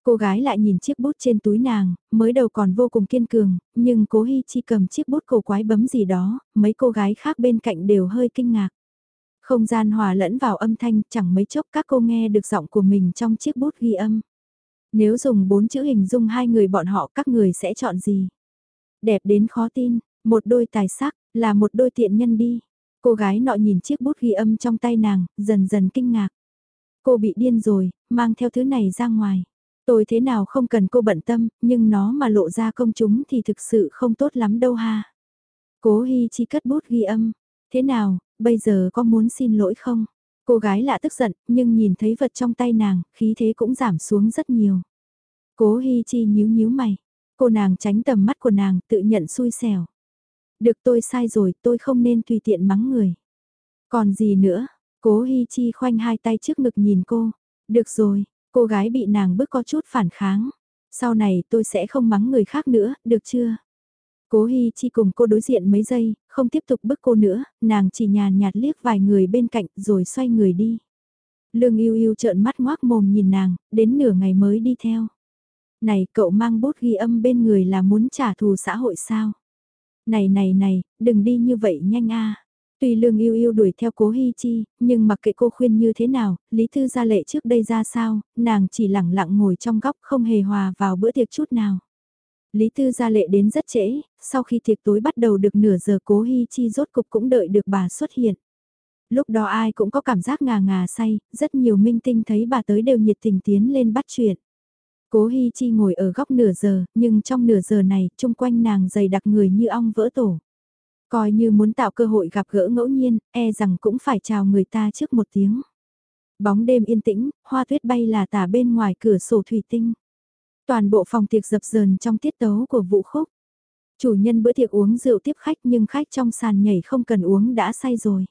Cô gái lại nhìn chiếc bút trên túi nàng, mới đầu còn vô cùng kiên cường, nhưng cố Hi Chi cầm chiếc bút cổ quái bấm gì đó, mấy cô gái khác bên cạnh đều hơi kinh ngạc. Không gian hòa lẫn vào âm thanh, chẳng mấy chốc các cô nghe được giọng của mình trong chiếc bút ghi âm. Nếu dùng bốn chữ hình dung hai người bọn họ các người sẽ chọn gì? Đẹp đến khó tin, một đôi tài sắc, là một đôi tiện nhân đi. Cô gái nọ nhìn chiếc bút ghi âm trong tay nàng, dần dần kinh ngạc. Cô bị điên rồi, mang theo thứ này ra ngoài. Tôi thế nào không cần cô bận tâm, nhưng nó mà lộ ra công chúng thì thực sự không tốt lắm đâu ha. Cố Hi Chi cất bút ghi âm. Thế nào, bây giờ có muốn xin lỗi không? Cô gái lạ tức giận, nhưng nhìn thấy vật trong tay nàng, khí thế cũng giảm xuống rất nhiều. Cố Hi Chi nhíu nhíu mày. Cô nàng tránh tầm mắt của nàng, tự nhận xui xẻo. Được tôi sai rồi, tôi không nên tùy tiện mắng người. Còn gì nữa? Cố Hi Chi khoanh hai tay trước ngực nhìn cô. Được rồi, cô gái bị nàng bức có chút phản kháng. Sau này tôi sẽ không mắng người khác nữa, được chưa? Cố Hi Chi cùng cô đối diện mấy giây, không tiếp tục bức cô nữa, nàng chỉ nhàn nhạt liếc vài người bên cạnh rồi xoay người đi. Lương yêu yêu trợn mắt ngoác mồm nhìn nàng, đến nửa ngày mới đi theo. Này cậu mang bút ghi âm bên người là muốn trả thù xã hội sao? Này này này, đừng đi như vậy nhanh a. Tuy lương yêu yêu đuổi theo cố Hi Chi, nhưng mặc kệ cô khuyên như thế nào, Lý Thư gia lệ trước đây ra sao, nàng chỉ lặng lặng ngồi trong góc không hề hòa vào bữa tiệc chút nào. Lý Tư gia lệ đến rất trễ, sau khi tiệc tối bắt đầu được nửa giờ cố Hi Chi rốt cục cũng đợi được bà xuất hiện. Lúc đó ai cũng có cảm giác ngà ngà say, rất nhiều minh tinh thấy bà tới đều nhiệt tình tiến lên bắt chuyện. Cố Hi Chi ngồi ở góc nửa giờ, nhưng trong nửa giờ này, chung quanh nàng dày đặc người như ong vỡ tổ. Coi như muốn tạo cơ hội gặp gỡ ngẫu nhiên, e rằng cũng phải chào người ta trước một tiếng. Bóng đêm yên tĩnh, hoa tuyết bay là tả bên ngoài cửa sổ thủy tinh. Toàn bộ phòng tiệc dập dờn trong tiết tấu của vũ khúc. Chủ nhân bữa tiệc uống rượu tiếp khách nhưng khách trong sàn nhảy không cần uống đã say rồi.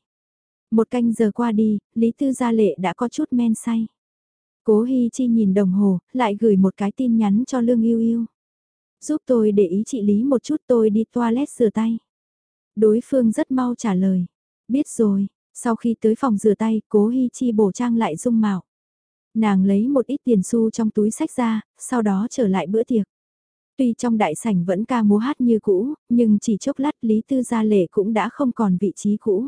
Một canh giờ qua đi, Lý Tư Gia Lệ đã có chút men say. Cố Hi Chi nhìn đồng hồ, lại gửi một cái tin nhắn cho Lương Yêu Yêu. Giúp tôi để ý chị Lý một chút tôi đi toilet rửa tay. Đối phương rất mau trả lời. Biết rồi, sau khi tới phòng rửa tay, cố Hi Chi bổ trang lại dung mạo. Nàng lấy một ít tiền xu trong túi sách ra, sau đó trở lại bữa tiệc. Tuy trong đại sảnh vẫn ca múa hát như cũ, nhưng chỉ chốc lát Lý Tư Gia Lệ cũng đã không còn vị trí cũ.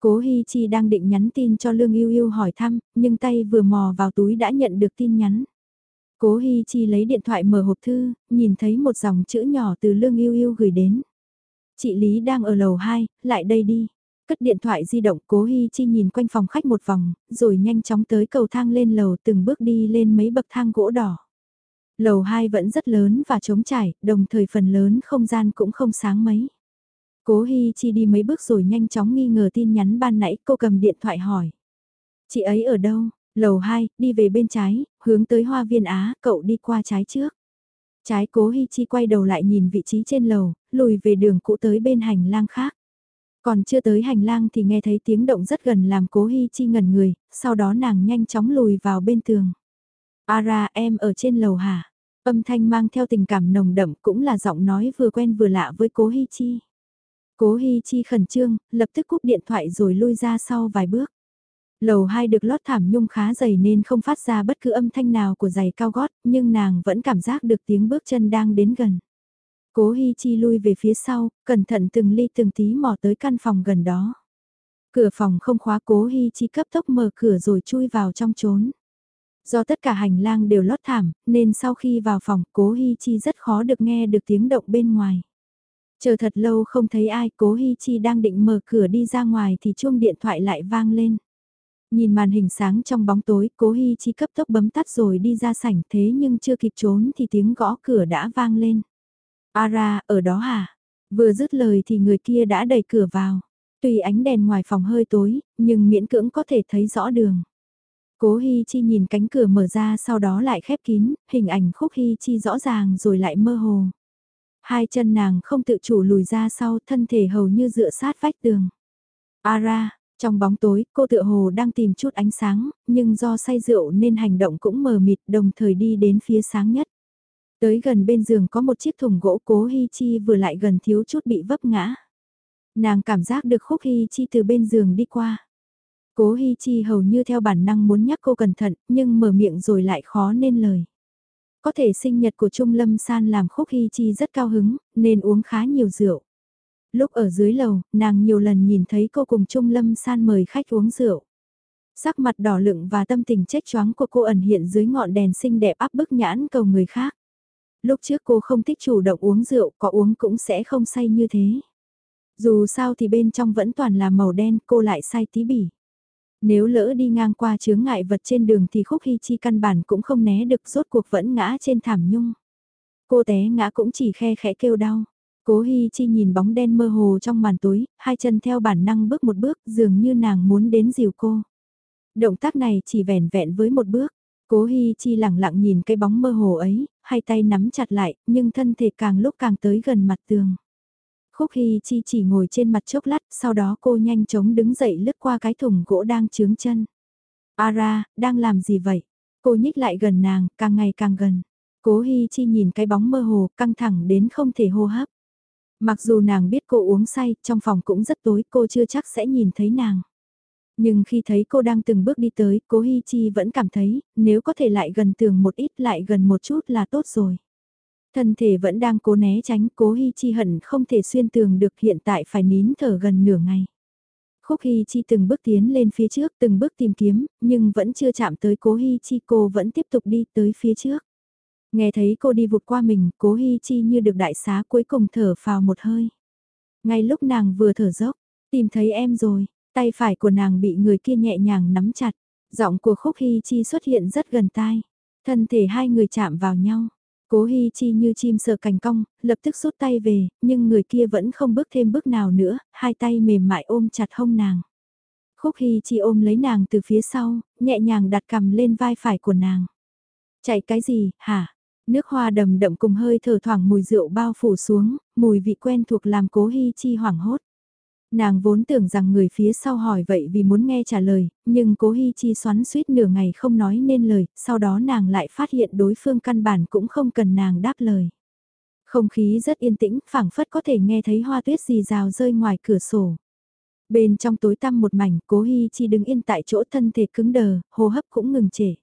Cố Hi Chi đang định nhắn tin cho Lương Yêu Yêu hỏi thăm, nhưng tay vừa mò vào túi đã nhận được tin nhắn. Cố Hi Chi lấy điện thoại mở hộp thư, nhìn thấy một dòng chữ nhỏ từ Lương Yêu Yêu gửi đến. Chị Lý đang ở lầu 2, lại đây đi. Cất điện thoại di động Cố Hi Chi nhìn quanh phòng khách một vòng, rồi nhanh chóng tới cầu thang lên lầu từng bước đi lên mấy bậc thang gỗ đỏ. Lầu 2 vẫn rất lớn và trống trải, đồng thời phần lớn không gian cũng không sáng mấy. Cố Hi Chi đi mấy bước rồi nhanh chóng nghi ngờ tin nhắn ban nãy cô cầm điện thoại hỏi. Chị ấy ở đâu? Lầu 2, đi về bên trái, hướng tới hoa viên Á, cậu đi qua trái trước. Trái cố Hi Chi quay đầu lại nhìn vị trí trên lầu, lùi về đường cũ tới bên hành lang khác. Còn chưa tới hành lang thì nghe thấy tiếng động rất gần làm cố Hi Chi ngẩn người, sau đó nàng nhanh chóng lùi vào bên tường. Ara em ở trên lầu hả? Âm thanh mang theo tình cảm nồng đậm cũng là giọng nói vừa quen vừa lạ với cố Hi Chi. Cố Hi Chi khẩn trương, lập tức cúp điện thoại rồi lui ra sau vài bước. Lầu 2 được lót thảm nhung khá dày nên không phát ra bất cứ âm thanh nào của giày cao gót, nhưng nàng vẫn cảm giác được tiếng bước chân đang đến gần. Cố Hi Chi lui về phía sau, cẩn thận từng ly từng tí mò tới căn phòng gần đó. Cửa phòng không khóa Cố Hi Chi cấp tốc mở cửa rồi chui vào trong trốn. Do tất cả hành lang đều lót thảm, nên sau khi vào phòng Cố Hi Chi rất khó được nghe được tiếng động bên ngoài. Chờ thật lâu không thấy ai, Cố Hi Chi đang định mở cửa đi ra ngoài thì chuông điện thoại lại vang lên. Nhìn màn hình sáng trong bóng tối, Cố Hi Chi cấp tốc bấm tắt rồi đi ra sảnh thế nhưng chưa kịp trốn thì tiếng gõ cửa đã vang lên. Ara, ở đó hả? Vừa dứt lời thì người kia đã đẩy cửa vào. Tuy ánh đèn ngoài phòng hơi tối, nhưng miễn cưỡng có thể thấy rõ đường. Cố Hi Chi nhìn cánh cửa mở ra sau đó lại khép kín, hình ảnh khúc Hi Chi rõ ràng rồi lại mơ hồ. Hai chân nàng không tự chủ lùi ra sau thân thể hầu như dựa sát vách tường. Ara, trong bóng tối, cô tựa hồ đang tìm chút ánh sáng, nhưng do say rượu nên hành động cũng mờ mịt đồng thời đi đến phía sáng nhất. Tới gần bên giường có một chiếc thùng gỗ cố Hi Chi vừa lại gần thiếu chút bị vấp ngã. Nàng cảm giác được khúc Hi Chi từ bên giường đi qua. Cố Hi Chi hầu như theo bản năng muốn nhắc cô cẩn thận, nhưng mở miệng rồi lại khó nên lời. Có thể sinh nhật của Trung Lâm San làm Khúc hi Chi rất cao hứng, nên uống khá nhiều rượu. Lúc ở dưới lầu, nàng nhiều lần nhìn thấy cô cùng Trung Lâm San mời khách uống rượu. Sắc mặt đỏ lựng và tâm tình chết choáng của cô ẩn hiện dưới ngọn đèn xinh đẹp áp bức nhãn cầu người khác. Lúc trước cô không thích chủ động uống rượu, có uống cũng sẽ không say như thế. Dù sao thì bên trong vẫn toàn là màu đen, cô lại say tí bỉ. Nếu lỡ đi ngang qua chướng ngại vật trên đường thì khúc hy chi căn bản cũng không né được rốt cuộc vẫn ngã trên thảm nhung. Cô té ngã cũng chỉ khe khẽ kêu đau. Cố Hi Chi nhìn bóng đen mơ hồ trong màn tối, hai chân theo bản năng bước một bước dường như nàng muốn đến dìu cô. Động tác này chỉ vẻn vẹn với một bước. Cố Hi Chi lặng lặng nhìn cái bóng mơ hồ ấy, hai tay nắm chặt lại, nhưng thân thể càng lúc càng tới gần mặt tường. Khúc Hy Chi chỉ ngồi trên mặt chốc lát, sau đó cô nhanh chóng đứng dậy lướt qua cái thùng gỗ đang trướng chân. Ara, đang làm gì vậy? Cô nhích lại gần nàng, càng ngày càng gần. Cố Hy Chi nhìn cái bóng mơ hồ, căng thẳng đến không thể hô hấp. Mặc dù nàng biết cô uống say, trong phòng cũng rất tối, cô chưa chắc sẽ nhìn thấy nàng. Nhưng khi thấy cô đang từng bước đi tới, cố Hi Chi vẫn cảm thấy, nếu có thể lại gần tường một ít lại gần một chút là tốt rồi. Thân thể vẫn đang cố né tránh, cố Hi Chi hận không thể xuyên tường được hiện tại phải nín thở gần nửa ngày. Khúc Hi Chi từng bước tiến lên phía trước, từng bước tìm kiếm, nhưng vẫn chưa chạm tới cố Hi Chi cô vẫn tiếp tục đi tới phía trước. Nghe thấy cô đi vụt qua mình, cố Hi Chi như được đại xá cuối cùng thở phào một hơi. Ngay lúc nàng vừa thở dốc, tìm thấy em rồi, tay phải của nàng bị người kia nhẹ nhàng nắm chặt, giọng của Khúc hy Chi xuất hiện rất gần tai. Thân thể hai người chạm vào nhau. Cố hy Chi như chim sợ cành cong, lập tức rút tay về, nhưng người kia vẫn không bước thêm bước nào nữa, hai tay mềm mại ôm chặt hông nàng. Khúc hy Chi ôm lấy nàng từ phía sau, nhẹ nhàng đặt cầm lên vai phải của nàng. Chạy cái gì, hả? Nước hoa đầm đậm cùng hơi thở thoảng mùi rượu bao phủ xuống, mùi vị quen thuộc làm cố hy Chi hoảng hốt. Nàng vốn tưởng rằng người phía sau hỏi vậy vì muốn nghe trả lời, nhưng cố Hi Chi xoắn suýt nửa ngày không nói nên lời, sau đó nàng lại phát hiện đối phương căn bản cũng không cần nàng đáp lời. Không khí rất yên tĩnh, phảng phất có thể nghe thấy hoa tuyết rì rào rơi ngoài cửa sổ. Bên trong tối tăm một mảnh, cố Hi Chi đứng yên tại chỗ thân thể cứng đờ, hô hấp cũng ngừng trễ.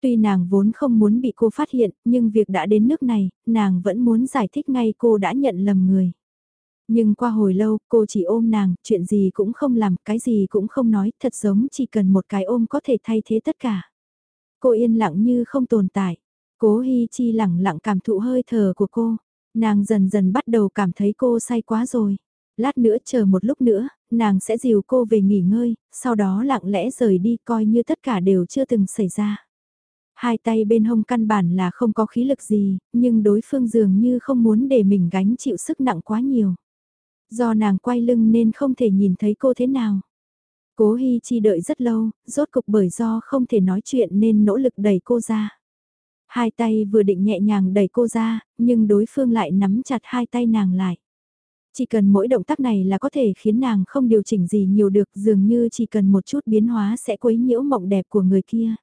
Tuy nàng vốn không muốn bị cô phát hiện, nhưng việc đã đến nước này, nàng vẫn muốn giải thích ngay cô đã nhận lầm người. Nhưng qua hồi lâu, cô chỉ ôm nàng, chuyện gì cũng không làm, cái gì cũng không nói, thật giống chỉ cần một cái ôm có thể thay thế tất cả. Cô yên lặng như không tồn tại. Cố Hi Chi lặng lặng cảm thụ hơi thở của cô. Nàng dần dần bắt đầu cảm thấy cô say quá rồi. Lát nữa chờ một lúc nữa, nàng sẽ dìu cô về nghỉ ngơi, sau đó lặng lẽ rời đi coi như tất cả đều chưa từng xảy ra. Hai tay bên hông căn bản là không có khí lực gì, nhưng đối phương dường như không muốn để mình gánh chịu sức nặng quá nhiều. Do nàng quay lưng nên không thể nhìn thấy cô thế nào. Cố Hi Chi đợi rất lâu, rốt cục bởi do không thể nói chuyện nên nỗ lực đẩy cô ra. Hai tay vừa định nhẹ nhàng đẩy cô ra, nhưng đối phương lại nắm chặt hai tay nàng lại. Chỉ cần mỗi động tác này là có thể khiến nàng không điều chỉnh gì nhiều được dường như chỉ cần một chút biến hóa sẽ quấy nhiễu mộng đẹp của người kia.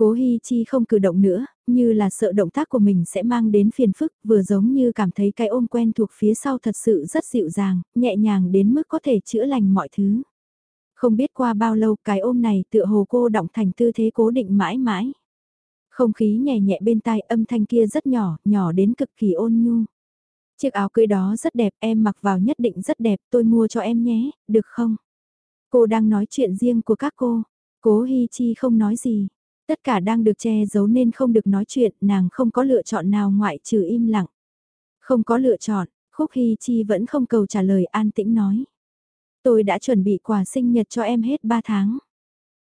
Cố Hi Chi không cử động nữa, như là sợ động tác của mình sẽ mang đến phiền phức, vừa giống như cảm thấy cái ôm quen thuộc phía sau thật sự rất dịu dàng, nhẹ nhàng đến mức có thể chữa lành mọi thứ. Không biết qua bao lâu cái ôm này tựa hồ cô động thành tư thế cố định mãi mãi. Không khí nhẹ nhẹ bên tai âm thanh kia rất nhỏ, nhỏ đến cực kỳ ôn nhu. Chiếc áo cưới đó rất đẹp, em mặc vào nhất định rất đẹp, tôi mua cho em nhé, được không? Cô đang nói chuyện riêng của các cô. Cố Hi Chi không nói gì. Tất cả đang được che giấu nên không được nói chuyện, nàng không có lựa chọn nào ngoại trừ im lặng. Không có lựa chọn, Khúc Hy Chi vẫn không cầu trả lời an tĩnh nói. Tôi đã chuẩn bị quà sinh nhật cho em hết 3 tháng.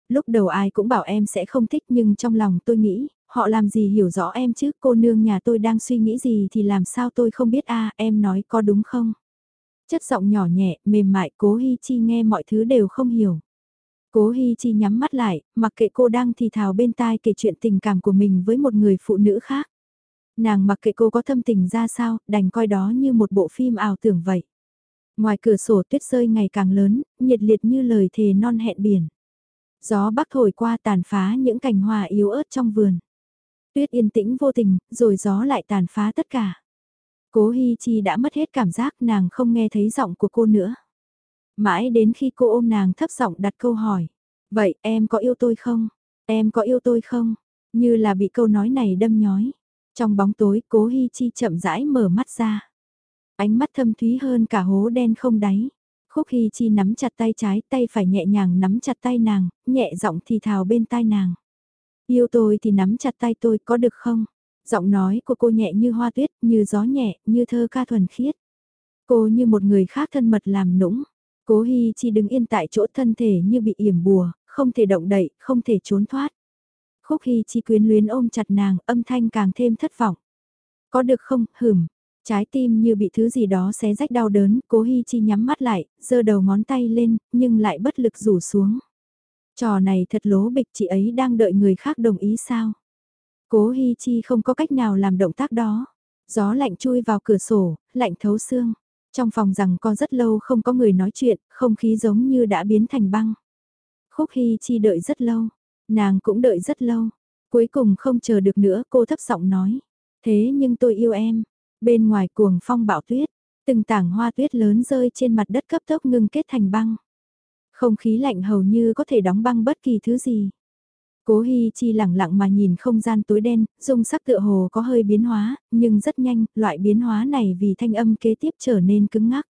Lúc đầu ai cũng bảo em sẽ không thích nhưng trong lòng tôi nghĩ, họ làm gì hiểu rõ em chứ, cô nương nhà tôi đang suy nghĩ gì thì làm sao tôi không biết a em nói có đúng không? Chất giọng nhỏ nhẹ, mềm mại, cố Hi Chi nghe mọi thứ đều không hiểu. Cố Hi Chi nhắm mắt lại, mặc kệ cô đang thì thào bên tai kể chuyện tình cảm của mình với một người phụ nữ khác. Nàng mặc kệ cô có thâm tình ra sao, đành coi đó như một bộ phim ảo tưởng vậy. Ngoài cửa sổ tuyết rơi ngày càng lớn, nhiệt liệt như lời thề non hẹn biển. Gió bắc thổi qua tàn phá những cành hoa yếu ớt trong vườn. Tuyết yên tĩnh vô tình, rồi gió lại tàn phá tất cả. Cố Hi Chi đã mất hết cảm giác nàng không nghe thấy giọng của cô nữa. Mãi đến khi cô ôm nàng thấp giọng đặt câu hỏi. Vậy em có yêu tôi không? Em có yêu tôi không? Như là bị câu nói này đâm nhói. Trong bóng tối cố Hi Chi chậm rãi mở mắt ra. Ánh mắt thâm thúy hơn cả hố đen không đáy. Khúc Hi Chi nắm chặt tay trái tay phải nhẹ nhàng nắm chặt tay nàng, nhẹ giọng thì thào bên tai nàng. Yêu tôi thì nắm chặt tay tôi có được không? Giọng nói của cô nhẹ như hoa tuyết, như gió nhẹ, như thơ ca thuần khiết. Cô như một người khác thân mật làm nũng. Cố Hi Chi đứng yên tại chỗ thân thể như bị yểm bùa, không thể động đậy, không thể trốn thoát. Khúc Hi Chi quyến luyến ôm chặt nàng, âm thanh càng thêm thất vọng. Có được không, hửm. Trái tim như bị thứ gì đó xé rách đau đớn, cố Hi Chi nhắm mắt lại, giơ đầu ngón tay lên, nhưng lại bất lực rủ xuống. Trò này thật lố bịch chị ấy đang đợi người khác đồng ý sao? Cố Hi Chi không có cách nào làm động tác đó. Gió lạnh chui vào cửa sổ, lạnh thấu xương. Trong phòng rằng có rất lâu không có người nói chuyện, không khí giống như đã biến thành băng. Khúc Hy Chi đợi rất lâu, nàng cũng đợi rất lâu. Cuối cùng không chờ được nữa cô thấp giọng nói. Thế nhưng tôi yêu em. Bên ngoài cuồng phong bão tuyết, từng tảng hoa tuyết lớn rơi trên mặt đất cấp tốc ngưng kết thành băng. Không khí lạnh hầu như có thể đóng băng bất kỳ thứ gì. Cố Hi Chi lặng lặng mà nhìn không gian tối đen, dung sắc tựa hồ có hơi biến hóa, nhưng rất nhanh, loại biến hóa này vì thanh âm kế tiếp trở nên cứng ngắc.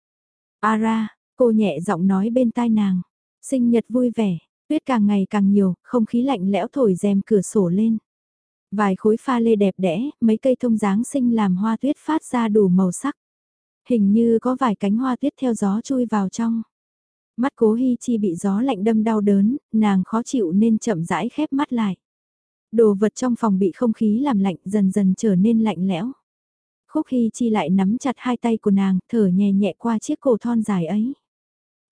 Ara, cô nhẹ giọng nói bên tai nàng. Sinh nhật vui vẻ, tuyết càng ngày càng nhiều, không khí lạnh lẽo thổi rèm cửa sổ lên. Vài khối pha lê đẹp đẽ, mấy cây thông dáng sinh làm hoa tuyết phát ra đủ màu sắc. Hình như có vài cánh hoa tuyết theo gió chui vào trong. Mắt cố Hi Chi bị gió lạnh đâm đau đớn, nàng khó chịu nên chậm rãi khép mắt lại. Đồ vật trong phòng bị không khí làm lạnh dần dần trở nên lạnh lẽo. Khúc Hi Chi lại nắm chặt hai tay của nàng, thở nhẹ nhẹ qua chiếc cổ thon dài ấy.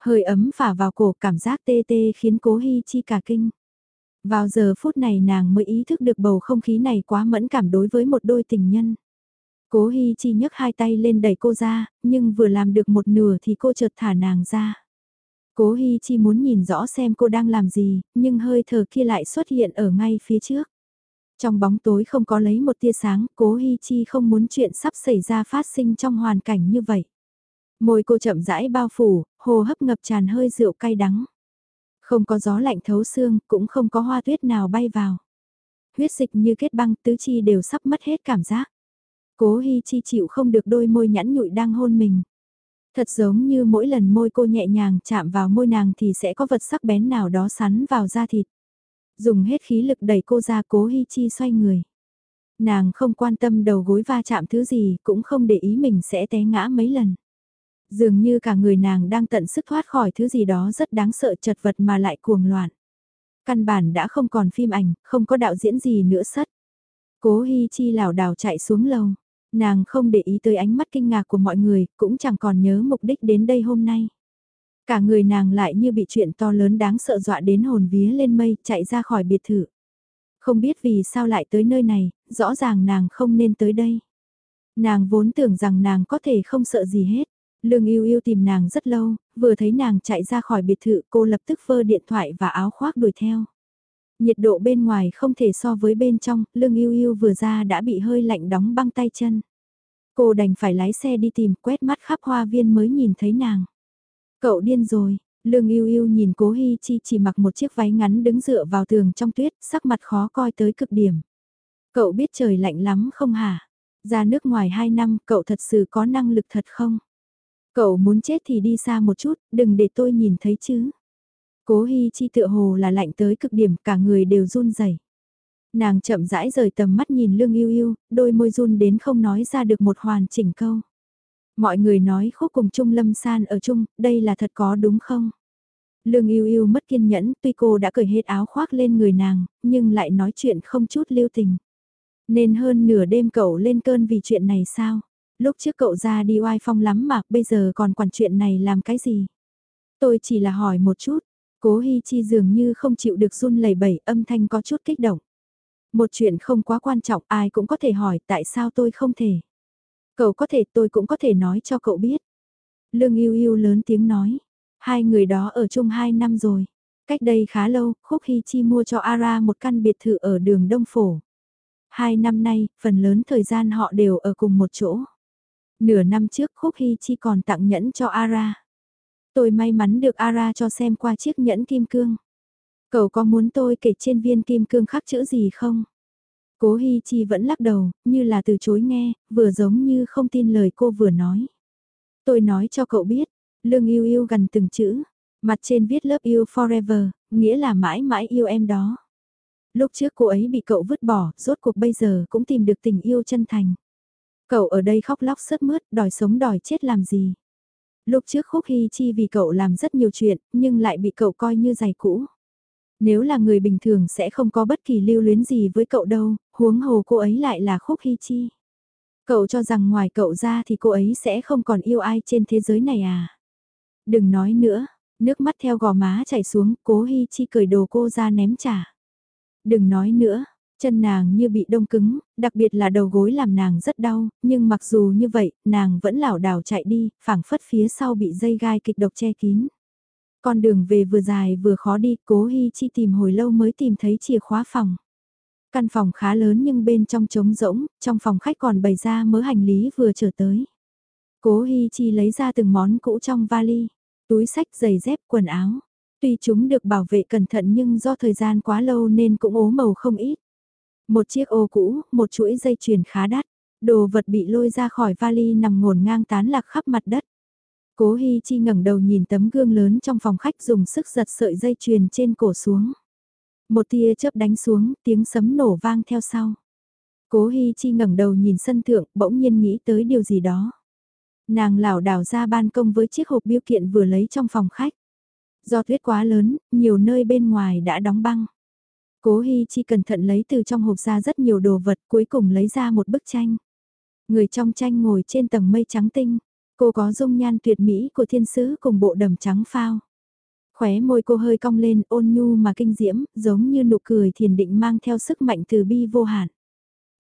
Hơi ấm phả vào cổ cảm giác tê tê khiến cố Hi Chi cả kinh. Vào giờ phút này nàng mới ý thức được bầu không khí này quá mẫn cảm đối với một đôi tình nhân. Cố Hi Chi nhấc hai tay lên đẩy cô ra, nhưng vừa làm được một nửa thì cô chợt thả nàng ra. Cố Hi Chi muốn nhìn rõ xem cô đang làm gì, nhưng hơi thở kia lại xuất hiện ở ngay phía trước. Trong bóng tối không có lấy một tia sáng, Cố Hi Chi không muốn chuyện sắp xảy ra phát sinh trong hoàn cảnh như vậy. Môi cô chậm rãi bao phủ, hồ hấp ngập tràn hơi rượu cay đắng. Không có gió lạnh thấu xương, cũng không có hoa tuyết nào bay vào. Huyết dịch như kết băng tứ chi đều sắp mất hết cảm giác. Cố Hi Chi chịu không được đôi môi nhẵn nhụi đang hôn mình. Thật giống như mỗi lần môi cô nhẹ nhàng chạm vào môi nàng thì sẽ có vật sắc bén nào đó sắn vào da thịt. Dùng hết khí lực đẩy cô ra cố Hi Chi xoay người. Nàng không quan tâm đầu gối va chạm thứ gì cũng không để ý mình sẽ té ngã mấy lần. Dường như cả người nàng đang tận sức thoát khỏi thứ gì đó rất đáng sợ chật vật mà lại cuồng loạn. Căn bản đã không còn phim ảnh, không có đạo diễn gì nữa sất. Cố Hi Chi lảo đảo chạy xuống lầu. Nàng không để ý tới ánh mắt kinh ngạc của mọi người, cũng chẳng còn nhớ mục đích đến đây hôm nay. Cả người nàng lại như bị chuyện to lớn đáng sợ dọa đến hồn vía lên mây, chạy ra khỏi biệt thự. Không biết vì sao lại tới nơi này, rõ ràng nàng không nên tới đây. Nàng vốn tưởng rằng nàng có thể không sợ gì hết. Lương yêu yêu tìm nàng rất lâu, vừa thấy nàng chạy ra khỏi biệt thự cô lập tức vơ điện thoại và áo khoác đuổi theo. Nhiệt độ bên ngoài không thể so với bên trong, lương yêu yêu vừa ra đã bị hơi lạnh đóng băng tay chân. Cô đành phải lái xe đi tìm quét mắt khắp hoa viên mới nhìn thấy nàng. Cậu điên rồi, lương yêu yêu nhìn cố Hi Chi chỉ mặc một chiếc váy ngắn đứng dựa vào tường trong tuyết, sắc mặt khó coi tới cực điểm. Cậu biết trời lạnh lắm không hả? Ra nước ngoài 2 năm, cậu thật sự có năng lực thật không? Cậu muốn chết thì đi xa một chút, đừng để tôi nhìn thấy chứ. Cố Hi Chi tựa hồ là lạnh tới cực điểm, cả người đều run rẩy. Nàng chậm rãi rời tầm mắt nhìn Lương Yêu Yêu, đôi môi run đến không nói ra được một hoàn chỉnh câu. Mọi người nói khúc cùng chung lâm san ở chung, đây là thật có đúng không? Lương Yêu Yêu mất kiên nhẫn, tuy cô đã cởi hết áo khoác lên người nàng, nhưng lại nói chuyện không chút lưu tình. Nên hơn nửa đêm cậu lên cơn vì chuyện này sao? Lúc trước cậu ra đi oai phong lắm mà bây giờ còn quản chuyện này làm cái gì? Tôi chỉ là hỏi một chút, cố Hi Chi dường như không chịu được run lẩy bẩy âm thanh có chút kích động. Một chuyện không quá quan trọng ai cũng có thể hỏi tại sao tôi không thể. Cậu có thể tôi cũng có thể nói cho cậu biết. Lương yêu yêu lớn tiếng nói. Hai người đó ở chung hai năm rồi. Cách đây khá lâu, Khúc Hi Chi mua cho Ara một căn biệt thự ở đường Đông Phổ. Hai năm nay, phần lớn thời gian họ đều ở cùng một chỗ. Nửa năm trước Khúc Hi Chi còn tặng nhẫn cho Ara. Tôi may mắn được Ara cho xem qua chiếc nhẫn kim cương. Cậu có muốn tôi kể trên viên kim cương khắc chữ gì không? Cố Hi Chi vẫn lắc đầu, như là từ chối nghe, vừa giống như không tin lời cô vừa nói. Tôi nói cho cậu biết, lương yêu yêu gần từng chữ, mặt trên viết lớp yêu forever, nghĩa là mãi mãi yêu em đó. Lúc trước cô ấy bị cậu vứt bỏ, rốt cuộc bây giờ cũng tìm được tình yêu chân thành. Cậu ở đây khóc lóc sớt mướt, đòi sống đòi chết làm gì. Lúc trước Khúc Hy Chi vì cậu làm rất nhiều chuyện, nhưng lại bị cậu coi như giày cũ. Nếu là người bình thường sẽ không có bất kỳ lưu luyến gì với cậu đâu, huống hồ cô ấy lại là Khúc Hy Chi. Cậu cho rằng ngoài cậu ra thì cô ấy sẽ không còn yêu ai trên thế giới này à? Đừng nói nữa, nước mắt theo gò má chảy xuống, cố Hy Chi cởi đồ cô ra ném trả. Đừng nói nữa, chân nàng như bị đông cứng, đặc biệt là đầu gối làm nàng rất đau, nhưng mặc dù như vậy, nàng vẫn lảo đảo chạy đi, phảng phất phía sau bị dây gai kịch độc che kín. Con đường về vừa dài vừa khó đi, cố Hi Chi tìm hồi lâu mới tìm thấy chìa khóa phòng. Căn phòng khá lớn nhưng bên trong trống rỗng, trong phòng khách còn bày ra mớ hành lý vừa trở tới. Cố Hi Chi lấy ra từng món cũ trong vali, túi sách, giày dép, quần áo. Tuy chúng được bảo vệ cẩn thận nhưng do thời gian quá lâu nên cũng ố màu không ít. Một chiếc ô cũ, một chuỗi dây chuyền khá đắt. Đồ vật bị lôi ra khỏi vali nằm ngổn ngang tán lạc khắp mặt đất. Cố Hi Chi ngẩng đầu nhìn tấm gương lớn trong phòng khách dùng sức giật sợi dây chuyền trên cổ xuống. Một tia chớp đánh xuống, tiếng sấm nổ vang theo sau. Cố Hi Chi ngẩng đầu nhìn sân thượng, bỗng nhiên nghĩ tới điều gì đó. Nàng lảo đảo ra ban công với chiếc hộp biêu kiện vừa lấy trong phòng khách. Do tuyết quá lớn, nhiều nơi bên ngoài đã đóng băng. Cố Hi Chi cẩn thận lấy từ trong hộp ra rất nhiều đồ vật cuối cùng lấy ra một bức tranh. Người trong tranh ngồi trên tầng mây trắng tinh, Cô có dung nhan tuyệt mỹ của thiên sứ cùng bộ đầm trắng phao. Khóe môi cô hơi cong lên ôn nhu mà kinh diễm, giống như nụ cười thiền định mang theo sức mạnh từ bi vô hạn.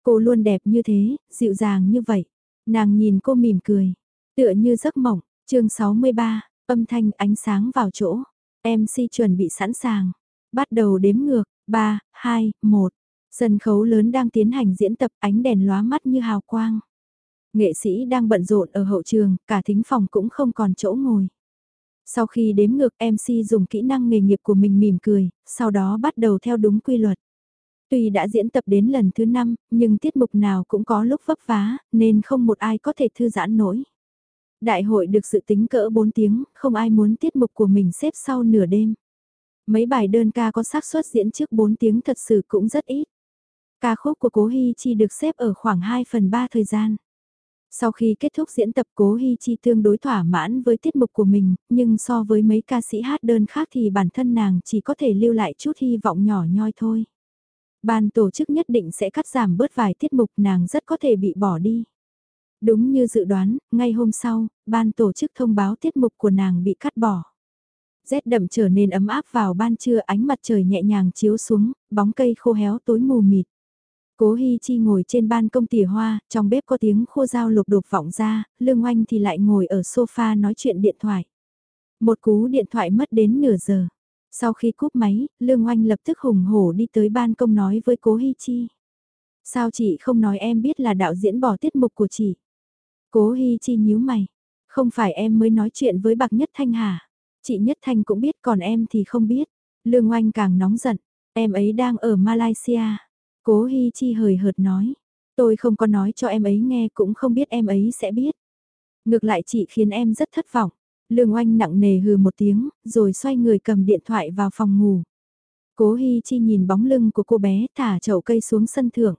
Cô luôn đẹp như thế, dịu dàng như vậy. Nàng nhìn cô mỉm cười, tựa như giấc mộng, chương 63, Âm thanh ánh sáng vào chỗ. MC chuẩn bị sẵn sàng. Bắt đầu đếm ngược. 3, 2, 1. Sân khấu lớn đang tiến hành diễn tập ánh đèn lóa mắt như hào quang. Nghệ sĩ đang bận rộn ở hậu trường, cả thính phòng cũng không còn chỗ ngồi. Sau khi đếm ngược MC dùng kỹ năng nghề nghiệp của mình mỉm cười, sau đó bắt đầu theo đúng quy luật. Tuy đã diễn tập đến lần thứ 5, nhưng tiết mục nào cũng có lúc vấp vá, nên không một ai có thể thư giãn nổi. Đại hội được dự tính cỡ 4 tiếng, không ai muốn tiết mục của mình xếp sau nửa đêm. Mấy bài đơn ca có xác suất diễn trước 4 tiếng thật sự cũng rất ít. Ca khúc của Cố Hi Chi được xếp ở khoảng 2 phần 3 thời gian. Sau khi kết thúc diễn tập Cố Hi Chi tương đối thỏa mãn với tiết mục của mình, nhưng so với mấy ca sĩ hát đơn khác thì bản thân nàng chỉ có thể lưu lại chút hy vọng nhỏ nhoi thôi. Ban tổ chức nhất định sẽ cắt giảm bớt vài tiết mục nàng rất có thể bị bỏ đi. Đúng như dự đoán, ngay hôm sau, ban tổ chức thông báo tiết mục của nàng bị cắt bỏ. Rét đậm trở nên ấm áp vào ban trưa ánh mặt trời nhẹ nhàng chiếu xuống, bóng cây khô héo tối mù mịt. Cố Hi Chi ngồi trên ban công tỉa hoa, trong bếp có tiếng khô dao lục đục vọng ra, Lương Oanh thì lại ngồi ở sofa nói chuyện điện thoại. Một cú điện thoại mất đến nửa giờ. Sau khi cúp máy, Lương Oanh lập tức hùng hổ đi tới ban công nói với Cố Hi Chi. Sao chị không nói em biết là đạo diễn bỏ tiết mục của chị? Cố Hi Chi nhíu mày. Không phải em mới nói chuyện với Bạc Nhất Thanh hả? Chị Nhất Thanh cũng biết còn em thì không biết. Lương Oanh càng nóng giận. Em ấy đang ở Malaysia. Cố Hi Chi hời hợt nói. Tôi không có nói cho em ấy nghe cũng không biết em ấy sẽ biết. Ngược lại chị khiến em rất thất vọng. Lương oanh nặng nề hừ một tiếng, rồi xoay người cầm điện thoại vào phòng ngủ. Cố Hi Chi nhìn bóng lưng của cô bé thả chậu cây xuống sân thượng.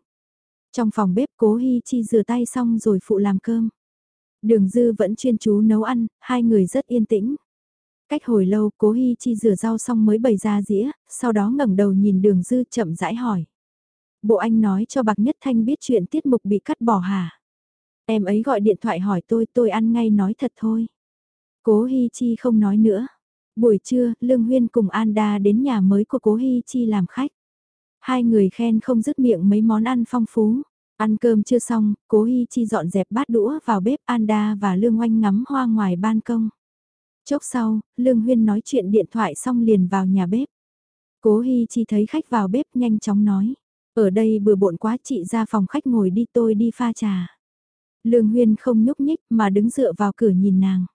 Trong phòng bếp Cố Hi Chi rửa tay xong rồi phụ làm cơm. Đường Dư vẫn chuyên chú nấu ăn, hai người rất yên tĩnh. Cách hồi lâu Cố Hi Chi rửa rau xong mới bày ra dĩa, sau đó ngẩng đầu nhìn Đường Dư chậm rãi hỏi. Bộ anh nói cho Bạc Nhất Thanh biết chuyện tiết mục bị cắt bỏ hả? Em ấy gọi điện thoại hỏi tôi, tôi ăn ngay nói thật thôi. Cố Hi Chi không nói nữa. Buổi trưa, Lương Huyên cùng an đa đến nhà mới của Cố Hi Chi làm khách. Hai người khen không dứt miệng mấy món ăn phong phú. Ăn cơm chưa xong, Cố Hi Chi dọn dẹp bát đũa vào bếp an đa và Lương Oanh ngắm hoa ngoài ban công. Chốc sau, Lương Huyên nói chuyện điện thoại xong liền vào nhà bếp. Cố Hi Chi thấy khách vào bếp nhanh chóng nói. Ở đây bừa bộn quá chị ra phòng khách ngồi đi tôi đi pha trà. Lương Huyên không nhúc nhích mà đứng dựa vào cửa nhìn nàng.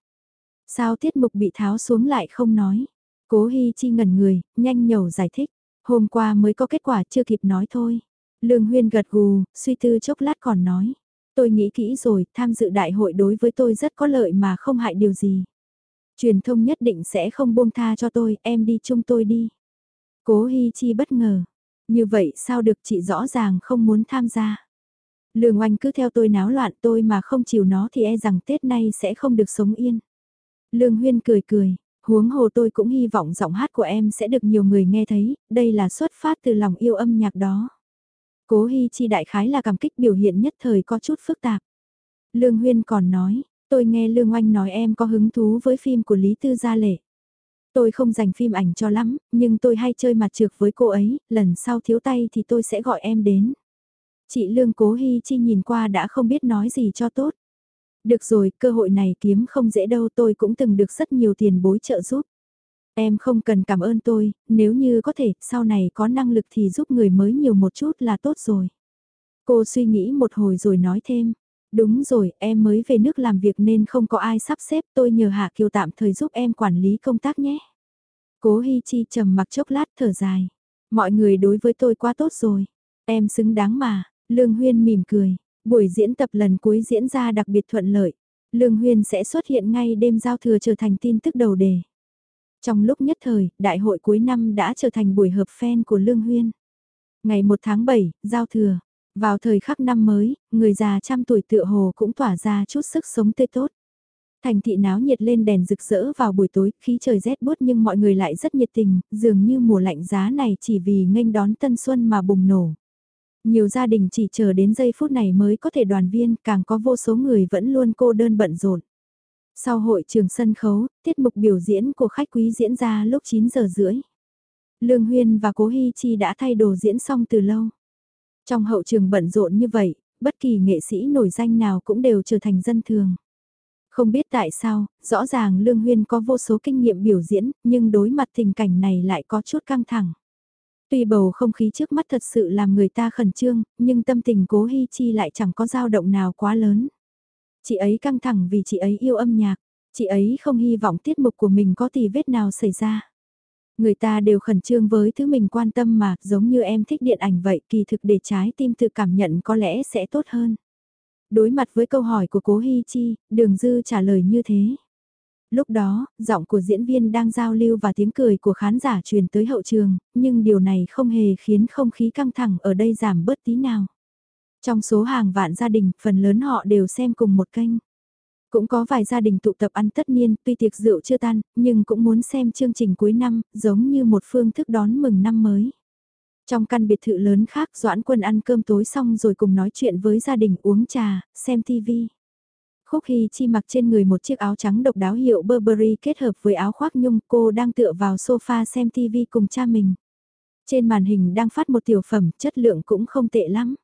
Sao tiết mục bị tháo xuống lại không nói. Cố Hi Chi ngẩn người, nhanh nhẩu giải thích. Hôm qua mới có kết quả chưa kịp nói thôi. Lương Huyên gật gù, suy tư chốc lát còn nói. Tôi nghĩ kỹ rồi, tham dự đại hội đối với tôi rất có lợi mà không hại điều gì. Truyền thông nhất định sẽ không buông tha cho tôi, em đi chung tôi đi. Cố Hi Chi bất ngờ. Như vậy sao được chị rõ ràng không muốn tham gia. Lương oanh cứ theo tôi náo loạn tôi mà không chịu nó thì e rằng Tết nay sẽ không được sống yên. Lương Huyên cười cười, huống hồ tôi cũng hy vọng giọng hát của em sẽ được nhiều người nghe thấy, đây là xuất phát từ lòng yêu âm nhạc đó. Cố Hi Chi đại khái là cảm kích biểu hiện nhất thời có chút phức tạp. Lương Huyên còn nói, tôi nghe Lương Oanh nói em có hứng thú với phim của Lý Tư Gia Lệ. Tôi không dành phim ảnh cho lắm, nhưng tôi hay chơi mặt trược với cô ấy, lần sau thiếu tay thì tôi sẽ gọi em đến. Chị Lương Cố Hi Chi nhìn qua đã không biết nói gì cho tốt. Được rồi, cơ hội này kiếm không dễ đâu tôi cũng từng được rất nhiều tiền bối trợ giúp. Em không cần cảm ơn tôi, nếu như có thể, sau này có năng lực thì giúp người mới nhiều một chút là tốt rồi. Cô suy nghĩ một hồi rồi nói thêm, đúng rồi, em mới về nước làm việc nên không có ai sắp xếp tôi nhờ Hạ Kiều tạm thời giúp em quản lý công tác nhé. Cố Hi Chi trầm mặc chốc lát thở dài. Mọi người đối với tôi quá tốt rồi. Em xứng đáng mà, Lương Huyên mỉm cười. Buổi diễn tập lần cuối diễn ra đặc biệt thuận lợi. Lương Huyên sẽ xuất hiện ngay đêm giao thừa trở thành tin tức đầu đề. Trong lúc nhất thời, đại hội cuối năm đã trở thành buổi hợp fan của Lương Huyên. Ngày 1 tháng 7, giao thừa. Vào thời khắc năm mới, người già trăm tuổi tựa hồ cũng tỏa ra chút sức sống tươi tốt. Thành thị náo nhiệt lên đèn rực rỡ vào buổi tối, khí trời rét bút nhưng mọi người lại rất nhiệt tình, dường như mùa lạnh giá này chỉ vì nghênh đón tân xuân mà bùng nổ. Nhiều gia đình chỉ chờ đến giây phút này mới có thể đoàn viên, càng có vô số người vẫn luôn cô đơn bận rộn. Sau hội trường sân khấu, tiết mục biểu diễn của khách quý diễn ra lúc 9 giờ rưỡi. Lương Huyên và Cố hy Chi đã thay đồ diễn xong từ lâu. Trong hậu trường bận rộn như vậy, bất kỳ nghệ sĩ nổi danh nào cũng đều trở thành dân thường. Không biết tại sao, rõ ràng Lương Huyên có vô số kinh nghiệm biểu diễn, nhưng đối mặt tình cảnh này lại có chút căng thẳng. Tuy bầu không khí trước mắt thật sự làm người ta khẩn trương, nhưng tâm tình cố Hi Chi lại chẳng có dao động nào quá lớn. Chị ấy căng thẳng vì chị ấy yêu âm nhạc, chị ấy không hy vọng tiết mục của mình có tì vết nào xảy ra. Người ta đều khẩn trương với thứ mình quan tâm mà, giống như em thích điện ảnh vậy, kỳ thực để trái tim tự cảm nhận có lẽ sẽ tốt hơn. Đối mặt với câu hỏi của cố Hi Chi, đường dư trả lời như thế. Lúc đó, giọng của diễn viên đang giao lưu và tiếng cười của khán giả truyền tới hậu trường, nhưng điều này không hề khiến không khí căng thẳng ở đây giảm bớt tí nào. Trong số hàng vạn gia đình, phần lớn họ đều xem cùng một kênh. Cũng có vài gia đình tụ tập ăn tất niên, tuy tiệc rượu chưa tan, nhưng cũng muốn xem chương trình cuối năm, giống như một phương thức đón mừng năm mới. Trong căn biệt thự lớn khác Doãn Quân ăn cơm tối xong rồi cùng nói chuyện với gia đình uống trà, xem TV. Khúc Hy Chi mặc trên người một chiếc áo trắng độc đáo hiệu Burberry kết hợp với áo khoác nhung cô đang tựa vào sofa xem TV cùng cha mình. Trên màn hình đang phát một tiểu phẩm chất lượng cũng không tệ lắm.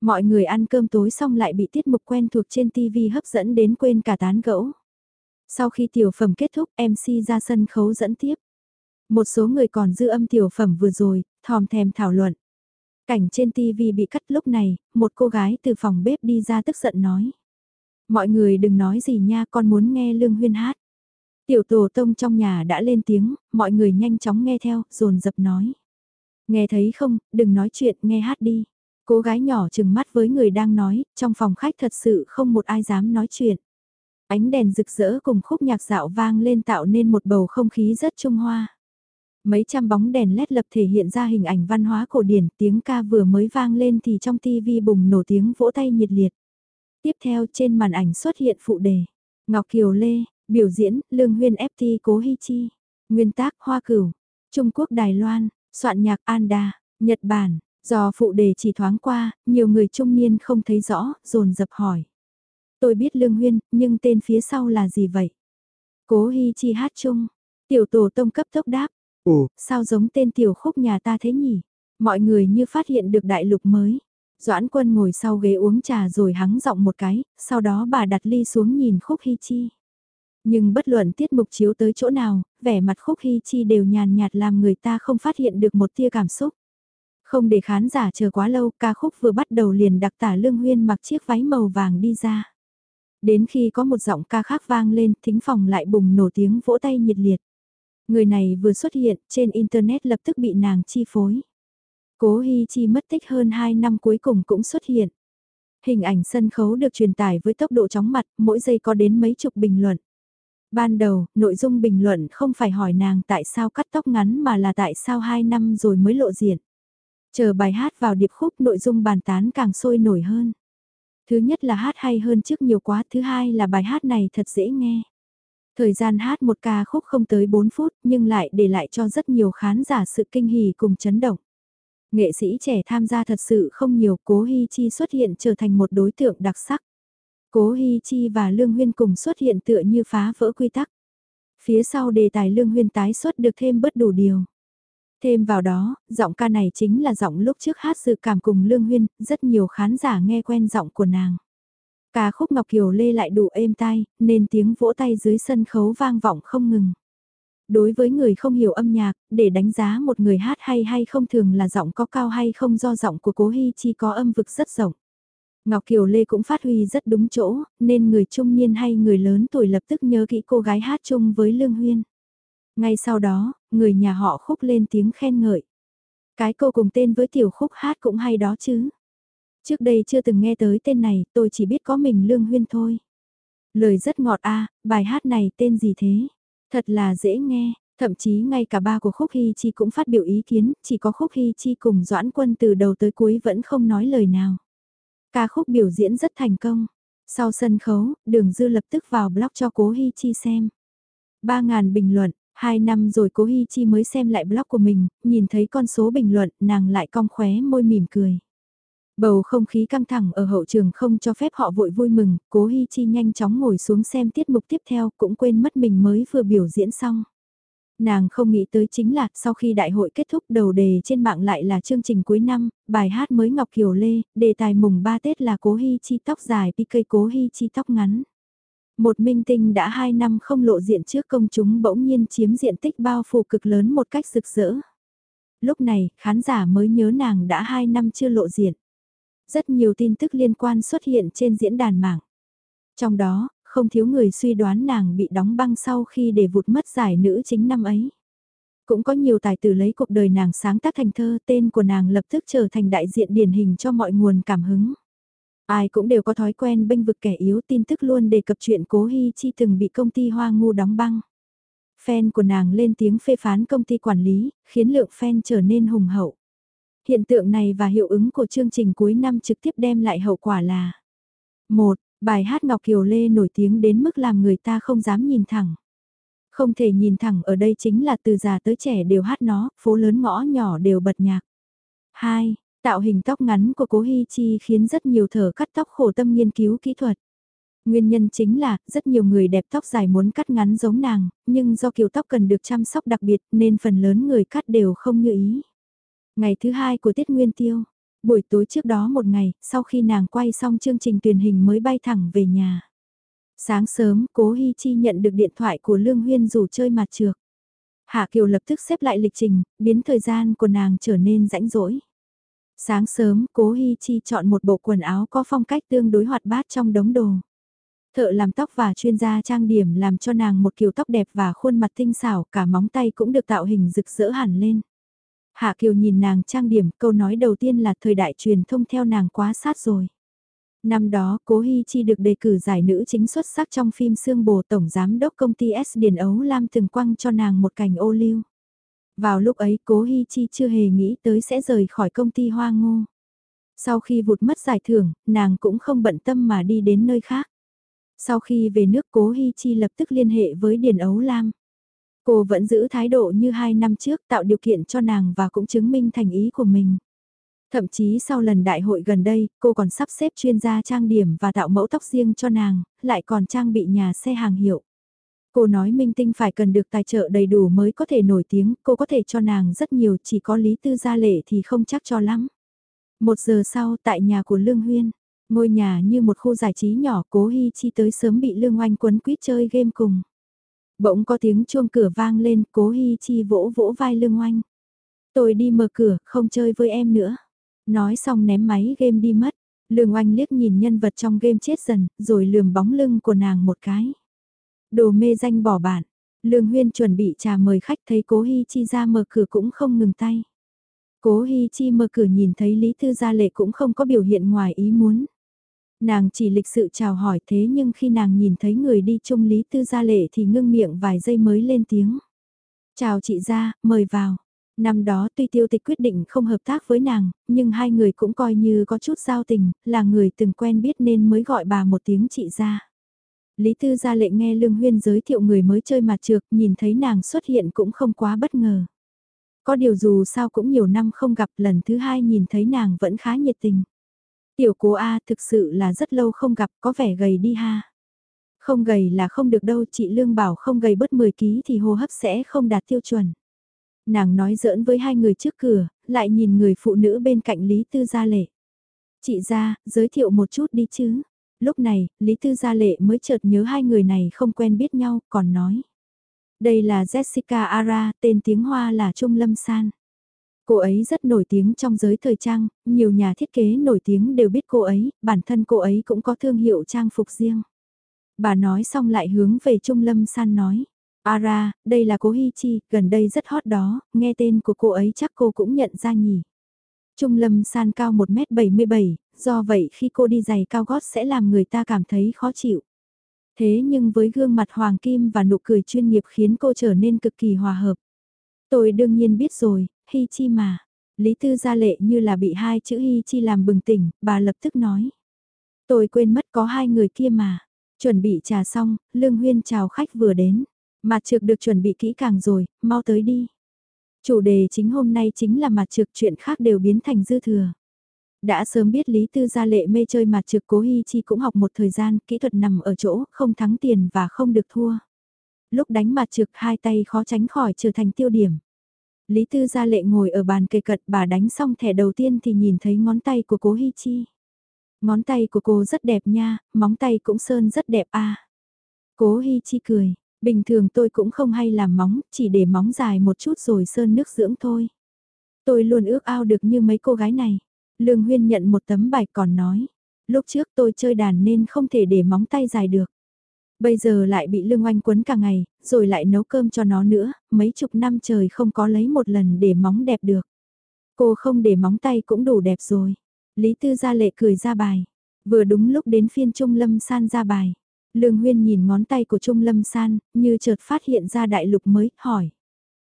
Mọi người ăn cơm tối xong lại bị tiết mục quen thuộc trên TV hấp dẫn đến quên cả tán gẫu. Sau khi tiểu phẩm kết thúc MC ra sân khấu dẫn tiếp. Một số người còn dư âm tiểu phẩm vừa rồi, thòm thèm thảo luận. Cảnh trên TV bị cắt lúc này, một cô gái từ phòng bếp đi ra tức giận nói. Mọi người đừng nói gì nha con muốn nghe Lương Huyên hát. Tiểu tổ tông trong nhà đã lên tiếng, mọi người nhanh chóng nghe theo, dồn dập nói. Nghe thấy không, đừng nói chuyện, nghe hát đi. Cô gái nhỏ chừng mắt với người đang nói, trong phòng khách thật sự không một ai dám nói chuyện. Ánh đèn rực rỡ cùng khúc nhạc dạo vang lên tạo nên một bầu không khí rất trung hoa. Mấy trăm bóng đèn led lập thể hiện ra hình ảnh văn hóa cổ điển, tiếng ca vừa mới vang lên thì trong tivi bùng nổ tiếng vỗ tay nhiệt liệt. Tiếp theo trên màn ảnh xuất hiện phụ đề. Ngọc Kiều Lê, biểu diễn, Lương Huyên FT Cố Hi Chi. Nguyên tác Hoa Cửu, Trung Quốc Đài Loan, soạn nhạc Anda, Nhật Bản. Do phụ đề chỉ thoáng qua, nhiều người trung niên không thấy rõ, dồn dập hỏi. Tôi biết Lương Huyên, nhưng tên phía sau là gì vậy? Cố Hi Chi hát chung. Tiểu tổ tông cấp tốc đáp. Ồ, sao giống tên tiểu khúc nhà ta thế nhỉ? Mọi người như phát hiện được đại lục mới. Doãn quân ngồi sau ghế uống trà rồi hắng giọng một cái, sau đó bà đặt ly xuống nhìn khúc hy chi. Nhưng bất luận tiết mục chiếu tới chỗ nào, vẻ mặt khúc hy chi đều nhàn nhạt làm người ta không phát hiện được một tia cảm xúc. Không để khán giả chờ quá lâu, ca khúc vừa bắt đầu liền đặc tả Lương Huyên mặc chiếc váy màu vàng đi ra. Đến khi có một giọng ca khác vang lên, thính phòng lại bùng nổ tiếng vỗ tay nhiệt liệt. Người này vừa xuất hiện, trên Internet lập tức bị nàng chi phối. Cố Hi Chi mất tích hơn 2 năm cuối cùng cũng xuất hiện. Hình ảnh sân khấu được truyền tải với tốc độ chóng mặt, mỗi giây có đến mấy chục bình luận. Ban đầu, nội dung bình luận không phải hỏi nàng tại sao cắt tóc ngắn mà là tại sao 2 năm rồi mới lộ diện. Chờ bài hát vào điệp khúc nội dung bàn tán càng sôi nổi hơn. Thứ nhất là hát hay hơn trước nhiều quá, thứ hai là bài hát này thật dễ nghe. Thời gian hát một ca khúc không tới 4 phút nhưng lại để lại cho rất nhiều khán giả sự kinh hỉ cùng chấn động. Nghệ sĩ trẻ tham gia thật sự không nhiều, Cố Hi Chi xuất hiện trở thành một đối tượng đặc sắc. Cố Hi Chi và Lương Huyên cùng xuất hiện tựa như phá vỡ quy tắc. Phía sau đề tài Lương Huyên tái xuất được thêm bất đủ điều. Thêm vào đó, giọng ca này chính là giọng lúc trước hát sự cảm cùng Lương Huyên, rất nhiều khán giả nghe quen giọng của nàng. Ca khúc Ngọc Kiều Lê lại đủ êm tai, nên tiếng vỗ tay dưới sân khấu vang vọng không ngừng. Đối với người không hiểu âm nhạc, để đánh giá một người hát hay hay không thường là giọng có cao hay không do giọng của Cố Hi Chi có âm vực rất rộng. Ngọc Kiều Lê cũng phát huy rất đúng chỗ, nên người trung niên hay người lớn tuổi lập tức nhớ kỹ cô gái hát chung với Lương Huyên. Ngay sau đó, người nhà họ khúc lên tiếng khen ngợi. Cái cô cùng tên với tiểu khúc hát cũng hay đó chứ. Trước đây chưa từng nghe tới tên này, tôi chỉ biết có mình Lương Huyên thôi. Lời rất ngọt a bài hát này tên gì thế? Thật là dễ nghe, thậm chí ngay cả ba của Khúc Hy Chi cũng phát biểu ý kiến, chỉ có Khúc Hy Chi cùng Doãn Quân từ đầu tới cuối vẫn không nói lời nào. Ca khúc biểu diễn rất thành công. Sau sân khấu, đường dư lập tức vào blog cho cố Hy Chi xem. 3.000 bình luận, hai năm rồi cố Hi Chi mới xem lại blog của mình, nhìn thấy con số bình luận, nàng lại cong khóe môi mỉm cười. Bầu không khí căng thẳng ở hậu trường không cho phép họ vội vui mừng, cố Hi Chi nhanh chóng ngồi xuống xem tiết mục tiếp theo cũng quên mất mình mới vừa biểu diễn xong. Nàng không nghĩ tới chính là sau khi đại hội kết thúc đầu đề trên mạng lại là chương trình cuối năm, bài hát mới Ngọc Kiều Lê, đề tài mùng 3 Tết là cố Hi Chi tóc dài PK cố Hi Chi tóc ngắn. Một minh tinh đã 2 năm không lộ diện trước công chúng bỗng nhiên chiếm diện tích bao phủ cực lớn một cách rực rỡ. Lúc này, khán giả mới nhớ nàng đã 2 năm chưa lộ diện. Rất nhiều tin tức liên quan xuất hiện trên diễn đàn mạng. Trong đó, không thiếu người suy đoán nàng bị đóng băng sau khi để vụt mất giải nữ chính năm ấy. Cũng có nhiều tài tử lấy cuộc đời nàng sáng tác thành thơ tên của nàng lập tức trở thành đại diện điển hình cho mọi nguồn cảm hứng. Ai cũng đều có thói quen bênh vực kẻ yếu tin tức luôn đề cập chuyện cố Hi Chi từng bị công ty Hoa Ngu đóng băng. Fan của nàng lên tiếng phê phán công ty quản lý, khiến lượng fan trở nên hùng hậu. Hiện tượng này và hiệu ứng của chương trình cuối năm trực tiếp đem lại hậu quả là một Bài hát Ngọc Kiều Lê nổi tiếng đến mức làm người ta không dám nhìn thẳng. Không thể nhìn thẳng ở đây chính là từ già tới trẻ đều hát nó, phố lớn ngõ nhỏ đều bật nhạc. 2. Tạo hình tóc ngắn của cố Hi Chi khiến rất nhiều thở cắt tóc khổ tâm nghiên cứu kỹ thuật. Nguyên nhân chính là, rất nhiều người đẹp tóc dài muốn cắt ngắn giống nàng, nhưng do kiểu tóc cần được chăm sóc đặc biệt nên phần lớn người cắt đều không như ý. Ngày thứ hai của Tết Nguyên Tiêu, buổi tối trước đó một ngày, sau khi nàng quay xong chương trình truyền hình mới bay thẳng về nhà. Sáng sớm, cố Hi Chi nhận được điện thoại của Lương Huyên rủ chơi mặt trược. Hạ Kiều lập tức xếp lại lịch trình, biến thời gian của nàng trở nên rãnh rỗi. Sáng sớm, cố Hi Chi chọn một bộ quần áo có phong cách tương đối hoạt bát trong đống đồ. Thợ làm tóc và chuyên gia trang điểm làm cho nàng một kiểu tóc đẹp và khuôn mặt tinh xảo, cả móng tay cũng được tạo hình rực rỡ hẳn lên. Hạ Kiều nhìn nàng trang điểm, câu nói đầu tiên là thời đại truyền thông theo nàng quá sát rồi. Năm đó, Cố Hi Chi được đề cử giải nữ chính xuất sắc trong phim Sương Bồ Tổng Giám đốc công ty S Điền Ấu Lam từng quăng cho nàng một cành ô liu. Vào lúc ấy Cố Hi Chi chưa hề nghĩ tới sẽ rời khỏi công ty Hoa Ngô. Sau khi vụt mất giải thưởng, nàng cũng không bận tâm mà đi đến nơi khác. Sau khi về nước Cố Hi Chi lập tức liên hệ với Điền Ấu Lam. Cô vẫn giữ thái độ như hai năm trước tạo điều kiện cho nàng và cũng chứng minh thành ý của mình. Thậm chí sau lần đại hội gần đây, cô còn sắp xếp chuyên gia trang điểm và tạo mẫu tóc riêng cho nàng, lại còn trang bị nhà xe hàng hiệu. Cô nói minh tinh phải cần được tài trợ đầy đủ mới có thể nổi tiếng, cô có thể cho nàng rất nhiều, chỉ có lý tư gia lệ thì không chắc cho lắm. Một giờ sau tại nhà của Lương Huyên, ngôi nhà như một khu giải trí nhỏ cố Hi Chi tới sớm bị Lương Oanh quấn quýt chơi game cùng. Bỗng có tiếng chuông cửa vang lên, cố Hi Chi vỗ vỗ vai Lương Oanh. Tôi đi mở cửa, không chơi với em nữa. Nói xong ném máy game đi mất. Lương Oanh liếc nhìn nhân vật trong game chết dần, rồi lườm bóng lưng của nàng một cái. Đồ mê danh bỏ bạn. Lương Huyên chuẩn bị trà mời khách thấy Cố Hi Chi ra mở cửa cũng không ngừng tay. Cố Hi Chi mở cửa nhìn thấy Lý Thư Gia Lệ cũng không có biểu hiện ngoài ý muốn. Nàng chỉ lịch sự chào hỏi thế nhưng khi nàng nhìn thấy người đi chung Lý Tư Gia Lệ thì ngưng miệng vài giây mới lên tiếng. Chào chị gia, mời vào. Năm đó tuy tiêu tịch quyết định không hợp tác với nàng, nhưng hai người cũng coi như có chút giao tình, là người từng quen biết nên mới gọi bà một tiếng chị gia. Lý Tư Gia Lệ nghe Lương Huyên giới thiệu người mới chơi mặt trược, nhìn thấy nàng xuất hiện cũng không quá bất ngờ. Có điều dù sao cũng nhiều năm không gặp lần thứ hai nhìn thấy nàng vẫn khá nhiệt tình. Tiểu cố A thực sự là rất lâu không gặp có vẻ gầy đi ha. Không gầy là không được đâu chị Lương bảo không gầy bớt 10 ký thì hô hấp sẽ không đạt tiêu chuẩn. Nàng nói giỡn với hai người trước cửa, lại nhìn người phụ nữ bên cạnh Lý Tư Gia Lệ. Chị ra, giới thiệu một chút đi chứ. Lúc này, Lý Tư Gia Lệ mới chợt nhớ hai người này không quen biết nhau, còn nói. Đây là Jessica Ara, tên tiếng Hoa là Trung Lâm San. Cô ấy rất nổi tiếng trong giới thời trang, nhiều nhà thiết kế nổi tiếng đều biết cô ấy, bản thân cô ấy cũng có thương hiệu trang phục riêng. Bà nói xong lại hướng về Trung Lâm San nói. Ara, đây là cô Hi Chi, gần đây rất hot đó, nghe tên của cô ấy chắc cô cũng nhận ra nhỉ. Trung Lâm San cao 1m77, do vậy khi cô đi giày cao gót sẽ làm người ta cảm thấy khó chịu. Thế nhưng với gương mặt hoàng kim và nụ cười chuyên nghiệp khiến cô trở nên cực kỳ hòa hợp. Tôi đương nhiên biết rồi, Hi Chi mà. Lý Tư gia lệ như là bị hai chữ Hi Chi làm bừng tỉnh, bà lập tức nói. Tôi quên mất có hai người kia mà. Chuẩn bị trà xong, Lương Huyên chào khách vừa đến. Mặt trực được chuẩn bị kỹ càng rồi, mau tới đi. Chủ đề chính hôm nay chính là mặt trực chuyện khác đều biến thành dư thừa. Đã sớm biết Lý Tư Gia Lệ mê chơi mặt trực cố Hi Chi cũng học một thời gian, kỹ thuật nằm ở chỗ, không thắng tiền và không được thua. Lúc đánh mặt trực hai tay khó tránh khỏi trở thành tiêu điểm. Lý Tư Gia Lệ ngồi ở bàn kề cận bà đánh xong thẻ đầu tiên thì nhìn thấy ngón tay của cố Hi Chi. Ngón tay của cô rất đẹp nha, móng tay cũng sơn rất đẹp a. Cố Hi Chi cười, bình thường tôi cũng không hay làm móng, chỉ để móng dài một chút rồi sơn nước dưỡng thôi. Tôi luôn ước ao được như mấy cô gái này. Lương Huyên nhận một tấm bài còn nói, lúc trước tôi chơi đàn nên không thể để móng tay dài được. Bây giờ lại bị lương oanh quấn cả ngày, rồi lại nấu cơm cho nó nữa, mấy chục năm trời không có lấy một lần để móng đẹp được. Cô không để móng tay cũng đủ đẹp rồi. Lý Tư Gia Lệ cười ra bài. Vừa đúng lúc đến phiên Trung Lâm San ra bài. Lương Huyên nhìn ngón tay của Trung Lâm San, như chợt phát hiện ra đại lục mới, hỏi.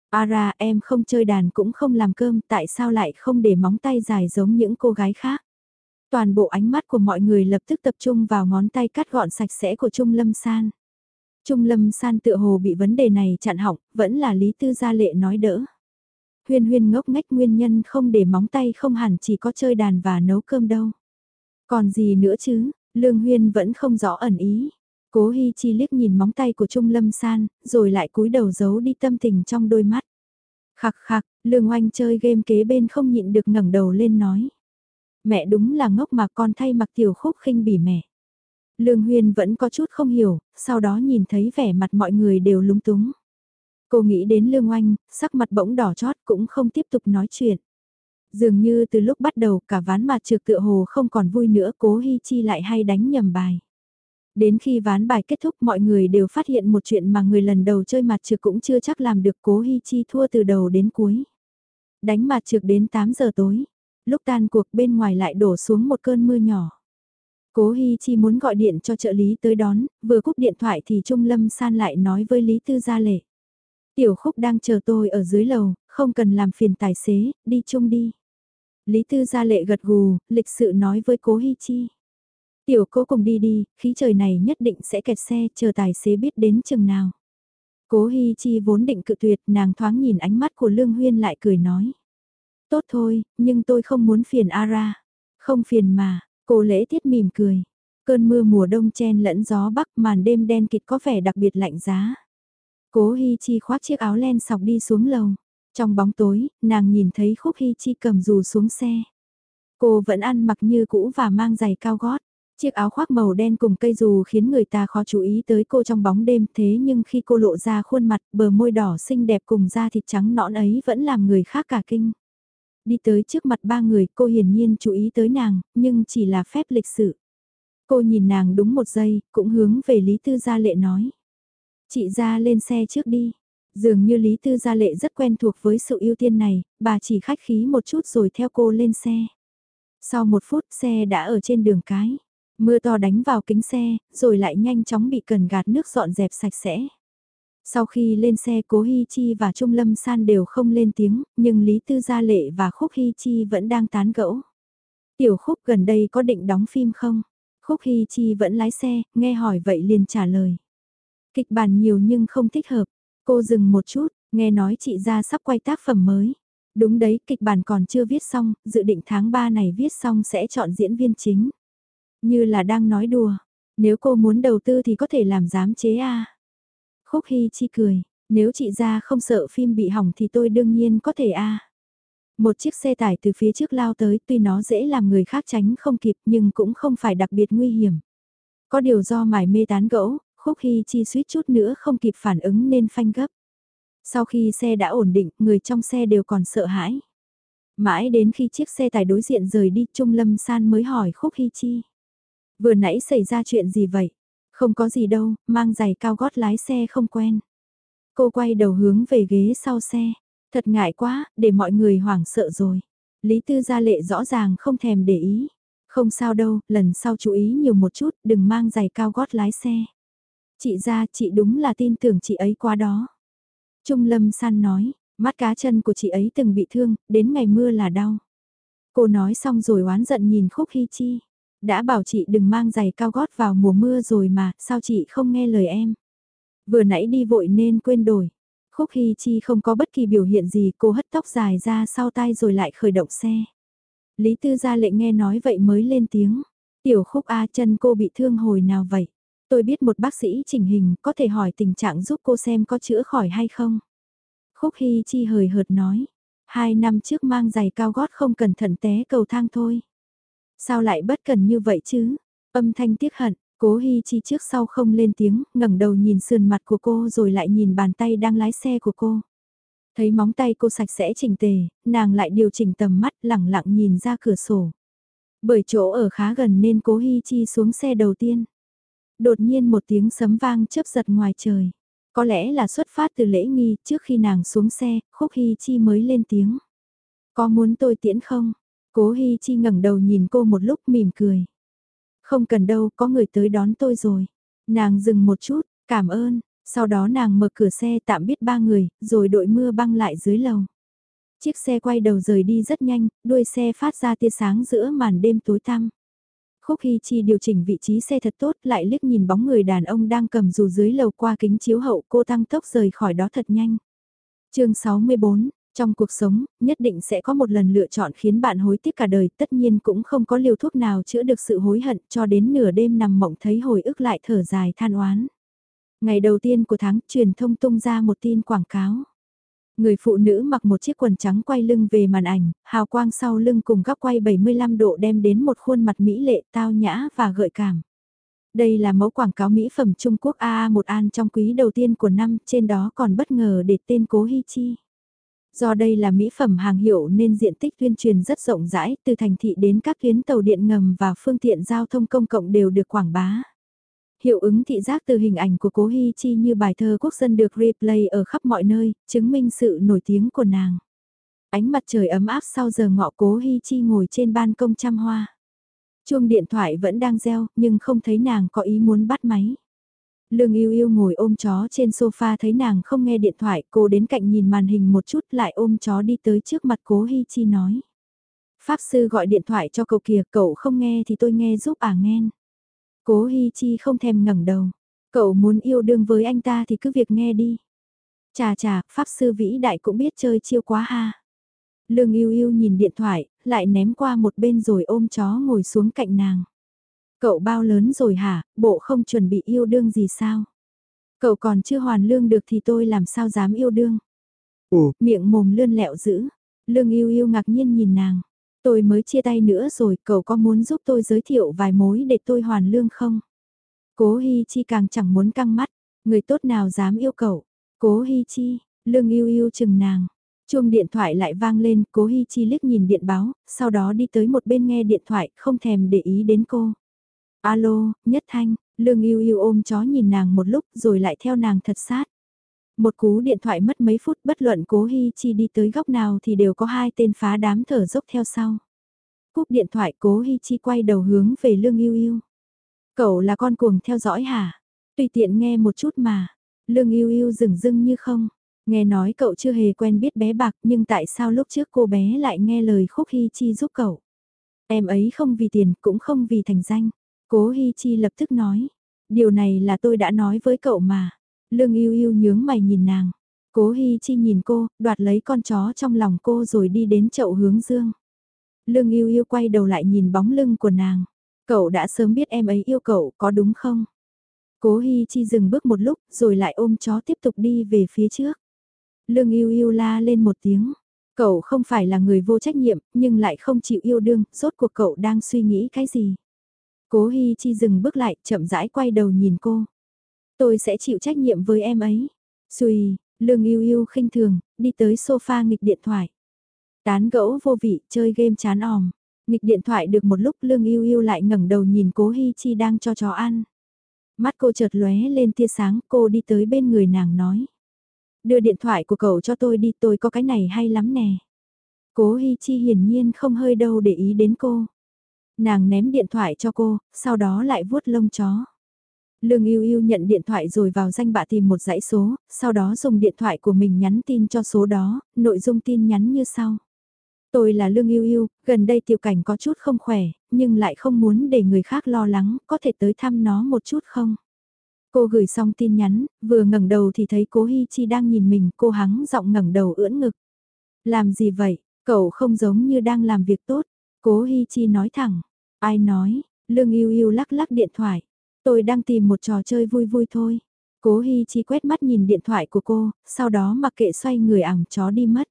À Ara em không chơi đàn cũng không làm cơm, tại sao lại không để móng tay dài giống những cô gái khác? Toàn bộ ánh mắt của mọi người lập tức tập trung vào ngón tay cắt gọn sạch sẽ của Trung Lâm San. Trung Lâm San tự hồ bị vấn đề này chặn hỏng, vẫn là Lý Tư Gia Lệ nói đỡ. Huyên huyên ngốc ngách nguyên nhân không để móng tay không hẳn chỉ có chơi đàn và nấu cơm đâu. Còn gì nữa chứ, Lương Huyên vẫn không rõ ẩn ý. Cố Hi Chi liếc nhìn móng tay của Trung Lâm San, rồi lại cúi đầu giấu đi tâm tình trong đôi mắt. Khạc khạc, Lương Oanh chơi game kế bên không nhịn được ngẩng đầu lên nói. Mẹ đúng là ngốc mà con thay mặc tiểu khúc khinh bỉ mẹ. Lương Huyên vẫn có chút không hiểu, sau đó nhìn thấy vẻ mặt mọi người đều lúng túng. Cô nghĩ đến Lương Oanh, sắc mặt bỗng đỏ chót cũng không tiếp tục nói chuyện. Dường như từ lúc bắt đầu cả ván mặt trược tựa hồ không còn vui nữa cố Hi Chi lại hay đánh nhầm bài. Đến khi ván bài kết thúc mọi người đều phát hiện một chuyện mà người lần đầu chơi mặt trược cũng chưa chắc làm được cố Hi Chi thua từ đầu đến cuối. Đánh mặt trược đến 8 giờ tối, lúc tan cuộc bên ngoài lại đổ xuống một cơn mưa nhỏ. Cố Hi Chi muốn gọi điện cho trợ lý tới đón, vừa cúp điện thoại thì Trung Lâm San lại nói với Lý Tư Gia Lệ. Tiểu Khúc đang chờ tôi ở dưới lầu, không cần làm phiền tài xế, đi chung đi. Lý Tư Gia Lệ gật gù, lịch sự nói với Cố Hi Chi. Tiểu cố cùng đi đi, khí trời này nhất định sẽ kẹt xe, chờ tài xế biết đến chừng nào. Cố Hi Chi vốn định cự tuyệt, nàng thoáng nhìn ánh mắt của Lương Huyên lại cười nói. Tốt thôi, nhưng tôi không muốn phiền Ara. Không phiền mà, cô lễ tiết mỉm cười. Cơn mưa mùa đông chen lẫn gió bắc màn đêm đen kịt có vẻ đặc biệt lạnh giá. Cố Hi Chi khoác chiếc áo len sọc đi xuống lầu. Trong bóng tối, nàng nhìn thấy Khúc Hi Chi cầm dù xuống xe. Cô vẫn ăn mặc như cũ và mang giày cao gót. Chiếc áo khoác màu đen cùng cây dù khiến người ta khó chú ý tới cô trong bóng đêm thế nhưng khi cô lộ ra khuôn mặt bờ môi đỏ xinh đẹp cùng da thịt trắng nõn ấy vẫn làm người khác cả kinh. Đi tới trước mặt ba người cô hiển nhiên chú ý tới nàng, nhưng chỉ là phép lịch sự. Cô nhìn nàng đúng một giây, cũng hướng về Lý Tư Gia Lệ nói. Chị ra lên xe trước đi. Dường như Lý Tư Gia Lệ rất quen thuộc với sự ưu tiên này, bà chỉ khách khí một chút rồi theo cô lên xe. Sau một phút xe đã ở trên đường cái. Mưa to đánh vào kính xe, rồi lại nhanh chóng bị cần gạt nước dọn dẹp sạch sẽ. Sau khi lên xe Cố Hi Chi và Trung Lâm San đều không lên tiếng, nhưng Lý Tư Gia Lệ và Khúc Hi Chi vẫn đang tán gẫu. Tiểu Khúc gần đây có định đóng phim không? Khúc Hi Chi vẫn lái xe, nghe hỏi vậy liền trả lời. Kịch bản nhiều nhưng không thích hợp. Cô dừng một chút, nghe nói chị ra sắp quay tác phẩm mới. Đúng đấy, kịch bản còn chưa viết xong, dự định tháng 3 này viết xong sẽ chọn diễn viên chính. Như là đang nói đùa, nếu cô muốn đầu tư thì có thể làm giám chế a. Khúc Hy Chi cười, nếu chị ra không sợ phim bị hỏng thì tôi đương nhiên có thể a. Một chiếc xe tải từ phía trước lao tới tuy nó dễ làm người khác tránh không kịp nhưng cũng không phải đặc biệt nguy hiểm. Có điều do mải mê tán gẫu, Khúc Hy Chi suýt chút nữa không kịp phản ứng nên phanh gấp. Sau khi xe đã ổn định, người trong xe đều còn sợ hãi. Mãi đến khi chiếc xe tải đối diện rời đi Trung Lâm San mới hỏi Khúc Hy Chi. Vừa nãy xảy ra chuyện gì vậy? Không có gì đâu, mang giày cao gót lái xe không quen. Cô quay đầu hướng về ghế sau xe. Thật ngại quá, để mọi người hoảng sợ rồi. Lý Tư Gia Lệ rõ ràng không thèm để ý. Không sao đâu, lần sau chú ý nhiều một chút, đừng mang giày cao gót lái xe. Chị ra, chị đúng là tin tưởng chị ấy quá đó. Trung Lâm San nói, mắt cá chân của chị ấy từng bị thương, đến ngày mưa là đau. Cô nói xong rồi oán giận nhìn Khúc Hy Chi. Đã bảo chị đừng mang giày cao gót vào mùa mưa rồi mà, sao chị không nghe lời em? Vừa nãy đi vội nên quên đổi. Khúc Hy Chi không có bất kỳ biểu hiện gì, cô hất tóc dài ra sau tay rồi lại khởi động xe. Lý Tư gia lệnh nghe nói vậy mới lên tiếng. Tiểu Khúc A chân cô bị thương hồi nào vậy? Tôi biết một bác sĩ chỉnh hình có thể hỏi tình trạng giúp cô xem có chữa khỏi hay không. Khúc Hy Chi hời hợt nói. Hai năm trước mang giày cao gót không cẩn thận té cầu thang thôi. Sao lại bất cần như vậy chứ? Âm thanh tiếc hận, Cố Hi Chi trước sau không lên tiếng, ngẩng đầu nhìn sườn mặt của cô rồi lại nhìn bàn tay đang lái xe của cô. Thấy móng tay cô sạch sẽ chỉnh tề, nàng lại điều chỉnh tầm mắt lẳng lặng nhìn ra cửa sổ. Bởi chỗ ở khá gần nên cố Hi Chi xuống xe đầu tiên. Đột nhiên một tiếng sấm vang chớp giật ngoài trời. Có lẽ là xuất phát từ lễ nghi trước khi nàng xuống xe, Khúc Hi Chi mới lên tiếng. Có muốn tôi tiễn không? Cố Hi Chi ngẩng đầu nhìn cô một lúc mỉm cười. Không cần đâu, có người tới đón tôi rồi. Nàng dừng một chút, cảm ơn, sau đó nàng mở cửa xe tạm biết ba người, rồi đội mưa băng lại dưới lầu. Chiếc xe quay đầu rời đi rất nhanh, đuôi xe phát ra tia sáng giữa màn đêm tối tăm. Khúc Hy Chi điều chỉnh vị trí xe thật tốt lại liếc nhìn bóng người đàn ông đang cầm dù dưới lầu qua kính chiếu hậu cô tăng tốc rời khỏi đó thật nhanh. chương 64, trong cuộc sống, nhất định sẽ có một lần lựa chọn khiến bạn hối tiếc cả đời, tất nhiên cũng không có liều thuốc nào chữa được sự hối hận cho đến nửa đêm nằm mộng thấy hồi ức lại thở dài than oán. Ngày đầu tiên của tháng, truyền thông tung ra một tin quảng cáo. Người phụ nữ mặc một chiếc quần trắng quay lưng về màn ảnh, hào quang sau lưng cùng góc quay 75 độ đem đến một khuôn mặt mỹ lệ tao nhã và gợi cảm. Đây là mẫu quảng cáo mỹ phẩm Trung Quốc AA1 An trong quý đầu tiên của năm, trên đó còn bất ngờ để tên Cố Hi Chi. Do đây là mỹ phẩm hàng hiệu nên diện tích tuyên truyền rất rộng rãi, từ thành thị đến các tuyến tàu điện ngầm và phương tiện giao thông công cộng đều được quảng bá. Hiệu ứng thị giác từ hình ảnh của Cố Hi Chi như bài thơ quốc dân được replay ở khắp mọi nơi, chứng minh sự nổi tiếng của nàng. Ánh mặt trời ấm áp sau giờ ngọ Cố Hi Chi ngồi trên ban công chăm hoa. Chuông điện thoại vẫn đang reo, nhưng không thấy nàng có ý muốn bắt máy. Lương yêu yêu ngồi ôm chó trên sofa thấy nàng không nghe điện thoại, cô đến cạnh nhìn màn hình một chút lại ôm chó đi tới trước mặt cố Hi Chi nói. Pháp sư gọi điện thoại cho cậu kìa, cậu không nghe thì tôi nghe giúp à nghe. Cố Hi Chi không thèm ngẩng đầu. Cậu muốn yêu đương với anh ta thì cứ việc nghe đi. Chà chà, Pháp sư vĩ đại cũng biết chơi chiêu quá ha. Lương yêu yêu nhìn điện thoại, lại ném qua một bên rồi ôm chó ngồi xuống cạnh nàng. Cậu bao lớn rồi hả, bộ không chuẩn bị yêu đương gì sao? Cậu còn chưa hoàn lương được thì tôi làm sao dám yêu đương? Ồ, miệng mồm lươn lẹo dữ. Lương yêu yêu ngạc nhiên nhìn nàng. Tôi mới chia tay nữa rồi, cậu có muốn giúp tôi giới thiệu vài mối để tôi hoàn lương không? Cố Hi Chi càng chẳng muốn căng mắt, người tốt nào dám yêu cậu. Cố Hi Chi, lương yêu yêu chừng nàng. Chuông điện thoại lại vang lên, cố Hi Chi liếc nhìn điện báo, sau đó đi tới một bên nghe điện thoại, không thèm để ý đến cô. Alo, Nhất Thanh, Lương yêu yêu ôm chó nhìn nàng một lúc rồi lại theo nàng thật sát. Một cú điện thoại mất mấy phút bất luận cố Hi Chi đi tới góc nào thì đều có hai tên phá đám thở dốc theo sau. Cúp điện thoại cố Hi Chi quay đầu hướng về Lương yêu yêu. Cậu là con cuồng theo dõi hả? Tùy tiện nghe một chút mà. Lương yêu yêu dừng dưng như không. Nghe nói cậu chưa hề quen biết bé bạc nhưng tại sao lúc trước cô bé lại nghe lời khúc Hi Chi giúp cậu? Em ấy không vì tiền cũng không vì thành danh. Cố Hi Chi lập tức nói, điều này là tôi đã nói với cậu mà. Lương yêu yêu nhướng mày nhìn nàng. Cố Hi Chi nhìn cô, đoạt lấy con chó trong lòng cô rồi đi đến chậu hướng dương. Lương yêu yêu quay đầu lại nhìn bóng lưng của nàng. Cậu đã sớm biết em ấy yêu cậu, có đúng không? Cố Hi Chi dừng bước một lúc, rồi lại ôm chó tiếp tục đi về phía trước. Lương yêu yêu la lên một tiếng. Cậu không phải là người vô trách nhiệm, nhưng lại không chịu yêu đương, rốt cuộc cậu đang suy nghĩ cái gì? Cố Hi Chi dừng bước lại, chậm rãi quay đầu nhìn cô. Tôi sẽ chịu trách nhiệm với em ấy. Xùi, lương yêu yêu khinh thường, đi tới sofa nghịch điện thoại. Tán gẫu vô vị, chơi game chán òm. Nghịch điện thoại được một lúc lương yêu yêu lại ngẩng đầu nhìn cố Hi Chi đang cho chó ăn. Mắt cô chợt lóe lên tia sáng, cô đi tới bên người nàng nói. Đưa điện thoại của cậu cho tôi đi, tôi có cái này hay lắm nè. Cố Hi Chi hiển nhiên không hơi đâu để ý đến cô. Nàng ném điện thoại cho cô, sau đó lại vuốt lông chó. Lương yêu yêu nhận điện thoại rồi vào danh bạ tìm một dãy số, sau đó dùng điện thoại của mình nhắn tin cho số đó, nội dung tin nhắn như sau. Tôi là Lương yêu yêu, gần đây tiểu cảnh có chút không khỏe, nhưng lại không muốn để người khác lo lắng, có thể tới thăm nó một chút không? Cô gửi xong tin nhắn, vừa ngẩng đầu thì thấy cố Hi Chi đang nhìn mình, cô hắng giọng ngẩng đầu ưỡn ngực. Làm gì vậy, cậu không giống như đang làm việc tốt. Cố Hi Chi nói thẳng, ai nói, Lương yêu yêu lắc lắc điện thoại. Tôi đang tìm một trò chơi vui vui thôi. Cố Hi Chi quét mắt nhìn điện thoại của cô, sau đó mặc kệ xoay người ảng chó đi mất.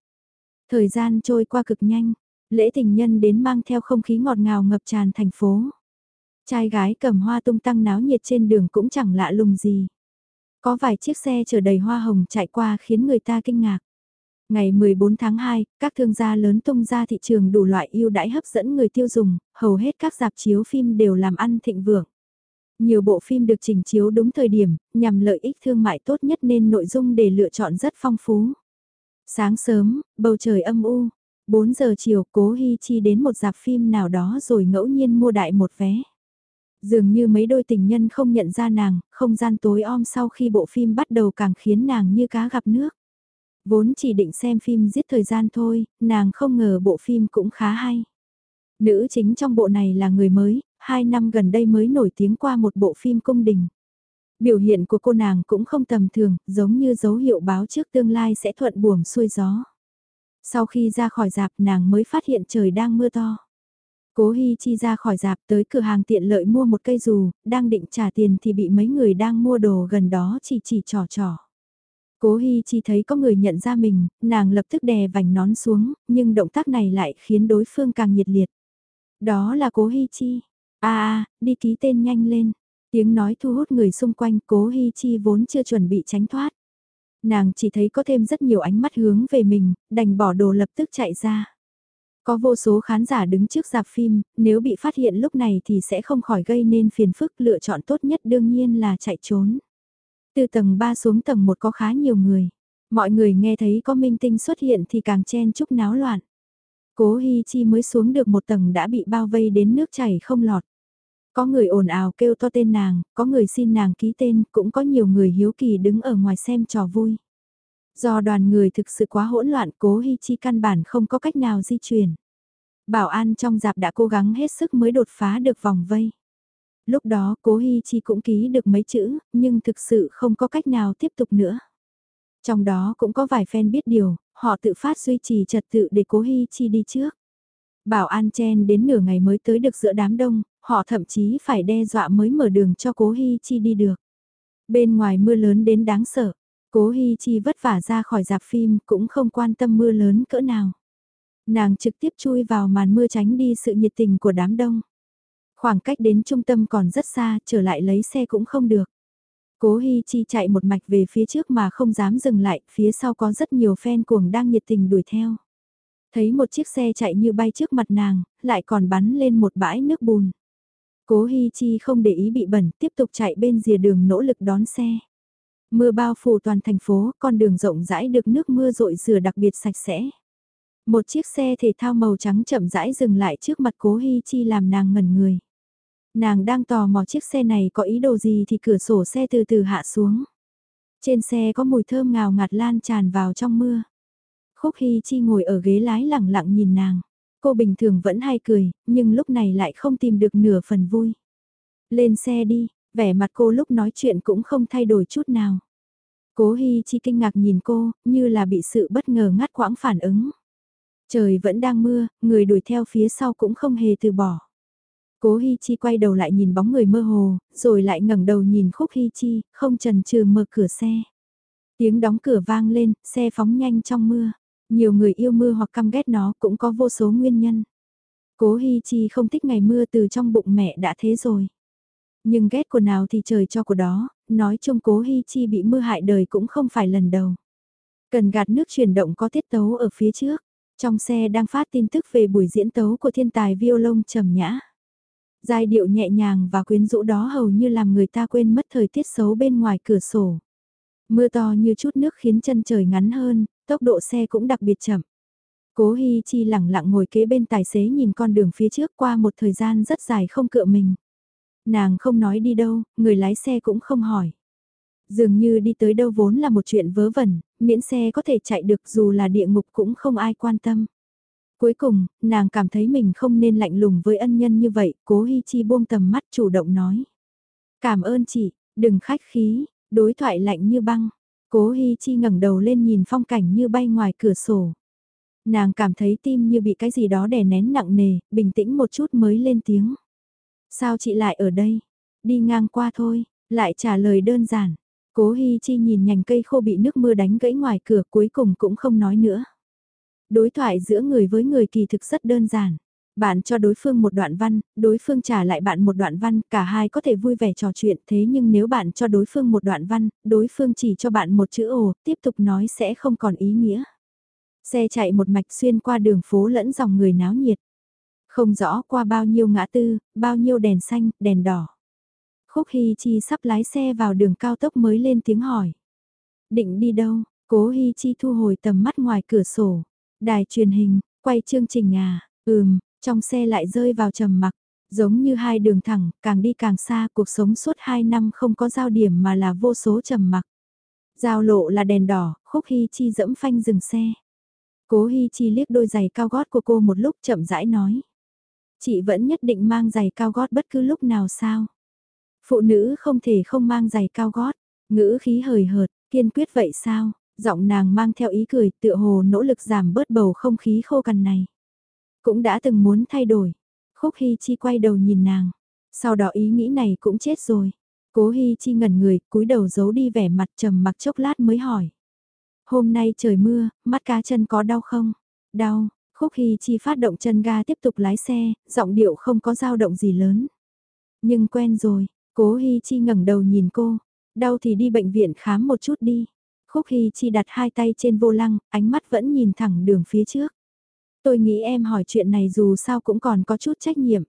Thời gian trôi qua cực nhanh, lễ tình nhân đến mang theo không khí ngọt ngào ngập tràn thành phố. Trai gái cầm hoa tung tăng náo nhiệt trên đường cũng chẳng lạ lùng gì. Có vài chiếc xe chở đầy hoa hồng chạy qua khiến người ta kinh ngạc. Ngày 14 tháng 2, các thương gia lớn tung ra thị trường đủ loại ưu đãi hấp dẫn người tiêu dùng, hầu hết các dạp chiếu phim đều làm ăn thịnh vượng. Nhiều bộ phim được trình chiếu đúng thời điểm, nhằm lợi ích thương mại tốt nhất nên nội dung để lựa chọn rất phong phú. Sáng sớm, bầu trời âm u, 4 giờ chiều cố Hi Chi đến một dạp phim nào đó rồi ngẫu nhiên mua đại một vé. Dường như mấy đôi tình nhân không nhận ra nàng, không gian tối om sau khi bộ phim bắt đầu càng khiến nàng như cá gặp nước. Vốn chỉ định xem phim giết thời gian thôi, nàng không ngờ bộ phim cũng khá hay. Nữ chính trong bộ này là người mới, hai năm gần đây mới nổi tiếng qua một bộ phim cung đình. Biểu hiện của cô nàng cũng không tầm thường, giống như dấu hiệu báo trước tương lai sẽ thuận buồm xuôi gió. Sau khi ra khỏi dạp nàng mới phát hiện trời đang mưa to. Cố Hi Chi ra khỏi dạp tới cửa hàng tiện lợi mua một cây dù, đang định trả tiền thì bị mấy người đang mua đồ gần đó chỉ chỉ trò trò. Cố Hi Chi thấy có người nhận ra mình, nàng lập tức đè vành nón xuống, nhưng động tác này lại khiến đối phương càng nhiệt liệt. Đó là Cố Hi Chi. A a, đi ký tên nhanh lên. Tiếng nói thu hút người xung quanh, Cố Hi Chi vốn chưa chuẩn bị tránh thoát. Nàng chỉ thấy có thêm rất nhiều ánh mắt hướng về mình, đành bỏ đồ lập tức chạy ra. Có vô số khán giả đứng trước dạp phim, nếu bị phát hiện lúc này thì sẽ không khỏi gây nên phiền phức lựa chọn tốt nhất đương nhiên là chạy trốn. Từ tầng 3 xuống tầng 1 có khá nhiều người. Mọi người nghe thấy có minh tinh xuất hiện thì càng chen chúc náo loạn. Cố Hi Chi mới xuống được một tầng đã bị bao vây đến nước chảy không lọt. Có người ồn ào kêu to tên nàng, có người xin nàng ký tên, cũng có nhiều người hiếu kỳ đứng ở ngoài xem trò vui. Do đoàn người thực sự quá hỗn loạn cố Hi Chi căn bản không có cách nào di chuyển. Bảo an trong dạp đã cố gắng hết sức mới đột phá được vòng vây. Lúc đó cố Hi Chi cũng ký được mấy chữ, nhưng thực sự không có cách nào tiếp tục nữa. Trong đó cũng có vài fan biết điều, họ tự phát duy trì trật tự để cố Hi Chi đi trước. Bảo an chen đến nửa ngày mới tới được giữa đám đông, họ thậm chí phải đe dọa mới mở đường cho cố Hi Chi đi được. Bên ngoài mưa lớn đến đáng sợ, cố Hi Chi vất vả ra khỏi dạp phim cũng không quan tâm mưa lớn cỡ nào. Nàng trực tiếp chui vào màn mưa tránh đi sự nhiệt tình của đám đông. Khoảng cách đến trung tâm còn rất xa, trở lại lấy xe cũng không được. Cố Hi Chi chạy một mạch về phía trước mà không dám dừng lại, phía sau có rất nhiều fan cuồng đang nhiệt tình đuổi theo. Thấy một chiếc xe chạy như bay trước mặt nàng, lại còn bắn lên một bãi nước bùn. Cố Hi Chi không để ý bị bẩn, tiếp tục chạy bên rìa đường nỗ lực đón xe. Mưa bao phủ toàn thành phố, con đường rộng rãi được nước mưa rội rửa đặc biệt sạch sẽ. Một chiếc xe thể thao màu trắng chậm rãi dừng lại trước mặt Cố Hi Chi làm nàng ngẩn người. Nàng đang tò mò chiếc xe này có ý đồ gì thì cửa sổ xe từ từ hạ xuống. Trên xe có mùi thơm ngào ngạt lan tràn vào trong mưa. Khúc Hy Chi ngồi ở ghế lái lẳng lặng nhìn nàng. Cô bình thường vẫn hay cười, nhưng lúc này lại không tìm được nửa phần vui. Lên xe đi, vẻ mặt cô lúc nói chuyện cũng không thay đổi chút nào. Cố Hi Chi kinh ngạc nhìn cô, như là bị sự bất ngờ ngắt quãng phản ứng. Trời vẫn đang mưa, người đuổi theo phía sau cũng không hề từ bỏ. Cố Hi Chi quay đầu lại nhìn bóng người mơ hồ, rồi lại ngẩng đầu nhìn Khúc Hi Chi, không chần chừ mở cửa xe. Tiếng đóng cửa vang lên, xe phóng nhanh trong mưa. Nhiều người yêu mưa hoặc căm ghét nó cũng có vô số nguyên nhân. Cố Hi Chi không thích ngày mưa từ trong bụng mẹ đã thế rồi. Nhưng ghét của nào thì trời cho của đó, nói chung Cố Hi Chi bị mưa hại đời cũng không phải lần đầu. Cần gạt nước chuyển động có tiết tấu ở phía trước. Trong xe đang phát tin tức về buổi diễn tấu của thiên tài violon trầm nhã. Giai điệu nhẹ nhàng và quyến rũ đó hầu như làm người ta quên mất thời tiết xấu bên ngoài cửa sổ. Mưa to như chút nước khiến chân trời ngắn hơn, tốc độ xe cũng đặc biệt chậm. Cố Hi Chi lẳng lặng ngồi kế bên tài xế nhìn con đường phía trước qua một thời gian rất dài không cựa mình. Nàng không nói đi đâu, người lái xe cũng không hỏi. Dường như đi tới đâu vốn là một chuyện vớ vẩn, miễn xe có thể chạy được dù là địa ngục cũng không ai quan tâm. Cuối cùng, nàng cảm thấy mình không nên lạnh lùng với ân nhân như vậy, cố Hi Chi buông tầm mắt chủ động nói. Cảm ơn chị, đừng khách khí, đối thoại lạnh như băng. Cố Hi Chi ngẩng đầu lên nhìn phong cảnh như bay ngoài cửa sổ. Nàng cảm thấy tim như bị cái gì đó đè nén nặng nề, bình tĩnh một chút mới lên tiếng. Sao chị lại ở đây? Đi ngang qua thôi, lại trả lời đơn giản. Cố Hi Chi nhìn nhành cây khô bị nước mưa đánh gãy ngoài cửa cuối cùng cũng không nói nữa. Đối thoại giữa người với người kỳ thực rất đơn giản. Bạn cho đối phương một đoạn văn, đối phương trả lại bạn một đoạn văn, cả hai có thể vui vẻ trò chuyện thế nhưng nếu bạn cho đối phương một đoạn văn, đối phương chỉ cho bạn một chữ ồ, tiếp tục nói sẽ không còn ý nghĩa. Xe chạy một mạch xuyên qua đường phố lẫn dòng người náo nhiệt. Không rõ qua bao nhiêu ngã tư, bao nhiêu đèn xanh, đèn đỏ. Khúc Hy Chi sắp lái xe vào đường cao tốc mới lên tiếng hỏi. Định đi đâu? Cố Hy Chi thu hồi tầm mắt ngoài cửa sổ. Đài truyền hình, quay chương trình à? Ừm, trong xe lại rơi vào trầm mặc. Giống như hai đường thẳng, càng đi càng xa, cuộc sống suốt hai năm không có giao điểm mà là vô số trầm mặc. Giao lộ là đèn đỏ, Khúc Hy Chi dẫm phanh dừng xe. Cố Hi Chi liếc đôi giày cao gót của cô một lúc chậm rãi nói. Chị vẫn nhất định mang giày cao gót bất cứ lúc nào sao? Phụ nữ không thể không mang giày cao gót, ngữ khí hời hợt, kiên quyết vậy sao? Giọng nàng mang theo ý cười tựa hồ nỗ lực giảm bớt bầu không khí khô cằn này. Cũng đã từng muốn thay đổi. Khúc hy Chi quay đầu nhìn nàng. Sau đó ý nghĩ này cũng chết rồi. Cố Hi Chi ngẩn người, cúi đầu giấu đi vẻ mặt trầm mặc chốc lát mới hỏi. Hôm nay trời mưa, mắt cá chân có đau không? Đau, Khúc Hy Chi phát động chân ga tiếp tục lái xe, giọng điệu không có dao động gì lớn. Nhưng quen rồi, cố Hy Chi ngẩng đầu nhìn cô, đau thì đi bệnh viện khám một chút đi. Khúc Hy Chi đặt hai tay trên vô lăng, ánh mắt vẫn nhìn thẳng đường phía trước. Tôi nghĩ em hỏi chuyện này dù sao cũng còn có chút trách nhiệm.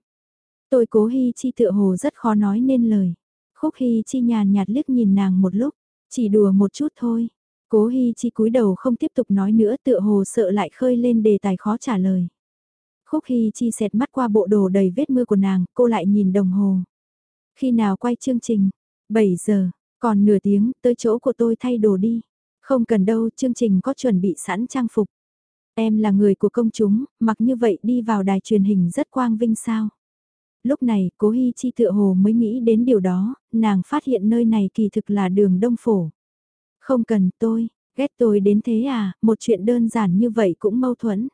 Tôi cố Hy Chi tựa hồ rất khó nói nên lời. Khúc Hy Chi nhàn nhạt liếc nhìn nàng một lúc, chỉ đùa một chút thôi. Cố Hi Chi cúi đầu không tiếp tục nói nữa tựa hồ sợ lại khơi lên đề tài khó trả lời. Khúc Hi Chi xẹt mắt qua bộ đồ đầy vết mưa của nàng, cô lại nhìn đồng hồ. Khi nào quay chương trình? 7 giờ, còn nửa tiếng, tới chỗ của tôi thay đồ đi. Không cần đâu, chương trình có chuẩn bị sẵn trang phục. Em là người của công chúng, mặc như vậy đi vào đài truyền hình rất quang vinh sao. Lúc này, cố Hi Chi tựa hồ mới nghĩ đến điều đó, nàng phát hiện nơi này kỳ thực là đường Đông Phổ. Không cần tôi, ghét tôi đến thế à, một chuyện đơn giản như vậy cũng mâu thuẫn.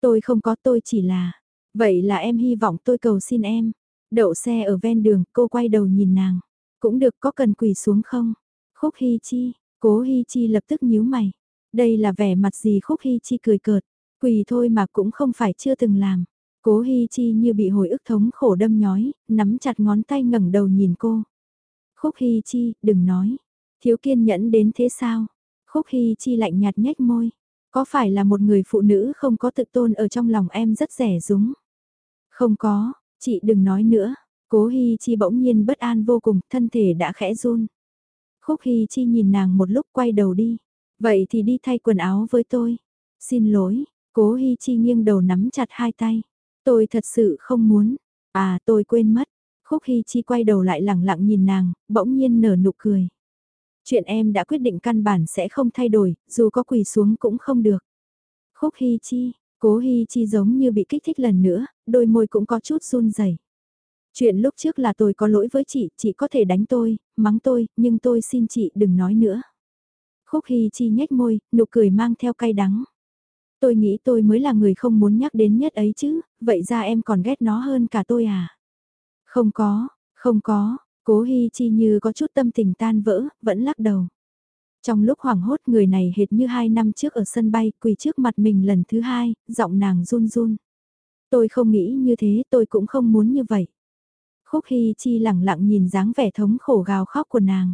Tôi không có tôi chỉ là, vậy là em hy vọng tôi cầu xin em. Đậu xe ở ven đường, cô quay đầu nhìn nàng. Cũng được có cần quỳ xuống không? Khúc Hi Chi, cố Hi Chi lập tức nhíu mày. Đây là vẻ mặt gì Khúc Hi Chi cười cợt. Quỳ thôi mà cũng không phải chưa từng làm. Cố Hi Chi như bị hồi ức thống khổ đâm nhói, nắm chặt ngón tay ngẩng đầu nhìn cô. Khúc Hi Chi, đừng nói. Thiếu kiên nhẫn đến thế sao? Khúc Hi Chi lạnh nhạt nhếch môi. Có phải là một người phụ nữ không có tự tôn ở trong lòng em rất rẻ rúng? Không có, chị đừng nói nữa. Cố Hi Chi bỗng nhiên bất an vô cùng, thân thể đã khẽ run. Khúc Hy Chi nhìn nàng một lúc quay đầu đi. Vậy thì đi thay quần áo với tôi. Xin lỗi, cố Hy Chi nghiêng đầu nắm chặt hai tay. Tôi thật sự không muốn. À tôi quên mất. Khúc Hy Chi quay đầu lại lẳng lặng nhìn nàng, bỗng nhiên nở nụ cười. Chuyện em đã quyết định căn bản sẽ không thay đổi, dù có quỳ xuống cũng không được. Khúc Hy Chi, cố Hy Chi giống như bị kích thích lần nữa, đôi môi cũng có chút run rẩy. Chuyện lúc trước là tôi có lỗi với chị, chị có thể đánh tôi, mắng tôi, nhưng tôi xin chị đừng nói nữa. Khúc Hy Chi nhếch môi, nụ cười mang theo cay đắng. Tôi nghĩ tôi mới là người không muốn nhắc đến nhất ấy chứ, vậy ra em còn ghét nó hơn cả tôi à? Không có, không có, Cố Hi Chi như có chút tâm tình tan vỡ, vẫn lắc đầu. Trong lúc hoảng hốt người này hệt như hai năm trước ở sân bay, quỳ trước mặt mình lần thứ hai, giọng nàng run run. Tôi không nghĩ như thế, tôi cũng không muốn như vậy. Khúc Hy Chi lẳng lặng nhìn dáng vẻ thống khổ gào khóc của nàng.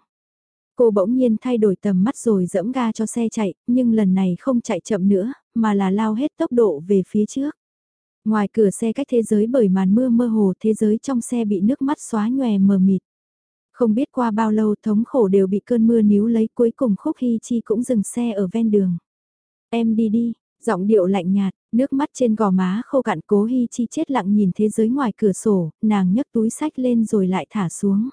Cô bỗng nhiên thay đổi tầm mắt rồi dẫm ga cho xe chạy, nhưng lần này không chạy chậm nữa, mà là lao hết tốc độ về phía trước. Ngoài cửa xe cách thế giới bởi màn mưa mơ hồ thế giới trong xe bị nước mắt xóa nhòe mờ mịt. Không biết qua bao lâu thống khổ đều bị cơn mưa níu lấy cuối cùng Khúc Hy Chi cũng dừng xe ở ven đường. Em đi đi, giọng điệu lạnh nhạt, nước mắt trên gò má khô cạn cố Hy Chi chết lặng nhìn thế giới ngoài cửa sổ, nàng nhấc túi sách lên rồi lại thả xuống.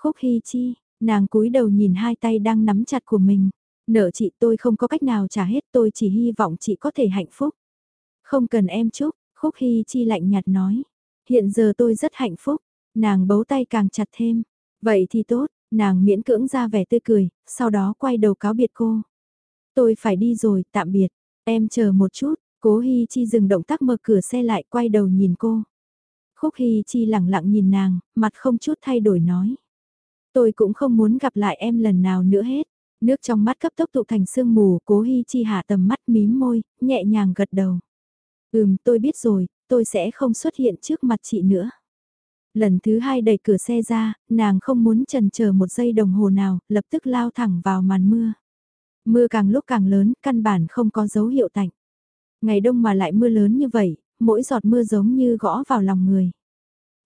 Khúc Hy Chi, nàng cúi đầu nhìn hai tay đang nắm chặt của mình. Nợ chị tôi không có cách nào trả hết tôi chỉ hy vọng chị có thể hạnh phúc. Không cần em chúc, Khúc Hy Chi lạnh nhạt nói. Hiện giờ tôi rất hạnh phúc, nàng bấu tay càng chặt thêm. Vậy thì tốt, nàng miễn cưỡng ra vẻ tươi cười, sau đó quay đầu cáo biệt cô. Tôi phải đi rồi, tạm biệt, em chờ một chút, cố Hi Chi dừng động tác mở cửa xe lại quay đầu nhìn cô. Khúc Hi Chi lặng lặng nhìn nàng, mặt không chút thay đổi nói. Tôi cũng không muốn gặp lại em lần nào nữa hết. Nước trong mắt cấp tốc tụ thành sương mù, cố Hi Chi hạ tầm mắt mím môi, nhẹ nhàng gật đầu. Ừm, tôi biết rồi, tôi sẽ không xuất hiện trước mặt chị nữa. Lần thứ hai đẩy cửa xe ra, nàng không muốn trần chờ một giây đồng hồ nào, lập tức lao thẳng vào màn mưa. Mưa càng lúc càng lớn, căn bản không có dấu hiệu tạnh. Ngày đông mà lại mưa lớn như vậy, mỗi giọt mưa giống như gõ vào lòng người.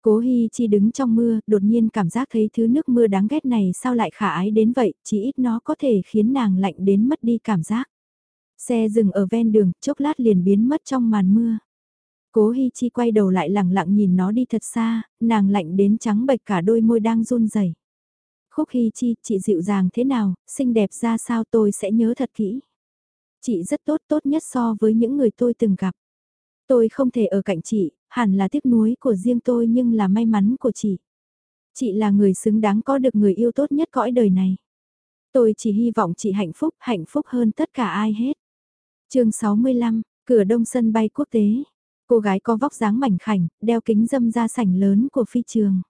Cố Hi Chi đứng trong mưa, đột nhiên cảm giác thấy thứ nước mưa đáng ghét này sao lại khả ái đến vậy, chỉ ít nó có thể khiến nàng lạnh đến mất đi cảm giác. Xe dừng ở ven đường, chốc lát liền biến mất trong màn mưa. Cố Hi Chi quay đầu lại lẳng lặng nhìn nó đi thật xa, nàng lạnh đến trắng bệch cả đôi môi đang run rẩy. Khúc Hy Chi, chị dịu dàng thế nào, xinh đẹp ra sao tôi sẽ nhớ thật kỹ. Chị rất tốt tốt nhất so với những người tôi từng gặp. Tôi không thể ở cạnh chị, hẳn là tiếc nuối của riêng tôi nhưng là may mắn của chị. Chị là người xứng đáng có được người yêu tốt nhất cõi đời này. Tôi chỉ hy vọng chị hạnh phúc, hạnh phúc hơn tất cả ai hết. chương 65, cửa đông sân bay quốc tế. Cô gái có vóc dáng mảnh khảnh, đeo kính dâm ra sảnh lớn của phi trường.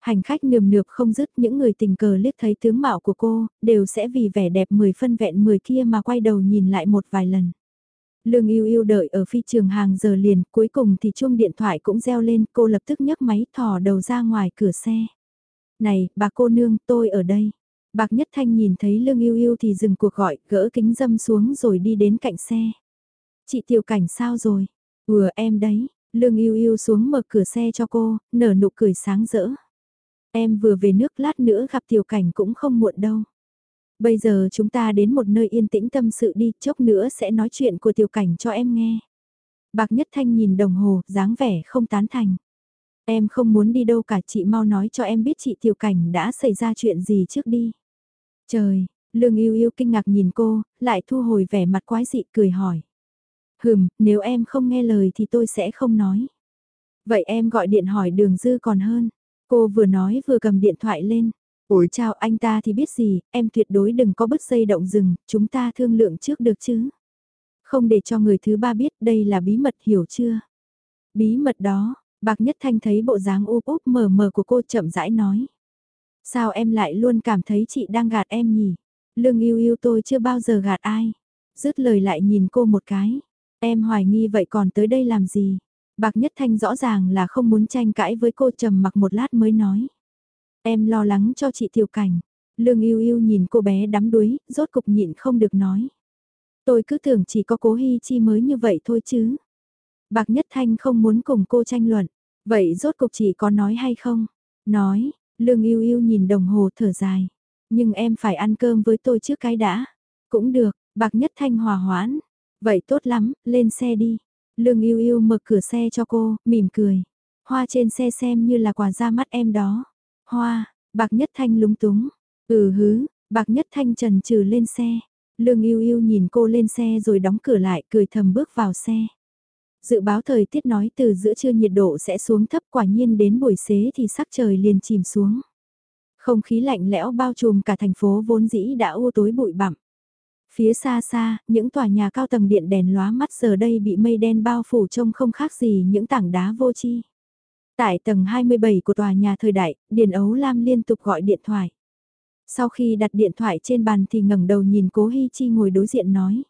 Hành khách nườm nượp không dứt những người tình cờ liếc thấy tướng mạo của cô, đều sẽ vì vẻ đẹp mười phân vẹn mười kia mà quay đầu nhìn lại một vài lần. Lương yêu yêu đợi ở phi trường hàng giờ liền, cuối cùng thì chuông điện thoại cũng reo lên, cô lập tức nhấc máy thò đầu ra ngoài cửa xe. Này, bà cô nương, tôi ở đây. Bạc Nhất Thanh nhìn thấy Lương yêu yêu thì dừng cuộc gọi, gỡ kính dâm xuống rồi đi đến cạnh xe. Chị tiểu cảnh sao rồi? Vừa em đấy, Lương yêu yêu xuống mở cửa xe cho cô, nở nụ cười sáng rỡ. Em vừa về nước lát nữa gặp tiểu cảnh cũng không muộn đâu. Bây giờ chúng ta đến một nơi yên tĩnh tâm sự đi, chốc nữa sẽ nói chuyện của tiểu cảnh cho em nghe. Bạc Nhất Thanh nhìn đồng hồ, dáng vẻ không tán thành. Em không muốn đi đâu cả chị mau nói cho em biết chị tiểu cảnh đã xảy ra chuyện gì trước đi. Trời, Lương yêu yêu kinh ngạc nhìn cô, lại thu hồi vẻ mặt quái dị cười hỏi. Hừm, nếu em không nghe lời thì tôi sẽ không nói. Vậy em gọi điện hỏi đường dư còn hơn. Cô vừa nói vừa cầm điện thoại lên. Ủi chào anh ta thì biết gì, em tuyệt đối đừng có bứt dây động rừng, chúng ta thương lượng trước được chứ. Không để cho người thứ ba biết đây là bí mật hiểu chưa. Bí mật đó, Bạc Nhất Thanh thấy bộ dáng úp úp mờ mờ của cô chậm rãi nói. Sao em lại luôn cảm thấy chị đang gạt em nhỉ? Lương yêu yêu tôi chưa bao giờ gạt ai. Dứt lời lại nhìn cô một cái. Em hoài nghi vậy còn tới đây làm gì? Bạc Nhất Thanh rõ ràng là không muốn tranh cãi với cô trầm mặc một lát mới nói. Em lo lắng cho chị Tiểu Cảnh. Lương yêu yêu nhìn cô bé đắm đuối, rốt cục nhịn không được nói. Tôi cứ tưởng chỉ có cố Hi Chi mới như vậy thôi chứ. Bạc Nhất Thanh không muốn cùng cô tranh luận. Vậy rốt cục chị có nói hay không? Nói, Lương yêu yêu nhìn đồng hồ thở dài. Nhưng em phải ăn cơm với tôi trước cái đã. Cũng được, Bạc Nhất Thanh hòa hoãn. Vậy tốt lắm, lên xe đi. Lương yêu yêu mở cửa xe cho cô, mỉm cười. Hoa trên xe xem như là quà ra mắt em đó. Hoa, bạc nhất thanh lúng túng. Ừ hứ, bạc nhất thanh trần trừ lên xe. Lương yêu yêu nhìn cô lên xe rồi đóng cửa lại cười thầm bước vào xe. Dự báo thời tiết nói từ giữa trưa nhiệt độ sẽ xuống thấp quả nhiên đến buổi xế thì sắc trời liền chìm xuống. Không khí lạnh lẽo bao trùm cả thành phố vốn dĩ đã u tối bụi bặm. Phía xa xa, những tòa nhà cao tầng điện đèn lóa mắt giờ đây bị mây đen bao phủ trông không khác gì những tảng đá vô chi. Tại tầng 27 của tòa nhà thời đại, Điền Ấu Lam liên tục gọi điện thoại. Sau khi đặt điện thoại trên bàn thì ngẩng đầu nhìn Cố Hi Chi ngồi đối diện nói.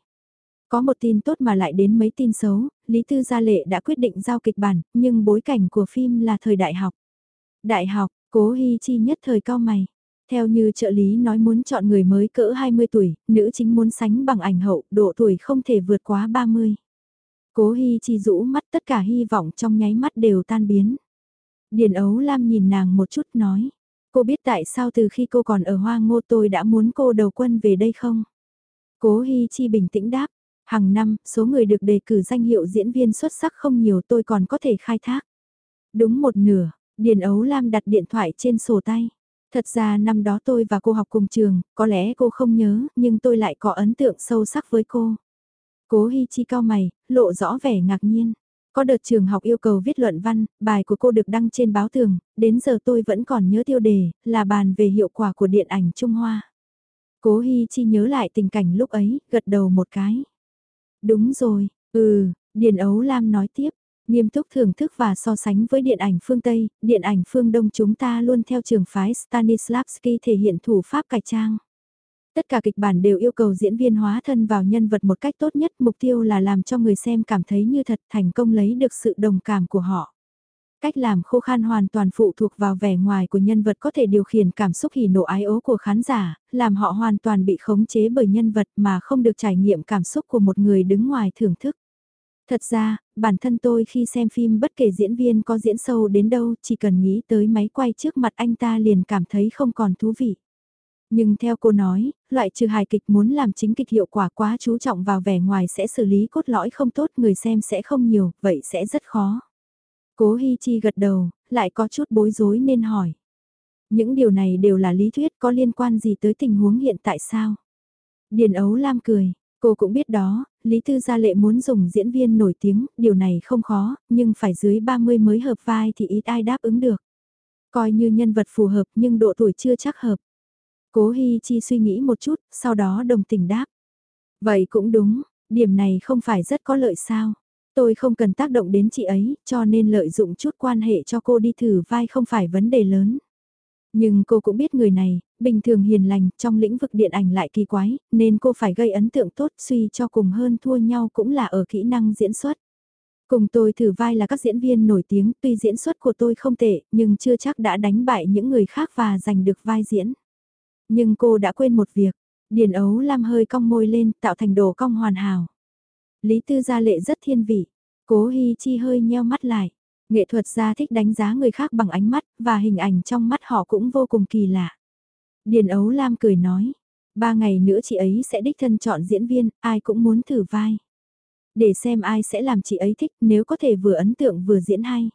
Có một tin tốt mà lại đến mấy tin xấu, Lý Tư Gia Lệ đã quyết định giao kịch bản, nhưng bối cảnh của phim là thời đại học. Đại học, Cố Hi Chi nhất thời cao mày. Theo như trợ lý nói muốn chọn người mới cỡ 20 tuổi, nữ chính muốn sánh bằng ảnh hậu, độ tuổi không thể vượt quá 30. Cố Hi Chi rũ mắt tất cả hy vọng trong nháy mắt đều tan biến. Điền Ấu Lam nhìn nàng một chút nói. Cô biết tại sao từ khi cô còn ở Hoa Ngô tôi đã muốn cô đầu quân về đây không? Cố Hi Chi bình tĩnh đáp. Hàng năm, số người được đề cử danh hiệu diễn viên xuất sắc không nhiều tôi còn có thể khai thác. Đúng một nửa, Điền Ấu Lam đặt điện thoại trên sổ tay. Thật ra năm đó tôi và cô học cùng trường, có lẽ cô không nhớ, nhưng tôi lại có ấn tượng sâu sắc với cô. Cố Hi Chi cao mày, lộ rõ vẻ ngạc nhiên. Có đợt trường học yêu cầu viết luận văn, bài của cô được đăng trên báo tường, đến giờ tôi vẫn còn nhớ tiêu đề, là bàn về hiệu quả của điện ảnh Trung Hoa. Cố Hi Chi nhớ lại tình cảnh lúc ấy, gật đầu một cái. Đúng rồi, ừ, Điền Ấu Lam nói tiếp, nghiêm túc thưởng thức và so sánh với điện ảnh phương Tây, điện ảnh phương Đông chúng ta luôn theo trường phái Stanislavski thể hiện thủ pháp cải trang. Tất cả kịch bản đều yêu cầu diễn viên hóa thân vào nhân vật một cách tốt nhất, mục tiêu là làm cho người xem cảm thấy như thật thành công lấy được sự đồng cảm của họ. Cách làm khô khan hoàn toàn phụ thuộc vào vẻ ngoài của nhân vật có thể điều khiển cảm xúc hỉ nộ ái ố của khán giả, làm họ hoàn toàn bị khống chế bởi nhân vật mà không được trải nghiệm cảm xúc của một người đứng ngoài thưởng thức. Thật ra, bản thân tôi khi xem phim bất kể diễn viên có diễn sâu đến đâu chỉ cần nghĩ tới máy quay trước mặt anh ta liền cảm thấy không còn thú vị. Nhưng theo cô nói, loại trừ hài kịch muốn làm chính kịch hiệu quả quá chú trọng vào vẻ ngoài sẽ xử lý cốt lõi không tốt người xem sẽ không nhiều, vậy sẽ rất khó. Cố Hi Chi gật đầu, lại có chút bối rối nên hỏi. Những điều này đều là lý thuyết có liên quan gì tới tình huống hiện tại sao? Điền Ấu Lam cười, cô cũng biết đó, Lý Tư Gia Lệ muốn dùng diễn viên nổi tiếng, điều này không khó, nhưng phải dưới 30 mới hợp vai thì ít ai đáp ứng được. Coi như nhân vật phù hợp nhưng độ tuổi chưa chắc hợp. Cố Hi Chi suy nghĩ một chút, sau đó đồng tình đáp. Vậy cũng đúng, điểm này không phải rất có lợi sao. Tôi không cần tác động đến chị ấy, cho nên lợi dụng chút quan hệ cho cô đi thử vai không phải vấn đề lớn. Nhưng cô cũng biết người này, bình thường hiền lành, trong lĩnh vực điện ảnh lại kỳ quái, nên cô phải gây ấn tượng tốt suy cho cùng hơn thua nhau cũng là ở kỹ năng diễn xuất. Cùng tôi thử vai là các diễn viên nổi tiếng, tuy diễn xuất của tôi không tệ, nhưng chưa chắc đã đánh bại những người khác và giành được vai diễn. Nhưng cô đã quên một việc, Điền Ấu Lam hơi cong môi lên, tạo thành đồ cong hoàn hảo. Lý Tư Gia Lệ rất thiên vị, cố Hi Chi hơi nheo mắt lại. Nghệ thuật gia thích đánh giá người khác bằng ánh mắt, và hình ảnh trong mắt họ cũng vô cùng kỳ lạ. Điền Ấu Lam cười nói, ba ngày nữa chị ấy sẽ đích thân chọn diễn viên, ai cũng muốn thử vai. Để xem ai sẽ làm chị ấy thích nếu có thể vừa ấn tượng vừa diễn hay.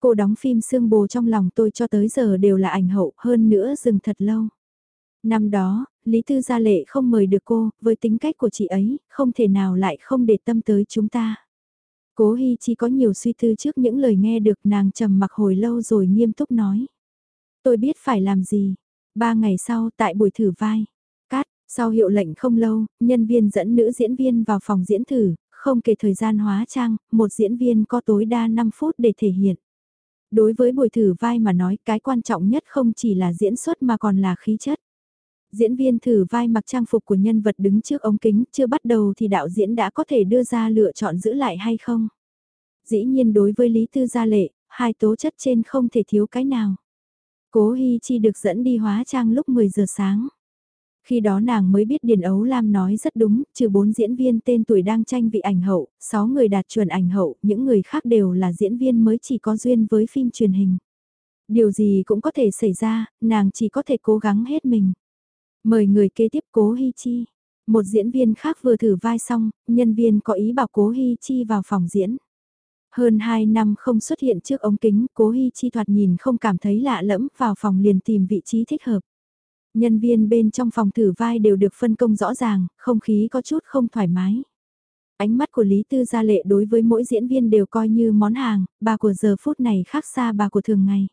Cô đóng phim Sương Bồ trong lòng tôi cho tới giờ đều là ảnh hậu hơn nữa dừng thật lâu. Năm đó, Lý Tư Gia Lệ không mời được cô, với tính cách của chị ấy, không thể nào lại không để tâm tới chúng ta. Cố Hi Chi có nhiều suy tư trước những lời nghe được nàng trầm mặc hồi lâu rồi nghiêm túc nói. Tôi biết phải làm gì. Ba ngày sau tại buổi thử vai. Cát, sau hiệu lệnh không lâu, nhân viên dẫn nữ diễn viên vào phòng diễn thử, không kể thời gian hóa trang, một diễn viên có tối đa 5 phút để thể hiện. Đối với buổi thử vai mà nói cái quan trọng nhất không chỉ là diễn xuất mà còn là khí chất. Diễn viên thử vai mặc trang phục của nhân vật đứng trước ống kính, chưa bắt đầu thì đạo diễn đã có thể đưa ra lựa chọn giữ lại hay không. Dĩ nhiên đối với Lý Tư Gia Lệ, hai tố chất trên không thể thiếu cái nào. Cố Hi Chi được dẫn đi hóa trang lúc 10 giờ sáng. Khi đó nàng mới biết Điền Ấu Lam nói rất đúng, trừ bốn diễn viên tên tuổi đang tranh vị ảnh hậu, 6 người đạt chuẩn ảnh hậu, những người khác đều là diễn viên mới chỉ có duyên với phim truyền hình. Điều gì cũng có thể xảy ra, nàng chỉ có thể cố gắng hết mình. Mời người kế tiếp Cố Hi Chi. Một diễn viên khác vừa thử vai xong, nhân viên có ý bảo Cố Hi Chi vào phòng diễn. Hơn 2 năm không xuất hiện trước ống kính, Cố Hi Chi thoạt nhìn không cảm thấy lạ lẫm, vào phòng liền tìm vị trí thích hợp. Nhân viên bên trong phòng thử vai đều được phân công rõ ràng, không khí có chút không thoải mái. Ánh mắt của Lý Tư Gia Lệ đối với mỗi diễn viên đều coi như món hàng, bà của giờ phút này khác xa bà của thường ngày.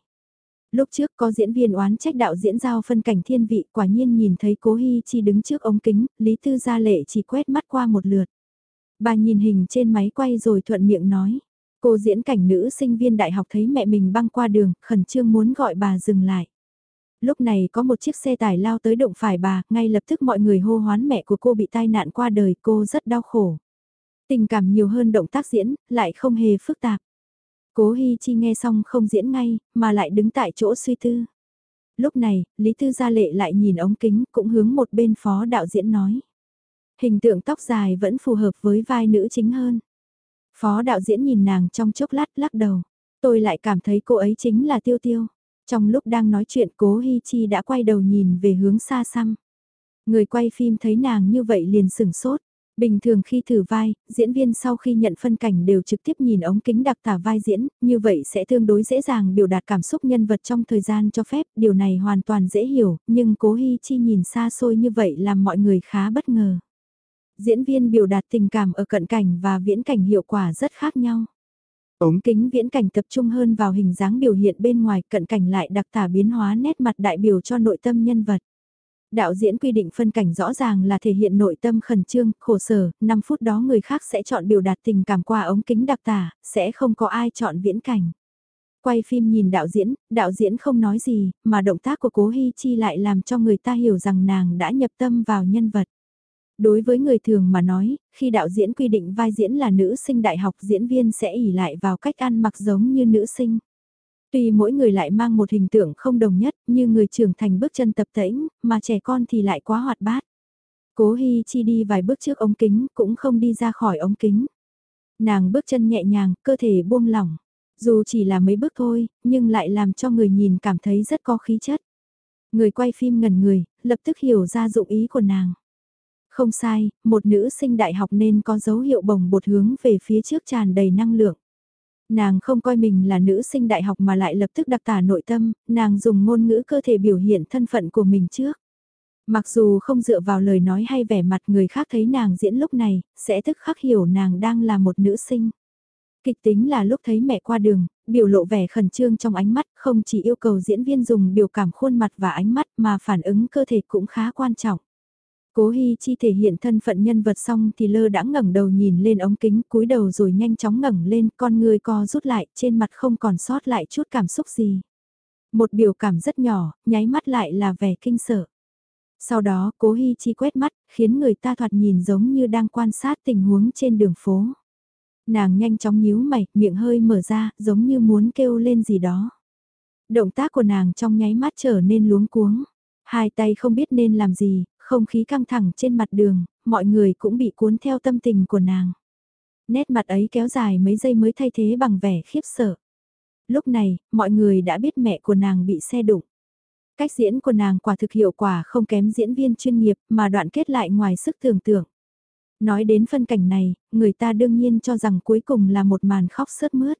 Lúc trước có diễn viên oán trách đạo diễn giao phân cảnh thiên vị quả nhiên nhìn thấy cố Hi Chi đứng trước ống kính, Lý Tư Gia Lệ chỉ quét mắt qua một lượt. Bà nhìn hình trên máy quay rồi thuận miệng nói. Cô diễn cảnh nữ sinh viên đại học thấy mẹ mình băng qua đường, khẩn trương muốn gọi bà dừng lại. Lúc này có một chiếc xe tải lao tới đụng phải bà, ngay lập tức mọi người hô hoán mẹ của cô bị tai nạn qua đời, cô rất đau khổ. Tình cảm nhiều hơn động tác diễn, lại không hề phức tạp. Cố Hi Chi nghe xong không diễn ngay, mà lại đứng tại chỗ suy tư. Lúc này, Lý Tư Gia Lệ lại nhìn ống kính cũng hướng một bên phó đạo diễn nói. Hình tượng tóc dài vẫn phù hợp với vai nữ chính hơn. Phó đạo diễn nhìn nàng trong chốc lát lắc đầu. Tôi lại cảm thấy cô ấy chính là Tiêu Tiêu. Trong lúc đang nói chuyện cố Hi Chi đã quay đầu nhìn về hướng xa xăm. Người quay phim thấy nàng như vậy liền sửng sốt. Bình thường khi thử vai, diễn viên sau khi nhận phân cảnh đều trực tiếp nhìn ống kính đặc tả vai diễn, như vậy sẽ tương đối dễ dàng biểu đạt cảm xúc nhân vật trong thời gian cho phép, điều này hoàn toàn dễ hiểu, nhưng cố Hi Chi nhìn xa xôi như vậy làm mọi người khá bất ngờ. Diễn viên biểu đạt tình cảm ở cận cảnh và viễn cảnh hiệu quả rất khác nhau. Ống kính viễn cảnh tập trung hơn vào hình dáng biểu hiện bên ngoài, cận cảnh lại đặc tả biến hóa nét mặt đại biểu cho nội tâm nhân vật. Đạo diễn quy định phân cảnh rõ ràng là thể hiện nội tâm khẩn trương, khổ sở, 5 phút đó người khác sẽ chọn biểu đạt tình cảm qua ống kính đặc tả, sẽ không có ai chọn viễn cảnh. Quay phim nhìn đạo diễn, đạo diễn không nói gì, mà động tác của cố Hi Chi lại làm cho người ta hiểu rằng nàng đã nhập tâm vào nhân vật. Đối với người thường mà nói, khi đạo diễn quy định vai diễn là nữ sinh đại học diễn viên sẽ ỉ lại vào cách ăn mặc giống như nữ sinh. Tuy mỗi người lại mang một hình tượng không đồng nhất như người trưởng thành bước chân tập tễnh, mà trẻ con thì lại quá hoạt bát. Cố Hi Chi đi vài bước trước ống kính cũng không đi ra khỏi ống kính. Nàng bước chân nhẹ nhàng, cơ thể buông lỏng. Dù chỉ là mấy bước thôi, nhưng lại làm cho người nhìn cảm thấy rất có khí chất. Người quay phim ngẩn người, lập tức hiểu ra dụng ý của nàng. Không sai, một nữ sinh đại học nên có dấu hiệu bồng bột hướng về phía trước tràn đầy năng lượng. Nàng không coi mình là nữ sinh đại học mà lại lập tức đặc tả nội tâm, nàng dùng ngôn ngữ cơ thể biểu hiện thân phận của mình trước. Mặc dù không dựa vào lời nói hay vẻ mặt người khác thấy nàng diễn lúc này, sẽ tức khắc hiểu nàng đang là một nữ sinh. Kịch tính là lúc thấy mẹ qua đường, biểu lộ vẻ khẩn trương trong ánh mắt, không chỉ yêu cầu diễn viên dùng biểu cảm khuôn mặt và ánh mắt mà phản ứng cơ thể cũng khá quan trọng. Cố Hi Chi thể hiện thân phận nhân vật xong thì lơ đã ngẩng đầu nhìn lên ống kính cúi đầu rồi nhanh chóng ngẩng lên con người co rút lại trên mặt không còn sót lại chút cảm xúc gì. Một biểu cảm rất nhỏ, nháy mắt lại là vẻ kinh sợ. Sau đó cố Hi Chi quét mắt, khiến người ta thoạt nhìn giống như đang quan sát tình huống trên đường phố. Nàng nhanh chóng nhíu mày, miệng hơi mở ra, giống như muốn kêu lên gì đó. Động tác của nàng trong nháy mắt trở nên luống cuống. Hai tay không biết nên làm gì, không khí căng thẳng trên mặt đường, mọi người cũng bị cuốn theo tâm tình của nàng. Nét mặt ấy kéo dài mấy giây mới thay thế bằng vẻ khiếp sợ. Lúc này, mọi người đã biết mẹ của nàng bị xe đụng. Cách diễn của nàng quả thực hiệu quả không kém diễn viên chuyên nghiệp mà đoạn kết lại ngoài sức tưởng tượng. Nói đến phân cảnh này, người ta đương nhiên cho rằng cuối cùng là một màn khóc sướt mướt.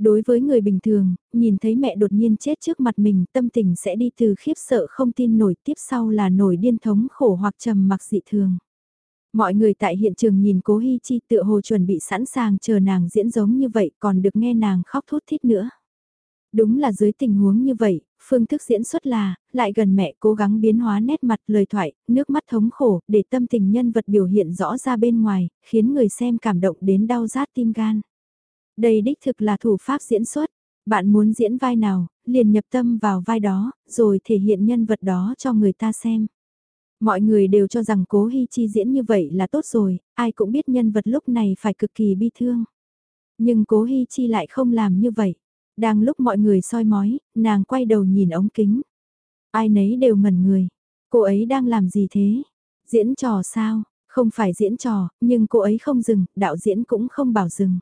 Đối với người bình thường, nhìn thấy mẹ đột nhiên chết trước mặt mình, tâm tình sẽ đi từ khiếp sợ không tin nổi tiếp sau là nổi điên thống khổ hoặc trầm mặc dị thường. Mọi người tại hiện trường nhìn cố Hi Chi tựa hồ chuẩn bị sẵn sàng chờ nàng diễn giống như vậy còn được nghe nàng khóc thút thít nữa. Đúng là dưới tình huống như vậy, phương thức diễn xuất là, lại gần mẹ cố gắng biến hóa nét mặt lời thoại, nước mắt thống khổ, để tâm tình nhân vật biểu hiện rõ ra bên ngoài, khiến người xem cảm động đến đau rát tim gan. Đây đích thực là thủ pháp diễn xuất. Bạn muốn diễn vai nào, liền nhập tâm vào vai đó, rồi thể hiện nhân vật đó cho người ta xem. Mọi người đều cho rằng cố Hi Chi diễn như vậy là tốt rồi, ai cũng biết nhân vật lúc này phải cực kỳ bi thương. Nhưng cố Hi Chi lại không làm như vậy. Đang lúc mọi người soi mói, nàng quay đầu nhìn ống kính. Ai nấy đều ngẩn người. Cô ấy đang làm gì thế? Diễn trò sao? Không phải diễn trò, nhưng cô ấy không dừng, đạo diễn cũng không bảo dừng.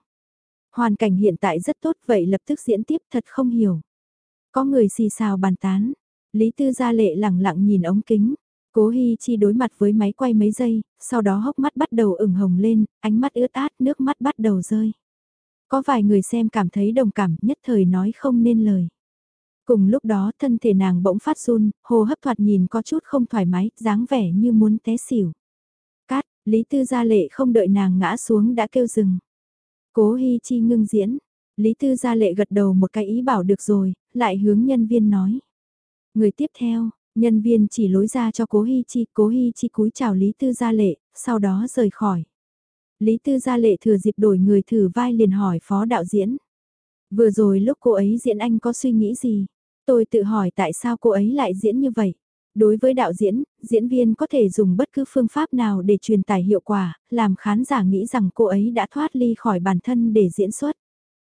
Hoàn cảnh hiện tại rất tốt vậy lập tức diễn tiếp thật không hiểu. Có người xì xào bàn tán. Lý Tư Gia Lệ lẳng lặng nhìn ống kính. Cố Hi Chi đối mặt với máy quay mấy giây, sau đó hốc mắt bắt đầu ửng hồng lên, ánh mắt ướt át, nước mắt bắt đầu rơi. Có vài người xem cảm thấy đồng cảm, nhất thời nói không nên lời. Cùng lúc đó thân thể nàng bỗng phát run, hô hấp thoạt nhìn có chút không thoải mái, dáng vẻ như muốn té xỉu. Cát, Lý Tư Gia Lệ không đợi nàng ngã xuống đã kêu dừng. Cố Hi Chi ngưng diễn, Lý Tư Gia Lệ gật đầu một cái ý bảo được rồi, lại hướng nhân viên nói. Người tiếp theo, nhân viên chỉ lối ra cho Cố Hi Chi, Cố Hi Chi cúi chào Lý Tư Gia Lệ, sau đó rời khỏi. Lý Tư Gia Lệ thừa dịp đổi người thử vai liền hỏi phó đạo diễn. Vừa rồi lúc cô ấy diễn anh có suy nghĩ gì? Tôi tự hỏi tại sao cô ấy lại diễn như vậy? Đối với đạo diễn, diễn viên có thể dùng bất cứ phương pháp nào để truyền tải hiệu quả, làm khán giả nghĩ rằng cô ấy đã thoát ly khỏi bản thân để diễn xuất.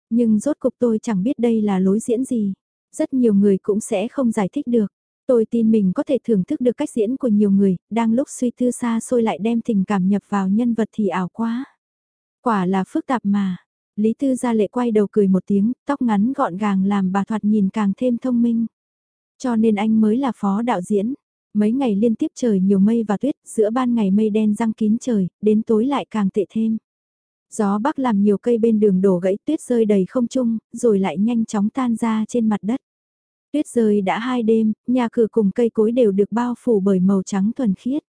Nhưng rốt cục tôi chẳng biết đây là lối diễn gì. Rất nhiều người cũng sẽ không giải thích được. Tôi tin mình có thể thưởng thức được cách diễn của nhiều người, đang lúc suy tư xa xôi lại đem tình cảm nhập vào nhân vật thì ảo quá. Quả là phức tạp mà. Lý Tư Gia Lệ quay đầu cười một tiếng, tóc ngắn gọn gàng làm bà thoạt nhìn càng thêm thông minh. Cho nên anh mới là phó đạo diễn. Mấy ngày liên tiếp trời nhiều mây và tuyết, giữa ban ngày mây đen răng kín trời, đến tối lại càng tệ thêm. Gió bắc làm nhiều cây bên đường đổ gãy tuyết rơi đầy không trung, rồi lại nhanh chóng tan ra trên mặt đất. Tuyết rơi đã hai đêm, nhà cửa cùng cây cối đều được bao phủ bởi màu trắng thuần khiết.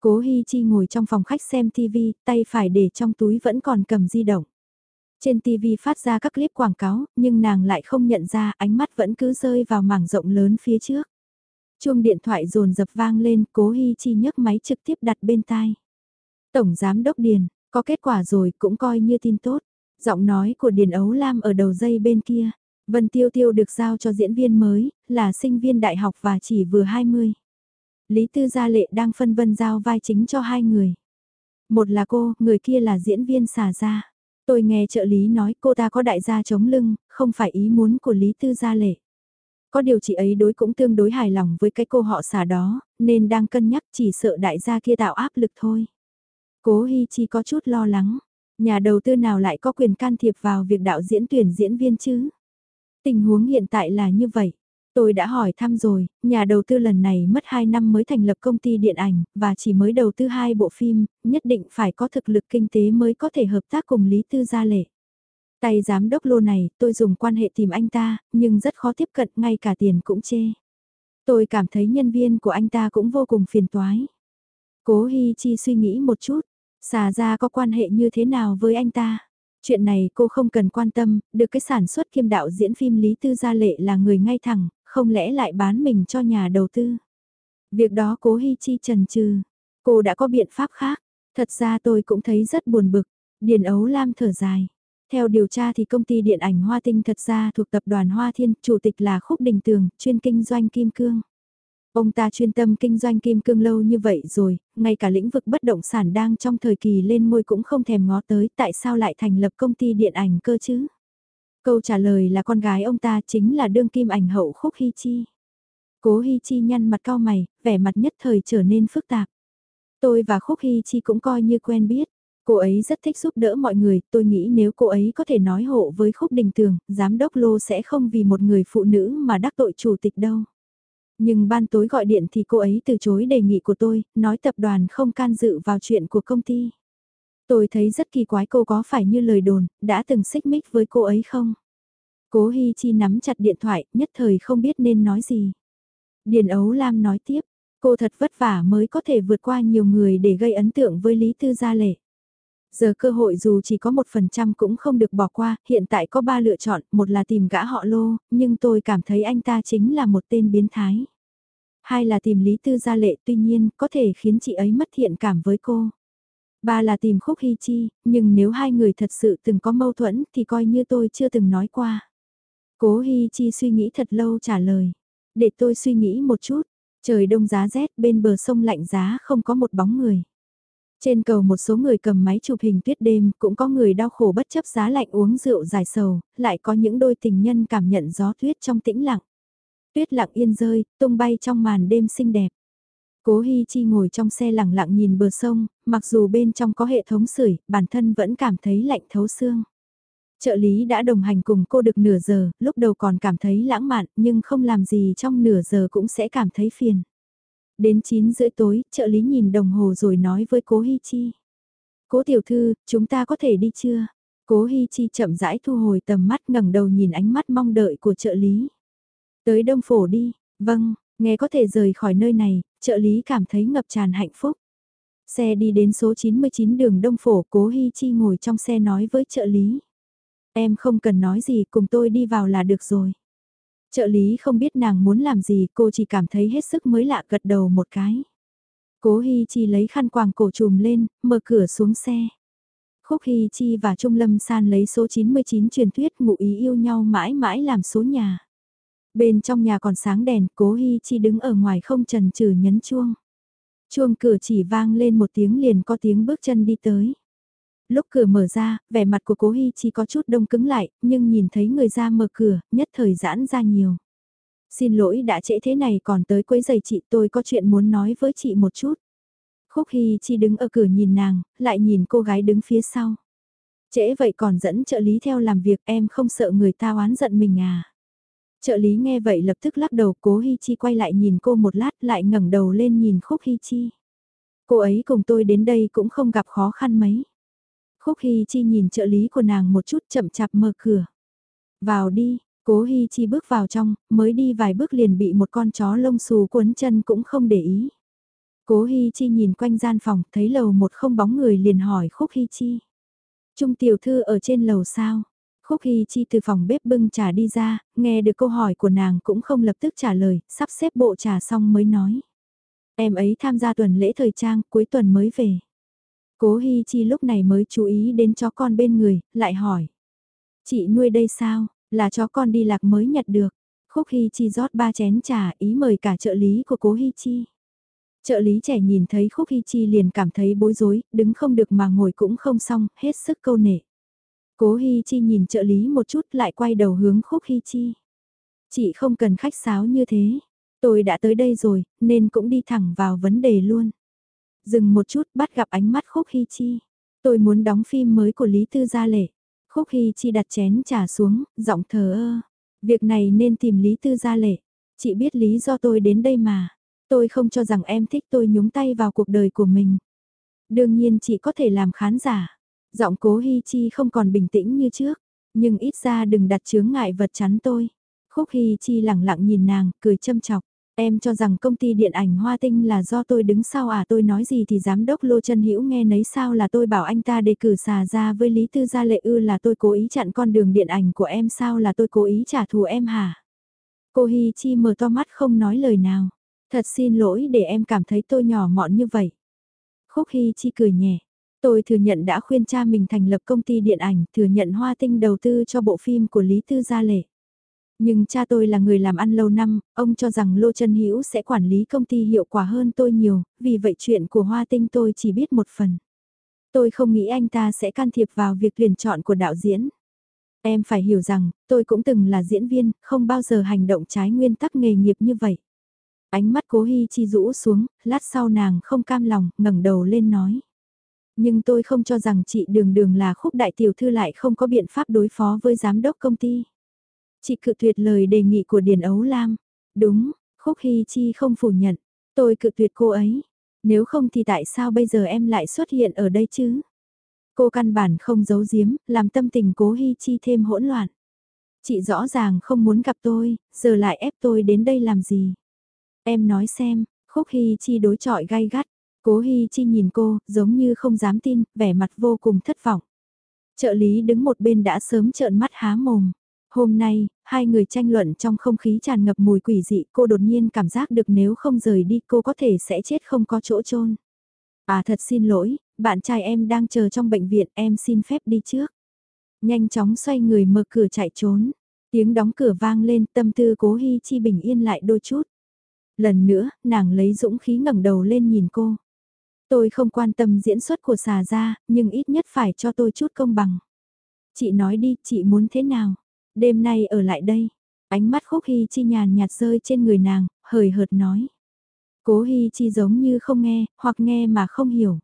Cố Hi Chi ngồi trong phòng khách xem TV, tay phải để trong túi vẫn còn cầm di động. Trên TV phát ra các clip quảng cáo, nhưng nàng lại không nhận ra ánh mắt vẫn cứ rơi vào mảng rộng lớn phía trước. Chuông điện thoại rồn dập vang lên, cố Hi Chi nhấc máy trực tiếp đặt bên tai. Tổng Giám Đốc Điền, có kết quả rồi cũng coi như tin tốt. Giọng nói của Điền Ấu Lam ở đầu dây bên kia. Vân Tiêu Tiêu được giao cho diễn viên mới, là sinh viên đại học và chỉ vừa 20. Lý Tư Gia Lệ đang phân vân giao vai chính cho hai người. Một là cô, người kia là diễn viên xà ra Tôi nghe trợ lý nói cô ta có đại gia chống lưng, không phải ý muốn của Lý Tư Gia Lệ. Có điều chị ấy đối cũng tương đối hài lòng với cái cô họ xà đó, nên đang cân nhắc chỉ sợ đại gia kia tạo áp lực thôi. Cố Hi Chi có chút lo lắng, nhà đầu tư nào lại có quyền can thiệp vào việc đạo diễn tuyển diễn viên chứ? Tình huống hiện tại là như vậy. Tôi đã hỏi thăm rồi, nhà đầu tư lần này mất 2 năm mới thành lập công ty điện ảnh, và chỉ mới đầu tư hai bộ phim, nhất định phải có thực lực kinh tế mới có thể hợp tác cùng Lý Tư Gia Lệ. Tay giám đốc lô này, tôi dùng quan hệ tìm anh ta, nhưng rất khó tiếp cận, ngay cả tiền cũng chê. Tôi cảm thấy nhân viên của anh ta cũng vô cùng phiền toái. Cố Hi Chi suy nghĩ một chút, xà ra có quan hệ như thế nào với anh ta? Chuyện này cô không cần quan tâm, được cái sản xuất kiêm đạo diễn phim Lý Tư Gia Lệ là người ngay thẳng, không lẽ lại bán mình cho nhà đầu tư. Việc đó cố Hi Chi trần trừ, cô đã có biện pháp khác, thật ra tôi cũng thấy rất buồn bực, Điền Ấu Lam thở dài. Theo điều tra thì công ty điện ảnh Hoa Tinh thật ra thuộc tập đoàn Hoa Thiên, chủ tịch là Khúc Đình Tường, chuyên kinh doanh kim cương. Ông ta chuyên tâm kinh doanh kim cương lâu như vậy rồi, ngay cả lĩnh vực bất động sản đang trong thời kỳ lên môi cũng không thèm ngó tới tại sao lại thành lập công ty điện ảnh cơ chứ. Câu trả lời là con gái ông ta chính là đương kim ảnh hậu Khúc Hy Chi. Cố Hy Chi nhăn mặt cao mày, vẻ mặt nhất thời trở nên phức tạp. Tôi và Khúc Hy Chi cũng coi như quen biết. Cô ấy rất thích giúp đỡ mọi người, tôi nghĩ nếu cô ấy có thể nói hộ với Khúc Đình Tường, giám đốc Lô sẽ không vì một người phụ nữ mà đắc tội chủ tịch đâu. Nhưng ban tối gọi điện thì cô ấy từ chối đề nghị của tôi, nói tập đoàn không can dự vào chuyện của công ty. Tôi thấy rất kỳ quái cô có phải như lời đồn, đã từng xích mích với cô ấy không? Cố Hi Chi nắm chặt điện thoại, nhất thời không biết nên nói gì. Điền Ấu Lam nói tiếp, cô thật vất vả mới có thể vượt qua nhiều người để gây ấn tượng với Lý Tư Gia Lệ. Giờ cơ hội dù chỉ có một phần trăm cũng không được bỏ qua, hiện tại có ba lựa chọn, một là tìm gã họ lô, nhưng tôi cảm thấy anh ta chính là một tên biến thái. Hai là tìm Lý Tư Gia Lệ tuy nhiên có thể khiến chị ấy mất thiện cảm với cô. Ba là tìm Khúc Hy Chi, nhưng nếu hai người thật sự từng có mâu thuẫn thì coi như tôi chưa từng nói qua. Cố Hy Chi suy nghĩ thật lâu trả lời. Để tôi suy nghĩ một chút, trời đông giá rét bên bờ sông lạnh giá không có một bóng người. Trên cầu một số người cầm máy chụp hình tuyết đêm, cũng có người đau khổ bất chấp giá lạnh uống rượu dài sầu, lại có những đôi tình nhân cảm nhận gió tuyết trong tĩnh lặng. Tuyết lặng yên rơi, tung bay trong màn đêm xinh đẹp. Cố Hi Chi ngồi trong xe lặng lặng nhìn bờ sông, mặc dù bên trong có hệ thống sưởi, bản thân vẫn cảm thấy lạnh thấu xương. Trợ lý đã đồng hành cùng cô được nửa giờ, lúc đầu còn cảm thấy lãng mạn, nhưng không làm gì trong nửa giờ cũng sẽ cảm thấy phiền. Đến 9 rưỡi tối, trợ lý nhìn đồng hồ rồi nói với cố Hi Chi. Cố tiểu thư, chúng ta có thể đi chưa? Cố Hi Chi chậm rãi thu hồi tầm mắt ngẩng đầu nhìn ánh mắt mong đợi của trợ lý. Tới đông phổ đi, vâng, nghe có thể rời khỏi nơi này, trợ lý cảm thấy ngập tràn hạnh phúc. Xe đi đến số 99 đường Đông Phổ, Cố Hi Chi ngồi trong xe nói với trợ lý. Em không cần nói gì, cùng tôi đi vào là được rồi. Trợ lý không biết nàng muốn làm gì, cô chỉ cảm thấy hết sức mới lạ gật đầu một cái. Cố Hi Chi lấy khăn quàng cổ trùm lên, mở cửa xuống xe. Khúc Hi Chi và Trung Lâm San lấy số 99 truyền thuyết ngụ ý yêu nhau mãi mãi làm số nhà. Bên trong nhà còn sáng đèn, cố Hi Chi đứng ở ngoài không trần trừ nhấn chuông. Chuông cửa chỉ vang lên một tiếng liền có tiếng bước chân đi tới. Lúc cửa mở ra, vẻ mặt của cố Hi Chi có chút đông cứng lại, nhưng nhìn thấy người ra mở cửa, nhất thời giãn ra nhiều. Xin lỗi đã trễ thế này còn tới quấy giày chị tôi có chuyện muốn nói với chị một chút. Khúc Hi Chi đứng ở cửa nhìn nàng, lại nhìn cô gái đứng phía sau. Trễ vậy còn dẫn trợ lý theo làm việc em không sợ người ta oán giận mình à. Trợ lý nghe vậy lập tức lắc đầu cố Hi Chi quay lại nhìn cô một lát lại ngẩng đầu lên nhìn Khúc Hi Chi. Cô ấy cùng tôi đến đây cũng không gặp khó khăn mấy. Khúc Hi Chi nhìn trợ lý của nàng một chút chậm chạp mở cửa. Vào đi, cố Hi Chi bước vào trong, mới đi vài bước liền bị một con chó lông xù cuốn chân cũng không để ý. Cố Hi Chi nhìn quanh gian phòng, thấy lầu một không bóng người liền hỏi Khúc Hi Chi. Trung tiểu thư ở trên lầu sao? Khúc Hy Chi từ phòng bếp bưng trà đi ra, nghe được câu hỏi của nàng cũng không lập tức trả lời, sắp xếp bộ trà xong mới nói. Em ấy tham gia tuần lễ thời trang, cuối tuần mới về. Cố Hy Chi lúc này mới chú ý đến chó con bên người, lại hỏi. Chị nuôi đây sao? Là chó con đi lạc mới nhặt được. Khúc Hy Chi rót ba chén trà ý mời cả trợ lý của cố Hy Chi. Trợ lý trẻ nhìn thấy Khúc Hy Chi liền cảm thấy bối rối, đứng không được mà ngồi cũng không xong, hết sức câu nệ. Cố Hi Chi nhìn trợ lý một chút lại quay đầu hướng Khúc Hi Chi. Chị không cần khách sáo như thế. Tôi đã tới đây rồi, nên cũng đi thẳng vào vấn đề luôn. Dừng một chút bắt gặp ánh mắt Khúc Hi Chi. Tôi muốn đóng phim mới của Lý Tư Gia Lệ. Khúc Hi Chi đặt chén trà xuống, giọng thờ ơ. Việc này nên tìm Lý Tư Gia Lệ. Chị biết lý do tôi đến đây mà. Tôi không cho rằng em thích tôi nhúng tay vào cuộc đời của mình. Đương nhiên chị có thể làm khán giả. Giọng cố hi Chi không còn bình tĩnh như trước. Nhưng ít ra đừng đặt chướng ngại vật chắn tôi. Khúc hi Chi lẳng lặng nhìn nàng, cười châm chọc. Em cho rằng công ty điện ảnh Hoa Tinh là do tôi đứng sau à tôi nói gì thì giám đốc Lô Trân Hữu nghe nấy sao là tôi bảo anh ta đề cử xà ra với Lý Tư Gia Lệ ư là tôi cố ý chặn con đường điện ảnh của em sao là tôi cố ý trả thù em hả? Cô Hi Chi mở to mắt không nói lời nào. Thật xin lỗi để em cảm thấy tôi nhỏ mọn như vậy. Khúc Hi Chi cười nhẹ. Tôi thừa nhận đã khuyên cha mình thành lập công ty điện ảnh, thừa nhận Hoa Tinh đầu tư cho bộ phim của Lý Tư Gia Lệ. Nhưng cha tôi là người làm ăn lâu năm, ông cho rằng Lô Trân Hữu sẽ quản lý công ty hiệu quả hơn tôi nhiều, vì vậy chuyện của Hoa Tinh tôi chỉ biết một phần. Tôi không nghĩ anh ta sẽ can thiệp vào việc tuyển chọn của đạo diễn. Em phải hiểu rằng, tôi cũng từng là diễn viên, không bao giờ hành động trái nguyên tắc nghề nghiệp như vậy. Ánh mắt cố Hi Chi rũ xuống, lát sau nàng không cam lòng, ngẩng đầu lên nói. Nhưng tôi không cho rằng chị đường đường là khúc đại tiểu thư lại không có biện pháp đối phó với giám đốc công ty. Chị cự tuyệt lời đề nghị của Điền Ấu Lam. Đúng, Khúc Hy Chi không phủ nhận. Tôi cự tuyệt cô ấy. Nếu không thì tại sao bây giờ em lại xuất hiện ở đây chứ? Cô căn bản không giấu giếm, làm tâm tình cố Hy Chi thêm hỗn loạn. Chị rõ ràng không muốn gặp tôi, giờ lại ép tôi đến đây làm gì? Em nói xem, Khúc Hy Chi đối chọi gay gắt. Cố Hi Chi nhìn cô, giống như không dám tin, vẻ mặt vô cùng thất vọng. Trợ lý đứng một bên đã sớm trợn mắt há mồm. Hôm nay, hai người tranh luận trong không khí tràn ngập mùi quỷ dị, cô đột nhiên cảm giác được nếu không rời đi cô có thể sẽ chết không có chỗ chôn. À thật xin lỗi, bạn trai em đang chờ trong bệnh viện, em xin phép đi trước. Nhanh chóng xoay người mở cửa chạy trốn. Tiếng đóng cửa vang lên, tâm tư cố Hi Chi bình yên lại đôi chút. Lần nữa, nàng lấy dũng khí ngẩng đầu lên nhìn cô. Tôi không quan tâm diễn xuất của xà ra, nhưng ít nhất phải cho tôi chút công bằng. Chị nói đi, chị muốn thế nào? Đêm nay ở lại đây. Ánh mắt khúc hy chi nhàn nhạt rơi trên người nàng, hời hợt nói. Cố hy chi giống như không nghe, hoặc nghe mà không hiểu.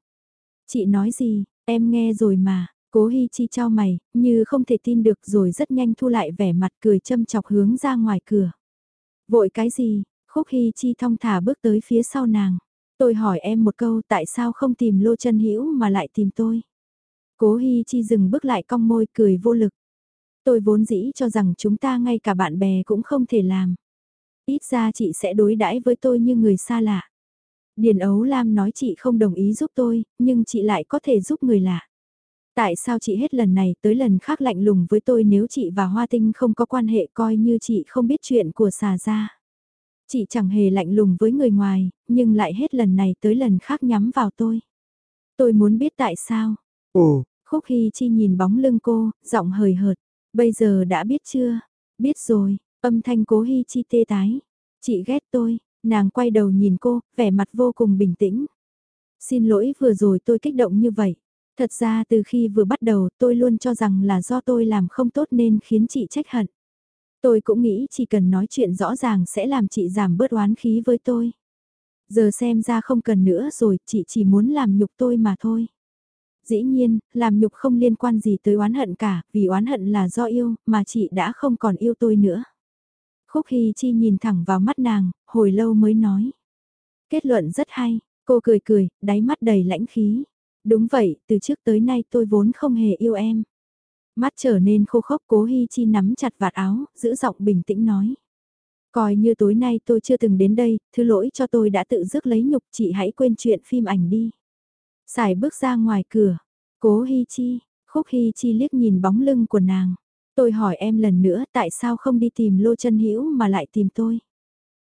Chị nói gì, em nghe rồi mà, cố hy chi trao mày, như không thể tin được rồi rất nhanh thu lại vẻ mặt cười châm chọc hướng ra ngoài cửa. Vội cái gì, khúc hy chi thong thả bước tới phía sau nàng. Tôi hỏi em một câu tại sao không tìm lô chân hữu mà lại tìm tôi. Cố hi chi dừng bước lại cong môi cười vô lực. Tôi vốn dĩ cho rằng chúng ta ngay cả bạn bè cũng không thể làm. Ít ra chị sẽ đối đãi với tôi như người xa lạ. Điền Ấu Lam nói chị không đồng ý giúp tôi, nhưng chị lại có thể giúp người lạ. Tại sao chị hết lần này tới lần khác lạnh lùng với tôi nếu chị và Hoa Tinh không có quan hệ coi như chị không biết chuyện của xà gia Chị chẳng hề lạnh lùng với người ngoài, nhưng lại hết lần này tới lần khác nhắm vào tôi. Tôi muốn biết tại sao. Ồ, Khúc Hy Chi nhìn bóng lưng cô, giọng hời hợt. Bây giờ đã biết chưa? Biết rồi, âm thanh cố hy chi tê tái. Chị ghét tôi, nàng quay đầu nhìn cô, vẻ mặt vô cùng bình tĩnh. Xin lỗi vừa rồi tôi kích động như vậy. Thật ra từ khi vừa bắt đầu tôi luôn cho rằng là do tôi làm không tốt nên khiến chị trách hận. Tôi cũng nghĩ chỉ cần nói chuyện rõ ràng sẽ làm chị giảm bớt oán khí với tôi. Giờ xem ra không cần nữa rồi, chị chỉ muốn làm nhục tôi mà thôi dĩ nhiên, làm nhục không liên quan gì tới oán hận cả, vì oán hận là do yêu, mà chị đã không còn yêu tôi nữa. Khúc Hy Chi nhìn thẳng vào mắt nàng, hồi lâu mới nói. Kết luận rất hay, cô cười cười, đáy mắt đầy lãnh khí. Đúng vậy, từ trước tới nay tôi vốn không hề yêu em. Mắt trở nên khô khốc cố Hy Chi nắm chặt vạt áo, giữ giọng bình tĩnh nói. Coi như tối nay tôi chưa từng đến đây, thứ lỗi cho tôi đã tự dứt lấy nhục chị hãy quên chuyện phim ảnh đi. Xài bước ra ngoài cửa, cố Hi Chi, khúc Hi Chi liếc nhìn bóng lưng của nàng. Tôi hỏi em lần nữa tại sao không đi tìm Lô chân Hữu mà lại tìm tôi.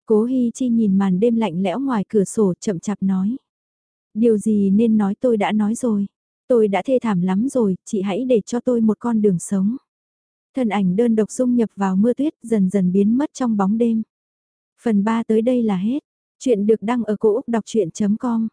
Cố Hi Chi nhìn màn đêm lạnh lẽo ngoài cửa sổ chậm chạp nói. Điều gì nên nói tôi đã nói rồi. Tôi đã thê thảm lắm rồi, chị hãy để cho tôi một con đường sống. Thân ảnh đơn độc dung nhập vào mưa tuyết dần dần biến mất trong bóng đêm. Phần 3 tới đây là hết. Chuyện được đăng ở cổ Úc đọc chuyện.com